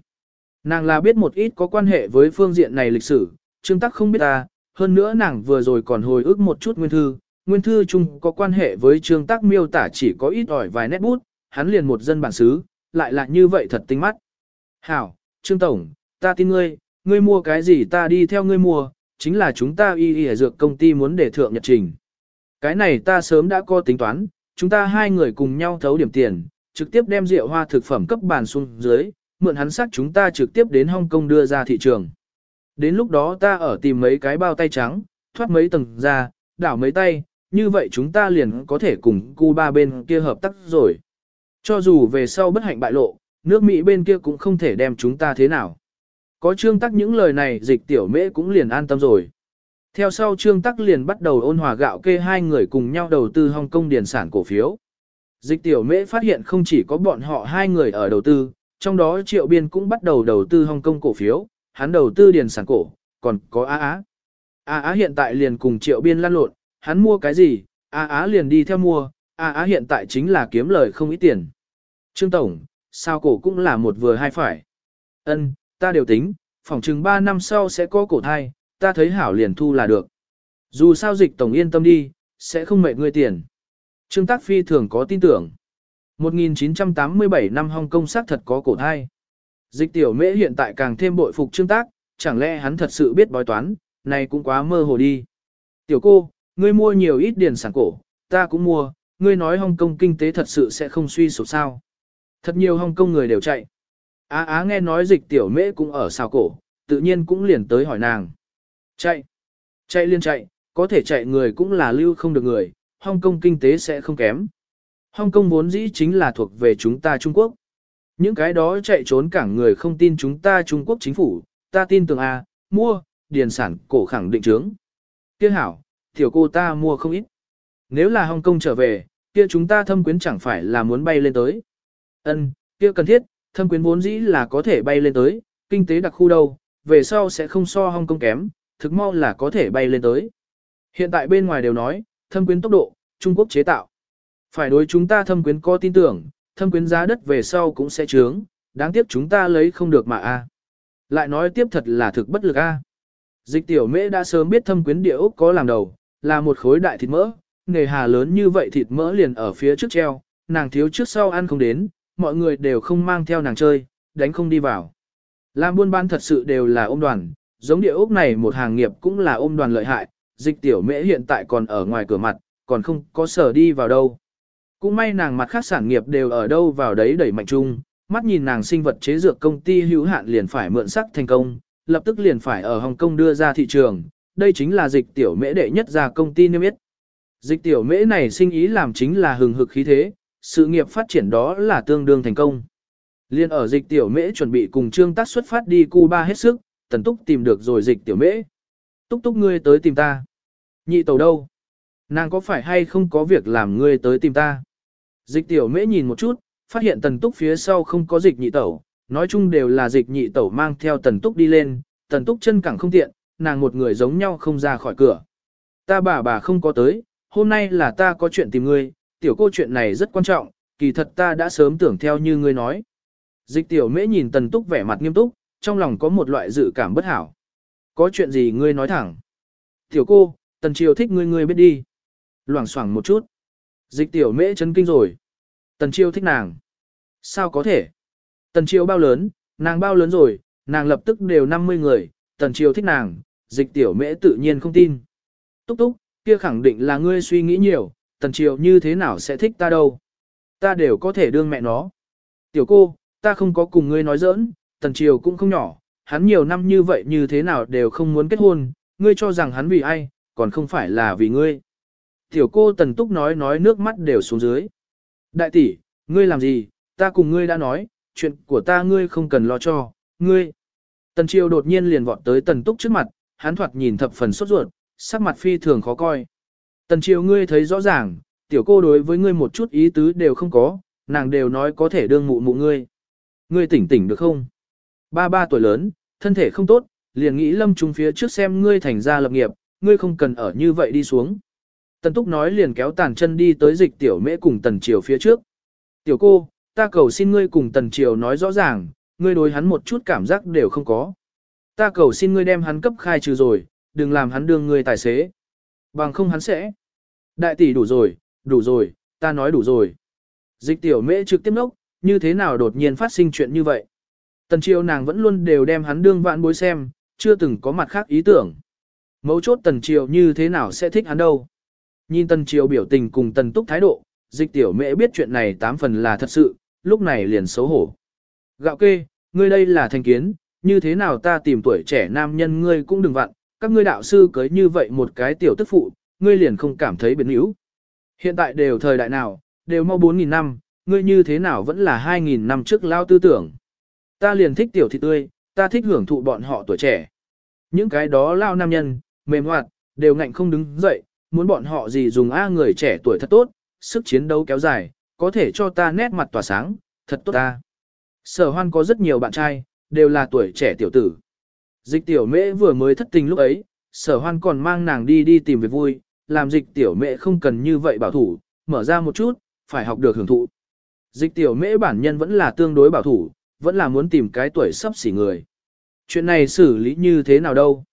Nàng là biết một ít có quan hệ với phương diện này lịch sử, Trương Tắc không biết ta, hơn nữa nàng vừa rồi còn hồi ức một chút nguyên thư, nguyên thư chung có quan hệ với Trương Tắc miêu tả chỉ có ít ỏi vài nét bút, hắn liền một dân bản xứ, lại là như vậy thật tinh mắt. Hảo, Trương Tổng, ta tin ngươi, ngươi mua cái gì ta đi theo ngươi mua, chính là chúng ta y y dược công ty muốn để thượng nhật trình. Cái này ta sớm đã có tính toán, chúng ta hai người cùng nhau thấu điểm tiền, trực tiếp đem rượu hoa thực phẩm cấp bàn xuống dưới, mượn hắn sắc chúng ta trực tiếp đến Hong Kong đưa ra thị trường. Đến lúc đó ta ở tìm mấy cái bao tay trắng, thoát mấy tầng ra, đảo mấy tay, như vậy chúng ta liền có thể cùng Cuba bên kia hợp tác rồi. Cho dù về sau bất hạnh bại lộ, nước Mỹ bên kia cũng không thể đem chúng ta thế nào. Có trương tắc những lời này dịch tiểu mễ cũng liền an tâm rồi. Theo sau trương tắc liền bắt đầu ôn hòa gạo kê hai người cùng nhau đầu tư Hong Kong điền sản cổ phiếu. Dịch tiểu mễ phát hiện không chỉ có bọn họ hai người ở đầu tư, trong đó triệu biên cũng bắt đầu đầu tư Hong Kong cổ phiếu, hắn đầu tư điền sản cổ, còn có Á Á. Á Á hiện tại liền cùng triệu biên lăn lộn, hắn mua cái gì, Á Á liền đi theo mua, Á Á hiện tại chính là kiếm lời không ít tiền. Trương Tổng, sao cổ cũng là một vừa hai phải. Ân, ta đều tính, phỏng chừng 3 năm sau sẽ có cổ thai, ta thấy hảo liền thu là được. Dù sao dịch tổng yên tâm đi, sẽ không mệt người tiền. Trương Tác Phi thường có tin tưởng. 1987 năm Hong Kong xác thật có cổ thai. Dịch tiểu mễ hiện tại càng thêm bội phục Trương Tác, chẳng lẽ hắn thật sự biết bói toán, này cũng quá mơ hồ đi. Tiểu cô, ngươi mua nhiều ít điền sản cổ, ta cũng mua, ngươi nói Hong Kong kinh tế thật sự sẽ không suy sụp sao. Thật nhiều Hong Kong người đều chạy. Á á nghe nói dịch tiểu mễ cũng ở sao cổ, tự nhiên cũng liền tới hỏi nàng. Chạy, chạy liên chạy, có thể chạy người cũng là lưu không được người, Hong Kong kinh tế sẽ không kém. Hong Kong vốn dĩ chính là thuộc về chúng ta Trung Quốc. Những cái đó chạy trốn cảng người không tin chúng ta Trung Quốc chính phủ, ta tin tưởng A, mua, điền sản cổ khẳng định trướng. Kia hảo, tiểu cô ta mua không ít. Nếu là Hong Kong trở về, kia chúng ta thâm quyến chẳng phải là muốn bay lên tới. Ân, kia cần thiết, thâm quyến vốn dĩ là có thể bay lên tới, kinh tế đặc khu đâu, về sau sẽ không so Hong Kong kém, thực mau là có thể bay lên tới. Hiện tại bên ngoài đều nói, thâm quyến tốc độ, Trung Quốc chế tạo. Phải đối chúng ta thâm quyến có tin tưởng, thâm quyến giá đất về sau cũng sẽ trướng, đáng tiếc chúng ta lấy không được mà a. Lại nói tiếp thật là thực bất lực a. Dịch tiểu mễ đã sớm biết thâm quyến địa Úc có làm đầu, là một khối đại thịt mỡ, nghề hà lớn như vậy thịt mỡ liền ở phía trước treo, nàng thiếu trước sau ăn không đến, mọi người đều không mang theo nàng chơi, đánh không đi vào. Làm buôn bán thật sự đều là ôm đoàn, giống địa ốc này một hàng nghiệp cũng là ôm đoàn lợi hại, dịch tiểu mễ hiện tại còn ở ngoài cửa mặt, còn không có sở đi vào đâu. Cũng may nàng mặt khác sản nghiệp đều ở đâu vào đấy đẩy mạnh chung, mắt nhìn nàng sinh vật chế dược công ty hữu hạn liền phải mượn sắc thành công, lập tức liền phải ở Hồng Kông đưa ra thị trường, đây chính là dịch tiểu mễ đệ nhất ra công ty niêm yết. Dịch tiểu mễ này sinh ý làm chính là hừng hực khí thế, sự nghiệp phát triển đó là tương đương thành công. Liên ở dịch tiểu mễ chuẩn bị cùng trương tác xuất phát đi Cuba hết sức, tần túc tìm được rồi dịch tiểu mễ. Túc túc ngươi tới tìm ta. Nhị tàu đâu? Nàng có phải hay không có việc làm ngươi tới tìm ta? Dịch tiểu mễ nhìn một chút, phát hiện tần túc phía sau không có dịch nhị tẩu, nói chung đều là dịch nhị tẩu mang theo tần túc đi lên, tần túc chân cẳng không tiện, nàng một người giống nhau không ra khỏi cửa. Ta bà bà không có tới, hôm nay là ta có chuyện tìm ngươi, tiểu cô chuyện này rất quan trọng, kỳ thật ta đã sớm tưởng theo như ngươi nói. Dịch tiểu mễ nhìn tần túc vẻ mặt nghiêm túc, trong lòng có một loại dự cảm bất hảo. Có chuyện gì ngươi nói thẳng. Tiểu cô, tần triều thích ngươi ngươi biết đi. Loảng xoảng một chút. Dịch tiểu mễ chấn kinh rồi. Tần triều thích nàng. Sao có thể? Tần triều bao lớn, nàng bao lớn rồi, nàng lập tức đều 50 người, tần triều thích nàng, dịch tiểu mễ tự nhiên không tin. Túc túc, kia khẳng định là ngươi suy nghĩ nhiều, tần triều như thế nào sẽ thích ta đâu. Ta đều có thể đương mẹ nó. Tiểu cô, ta không có cùng ngươi nói giỡn, tần triều cũng không nhỏ, hắn nhiều năm như vậy như thế nào đều không muốn kết hôn, ngươi cho rằng hắn vì ai, còn không phải là vì ngươi. Tiểu cô tần túc nói nói nước mắt đều xuống dưới. Đại tỷ, ngươi làm gì, ta cùng ngươi đã nói, chuyện của ta ngươi không cần lo cho, ngươi. Tần triều đột nhiên liền vọt tới tần túc trước mặt, hắn thoạt nhìn thập phần sốt ruột, sắc mặt phi thường khó coi. Tần triều ngươi thấy rõ ràng, tiểu cô đối với ngươi một chút ý tứ đều không có, nàng đều nói có thể đương mụ mụ ngươi. Ngươi tỉnh tỉnh được không? Ba ba tuổi lớn, thân thể không tốt, liền nghĩ lâm trung phía trước xem ngươi thành ra lập nghiệp, ngươi không cần ở như vậy đi xuống. Tần Túc nói liền kéo tàn chân đi tới dịch tiểu mễ cùng tần triều phía trước. Tiểu cô, ta cầu xin ngươi cùng tần triều nói rõ ràng, ngươi đối hắn một chút cảm giác đều không có. Ta cầu xin ngươi đem hắn cấp khai trừ rồi, đừng làm hắn đương ngươi tài xế. Bằng không hắn sẽ. Đại tỷ đủ rồi, đủ rồi, ta nói đủ rồi. Dịch tiểu mễ trực tiếp nốc, như thế nào đột nhiên phát sinh chuyện như vậy. Tần triều nàng vẫn luôn đều đem hắn đương vạn bối xem, chưa từng có mặt khác ý tưởng. Mấu chốt tần triều như thế nào sẽ thích hắn đâu. Nhìn tần triều biểu tình cùng tần túc thái độ, dịch tiểu Mẹ biết chuyện này tám phần là thật sự, lúc này liền xấu hổ. Gạo kê, ngươi đây là thành kiến, như thế nào ta tìm tuổi trẻ nam nhân ngươi cũng đừng vặn, các ngươi đạo sư cưới như vậy một cái tiểu tức phụ, ngươi liền không cảm thấy biến yếu. Hiện tại đều thời đại nào, đều mau 4.000 năm, ngươi như thế nào vẫn là 2.000 năm trước lao tư tưởng. Ta liền thích tiểu thị tươi, ta thích hưởng thụ bọn họ tuổi trẻ. Những cái đó lao nam nhân, mềm hoạt, đều ngạnh không đứng dậy, muốn bọn họ gì dùng A người trẻ tuổi thật tốt, sức chiến đấu kéo dài, có thể cho ta nét mặt tỏa sáng, thật tốt ta. Sở hoan có rất nhiều bạn trai, đều là tuổi trẻ tiểu tử. Dịch tiểu mễ vừa mới thất tình lúc ấy, sở hoan còn mang nàng đi đi tìm việc vui, làm dịch tiểu mễ không cần như vậy bảo thủ, mở ra một chút, phải học được hưởng thụ. Dịch tiểu mễ bản nhân vẫn là tương đối bảo thủ, vẫn là muốn tìm cái tuổi sắp xỉ người. Chuyện này xử lý như thế nào đâu?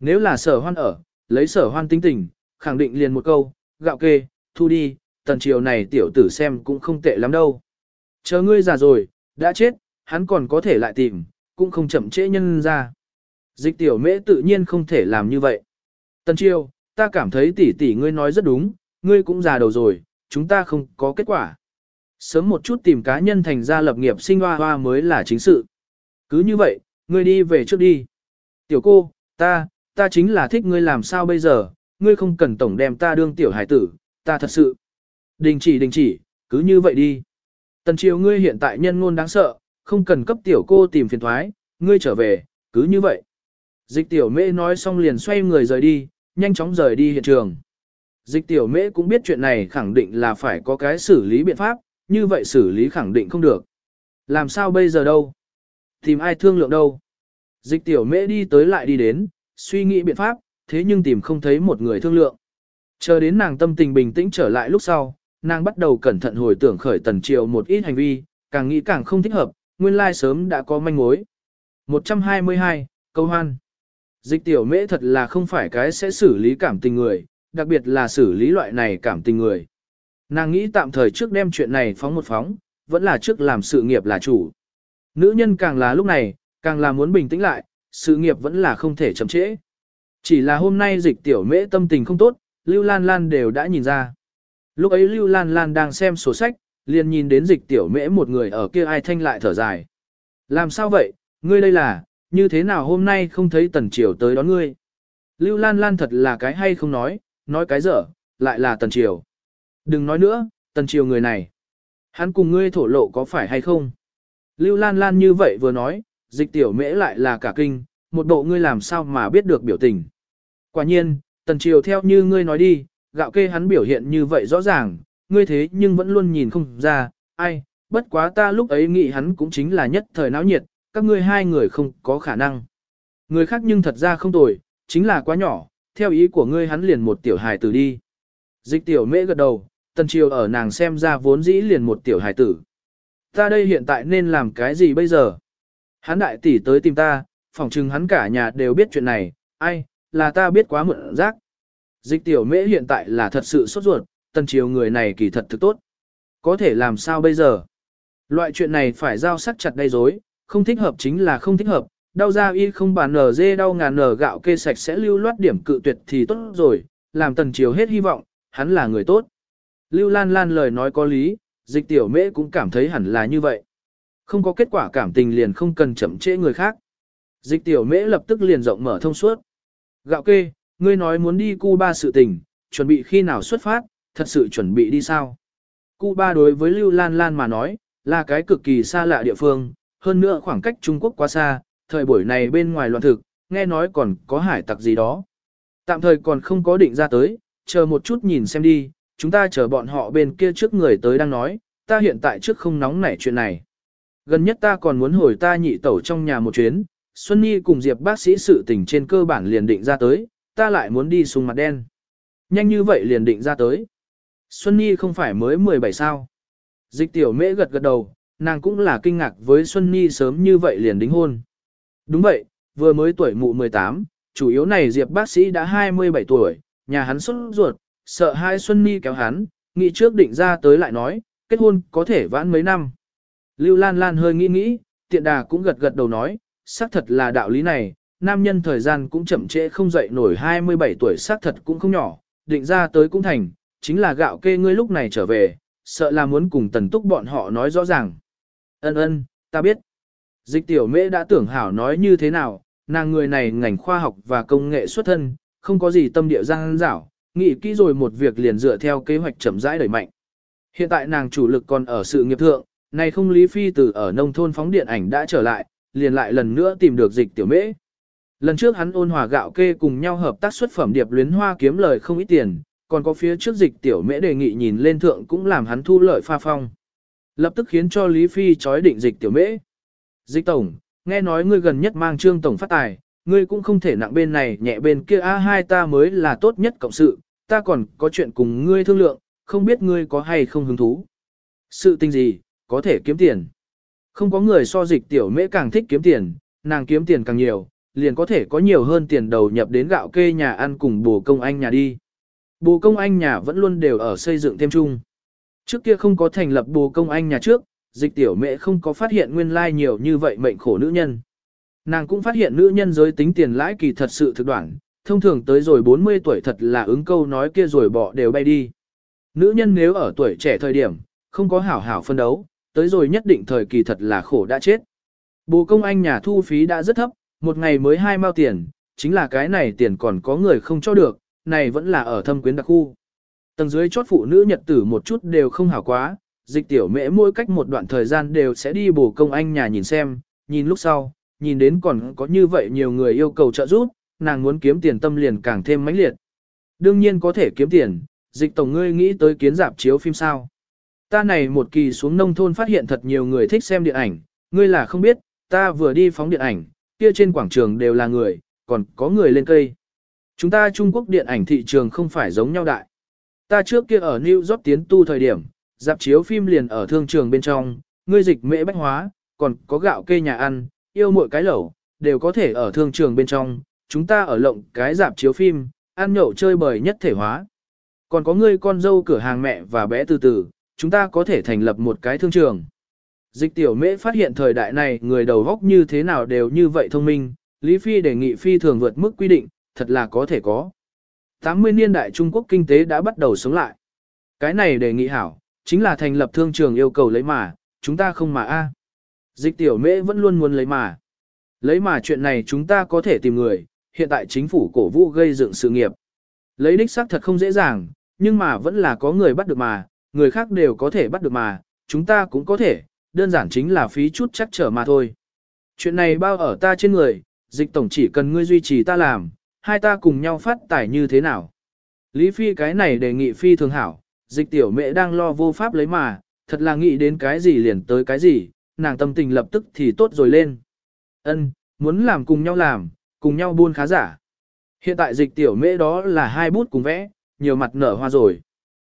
Nếu là sở hoan ở, lấy sở hoan tính tình, khẳng định liền một câu, gạo kê, thu đi, tần triều này tiểu tử xem cũng không tệ lắm đâu. Chờ ngươi già rồi, đã chết, hắn còn có thể lại tìm, cũng không chậm trễ nhân ra. Dịch tiểu mễ tự nhiên không thể làm như vậy. Tần triều, ta cảm thấy tỷ tỷ ngươi nói rất đúng, ngươi cũng già đầu rồi, chúng ta không có kết quả. Sớm một chút tìm cá nhân thành ra lập nghiệp sinh hoa hoa mới là chính sự. Cứ như vậy, ngươi đi về trước đi. Tiểu cô, ta, ta chính là thích ngươi làm sao bây giờ, ngươi không cần tổng đem ta đương tiểu hải tử, ta thật sự. Đình chỉ đình chỉ, cứ như vậy đi. Tần triều ngươi hiện tại nhân ngôn đáng sợ, không cần cấp tiểu cô tìm phiền thoái, ngươi trở về, cứ như vậy. Dịch tiểu mễ nói xong liền xoay người rời đi, nhanh chóng rời đi hiện trường. Dịch tiểu mễ cũng biết chuyện này khẳng định là phải có cái xử lý biện pháp, như vậy xử lý khẳng định không được. Làm sao bây giờ đâu? Tìm ai thương lượng đâu? Dịch tiểu mễ đi tới lại đi đến, suy nghĩ biện pháp, thế nhưng tìm không thấy một người thương lượng. Chờ đến nàng tâm tình bình tĩnh trở lại lúc sau, nàng bắt đầu cẩn thận hồi tưởng khởi tần triều một ít hành vi, càng nghĩ càng không thích hợp, nguyên lai sớm đã có manh mối. 122, câu hoan. Dịch tiểu mễ thật là không phải cái sẽ xử lý cảm tình người, đặc biệt là xử lý loại này cảm tình người. Nàng nghĩ tạm thời trước đem chuyện này phóng một phóng, vẫn là trước làm sự nghiệp là chủ. Nữ nhân càng là lúc này, càng là muốn bình tĩnh lại, sự nghiệp vẫn là không thể chậm trễ. Chỉ là hôm nay dịch tiểu mễ tâm tình không tốt, Lưu Lan Lan đều đã nhìn ra. Lúc ấy Lưu Lan Lan đang xem sổ sách, liền nhìn đến dịch tiểu mễ một người ở kia ai thanh lại thở dài. Làm sao vậy, ngươi đây là, như thế nào hôm nay không thấy tần triều tới đón ngươi? Lưu Lan Lan thật là cái hay không nói, nói cái dở, lại là tần triều. Đừng nói nữa, tần triều người này. Hắn cùng ngươi thổ lộ có phải hay không? Lưu Lan Lan như vậy vừa nói, dịch tiểu mễ lại là cả kinh, một bộ ngươi làm sao mà biết được biểu tình. Quả nhiên, tần triều theo như ngươi nói đi, gạo kê hắn biểu hiện như vậy rõ ràng, ngươi thế nhưng vẫn luôn nhìn không ra, ai, bất quá ta lúc ấy nghĩ hắn cũng chính là nhất thời náo nhiệt, các ngươi hai người không có khả năng. Người khác nhưng thật ra không tồi, chính là quá nhỏ, theo ý của ngươi hắn liền một tiểu hài tử đi. Dịch tiểu mễ gật đầu, tần triều ở nàng xem ra vốn dĩ liền một tiểu hài tử. Ta đây hiện tại nên làm cái gì bây giờ? Hắn đại tỷ tới tìm ta, phỏng chừng hắn cả nhà đều biết chuyện này, ai, là ta biết quá mượn rác. Dịch tiểu mễ hiện tại là thật sự sốt ruột, tần triều người này kỳ thật thực tốt. Có thể làm sao bây giờ? Loại chuyện này phải giao sắc chặt đầy dối, không thích hợp chính là không thích hợp, đau da y không bàn nở dê đau ngàn nở gạo kê sạch sẽ lưu loát điểm cự tuyệt thì tốt rồi, làm tần triều hết hy vọng, hắn là người tốt. Lưu Lan Lan lời nói có lý, dịch tiểu mễ cũng cảm thấy hẳn là như vậy. Không có kết quả cảm tình liền không cần chậm trễ người khác. Dịch tiểu mễ lập tức liền rộng mở thông suốt. Gạo kê, ngươi nói muốn đi Cuba sự tình, chuẩn bị khi nào xuất phát, thật sự chuẩn bị đi sao. Cuba đối với Lưu Lan Lan mà nói, là cái cực kỳ xa lạ địa phương, hơn nữa khoảng cách Trung Quốc quá xa, thời buổi này bên ngoài loạn thực, nghe nói còn có hải tặc gì đó. Tạm thời còn không có định ra tới, chờ một chút nhìn xem đi, chúng ta chờ bọn họ bên kia trước người tới đang nói, ta hiện tại trước không nóng nảy chuyện này. Gần nhất ta còn muốn hồi ta nhị tẩu trong nhà một chuyến, Xuân Nhi cùng Diệp bác sĩ sự tình trên cơ bản liền định ra tới, ta lại muốn đi xuống mặt đen. Nhanh như vậy liền định ra tới. Xuân Nhi không phải mới 17 sao. Dịch tiểu mễ gật gật đầu, nàng cũng là kinh ngạc với Xuân Nhi sớm như vậy liền đính hôn. Đúng vậy, vừa mới tuổi mụ 18, chủ yếu này Diệp bác sĩ đã 27 tuổi, nhà hắn xuất ruột, sợ hai Xuân Ni kéo hắn, nghĩ trước định ra tới lại nói, kết hôn có thể vãn mấy năm. Lưu Lan Lan hơi nghĩ nghĩ, tiện đà cũng gật gật đầu nói, xác thật là đạo lý này, nam nhân thời gian cũng chậm trễ không dậy nổi 27 tuổi xác thật cũng không nhỏ, định ra tới cũng thành, chính là gạo kê ngươi lúc này trở về, sợ là muốn cùng tần túc bọn họ nói rõ ràng. Ân ân, ta biết. Dịch tiểu mễ đã tưởng hảo nói như thế nào, nàng người này ngành khoa học và công nghệ xuất thân, không có gì tâm địa giang dảo, nghĩ kỹ rồi một việc liền dựa theo kế hoạch chậm rãi đẩy mạnh. Hiện tại nàng chủ lực còn ở sự nghiệp thượng, này không Lý Phi từ ở nông thôn phóng điện ảnh đã trở lại, liền lại lần nữa tìm được dịch tiểu mễ. Lần trước hắn ôn hòa gạo kê cùng nhau hợp tác xuất phẩm điệp luyến hoa kiếm lời không ít tiền, còn có phía trước dịch tiểu mễ đề nghị nhìn lên thượng cũng làm hắn thu lợi pha phong. Lập tức khiến cho Lý Phi chói định dịch tiểu mễ. Dịch tổng, nghe nói ngươi gần nhất mang trương tổng phát tài, ngươi cũng không thể nặng bên này nhẹ bên kia a hai ta mới là tốt nhất cộng sự, ta còn có chuyện cùng ngươi thương lượng, không biết ngươi có hay không hứng thú. Sự tình gì, có thể kiếm tiền. Không có người so dịch tiểu mễ càng thích kiếm tiền, nàng kiếm tiền càng nhiều, liền có thể có nhiều hơn tiền đầu nhập đến gạo kê nhà ăn cùng bồ công anh nhà đi. Bồ công anh nhà vẫn luôn đều ở xây dựng thêm chung. Trước kia không có thành lập bồ công anh nhà trước, dịch tiểu mẹ không có phát hiện nguyên lai like nhiều như vậy mệnh khổ nữ nhân. Nàng cũng phát hiện nữ nhân giới tính tiền lãi kỳ thật sự thực đoạn, thông thường tới rồi 40 tuổi thật là ứng câu nói kia rồi bỏ đều bay đi. Nữ nhân nếu ở tuổi trẻ thời điểm, không có hảo hảo phân đấu, tới rồi nhất định thời kỳ thật là khổ đã chết. Bồ công anh nhà thu phí đã rất thấp, một ngày mới hai mao tiền, chính là cái này tiền còn có người không cho được, này vẫn là ở thâm quyến đặc khu. Tầng dưới chốt phụ nữ nhật tử một chút đều không hảo quá, dịch tiểu mễ mỗi cách một đoạn thời gian đều sẽ đi bồ công anh nhà nhìn xem, nhìn lúc sau, nhìn đến còn có như vậy nhiều người yêu cầu trợ giúp, nàng muốn kiếm tiền tâm liền càng thêm mãnh liệt. Đương nhiên có thể kiếm tiền, dịch tổng ngươi nghĩ tới kiến dạp chiếu phim sao. Ta này một kỳ xuống nông thôn phát hiện thật nhiều người thích xem điện ảnh, ngươi là không biết, ta vừa đi phóng điện ảnh, kia trên quảng trường đều là người, còn có người lên cây. Chúng ta Trung Quốc điện ảnh thị trường không phải giống nhau đại. Ta trước kia ở New York tiến tu thời điểm, dạp chiếu phim liền ở thương trường bên trong, ngươi dịch mễ bách hóa, còn có gạo kê nhà ăn, yêu mỗi cái lẩu, đều có thể ở thương trường bên trong, chúng ta ở lộng cái dạp chiếu phim, ăn nhậu chơi bời nhất thể hóa. Còn có ngươi con dâu cửa hàng mẹ và bé từ từ, chúng ta có thể thành lập một cái thương trường. Dịch tiểu mễ phát hiện thời đại này người đầu góc như thế nào đều như vậy thông minh, Lý Phi đề nghị phi thường vượt mức quy định, thật là có thể có. 80 niên đại Trung Quốc kinh tế đã bắt đầu sống lại. Cái này đề nghị hảo, chính là thành lập thương trường yêu cầu lấy mà, chúng ta không mà a. Dịch tiểu mễ vẫn luôn muốn lấy mà. Lấy mà chuyện này chúng ta có thể tìm người, hiện tại chính phủ cổ vũ gây dựng sự nghiệp. Lấy đích xác thật không dễ dàng, nhưng mà vẫn là có người bắt được mà, người khác đều có thể bắt được mà, chúng ta cũng có thể, đơn giản chính là phí chút chắc trở mà thôi. Chuyện này bao ở ta trên người, dịch tổng chỉ cần ngươi duy trì ta làm, hai ta cùng nhau phát tải như thế nào. Lý Phi cái này đề nghị Phi thường hảo, dịch tiểu mẹ đang lo vô pháp lấy mà, thật là nghĩ đến cái gì liền tới cái gì, nàng tâm tình lập tức thì tốt rồi lên. Ân, muốn làm cùng nhau làm, cùng nhau buôn khá giả. Hiện tại dịch tiểu mễ đó là hai bút cùng vẽ, nhiều mặt nở hoa rồi.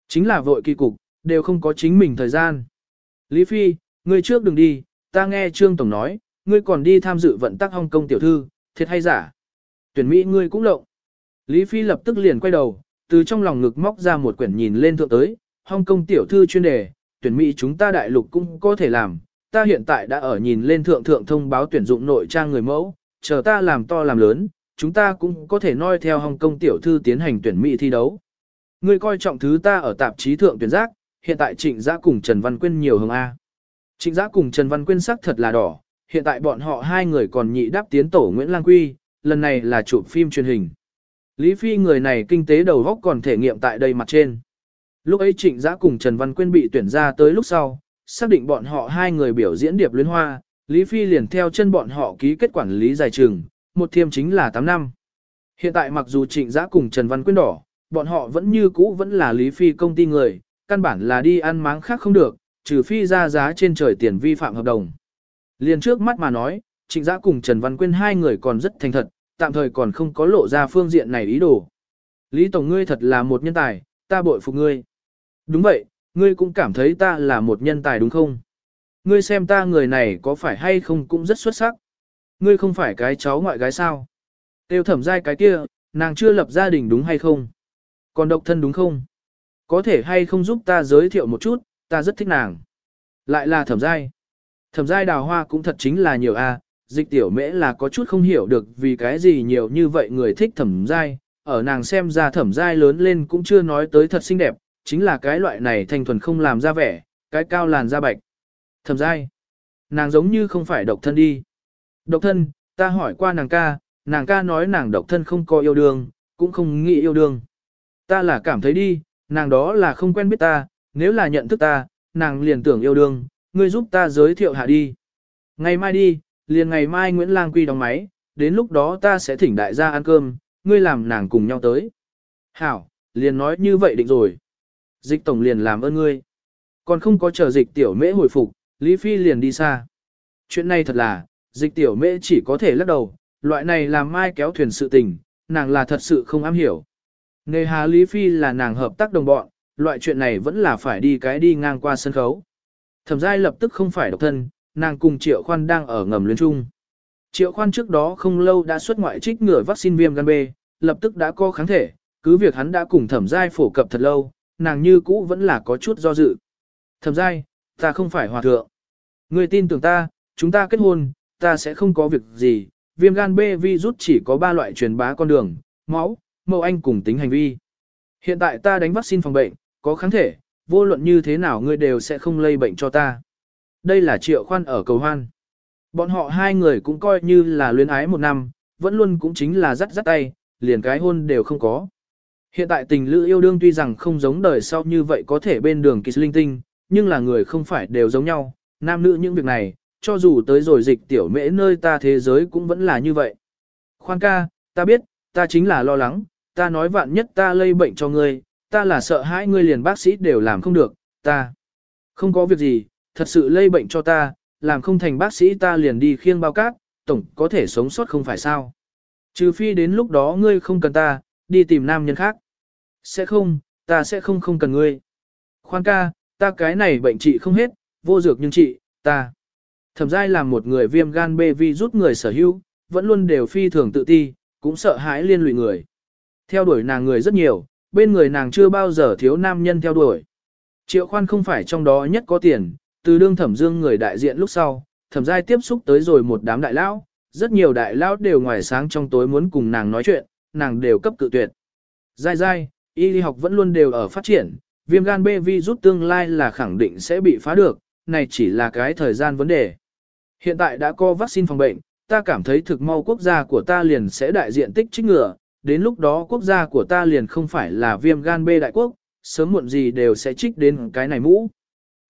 Chính là vội kỳ cục, đều không có chính mình thời gian. Lý Phi, ngươi trước đừng đi, ta nghe Trương Tổng nói, ngươi còn đi tham dự vận tắc Hong Kong tiểu thư, thiệt hay giả? Tuyển Mỹ ngươi cũng lộng. Lý Phi lập tức liền quay đầu, từ trong lòng ngực móc ra một quyển nhìn lên thượng tới, Hong Kong tiểu thư chuyên đề, tuyển Mỹ chúng ta đại lục cũng có thể làm, ta hiện tại đã ở nhìn lên thượng thượng thông báo tuyển dụng nội trang người mẫu, chờ ta làm to làm lớn, chúng ta cũng có thể noi theo Hồng Kông tiểu thư tiến hành tuyển Mỹ thi đấu. Ngươi coi trọng thứ ta ở tạp chí thượng tuyển giác, hiện tại Trịnh Giã cùng Trần Văn Quyên nhiều hơn A. Trịnh Giã cùng Trần Văn Quyên sắc thật là đỏ, hiện tại bọn họ hai người còn nhị đáp tiến tổ Nguyễn Lang Quy, lần này là chụp phim truyền hình. Lý Phi người này kinh tế đầu góc còn thể nghiệm tại đây mặt trên. Lúc ấy Trịnh Giã cùng Trần Văn Quyên bị tuyển ra tới lúc sau, xác định bọn họ hai người biểu diễn điệp luyến hoa, Lý Phi liền theo chân bọn họ ký kết quản lý dài trường, một thiêm chính là 8 năm. Hiện tại mặc dù Trịnh Giã cùng Trần Văn Quyên đỏ, bọn họ vẫn như cũ vẫn là Lý Phi công ty người, căn bản là đi ăn máng khác không được, trừ phi ra giá trên trời tiền vi phạm hợp đồng. Liền trước mắt mà nói, Trịnh Giã cùng Trần Văn Quyên hai người còn rất thành thật, tạm thời còn không có lộ ra phương diện này ý đồ. Lý Tổng ngươi thật là một nhân tài, ta bội phục ngươi. Đúng vậy, ngươi cũng cảm thấy ta là một nhân tài đúng không? Ngươi xem ta người này có phải hay không cũng rất xuất sắc. Ngươi không phải cái cháu ngoại gái sao? Tiêu thẩm giai cái kia, nàng chưa lập gia đình đúng hay không? Còn độc thân đúng không? Có thể hay không giúp ta giới thiệu một chút, ta rất thích nàng. Lại là thẩm giai. Thẩm giai đào hoa cũng thật chính là nhiều a, dịch tiểu mễ là có chút không hiểu được vì cái gì nhiều như vậy người thích thẩm giai, ở nàng xem ra thẩm giai lớn lên cũng chưa nói tới thật xinh đẹp, chính là cái loại này thanh thuần không làm ra vẻ, cái cao làn da bạch. Thẩm giai, nàng giống như không phải độc thân đi. Độc thân, ta hỏi qua nàng ca, nàng ca nói nàng độc thân không có yêu đương, cũng không nghĩ yêu đương. Ta là cảm thấy đi, nàng đó là không quen biết ta, nếu là nhận thức ta, nàng liền tưởng yêu đương, ngươi giúp ta giới thiệu hạ đi. Ngày mai đi, liền ngày mai Nguyễn Lang Quy đóng máy, đến lúc đó ta sẽ thỉnh đại gia ăn cơm, ngươi làm nàng cùng nhau tới. Hảo, liền nói như vậy định rồi. Dịch tổng liền làm ơn ngươi. Còn không có chờ dịch tiểu mễ hồi phục, Lý Phi liền đi xa. Chuyện này thật là, dịch tiểu mễ chỉ có thể lắc đầu, loại này làm mai kéo thuyền sự tình, nàng là thật sự không am hiểu. Nề hà Lý Phi là nàng hợp tác đồng bọn, loại chuyện này vẫn là phải đi cái đi ngang qua sân khấu. Thẩm giai lập tức không phải độc thân, nàng cùng Triệu Khoan đang ở ngầm luyến chung. Triệu Khoan trước đó không lâu đã xuất ngoại trích ngừa vaccine viêm gan B, lập tức đã có kháng thể, cứ việc hắn đã cùng thẩm giai phổ cập thật lâu, nàng như cũ vẫn là có chút do dự. Thẩm giai, ta không phải hòa thượng. Ngươi tin tưởng ta, chúng ta kết hôn, ta sẽ không có việc gì, viêm gan B virus chỉ có 3 loại truyền bá con đường, máu, mẫu anh cùng tính hành vi. Hiện tại ta đánh vaccine phòng bệnh, có kháng thể, vô luận như thế nào ngươi đều sẽ không lây bệnh cho ta. Đây là triệu khoan ở cầu hoan. Bọn họ hai người cũng coi như là luyến ái một năm, vẫn luôn cũng chính là rắt rắt tay, liền cái hôn đều không có. Hiện tại tình lữ yêu đương tuy rằng không giống đời sau như vậy có thể bên đường kỳ linh tinh, nhưng là người không phải đều giống nhau, nam nữ những việc này, cho dù tới rồi dịch tiểu mễ nơi ta thế giới cũng vẫn là như vậy. Khoan ca, ta biết, ta chính là lo lắng, ta nói vạn nhất ta lây bệnh cho ngươi, ta là sợ hãi ngươi liền bác sĩ đều làm không được, ta. Không có việc gì, thật sự lây bệnh cho ta, làm không thành bác sĩ ta liền đi khiêng bao cát, tổng có thể sống sót không phải sao. Trừ phi đến lúc đó ngươi không cần ta, đi tìm nam nhân khác. Sẽ không, ta sẽ không không cần ngươi. Khoan ca, ta cái này bệnh trị không hết, vô dược nhưng trị, ta. Thẩm giai làm một người viêm gan B vi rút người sở hữu, vẫn luôn đều phi thường tự ti, cũng sợ hãi liên lụy người. Theo đuổi nàng người rất nhiều, bên người nàng chưa bao giờ thiếu nam nhân theo đuổi. Triệu khoan không phải trong đó nhất có tiền, từ đương thẩm dương người đại diện lúc sau, thẩm giai tiếp xúc tới rồi một đám đại lão, rất nhiều đại lão đều ngoài sáng trong tối muốn cùng nàng nói chuyện, nàng đều cấp cự tuyệt. Giai giai, y học vẫn luôn đều ở phát triển, viêm gan B virus tương lai là khẳng định sẽ bị phá được, này chỉ là cái thời gian vấn đề. Hiện tại đã có vaccine phòng bệnh, ta cảm thấy thực mau quốc gia của ta liền sẽ đại diện tích trích ngừa, đến lúc đó quốc gia của ta liền không phải là viêm gan B đại quốc, sớm muộn gì đều sẽ trích đến cái này mũ.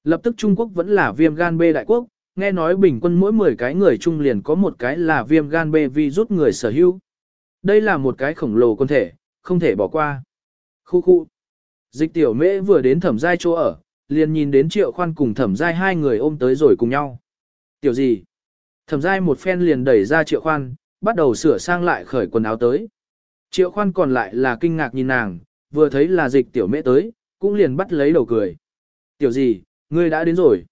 Lập tức Trung Quốc vẫn là viêm gan B đại quốc, nghe nói bình quân mỗi 10 cái người Trung liền có một cái là viêm gan B virus người sở hữu. Đây là một cái khổng lồ con thể, không thể bỏ qua. Khu khu. Dịch tiểu mễ vừa đến thẩm giai chỗ ở, liền nhìn đến triệu khoan cùng thẩm giai hai người ôm tới rồi cùng nhau. Tiểu gì? Thẩm giai một phen liền đẩy ra triệu khoan, bắt đầu sửa sang lại khởi quần áo tới. Triệu khoan còn lại là kinh ngạc nhìn nàng, vừa thấy là dịch tiểu mễ tới, cũng liền bắt lấy đầu cười. Tiểu gì, ngươi đã đến rồi.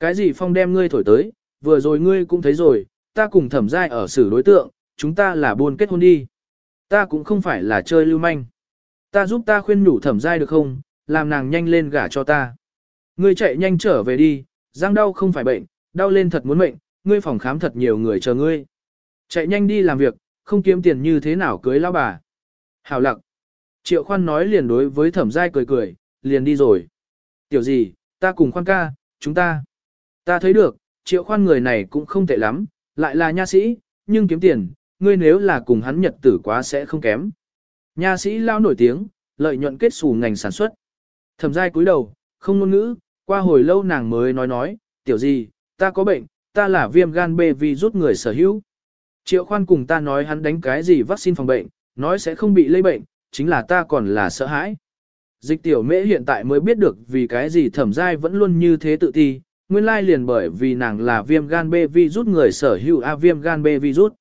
Cái gì phong đem ngươi thổi tới, vừa rồi ngươi cũng thấy rồi, ta cùng thẩm giai ở xử đối tượng, chúng ta là buôn kết hôn đi. Ta cũng không phải là chơi lưu manh. Ta giúp ta khuyên nhủ thẩm giai được không, làm nàng nhanh lên gả cho ta. Ngươi chạy nhanh trở về đi, răng đau không phải bệnh, đau lên thật muốn mệnh, ngươi phòng khám thật nhiều người chờ ngươi. Chạy nhanh đi làm việc, không kiếm tiền như thế nào cưới lão bà. Hảo lặng. Triệu khoan nói liền đối với thẩm giai cười cười, liền đi rồi. Tiểu gì, ta cùng khoan ca, chúng ta. Ta thấy được, triệu khoan người này cũng không tệ lắm, lại là nha sĩ, nhưng kiếm tiền, ngươi nếu là cùng hắn nhật tử quá sẽ không kém. Nhà sĩ lao nổi tiếng, lợi nhuận kết xù ngành sản xuất. Thẩm giai cúi đầu, không ngôn ngữ, qua hồi lâu nàng mới nói nói, tiểu gì, ta có bệnh, ta là viêm gan B vì rút người sở hữu. Triệu khoan cùng ta nói hắn đánh cái gì vaccine phòng bệnh, nói sẽ không bị lây bệnh, chính là ta còn là sợ hãi. Dịch tiểu mễ hiện tại mới biết được vì cái gì thẩm giai vẫn luôn như thế tự ti, nguyên lai liền bởi vì nàng là viêm gan B virus người sở hữu A viêm gan B virus.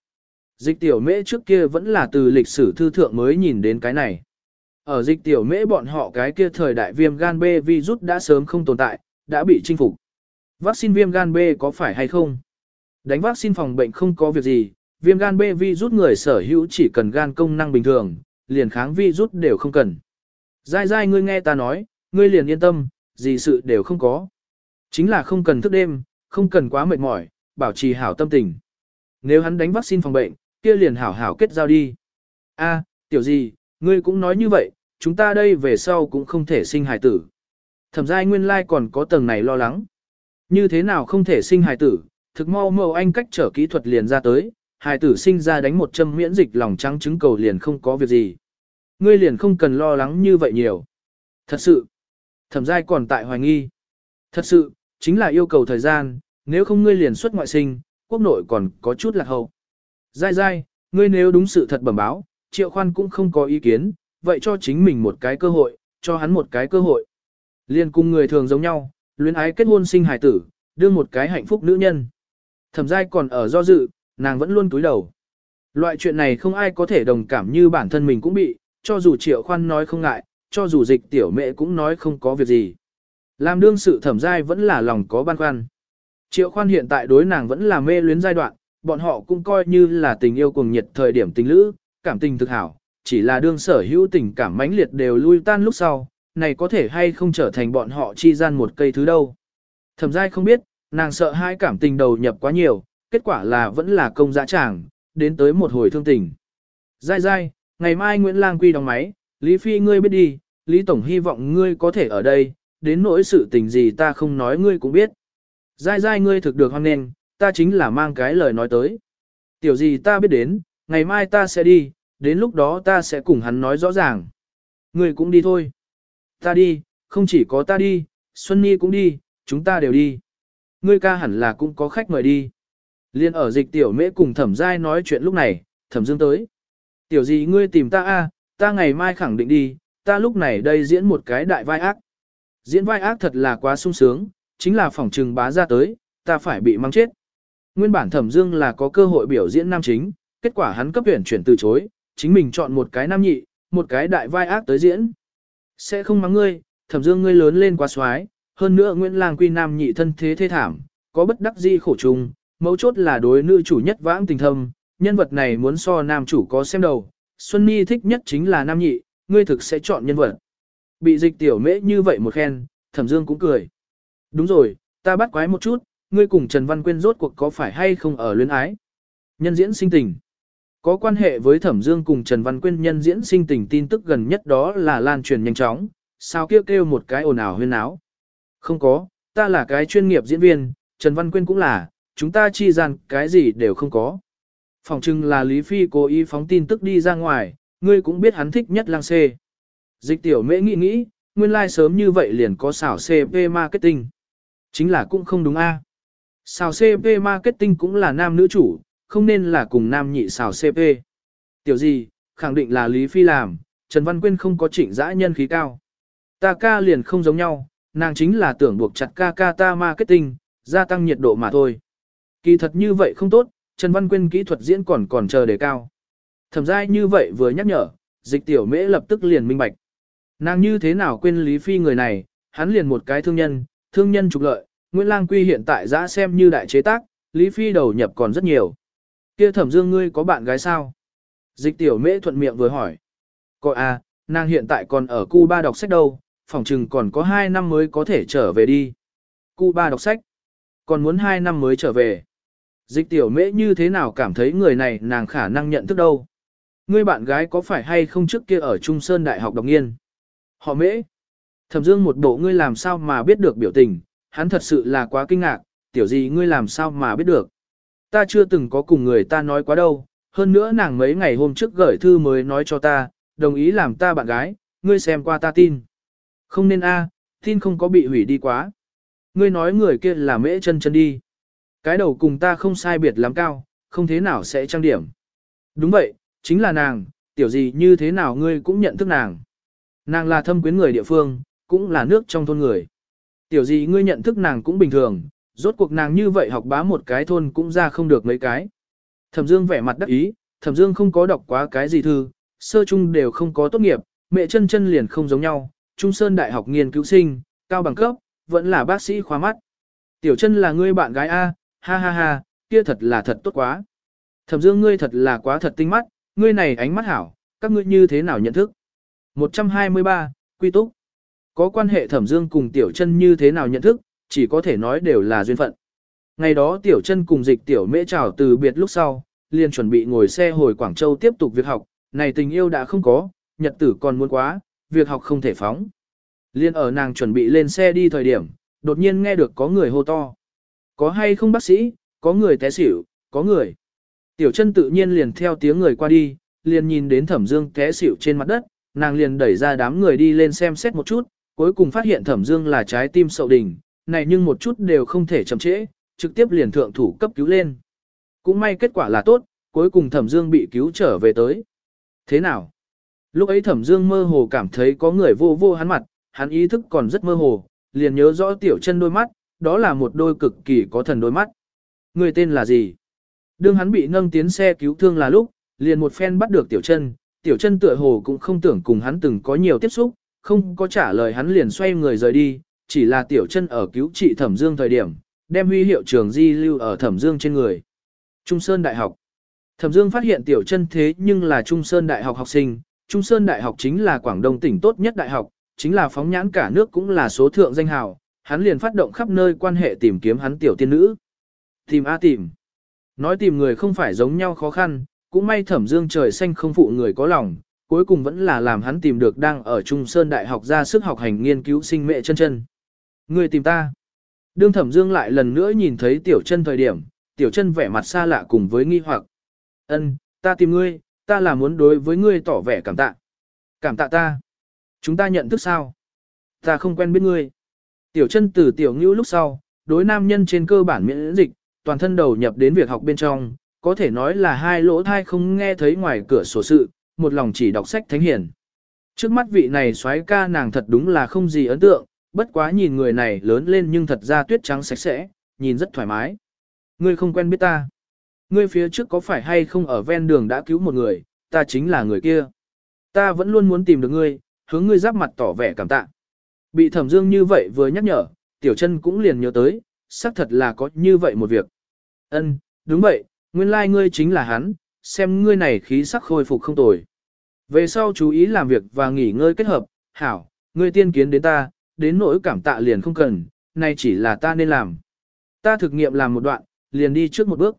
Dịch tiểu mễ trước kia vẫn là từ lịch sử thư thượng mới nhìn đến cái này. Ở dịch tiểu mễ bọn họ cái kia thời đại viêm gan B virus đã sớm không tồn tại, đã bị chinh phục. Vaccine viêm gan B có phải hay không? Đánh vaccine phòng bệnh không có việc gì, viêm gan B virus người sở hữu chỉ cần gan công năng bình thường, liền kháng virus đều không cần. Dai dai ngươi nghe ta nói, ngươi liền yên tâm, gì sự đều không có. Chính là không cần thức đêm, không cần quá mệt mỏi, bảo trì hảo tâm tình. Nếu hắn đánh vaccine phòng bệnh, kia liền hảo hảo kết giao đi. A, tiểu gì, ngươi cũng nói như vậy, chúng ta đây về sau cũng không thể sinh hài tử. Thẩm giai nguyên lai còn có tầng này lo lắng. Như thế nào không thể sinh hài tử, thực mau mầu anh cách trở kỹ thuật liền ra tới, hài tử sinh ra đánh một châm miễn dịch lòng trắng trứng cầu liền không có việc gì. Ngươi liền không cần lo lắng như vậy nhiều. Thật sự, thẩm giai còn tại hoài nghi. Thật sự, chính là yêu cầu thời gian, nếu không ngươi liền xuất ngoại sinh, quốc nội còn có chút lạc hậu. Giai giai, ngươi nếu đúng sự thật bẩm báo, triệu khoan cũng không có ý kiến, vậy cho chính mình một cái cơ hội, cho hắn một cái cơ hội. Liên cùng người thường giống nhau, luyến ái kết hôn sinh hài tử, đưa một cái hạnh phúc nữ nhân. Thẩm giai còn ở do dự, nàng vẫn luôn túi đầu. Loại chuyện này không ai có thể đồng cảm như bản thân mình cũng bị, cho dù triệu khoan nói không ngại, cho dù dịch tiểu mẹ cũng nói không có việc gì. Làm đương sự thẩm giai vẫn là lòng có băn khoăn. Triệu khoan hiện tại đối nàng vẫn là mê luyến giai đoạn, bọn họ cũng coi như là tình yêu cùng nhiệt thời điểm tình lữ, cảm tình thực hảo, chỉ là đương sở hữu tình cảm mãnh liệt đều lui tan lúc sau, này có thể hay không trở thành bọn họ chi gian một cây thứ đâu. Thẩm giai không biết, nàng sợ hai cảm tình đầu nhập quá nhiều, kết quả là vẫn là công dã tràng, đến tới một hồi thương tình. Giai giai, ngày mai Nguyễn Lang Quy đóng máy, Lý Phi ngươi biết đi, Lý Tổng hy vọng ngươi có thể ở đây, đến nỗi sự tình gì ta không nói ngươi cũng biết. Giai giai ngươi thực được hoan nên ta chính là mang cái lời nói tới. Tiểu gì ta biết đến, ngày mai ta sẽ đi, đến lúc đó ta sẽ cùng hắn nói rõ ràng. Ngươi cũng đi thôi. Ta đi, không chỉ có ta đi, Xuân Nhi cũng đi, chúng ta đều đi. Ngươi ca hẳn là cũng có khách mời đi. Liên ở dịch tiểu mễ cùng thẩm giai nói chuyện lúc này, thẩm dương tới. Tiểu gì ngươi tìm ta a, ta ngày mai khẳng định đi, ta lúc này đây diễn một cái đại vai ác. Diễn vai ác thật là quá sung sướng, chính là phỏng trừng bá ra tới, ta phải bị mang chết. Nguyên bản thẩm dương là có cơ hội biểu diễn nam chính, kết quả hắn cấp tuyển chuyển từ chối, chính mình chọn một cái nam nhị, một cái đại vai ác tới diễn. Sẽ không mắng ngươi, thẩm dương ngươi lớn lên quá xoái, hơn nữa Nguyễn Lang Quy nam nhị thân thế thê thảm, có bất đắc di khổ trùng, mấu chốt là đối nữ chủ nhất vãng tình thâm, nhân vật này muốn so nam chủ có xem đầu, Xuân Nhi thích nhất chính là nam nhị, ngươi thực sẽ chọn nhân vật. Bị dịch tiểu mễ như vậy một khen, thẩm dương cũng cười. Đúng rồi, ta bắt quái một chút, ngươi cùng Trần Văn Quyên rốt cuộc có phải hay không ở luyến ái? Nhân diễn sinh tình. Có quan hệ với Thẩm Dương cùng Trần Văn Quyên nhân diễn sinh tình tin tức gần nhất đó là lan truyền nhanh chóng, sao kêu kêu một cái ồn ào huyên áo. Không có, ta là cái chuyên nghiệp diễn viên, Trần Văn Quyên cũng là, chúng ta chi rằng cái gì đều không có. Phòng trưng là Lý Phi cố ý phóng tin tức đi ra ngoài, ngươi cũng biết hắn thích nhất lang xê. Dịch tiểu mễ nghĩ nghĩ, nguyên lai like sớm như vậy liền có xảo CP marketing. Chính là cũng không đúng a. Xào CP marketing cũng là nam nữ chủ, không nên là cùng nam nhị xào CP. Tiểu gì, khẳng định là Lý Phi làm, Trần Văn Quyên không có chỉnh dã nhân khí cao. Ta ca liền không giống nhau, nàng chính là tưởng buộc chặt ca ca ta marketing, gia tăng nhiệt độ mà thôi. Kỳ thật như vậy không tốt, Trần Văn Quyên kỹ thuật diễn còn còn chờ đề cao. Thẩm giai như vậy vừa nhắc nhở, dịch tiểu mễ lập tức liền minh bạch. Nàng như thế nào quên Lý Phi người này, hắn liền một cái thương nhân, thương nhân trục lợi, Nguyễn Lang Quy hiện tại giã xem như đại chế tác, Lý Phi đầu nhập còn rất nhiều. Kia thẩm dương ngươi có bạn gái sao? Dịch tiểu mễ thuận miệng vừa hỏi. cô à, nàng hiện tại còn ở Cuba đọc sách đâu, phòng chừng còn có 2 năm mới có thể trở về đi. Cuba đọc sách, còn muốn 2 năm mới trở về. Dịch tiểu mễ như thế nào cảm thấy người này nàng khả năng nhận thức đâu. Ngươi bạn gái có phải hay không trước kia ở Trung Sơn Đại học đọc nghiên? Họ mễ. Thẩm dương một bộ ngươi làm sao mà biết được biểu tình, hắn thật sự là quá kinh ngạc, tiểu gì ngươi làm sao mà biết được. Ta chưa từng có cùng người ta nói quá đâu, hơn nữa nàng mấy ngày hôm trước gửi thư mới nói cho ta, đồng ý làm ta bạn gái, ngươi xem qua ta tin. Không nên a, tin không có bị hủy đi quá. Ngươi nói người kia là mễ chân chân đi. Cái đầu cùng ta không sai biệt lắm cao, không thế nào sẽ trang điểm. Đúng vậy, chính là nàng, tiểu gì như thế nào ngươi cũng nhận thức nàng. Nàng là thâm quyến người địa phương, cũng là nước trong thôn người. Tiểu gì ngươi nhận thức nàng cũng bình thường, rốt cuộc nàng như vậy học bá một cái thôn cũng ra không được mấy cái. Thẩm Dương vẻ mặt đắc ý, Thẩm Dương không có đọc quá cái gì thư, sơ trung đều không có tốt nghiệp, mẹ chân chân liền không giống nhau, Trung Sơn Đại học nghiên cứu sinh, cao bằng cấp, vẫn là bác sĩ khóa mắt. Tiểu chân là ngươi bạn gái A, ha ha ha, kia thật là thật tốt quá. Thẩm Dương ngươi thật là quá thật tinh mắt, ngươi này ánh mắt hảo, các ngươi như thế nào nhận thức? 123, Quy Túc. Có quan hệ Thẩm Dương cùng Tiểu Chân như thế nào nhận thức, chỉ có thể nói đều là duyên phận. Ngày đó Tiểu Chân cùng dịch Tiểu Mễ chào từ biệt lúc sau, liền chuẩn bị ngồi xe hồi Quảng Châu tiếp tục việc học, này tình yêu đã không có, nhật tử còn muốn quá, việc học không thể phóng. Liên ở nàng chuẩn bị lên xe đi thời điểm, đột nhiên nghe được có người hô to. Có hay không bác sĩ, có người té xỉu, có người. Tiểu chân tự nhiên liền theo tiếng người qua đi, liền nhìn đến thẩm dương té xỉu trên mặt đất, nàng liền đẩy ra đám người đi lên xem xét một chút, cuối cùng phát hiện thẩm dương là trái tim sậu đỉnh này nhưng một chút đều không thể chậm trễ, trực tiếp liền thượng thủ cấp cứu lên. Cũng may kết quả là tốt, cuối cùng thẩm dương bị cứu trở về tới. Thế nào? Lúc ấy thẩm dương mơ hồ cảm thấy có người vô vô hắn mặt, hắn ý thức còn rất mơ hồ, liền nhớ rõ tiểu chân đôi mắt, đó là một đôi cực kỳ có thần đôi mắt. Người tên là gì? Đương hắn bị nâng tiến xe cứu thương là lúc, liền một phen bắt được tiểu chân, tiểu chân tựa hồ cũng không tưởng cùng hắn từng có nhiều tiếp xúc, không có trả lời hắn liền xoay người rời đi, chỉ là tiểu chân ở cứu trị thẩm dương thời điểm, đem huy hiệu trường di lưu ở thẩm dương trên người. Trung Sơn Đại học Thẩm Dương phát hiện tiểu chân thế nhưng là Trung Sơn Đại học học sinh, Trung Sơn Đại học chính là Quảng Đông tỉnh tốt nhất đại học, chính là phóng nhãn cả nước cũng là số thượng danh hào, hắn liền phát động khắp nơi quan hệ tìm kiếm hắn tiểu tiên nữ. Tìm a tìm. Nói tìm người không phải giống nhau khó khăn, cũng may thẩm dương trời xanh không phụ người có lòng, cuối cùng vẫn là làm hắn tìm được đang ở Trung Sơn Đại học ra sức học hành nghiên cứu sinh mẹ chân chân. Người tìm ta. Đương thẩm dương lại lần nữa nhìn thấy tiểu chân thời điểm, tiểu chân vẻ mặt xa lạ cùng với nghi hoặc. Ân, ta tìm ngươi, ta là muốn đối với ngươi tỏ vẻ cảm tạ. Cảm tạ ta. Chúng ta nhận thức sao? Ta không quen biết ngươi. Tiểu chân từ tiểu ngữ lúc sau, đối nam nhân trên cơ bản miễn dịch, toàn thân đầu nhập đến việc học bên trong, có thể nói là hai lỗ thai không nghe thấy ngoài cửa sổ sự, một lòng chỉ đọc sách thánh hiển. Trước mắt vị này soái ca nàng thật đúng là không gì ấn tượng, bất quá nhìn người này lớn lên nhưng thật ra tuyết trắng sạch sẽ, nhìn rất thoải mái. Ngươi không quen biết ta. Ngươi phía trước có phải hay không ở ven đường đã cứu một người, ta chính là người kia. Ta vẫn luôn muốn tìm được ngươi, hướng ngươi giáp mặt tỏ vẻ cảm tạ. Bị thẩm dương như vậy vừa nhắc nhở, tiểu chân cũng liền nhớ tới, xác thật là có như vậy một việc. Ân, đúng vậy, nguyên lai like ngươi chính là hắn, xem ngươi này khí sắc khôi phục không tồi. Về sau chú ý làm việc và nghỉ ngơi kết hợp, hảo, ngươi tiên kiến đến ta, đến nỗi cảm tạ liền không cần, này chỉ là ta nên làm. Ta thực nghiệm làm một đoạn, liền đi trước một bước.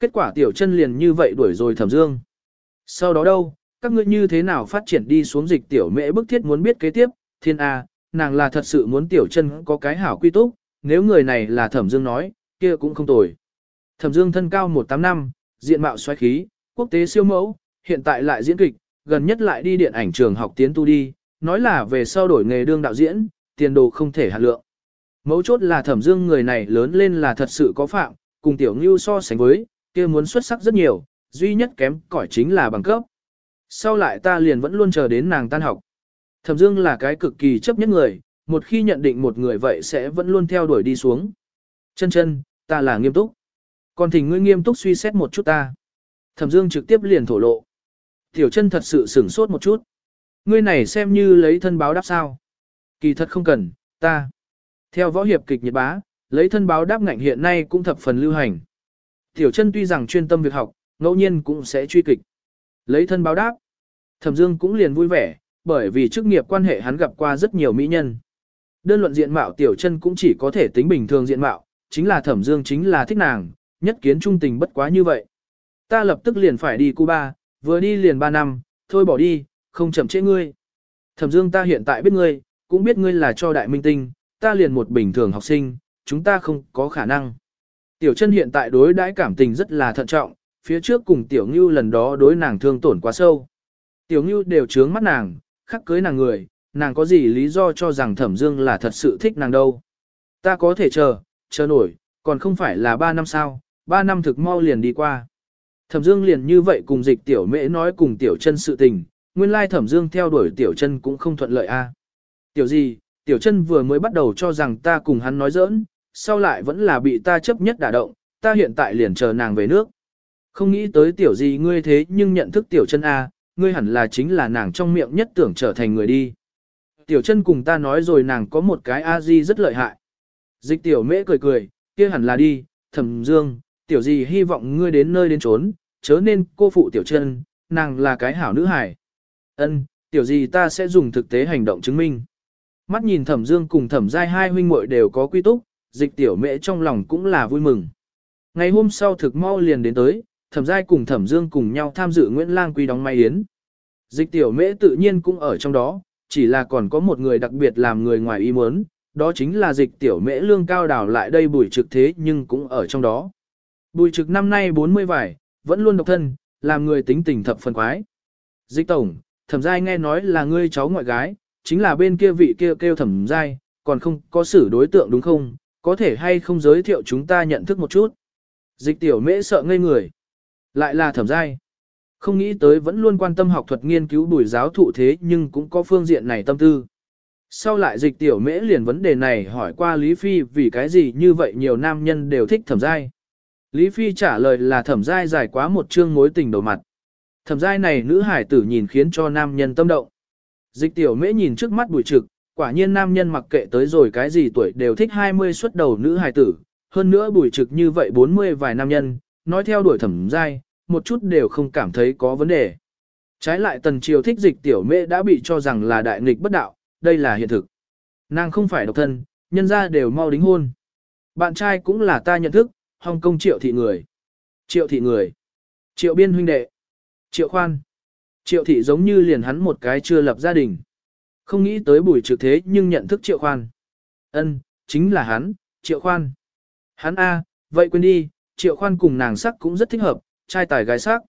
Kết quả tiểu chân liền như vậy đuổi rồi thẩm dương. Sau đó đâu, các ngươi như thế nào phát triển đi xuống dịch tiểu mễ bức thiết muốn biết kế tiếp, thiên A, nàng là thật sự muốn tiểu chân có cái hảo quy túc, nếu người này là thẩm dương nói, kia cũng không tồi. Thẩm dương thân cao 185, diện mạo xoáy khí, quốc tế siêu mẫu, hiện tại lại diễn kịch, gần nhất lại đi điện ảnh trường học tiến tu đi, nói là về sau đổi nghề đương đạo diễn, tiền đồ không thể hạt lượng. Mấu chốt là thẩm dương người này lớn lên là thật sự có phạm, cùng tiểu ngưu so sánh với, kia muốn xuất sắc rất nhiều, duy nhất kém cỏi chính là bằng cấp. Sau lại ta liền vẫn luôn chờ đến nàng tan học. Thẩm Dương là cái cực kỳ chấp nhất người, một khi nhận định một người vậy sẽ vẫn luôn theo đuổi đi xuống. Chân chân, ta là nghiêm túc. Còn thỉnh ngươi nghiêm túc suy xét một chút ta. Thẩm Dương trực tiếp liền thổ lộ. Tiểu chân thật sự sửng sốt một chút. Ngươi này xem như lấy thân báo đáp sao. Kỳ thật không cần, ta. Theo võ hiệp kịch nhiệt Bá, lấy thân báo đáp ngạnh hiện nay cũng thập phần lưu hành. Tiểu chân tuy rằng chuyên tâm việc học, ngẫu nhiên cũng sẽ truy kịch. Lấy thân báo đáp. Thẩm Dương cũng liền vui vẻ, bởi vì chức nghiệp quan hệ hắn gặp qua rất nhiều mỹ nhân. Đơn luận diện mạo tiểu chân cũng chỉ có thể tính bình thường diện mạo, chính là Thẩm Dương chính là thích nàng, nhất kiến trung tình bất quá như vậy. Ta lập tức liền phải đi Cuba, vừa đi liền 3 năm, thôi bỏ đi, không chậm trễ ngươi. Thẩm Dương ta hiện tại biết ngươi, cũng biết ngươi là cho đại minh tinh, ta liền một bình thường học sinh, chúng ta không có khả năng. Tiểu chân hiện tại đối đãi cảm tình rất là thận trọng, phía trước cùng tiểu ngưu lần đó đối nàng thương tổn quá sâu. Tiểu Ngưu đều trướng mắt nàng, khắc cưới nàng người, nàng có gì lý do cho rằng Thẩm Dương là thật sự thích nàng đâu. Ta có thể chờ, chờ nổi, còn không phải là 3 năm sao, 3 năm thực mau liền đi qua. Thẩm Dương liền như vậy cùng dịch tiểu mễ nói cùng tiểu chân sự tình, nguyên lai Thẩm Dương theo đuổi tiểu chân cũng không thuận lợi a. Tiểu gì, tiểu chân vừa mới bắt đầu cho rằng ta cùng hắn nói giỡn, sau lại vẫn là bị ta chấp nhất đả động, ta hiện tại liền chờ nàng về nước. Không nghĩ tới tiểu gì ngươi thế nhưng nhận thức tiểu chân a, ngươi hẳn là chính là nàng trong miệng nhất tưởng trở thành người đi. Tiểu chân cùng ta nói rồi nàng có một cái a di rất lợi hại. Dịch tiểu mễ cười cười, kia hẳn là đi, thẩm dương, tiểu gì hy vọng ngươi đến nơi đến trốn, chớ nên cô phụ tiểu chân, nàng là cái hảo nữ hài. Ân, tiểu gì ta sẽ dùng thực tế hành động chứng minh. Mắt nhìn thẩm dương cùng thẩm giai hai huynh muội đều có quy túc, dịch tiểu mễ trong lòng cũng là vui mừng. Ngày hôm sau thực mau liền đến tới, thẩm giai cùng thẩm dương cùng nhau tham dự Nguyễn Lang Quy đóng may yến. Dịch tiểu mễ tự nhiên cũng ở trong đó, chỉ là còn có một người đặc biệt làm người ngoài ý muốn, đó chính là dịch tiểu mễ lương cao đảo lại đây bùi trực thế nhưng cũng ở trong đó. Bùi trực năm nay 40 vải, vẫn luôn độc thân, làm người tính tình thập phần quái. Dịch tổng, thẩm giai nghe nói là ngươi cháu ngoại gái, chính là bên kia vị kia kêu thẩm giai, còn không có xử đối tượng đúng không, có thể hay không giới thiệu chúng ta nhận thức một chút. Dịch tiểu mễ sợ ngây người. Lại là thẩm giai. Không nghĩ tới vẫn luôn quan tâm học thuật nghiên cứu bùi giáo thụ thế nhưng cũng có phương diện này tâm tư. Sau lại dịch tiểu mễ liền vấn đề này hỏi qua Lý Phi vì cái gì như vậy nhiều nam nhân đều thích thẩm giai. Lý Phi trả lời là thẩm giai dài quá một chương mối tình đầu mặt. Thẩm giai này nữ hải tử nhìn khiến cho nam nhân tâm động. Dịch tiểu mễ nhìn trước mắt bùi trực, quả nhiên nam nhân mặc kệ tới rồi cái gì tuổi đều thích 20 xuất đầu nữ hài tử. Hơn nữa bùi trực như vậy 40 vài nam nhân, nói theo đuổi thẩm giai, một chút đều không cảm thấy có vấn đề. Trái lại tần triều thích dịch tiểu mễ đã bị cho rằng là đại nghịch bất đạo, đây là hiện thực. Nàng không phải độc thân, nhân ra đều mau đính hôn. Bạn trai cũng là ta nhận thức, Hồng Kông triệu thị người. Triệu thị người. Triệu biên huynh đệ. Triệu khoan. Triệu thị giống như liền hắn một cái chưa lập gia đình. Không nghĩ tới buổi trực thế nhưng nhận thức triệu khoan. Ân, chính là hắn, triệu khoan. Hắn A, vậy quên đi, triệu khoan cùng nàng sắc cũng rất thích hợp, trai tài gái sắc.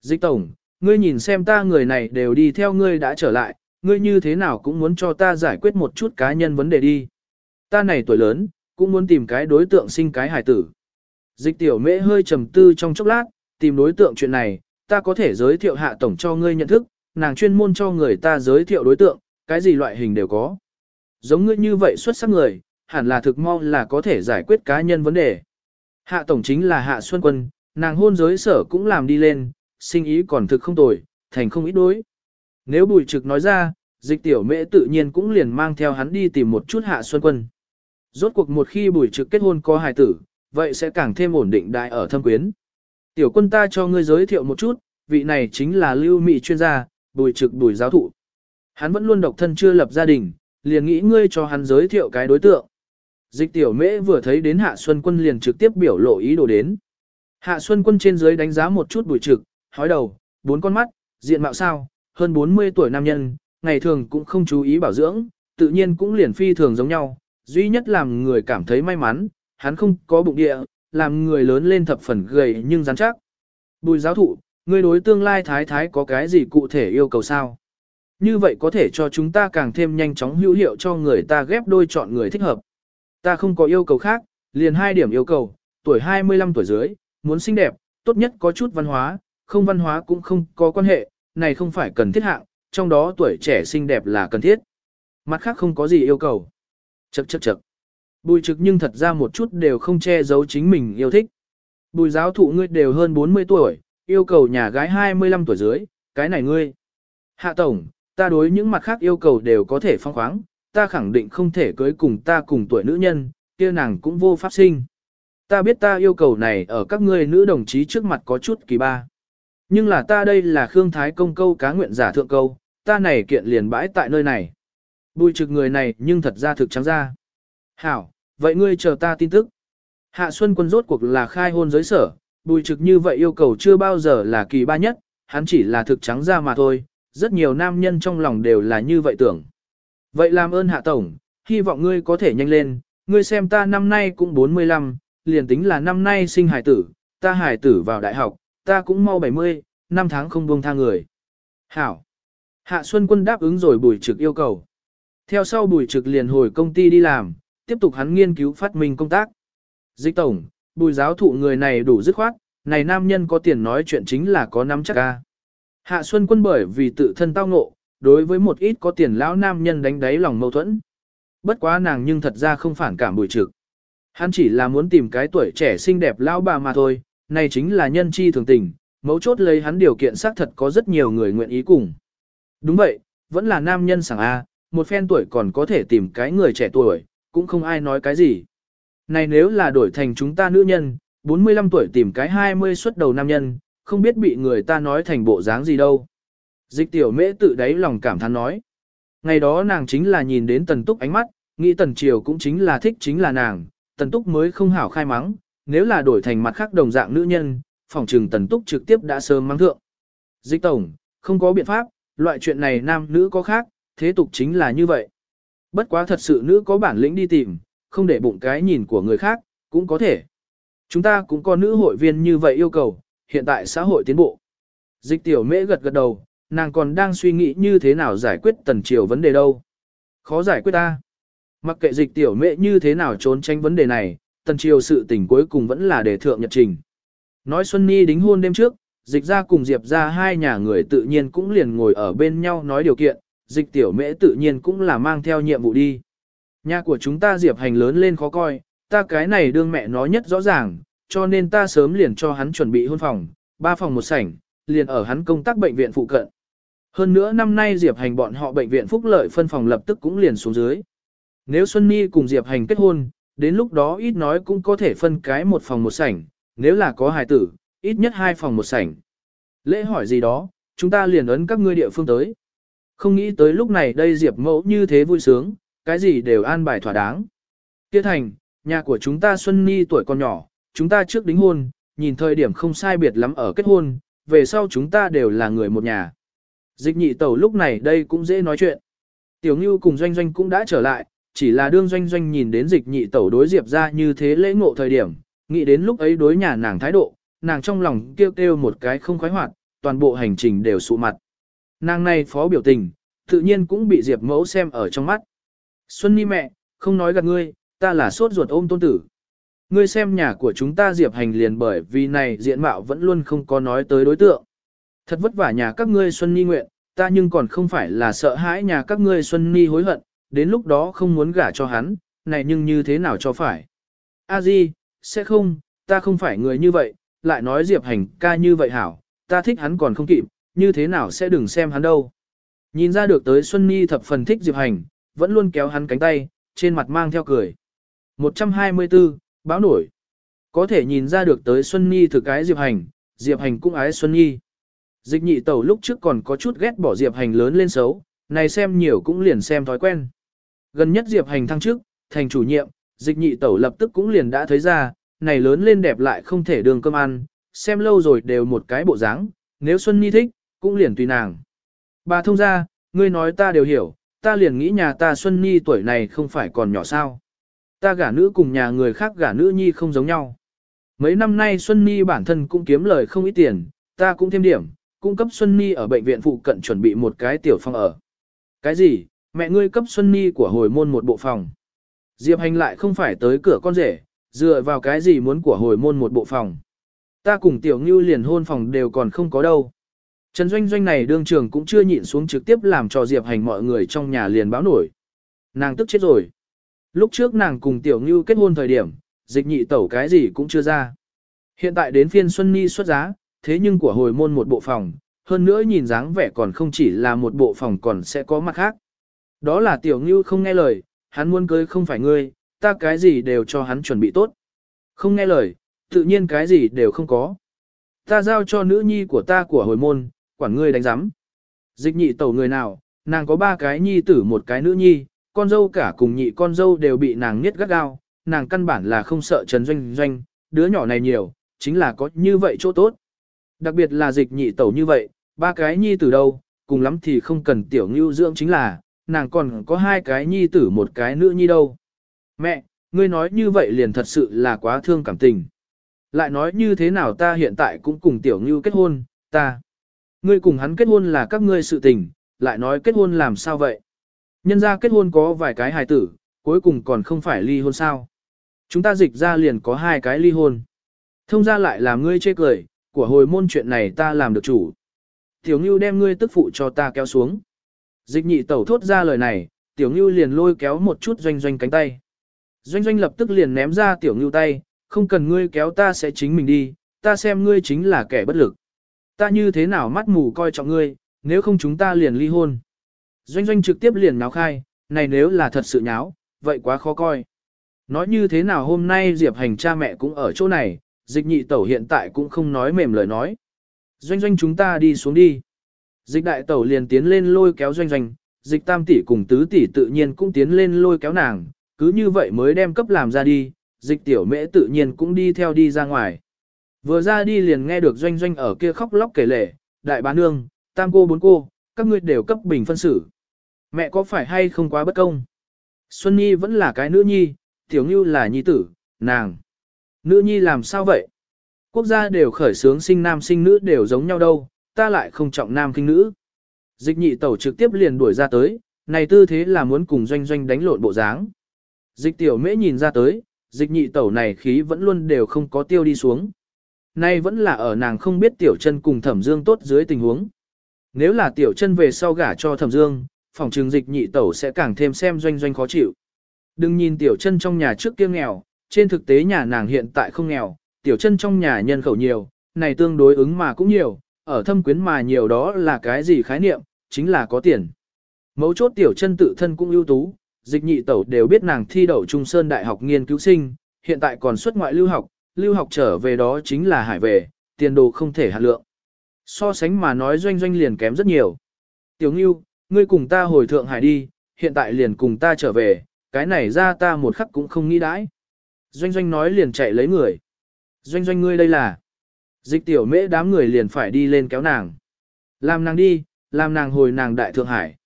Dịch tổng, ngươi nhìn xem ta người này đều đi theo ngươi đã trở lại, ngươi như thế nào cũng muốn cho ta giải quyết một chút cá nhân vấn đề đi. Ta này tuổi lớn, cũng muốn tìm cái đối tượng sinh cái hài tử. Dịch tiểu mễ hơi trầm tư trong chốc lát, tìm đối tượng chuyện này, ta có thể giới thiệu hạ tổng cho ngươi nhận thức, nàng chuyên môn cho người ta giới thiệu đối tượng, cái gì loại hình đều có. Giống ngươi như vậy xuất sắc người, hẳn là thực mong là có thể giải quyết cá nhân vấn đề. Hạ tổng chính là Hạ Xuân Quân, nàng hôn giới sở cũng làm đi lên, sinh ý còn thực không tồi, thành không ít đối. Nếu bùi trực nói ra, dịch tiểu mễ tự nhiên cũng liền mang theo hắn đi tìm một chút Hạ Xuân Quân. Rốt cuộc một khi bùi trực kết hôn có hài tử, vậy sẽ càng thêm ổn định đại ở thâm quyến. Tiểu quân ta cho ngươi giới thiệu một chút, vị này chính là lưu mị chuyên gia, bùi trực bùi giáo thụ. Hắn vẫn luôn độc thân chưa lập gia đình, liền nghĩ ngươi cho hắn giới thiệu cái đối tượng. Dịch tiểu mễ vừa thấy đến Hạ Xuân Quân liền trực tiếp biểu lộ ý đồ đến. Hạ Xuân Quân trên dưới đánh giá một chút bùi trực, hói đầu, bốn con mắt, diện mạo sao, hơn 40 tuổi nam nhân, ngày thường cũng không chú ý bảo dưỡng, tự nhiên cũng liền phi thường giống nhau, duy nhất làm người cảm thấy may mắn, hắn không có bụng địa, làm người lớn lên thập phần gầy nhưng rắn chắc. Bùi giáo thụ, ngươi đối tương lai thái thái có cái gì cụ thể yêu cầu sao? Như vậy có thể cho chúng ta càng thêm nhanh chóng hữu hiệu cho người ta ghép đôi chọn người thích hợp. Ta không có yêu cầu khác, liền hai điểm yêu cầu, tuổi 25 tuổi dưới, muốn xinh đẹp, tốt nhất có chút văn hóa, không văn hóa cũng không có quan hệ, này không phải cần thiết hạng, trong đó tuổi trẻ xinh đẹp là cần thiết. Mặt khác không có gì yêu cầu. Chậc chậc chậc. Bùi trực nhưng thật ra một chút đều không che giấu chính mình yêu thích. Bùi giáo thụ ngươi đều hơn 40 tuổi, yêu cầu nhà gái 25 tuổi dưới, cái này ngươi. Hạ tổng, ta đối những mặt khác yêu cầu đều có thể phong khoáng, ta khẳng định không thể cưới cùng ta cùng tuổi nữ nhân, kia nàng cũng vô pháp sinh. Ta biết ta yêu cầu này ở các ngươi nữ đồng chí trước mặt có chút kỳ ba. Nhưng là ta đây là Khương Thái công câu cá nguyện giả thượng câu, ta này kiện liền bãi tại nơi này. Bùi trực người này nhưng thật ra thực trắng ra. Hảo, vậy ngươi chờ ta tin tức. Hạ Xuân quân rốt cuộc là khai hôn giới sở, bùi trực như vậy yêu cầu chưa bao giờ là kỳ ba nhất, hắn chỉ là thực trắng ra mà thôi, rất nhiều nam nhân trong lòng đều là như vậy tưởng. Vậy làm ơn hạ tổng, hy vọng ngươi có thể nhanh lên, ngươi xem ta năm nay cũng 45, liền tính là năm nay sinh hải tử, ta hải tử vào đại học, ta cũng mau 70, năm tháng không buông tha người. Hảo, Hạ Xuân Quân đáp ứng rồi bùi trực yêu cầu. Theo sau bùi trực liền hồi công ty đi làm, tiếp tục hắn nghiên cứu phát minh công tác. Dịch tổng, bùi giáo thụ người này đủ dứt khoát, này nam nhân có tiền nói chuyện chính là có nắm chắc ca. Hạ Xuân Quân bởi vì tự thân tao ngộ, đối với một ít có tiền lão nam nhân đánh đáy lòng mâu thuẫn. Bất quá nàng nhưng thật ra không phản cảm bùi trực. Hắn chỉ là muốn tìm cái tuổi trẻ xinh đẹp lão bà mà thôi, này chính là nhân chi thường tình, mấu chốt lấy hắn điều kiện xác thật có rất nhiều người nguyện ý cùng. Đúng vậy, vẫn là nam nhân sảng A, một phen tuổi còn có thể tìm cái người trẻ tuổi, cũng không ai nói cái gì. Này nếu là đổi thành chúng ta nữ nhân, 45 tuổi tìm cái 20 xuất đầu nam nhân, không biết bị người ta nói thành bộ dáng gì đâu. Dịch tiểu mễ tự đáy lòng cảm thán nói. Ngày đó nàng chính là nhìn đến tần túc ánh mắt, nghĩ tần triều cũng chính là thích chính là nàng, tần túc mới không hảo khai mắng, nếu là đổi thành mặt khác đồng dạng nữ nhân, phòng trừng tần túc trực tiếp đã sớm mắng thượng. Dịch tổng, không có biện pháp, loại chuyện này nam nữ có khác, thế tục chính là như vậy. Bất quá thật sự nữ có bản lĩnh đi tìm, không để bụng cái nhìn của người khác, cũng có thể. Chúng ta cũng có nữ hội viên như vậy yêu cầu, hiện tại xã hội tiến bộ. Dịch tiểu mễ gật gật đầu, nàng còn đang suy nghĩ như thế nào giải quyết tần triều vấn đề đâu. Khó giải quyết ta. Mặc kệ dịch tiểu mễ như thế nào trốn tránh vấn đề này, tần triều sự tình cuối cùng vẫn là để thượng nhật trình. Nói Xuân Nhi đính hôn đêm trước, dịch ra cùng diệp ra hai nhà người tự nhiên cũng liền ngồi ở bên nhau nói điều kiện, dịch tiểu mễ tự nhiên cũng là mang theo nhiệm vụ đi. Nhà của chúng ta diệp hành lớn lên khó coi, ta cái này đương mẹ nói nhất rõ ràng, cho nên ta sớm liền cho hắn chuẩn bị hôn phòng, ba phòng một sảnh, liền ở hắn công tác bệnh viện phụ cận. Hơn nữa năm nay Diệp Hành bọn họ bệnh viện phúc lợi phân phòng lập tức cũng liền xuống dưới. Nếu Xuân Nhi cùng Diệp Hành kết hôn, đến lúc đó ít nói cũng có thể phân cái một phòng một sảnh, nếu là có hài tử, ít nhất hai phòng một sảnh. Lễ hỏi gì đó, chúng ta liền ấn các ngươi địa phương tới. Không nghĩ tới lúc này đây Diệp mẫu như thế vui sướng, cái gì đều an bài thỏa đáng. Tiết thành, nhà của chúng ta Xuân Nhi tuổi còn nhỏ, chúng ta trước đính hôn, nhìn thời điểm không sai biệt lắm ở kết hôn, về sau chúng ta đều là người một nhà. Dịch nhị tẩu lúc này đây cũng dễ nói chuyện. Tiểu Ngưu cùng Doanh Doanh cũng đã trở lại, chỉ là đương Doanh Doanh nhìn đến dịch nhị tẩu đối Diệp ra như thế lễ ngộ thời điểm, nghĩ đến lúc ấy đối nhà nàng thái độ, nàng trong lòng kêu kêu một cái không khoái hoạt, toàn bộ hành trình đều sụ mặt. Nàng này phó biểu tình, tự nhiên cũng bị Diệp mẫu xem ở trong mắt. Xuân Ni mẹ, không nói gạt ngươi, ta là sốt ruột ôm tôn tử. Ngươi xem nhà của chúng ta Diệp hành liền bởi vì này diện mạo vẫn luôn không có nói tới đối tượng. Thật vất vả nhà các ngươi Xuân Ni nguyện, ta nhưng còn không phải là sợ hãi nhà các ngươi Xuân Ni hối hận, đến lúc đó không muốn gả cho hắn, này nhưng như thế nào cho phải. A Di, sẽ không, ta không phải người như vậy, lại nói Diệp Hành ca như vậy hảo, ta thích hắn còn không kịp, như thế nào sẽ đừng xem hắn đâu. Nhìn ra được tới Xuân Nhi thập phần thích Diệp Hành, vẫn luôn kéo hắn cánh tay, trên mặt mang theo cười. 124, báo nổi. Có thể nhìn ra được tới Xuân Nhi thực ái Diệp Hành, Diệp Hành cũng ái Xuân Nhi. Dịch nhị tẩu lúc trước còn có chút ghét bỏ Diệp Hành lớn lên xấu, này xem nhiều cũng liền xem thói quen. Gần nhất Diệp Hành thăng trước, thành chủ nhiệm, dịch nhị tẩu lập tức cũng liền đã thấy ra, này lớn lên đẹp lại không thể đường cơm ăn, xem lâu rồi đều một cái bộ dáng, nếu Xuân Nhi thích, cũng liền tùy nàng. Bà thông ra, ngươi nói ta đều hiểu, ta liền nghĩ nhà ta Xuân Nhi tuổi này không phải còn nhỏ sao. Ta gả nữ cùng nhà người khác gả nữ nhi không giống nhau. Mấy năm nay Xuân Nhi bản thân cũng kiếm lời không ít tiền, ta cũng thêm điểm, cung cấp Xuân Nhi ở bệnh viện phụ cận chuẩn bị một cái tiểu phòng ở. Cái gì? Mẹ ngươi cấp Xuân Nhi của hồi môn một bộ phòng. Diệp Hành lại không phải tới cửa con rể, dựa vào cái gì muốn của hồi môn một bộ phòng. Ta cùng tiểu ngưu liền hôn phòng đều còn không có đâu. Trần Doanh Doanh này đương trường cũng chưa nhịn xuống trực tiếp làm cho Diệp Hành mọi người trong nhà liền báo nổi. Nàng tức chết rồi. Lúc trước nàng cùng tiểu ngưu kết hôn thời điểm, dịch nhị tẩu cái gì cũng chưa ra. Hiện tại đến phiên Xuân Nhi xuất giá, thế nhưng của hồi môn một bộ phòng, hơn nữa nhìn dáng vẻ còn không chỉ là một bộ phòng còn sẽ có mặt khác. Đó là tiểu ngưu không nghe lời, hắn muốn cưới không phải ngươi, ta cái gì đều cho hắn chuẩn bị tốt. Không nghe lời, tự nhiên cái gì đều không có. Ta giao cho nữ nhi của ta của hồi môn, quản ngươi đánh giám. Dịch nhị tẩu người nào, nàng có ba cái nhi tử một cái nữ nhi, con dâu cả cùng nhị con dâu đều bị nàng nghiết gắt gao, nàng căn bản là không sợ Trần Doanh Doanh, đứa nhỏ này nhiều, chính là có như vậy chỗ tốt. Đặc biệt là dịch nhị tẩu như vậy, ba cái nhi tử đâu, cùng lắm thì không cần tiểu ngưu dưỡng chính là, nàng còn có hai cái nhi tử một cái nữ nhi đâu. Mẹ, ngươi nói như vậy liền thật sự là quá thương cảm tình. Lại nói như thế nào ta hiện tại cũng cùng tiểu ngưu kết hôn, ta. Ngươi cùng hắn kết hôn là các ngươi sự tình, lại nói kết hôn làm sao vậy? Nhân ra kết hôn có vài cái hài tử, cuối cùng còn không phải ly hôn sao? Chúng ta dịch ra liền có hai cái ly hôn. Thông ra lại làm ngươi chê cười, của hồi môn chuyện này ta làm được chủ. Tiểu Ngưu đem ngươi tức phụ cho ta kéo xuống. Dịch nhị tẩu thốt ra lời này, Tiểu Ngưu liền lôi kéo một chút doanh doanh cánh tay. Doanh doanh lập tức liền ném ra Tiểu Ngưu tay, không cần ngươi kéo ta sẽ chính mình đi, ta xem ngươi chính là kẻ bất lực. Ta như thế nào mắt mù coi trọng ngươi, nếu không chúng ta liền ly hôn. Doanh doanh trực tiếp liền náo khai, này nếu là thật sự nháo, vậy quá khó coi. Nói như thế nào hôm nay Diệp Hành cha mẹ cũng ở chỗ này, dịch nhị tẩu hiện tại cũng không nói mềm lời nói. Doanh doanh chúng ta đi xuống đi. Dịch đại tẩu liền tiến lên lôi kéo doanh doanh, dịch tam tỷ cùng tứ tỷ tự nhiên cũng tiến lên lôi kéo nàng, cứ như vậy mới đem cấp làm ra đi, dịch tiểu mễ tự nhiên cũng đi theo đi ra ngoài. Vừa ra đi liền nghe được doanh doanh ở kia khóc lóc kể lể, đại bá nương, tam cô bốn cô, các ngươi đều cấp bình phân xử. Mẹ có phải hay không quá bất công? Xuân Nhi vẫn là cái nữ nhi, Tiểu Ngưu là nhi tử, nàng. Nữ nhi làm sao vậy? Quốc gia đều khởi sướng sinh nam sinh nữ đều giống nhau đâu, ta lại không trọng nam kinh nữ. Dịch nhị tẩu trực tiếp liền đuổi ra tới, này tư thế là muốn cùng doanh doanh đánh lộn bộ dáng. Dịch tiểu mễ nhìn ra tới, dịch nhị tẩu này khí vẫn luôn đều không có tiêu đi xuống. Nay vẫn là ở nàng không biết tiểu chân cùng thẩm dương tốt dưới tình huống. Nếu là tiểu chân về sau gả cho thẩm dương, phòng trường dịch nhị tẩu sẽ càng thêm xem doanh doanh khó chịu. Đừng nhìn tiểu chân trong nhà trước kia nghèo, trên thực tế nhà nàng hiện tại không nghèo, tiểu chân trong nhà nhân khẩu nhiều, này tương đối ứng mà cũng nhiều, ở thâm quyến mà nhiều đó là cái gì khái niệm, chính là có tiền. Mấu chốt tiểu chân tự thân cũng ưu tú, dịch nhị tẩu đều biết nàng thi đậu Trung Sơn Đại học nghiên cứu sinh, hiện tại còn xuất ngoại lưu học, lưu học trở về đó chính là hải về, tiền đồ không thể hạt lượng. So sánh mà nói doanh doanh liền kém rất nhiều. Tiểu Ngưu, ngươi cùng ta hồi thượng hải đi, hiện tại liền cùng ta trở về, cái này ra ta một khắc cũng không nghĩ đãi. Doanh doanh nói liền chạy lấy người. Doanh doanh ngươi đây là. Dịch tiểu mễ đám người liền phải đi lên kéo nàng. Làm nàng đi, làm nàng hồi nàng đại Thượng Hải.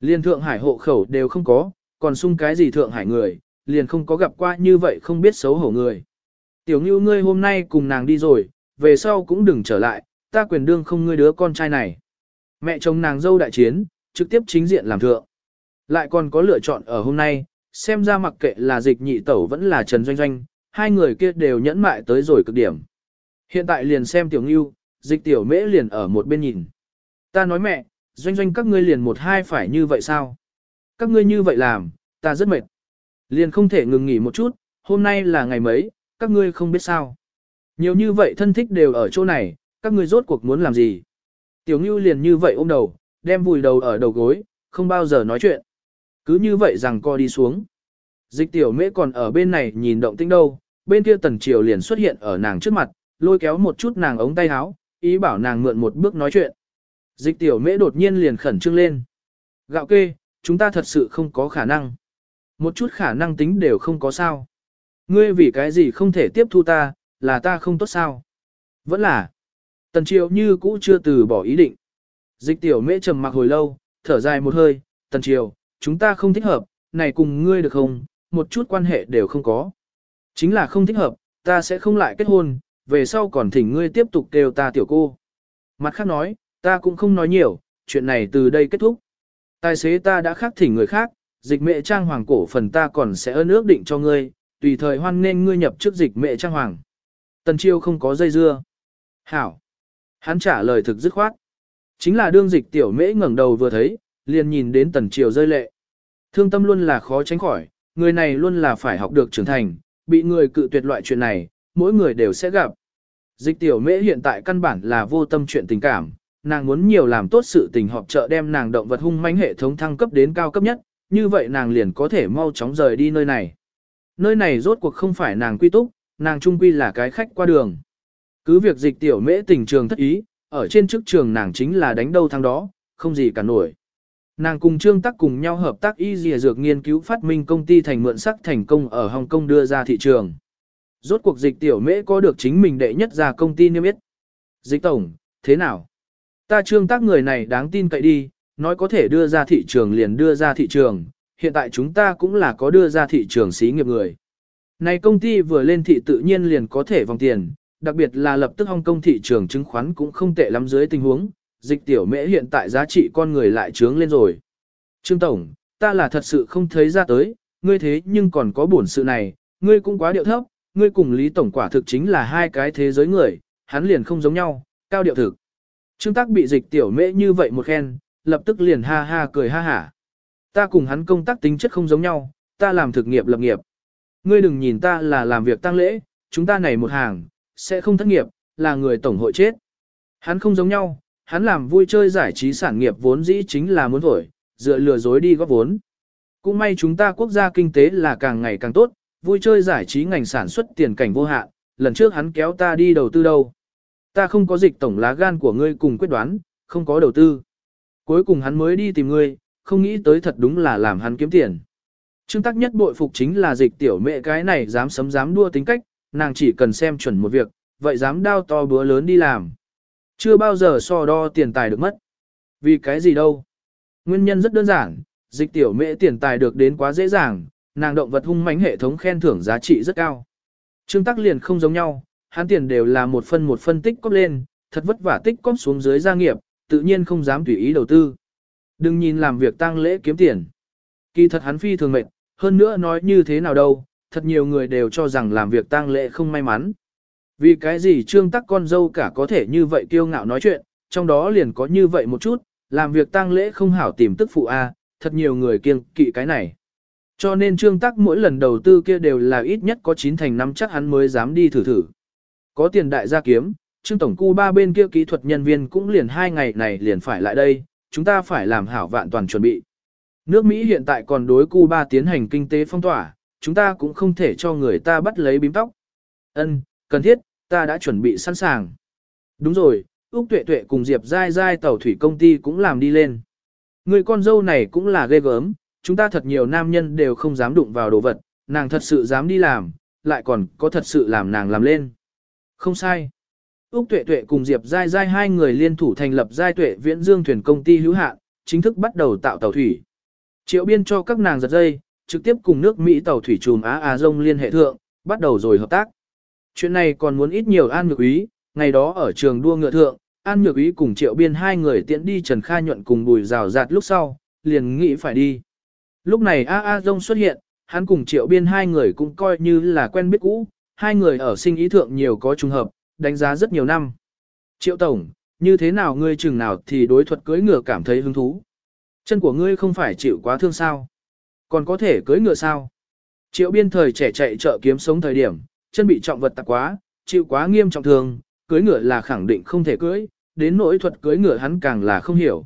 Liên Thượng Hải hộ khẩu đều không có, còn sung cái gì Thượng Hải người, liền không có gặp qua như vậy không biết xấu hổ người. Tiểu ngưu ngươi hôm nay cùng nàng đi rồi, về sau cũng đừng trở lại, ta quyền đương không ngươi đứa con trai này. Mẹ chồng nàng dâu đại chiến, trực tiếp chính diện làm thượng. Lại còn có lựa chọn ở hôm nay, xem ra mặc kệ là dịch nhị tẩu vẫn là Trần Doanh Doanh, hai người kia đều nhẫn mại tới rồi cực điểm. Hiện tại liền xem tiểu ngưu, dịch tiểu mễ liền ở một bên nhìn. Ta nói mẹ, Doanh Doanh các ngươi liền một hai phải như vậy sao? Các ngươi như vậy làm, ta rất mệt. Liền không thể ngừng nghỉ một chút, hôm nay là ngày mấy, các ngươi không biết sao. Nhiều như vậy thân thích đều ở chỗ này, các ngươi rốt cuộc muốn làm gì? Tiểu Ngưu liền như vậy ôm đầu, đem vùi đầu ở đầu gối, không bao giờ nói chuyện. Cứ như vậy rằng co đi xuống. Dịch tiểu mễ còn ở bên này nhìn động tĩnh đâu, bên kia tần triều liền xuất hiện ở nàng trước mặt, lôi kéo một chút nàng ống tay áo, ý bảo nàng mượn một bước nói chuyện. Dịch tiểu mễ đột nhiên liền khẩn trương lên. Gạo kê, chúng ta thật sự không có khả năng. Một chút khả năng tính đều không có sao. Ngươi vì cái gì không thể tiếp thu ta, là ta không tốt sao? Vẫn là. Tần Triệu như cũ chưa từ bỏ ý định. Dịch tiểu mễ trầm mặc hồi lâu, thở dài một hơi, tần triều, chúng ta không thích hợp, này cùng ngươi được không, một chút quan hệ đều không có. Chính là không thích hợp, ta sẽ không lại kết hôn, về sau còn thỉnh ngươi tiếp tục kêu ta tiểu cô. Mặt khác nói, ta cũng không nói nhiều, chuyện này từ đây kết thúc. Tài xế ta đã khác thỉnh người khác, dịch mệ trang hoàng cổ phần ta còn sẽ ơn ước định cho ngươi, tùy thời hoan nên ngươi nhập trước dịch mẹ trang hoàng. Tần chiêu không có dây dưa. Hảo. Hắn trả lời thực dứt khoát. Chính là đương dịch tiểu mễ ngẩng đầu vừa thấy, liền nhìn đến tần triều rơi lệ. Thương tâm luôn là khó tránh khỏi, người này luôn là phải học được trưởng thành, bị người cự tuyệt loại chuyện này, mỗi người đều sẽ gặp. Dịch tiểu mễ hiện tại căn bản là vô tâm chuyện tình cảm, nàng muốn nhiều làm tốt sự tình họp trợ đem nàng động vật hung manh hệ thống thăng cấp đến cao cấp nhất, như vậy nàng liền có thể mau chóng rời đi nơi này. Nơi này rốt cuộc không phải nàng quy túc, nàng trung quy là cái khách qua đường. Cứ việc dịch tiểu mễ tình trường thất ý, ở trên chức trường nàng chính là đánh đâu thắng đó, không gì cả nổi. Nàng cùng Trương Tắc cùng nhau hợp tác y dìa dược nghiên cứu phát minh công ty thành mượn sắc thành công ở Hồng Kông đưa ra thị trường. Rốt cuộc dịch tiểu mễ có được chính mình đệ nhất ra công ty niêm yết. Dịch tổng, thế nào? Ta Trương Tắc người này đáng tin cậy đi, nói có thể đưa ra thị trường liền đưa ra thị trường, hiện tại chúng ta cũng là có đưa ra thị trường xí nghiệp người. Này công ty vừa lên thị tự nhiên liền có thể vòng tiền, đặc biệt là lập tức Hong Kong thị trường chứng khoán cũng không tệ lắm dưới tình huống, dịch tiểu mễ hiện tại giá trị con người lại trướng lên rồi. Trương Tổng, ta là thật sự không thấy ra tới, ngươi thế nhưng còn có bổn sự này, ngươi cũng quá điệu thấp, ngươi cùng Lý Tổng quả thực chính là hai cái thế giới người, hắn liền không giống nhau, cao điệu thực. Trương Tắc bị dịch tiểu mễ như vậy một khen, lập tức liền ha ha cười ha hả. Ta cùng hắn công tác tính chất không giống nhau, ta làm thực nghiệp lập nghiệp. Ngươi đừng nhìn ta là làm việc tăng lễ, chúng ta này một hàng, sẽ không thất nghiệp, là người tổng hội chết. Hắn không giống nhau, hắn làm vui chơi giải trí sản nghiệp vốn dĩ chính là muốn thổi, dựa lừa dối đi góp vốn. Cũng may chúng ta quốc gia kinh tế là càng ngày càng tốt, vui chơi giải trí ngành sản xuất tiền cảnh vô hạn, lần trước hắn kéo ta đi đầu tư đâu. Ta không có dịch tổng lá gan của ngươi cùng quyết đoán, không có đầu tư. Cuối cùng hắn mới đi tìm ngươi, không nghĩ tới thật đúng là làm hắn kiếm tiền. Trương tắc nhất bội phục chính là dịch tiểu mẹ cái này dám sấm dám đua tính cách, nàng chỉ cần xem chuẩn một việc, vậy dám đao to búa lớn đi làm. Chưa bao giờ so đo tiền tài được mất. Vì cái gì đâu? Nguyên nhân rất đơn giản, dịch tiểu mẹ tiền tài được đến quá dễ dàng, nàng động vật hung mãnh hệ thống khen thưởng giá trị rất cao. Trương Tắc liền không giống nhau, hắn tiền đều là một phân một phân tích cóp lên, thật vất vả tích cóp xuống dưới gia nghiệp, tự nhiên không dám tùy ý đầu tư. Đừng nhìn làm việc tăng lễ kiếm tiền. Kỳ thật hắn phi thường mệt, hơn nữa nói như thế nào đâu, thật nhiều người đều cho rằng làm việc tang lễ không may mắn. Vì cái gì trương tắc con dâu cả có thể như vậy kiêu ngạo nói chuyện, trong đó liền có như vậy một chút, làm việc tang lễ không hảo tìm tức phụ A, thật nhiều người kiêng kỵ cái này. Cho nên trương tắc mỗi lần đầu tư kia đều là ít nhất có 9 thành năm chắc hắn mới dám đi thử thử. Có tiền đại gia kiếm, trương tổng cu ba bên kia kỹ thuật nhân viên cũng liền hai ngày này liền phải lại đây, chúng ta phải làm hảo vạn toàn chuẩn bị. Nước Mỹ hiện tại còn đối Cuba tiến hành kinh tế phong tỏa, chúng ta cũng không thể cho người ta bắt lấy bím tóc. Ân, cần thiết, ta đã chuẩn bị sẵn sàng. Đúng rồi, Úc Tuệ Tuệ cùng Diệp Giai Giai tàu thủy công ty cũng làm đi lên. Người con dâu này cũng là ghê gớm, chúng ta thật nhiều nam nhân đều không dám đụng vào đồ vật, nàng thật sự dám đi làm, lại còn có thật sự làm nàng làm lên. Không sai. Úc Tuệ Tuệ cùng Diệp Giai Giai hai người liên thủ thành lập Giai Tuệ Viễn Dương thuyền công ty hữu hạn, chính thức bắt đầu tạo tàu thủy. Triệu biên cho các nàng giật dây, trực tiếp cùng nước Mỹ tàu thủy trùm Á Á Dông liên hệ thượng, bắt đầu rồi hợp tác. Chuyện này còn muốn ít nhiều An Nhược Ý, ngày đó ở trường đua ngựa thượng, An Nhược Ý cùng Triệu Biên hai người tiễn đi Trần Kha nhuận cùng bùi rào rạt lúc sau, liền nghĩ phải đi. Lúc này A A Dông xuất hiện, hắn cùng Triệu Biên hai người cũng coi như là quen biết cũ, hai người ở sinh ý thượng nhiều có trùng hợp, đánh giá rất nhiều năm. Triệu Tổng, như thế nào ngươi chừng nào thì đối thuật cưỡi ngựa cảm thấy hứng thú? Chân của ngươi không phải chịu quá thương sao? Còn có thể cưỡi ngựa sao? Triệu biên thời trẻ chạy chợ kiếm sống thời điểm, chân bị trọng vật tạp quá, chịu quá nghiêm trọng thương, cưỡi ngựa là khẳng định không thể cưỡi, đến nỗi thuật cưỡi ngựa hắn càng là không hiểu.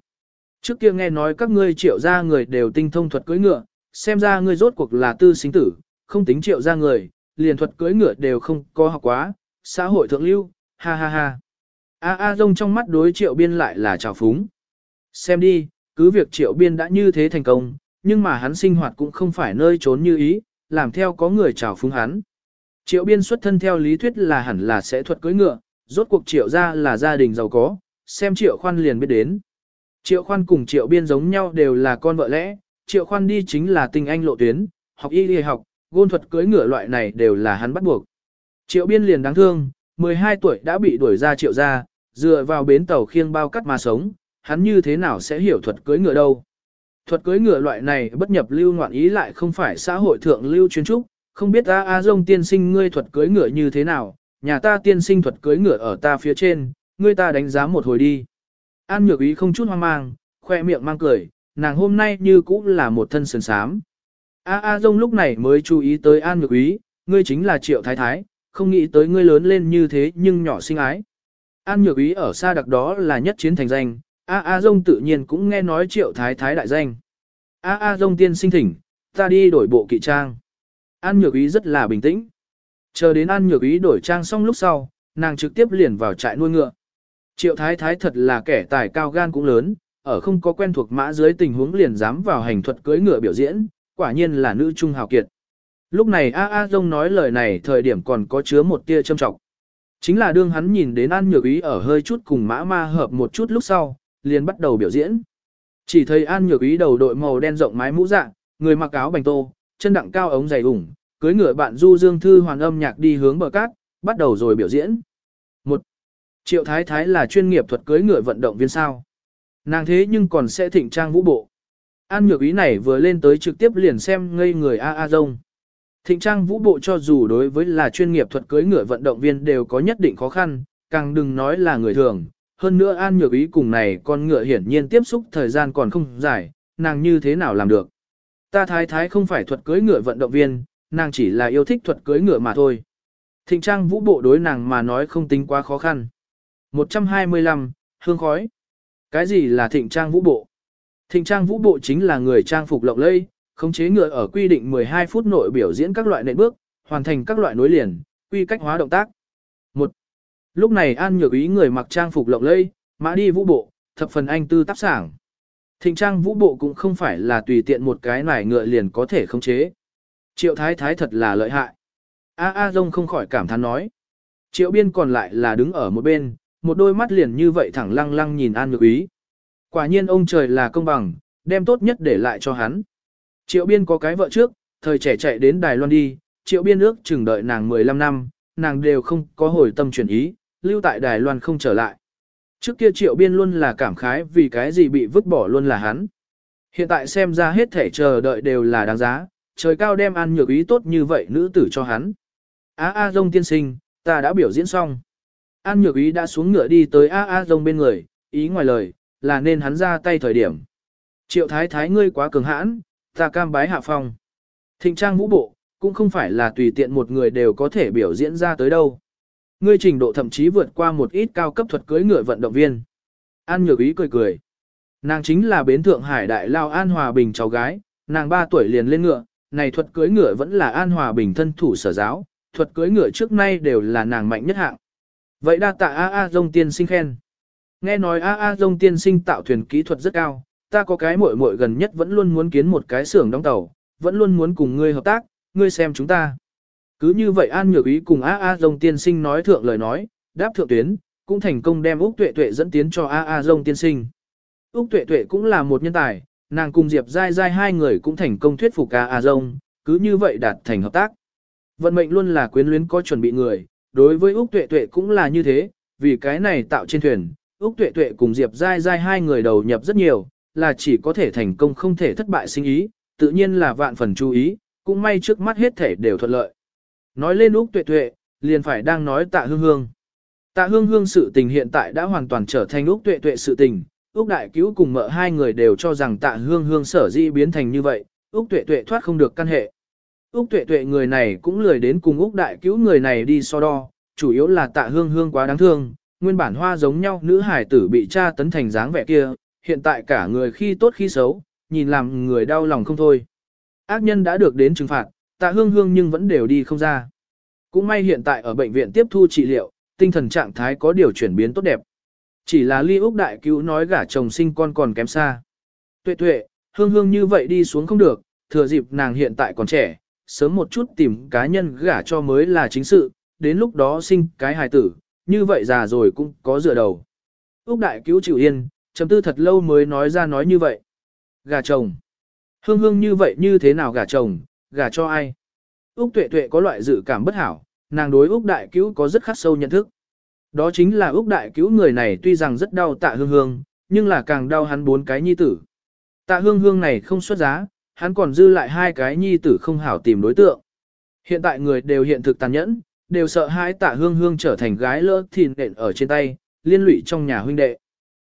Trước kia nghe nói các ngươi triệu gia người đều tinh thông thuật cưỡi ngựa, xem ra ngươi rốt cuộc là tư sinh tử, không tính triệu gia người, liền thuật cưỡi ngựa đều không có học quá, xã hội thượng lưu, ha ha ha. A A Dông trong mắt đối triệu biên lại là trào phúng. Xem đi, cứ việc triệu biên đã như thế thành công, nhưng mà hắn sinh hoạt cũng không phải nơi trốn như ý, làm theo có người trào phúng hắn. Triệu biên xuất thân theo lý thuyết là hẳn là sẽ thuật cưỡi ngựa, rốt cuộc triệu ra là gia đình giàu có, xem triệu khoan liền biết đến. Triệu khoan cùng triệu biên giống nhau đều là con vợ lẽ, triệu khoan đi chính là tình anh lộ tuyến, học y y học, gôn thuật cưỡi ngựa loại này đều là hắn bắt buộc. Triệu biên liền đáng thương, 12 tuổi đã bị đuổi ra triệu gia, dựa vào bến tàu khiêng bao cắt mà sống, hắn như thế nào sẽ hiểu thuật cưới ngựa đâu. Thuật cưới ngựa loại này bất nhập lưu ngoạn ý lại không phải xã hội thượng lưu chuyên trúc, không biết ta A Dông tiên sinh ngươi thuật cưới ngựa như thế nào, nhà ta tiên sinh thuật cưới ngựa ở ta phía trên, ngươi ta đánh giá một hồi đi. An nhược ý không chút hoang mang, khoe miệng mang cười, nàng hôm nay như cũng là một thân sườn sám. A A Dông lúc này mới chú ý tới An nhược ý, ngươi chính là triệu thái thái, không nghĩ tới ngươi lớn lên như thế nhưng nhỏ sinh ái. An nhược ý ở xa đặc đó là nhất chiến thành danh, A A Dông tự nhiên cũng nghe nói triệu thái thái đại danh. A A Dông tiên sinh thỉnh, ta đi đổi bộ kỵ trang. An nhược ý rất là bình tĩnh. Chờ đến An nhược ý đổi trang xong lúc sau, nàng trực tiếp liền vào trại nuôi ngựa. Triệu thái thái thật là kẻ tài cao gan cũng lớn, ở không có quen thuộc mã dưới tình huống liền dám vào hành thuật cưới ngựa biểu diễn, quả nhiên là nữ trung hào kiệt. Lúc này A A Dông nói lời này thời điểm còn có chứa một tia châm trọng. Chính là đương hắn nhìn đến An Nhược Ý ở hơi chút cùng mã ma hợp một chút lúc sau, liền bắt đầu biểu diễn. Chỉ thấy An Nhược Ý đầu đội màu đen rộng mái mũ dạ, người mặc áo bành tô, chân đặng cao ống dày ủng, cưới ngựa bạn Du Dương Thư hoàn âm nhạc đi hướng bờ cát, bắt đầu rồi biểu diễn. Một Triệu Thái Thái là chuyên nghiệp thuật cưới ngựa vận động viên sao? Nàng thế nhưng còn sẽ thịnh trang vũ bộ. An nhược ý này vừa lên tới trực tiếp liền xem ngây người A A Dông. Thịnh trang vũ bộ cho dù đối với là chuyên nghiệp thuật cưới ngựa vận động viên đều có nhất định khó khăn, càng đừng nói là người thường. Hơn nữa An nhược ý cùng này con ngựa hiển nhiên tiếp xúc thời gian còn không dài, nàng như thế nào làm được. Ta thái thái không phải thuật cưới ngựa vận động viên, nàng chỉ là yêu thích thuật cưới ngựa mà thôi. Thịnh trang vũ bộ đối nàng mà nói không tính quá khó khăn. 125, hương khói. Cái gì là thịnh trang vũ bộ? Thịnh trang vũ bộ chính là người trang phục lộng lẫy, khống chế ngựa ở quy định 12 phút nội biểu diễn các loại nệ bước, hoàn thành các loại nối liền, quy cách hóa động tác. 1. Lúc này An Nhược Ý người mặc trang phục lộng lẫy, mã đi vũ bộ, thập phần anh tư tác sảng. Thịnh trang vũ bộ cũng không phải là tùy tiện một cái nải ngựa liền có thể khống chế. Triệu thái thái thật là lợi hại. A A Dông không khỏi cảm thán nói. Triệu biên còn lại là đứng ở một bên, một đôi mắt liền như vậy thẳng lăng lăng nhìn An Nhược Ý. Quả nhiên ông trời là công bằng, đem tốt nhất để lại cho hắn. Triệu biên có cái vợ trước, thời trẻ chạy đến Đài Loan đi, triệu biên ước chừng đợi nàng 15 năm, nàng đều không có hồi tâm chuyển ý, lưu tại Đài Loan không trở lại. Trước kia triệu biên luôn là cảm khái vì cái gì bị vứt bỏ luôn là hắn. Hiện tại xem ra hết thể chờ đợi đều là đáng giá, trời cao đem ăn nhược ý tốt như vậy nữ tử cho hắn. A A Dông tiên sinh, ta đã biểu diễn xong. An nhược ý đã xuống ngựa đi tới A A Dông bên người, ý ngoài lời, là nên hắn ra tay thời điểm. Triệu thái thái ngươi quá cường hãn, ta cam bái hạ phong. Thịnh trang vũ bộ, cũng không phải là tùy tiện một người đều có thể biểu diễn ra tới đâu. Ngươi trình độ thậm chí vượt qua một ít cao cấp thuật cưới ngựa vận động viên. An nhược ý cười cười. Nàng chính là bến thượng hải đại lao An Hòa Bình cháu gái, nàng 3 tuổi liền lên ngựa, này thuật cưới ngựa vẫn là An Hòa Bình thân thủ sở giáo, thuật cưới ngựa trước nay đều là nàng mạnh nhất hạng. Vậy đa tạ A A Dông tiên sinh khen. Nghe nói A A Dông tiên sinh tạo thuyền kỹ thuật rất cao, ta có cái muội muội gần nhất vẫn luôn muốn kiến một cái xưởng đóng tàu, vẫn luôn muốn cùng ngươi hợp tác, ngươi xem chúng ta. Cứ như vậy An Nhược Ý cùng A A Dông tiên sinh nói thượng lời nói, đáp thượng tuyến, cũng thành công đem Úc Tuệ Tuệ dẫn tiến cho A A Dông tiên sinh. Úc Tuệ Tuệ cũng là một nhân tài, nàng cùng Diệp Giai Giai hai người cũng thành công thuyết phục A A Dông, cứ như vậy đạt thành hợp tác. Vận mệnh luôn là quyến luyến có chuẩn bị người, đối với Úc Tuệ Tuệ cũng là như thế, vì cái này tạo trên thuyền, Úc Tuệ Tuệ cùng Diệp Giai Giai hai người đầu nhập rất nhiều, là chỉ có thể thành công không thể thất bại sinh ý, tự nhiên là vạn phần chú ý, cũng may trước mắt hết thể đều thuận lợi. Nói lên Úc Tuệ Tuệ, liền phải đang nói tạ hương hương. Tạ hương hương sự tình hiện tại đã hoàn toàn trở thành Úc Tuệ Tuệ sự tình, Úc Đại Cứu cùng mợ hai người đều cho rằng tạ hương hương sở di biến thành như vậy, Úc Tuệ Tuệ thoát không được căn hệ. Úc Tuệ Tuệ người này cũng lười đến cùng Úc Đại Cứu người này đi so đo, chủ yếu là tạ hương hương quá đáng thương, nguyên bản hoa giống nhau nữ hải tử bị cha tấn thành dáng vẻ kia, hiện tại cả người khi tốt khi xấu, nhìn làm người đau lòng không thôi. Ác nhân đã được đến trừng phạt, tạ hương hương nhưng vẫn đều đi không ra. Cũng may hiện tại ở bệnh viện tiếp thu trị liệu, tinh thần trạng thái có điều chuyển biến tốt đẹp. Chỉ là ly Úc Đại Cứu nói gả chồng sinh con còn kém xa. Tuệ tuệ, hương hương như vậy đi xuống không được, thừa dịp nàng hiện tại còn trẻ, sớm một chút tìm cá nhân gả cho mới là chính sự, đến lúc đó sinh cái hài tử, như vậy già rồi cũng có dựa đầu. Úc Đại Cứu chịu yên, chấm tư thật lâu mới nói ra nói như vậy. Gà chồng. Hương hương như vậy như thế nào gà chồng, gà cho ai? Úc tuệ tuệ có loại dự cảm bất hảo, nàng đối Úc đại cứu có rất khắc sâu nhận thức. Đó chính là Úc đại cứu người này tuy rằng rất đau tạ hương hương, nhưng là càng đau hắn bốn cái nhi tử. Tạ hương hương này không xuất giá, hắn còn dư lại hai cái nhi tử không hảo tìm đối tượng. Hiện tại người đều hiện thực tàn nhẫn, đều sợ hãi tạ hương hương trở thành gái lỡ thìn nện ở trên tay, liên lụy trong nhà huynh đệ.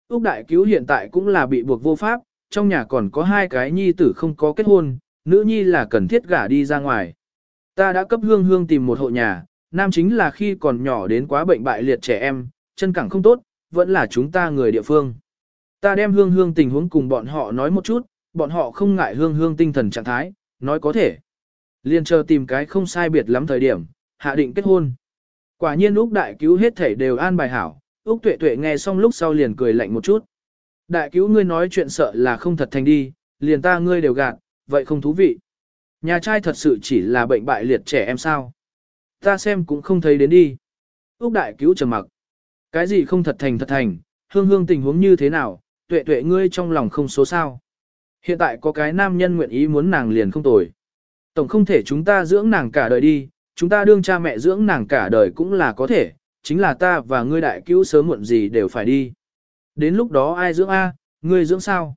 Úc đại cứu hiện tại cũng là bị buộc vô pháp, trong nhà còn có hai cái nhi tử không có kết hôn, nữ nhi là cần thiết gả đi ra ngoài. Ta đã cấp hương hương tìm một hộ nhà, nam chính là khi còn nhỏ đến quá bệnh bại liệt trẻ em, chân cẳng không tốt, vẫn là chúng ta người địa phương. Ta đem hương hương tình huống cùng bọn họ nói một chút, bọn họ không ngại hương hương tinh thần trạng thái, nói có thể. Liên chờ tìm cái không sai biệt lắm thời điểm, hạ định kết hôn. Quả nhiên Úc đại cứu hết thể đều an bài hảo, Úc tuệ tuệ nghe xong lúc sau liền cười lạnh một chút. Đại cứu ngươi nói chuyện sợ là không thật thành đi, liền ta ngươi đều gạt, vậy không thú vị. Nhà trai thật sự chỉ là bệnh bại liệt trẻ em sao. Ta xem cũng không thấy đến đi. Úc đại cứu trầm mặc. Cái gì không thật thành thật thành, hương hương tình huống như thế nào, tuệ tuệ ngươi trong lòng không số sao. Hiện tại có cái nam nhân nguyện ý muốn nàng liền không tồi. Tổng không thể chúng ta dưỡng nàng cả đời đi, chúng ta đương cha mẹ dưỡng nàng cả đời cũng là có thể, chính là ta và ngươi đại cứu sớm muộn gì đều phải đi. Đến lúc đó ai dưỡng A, Ngươi dưỡng sao?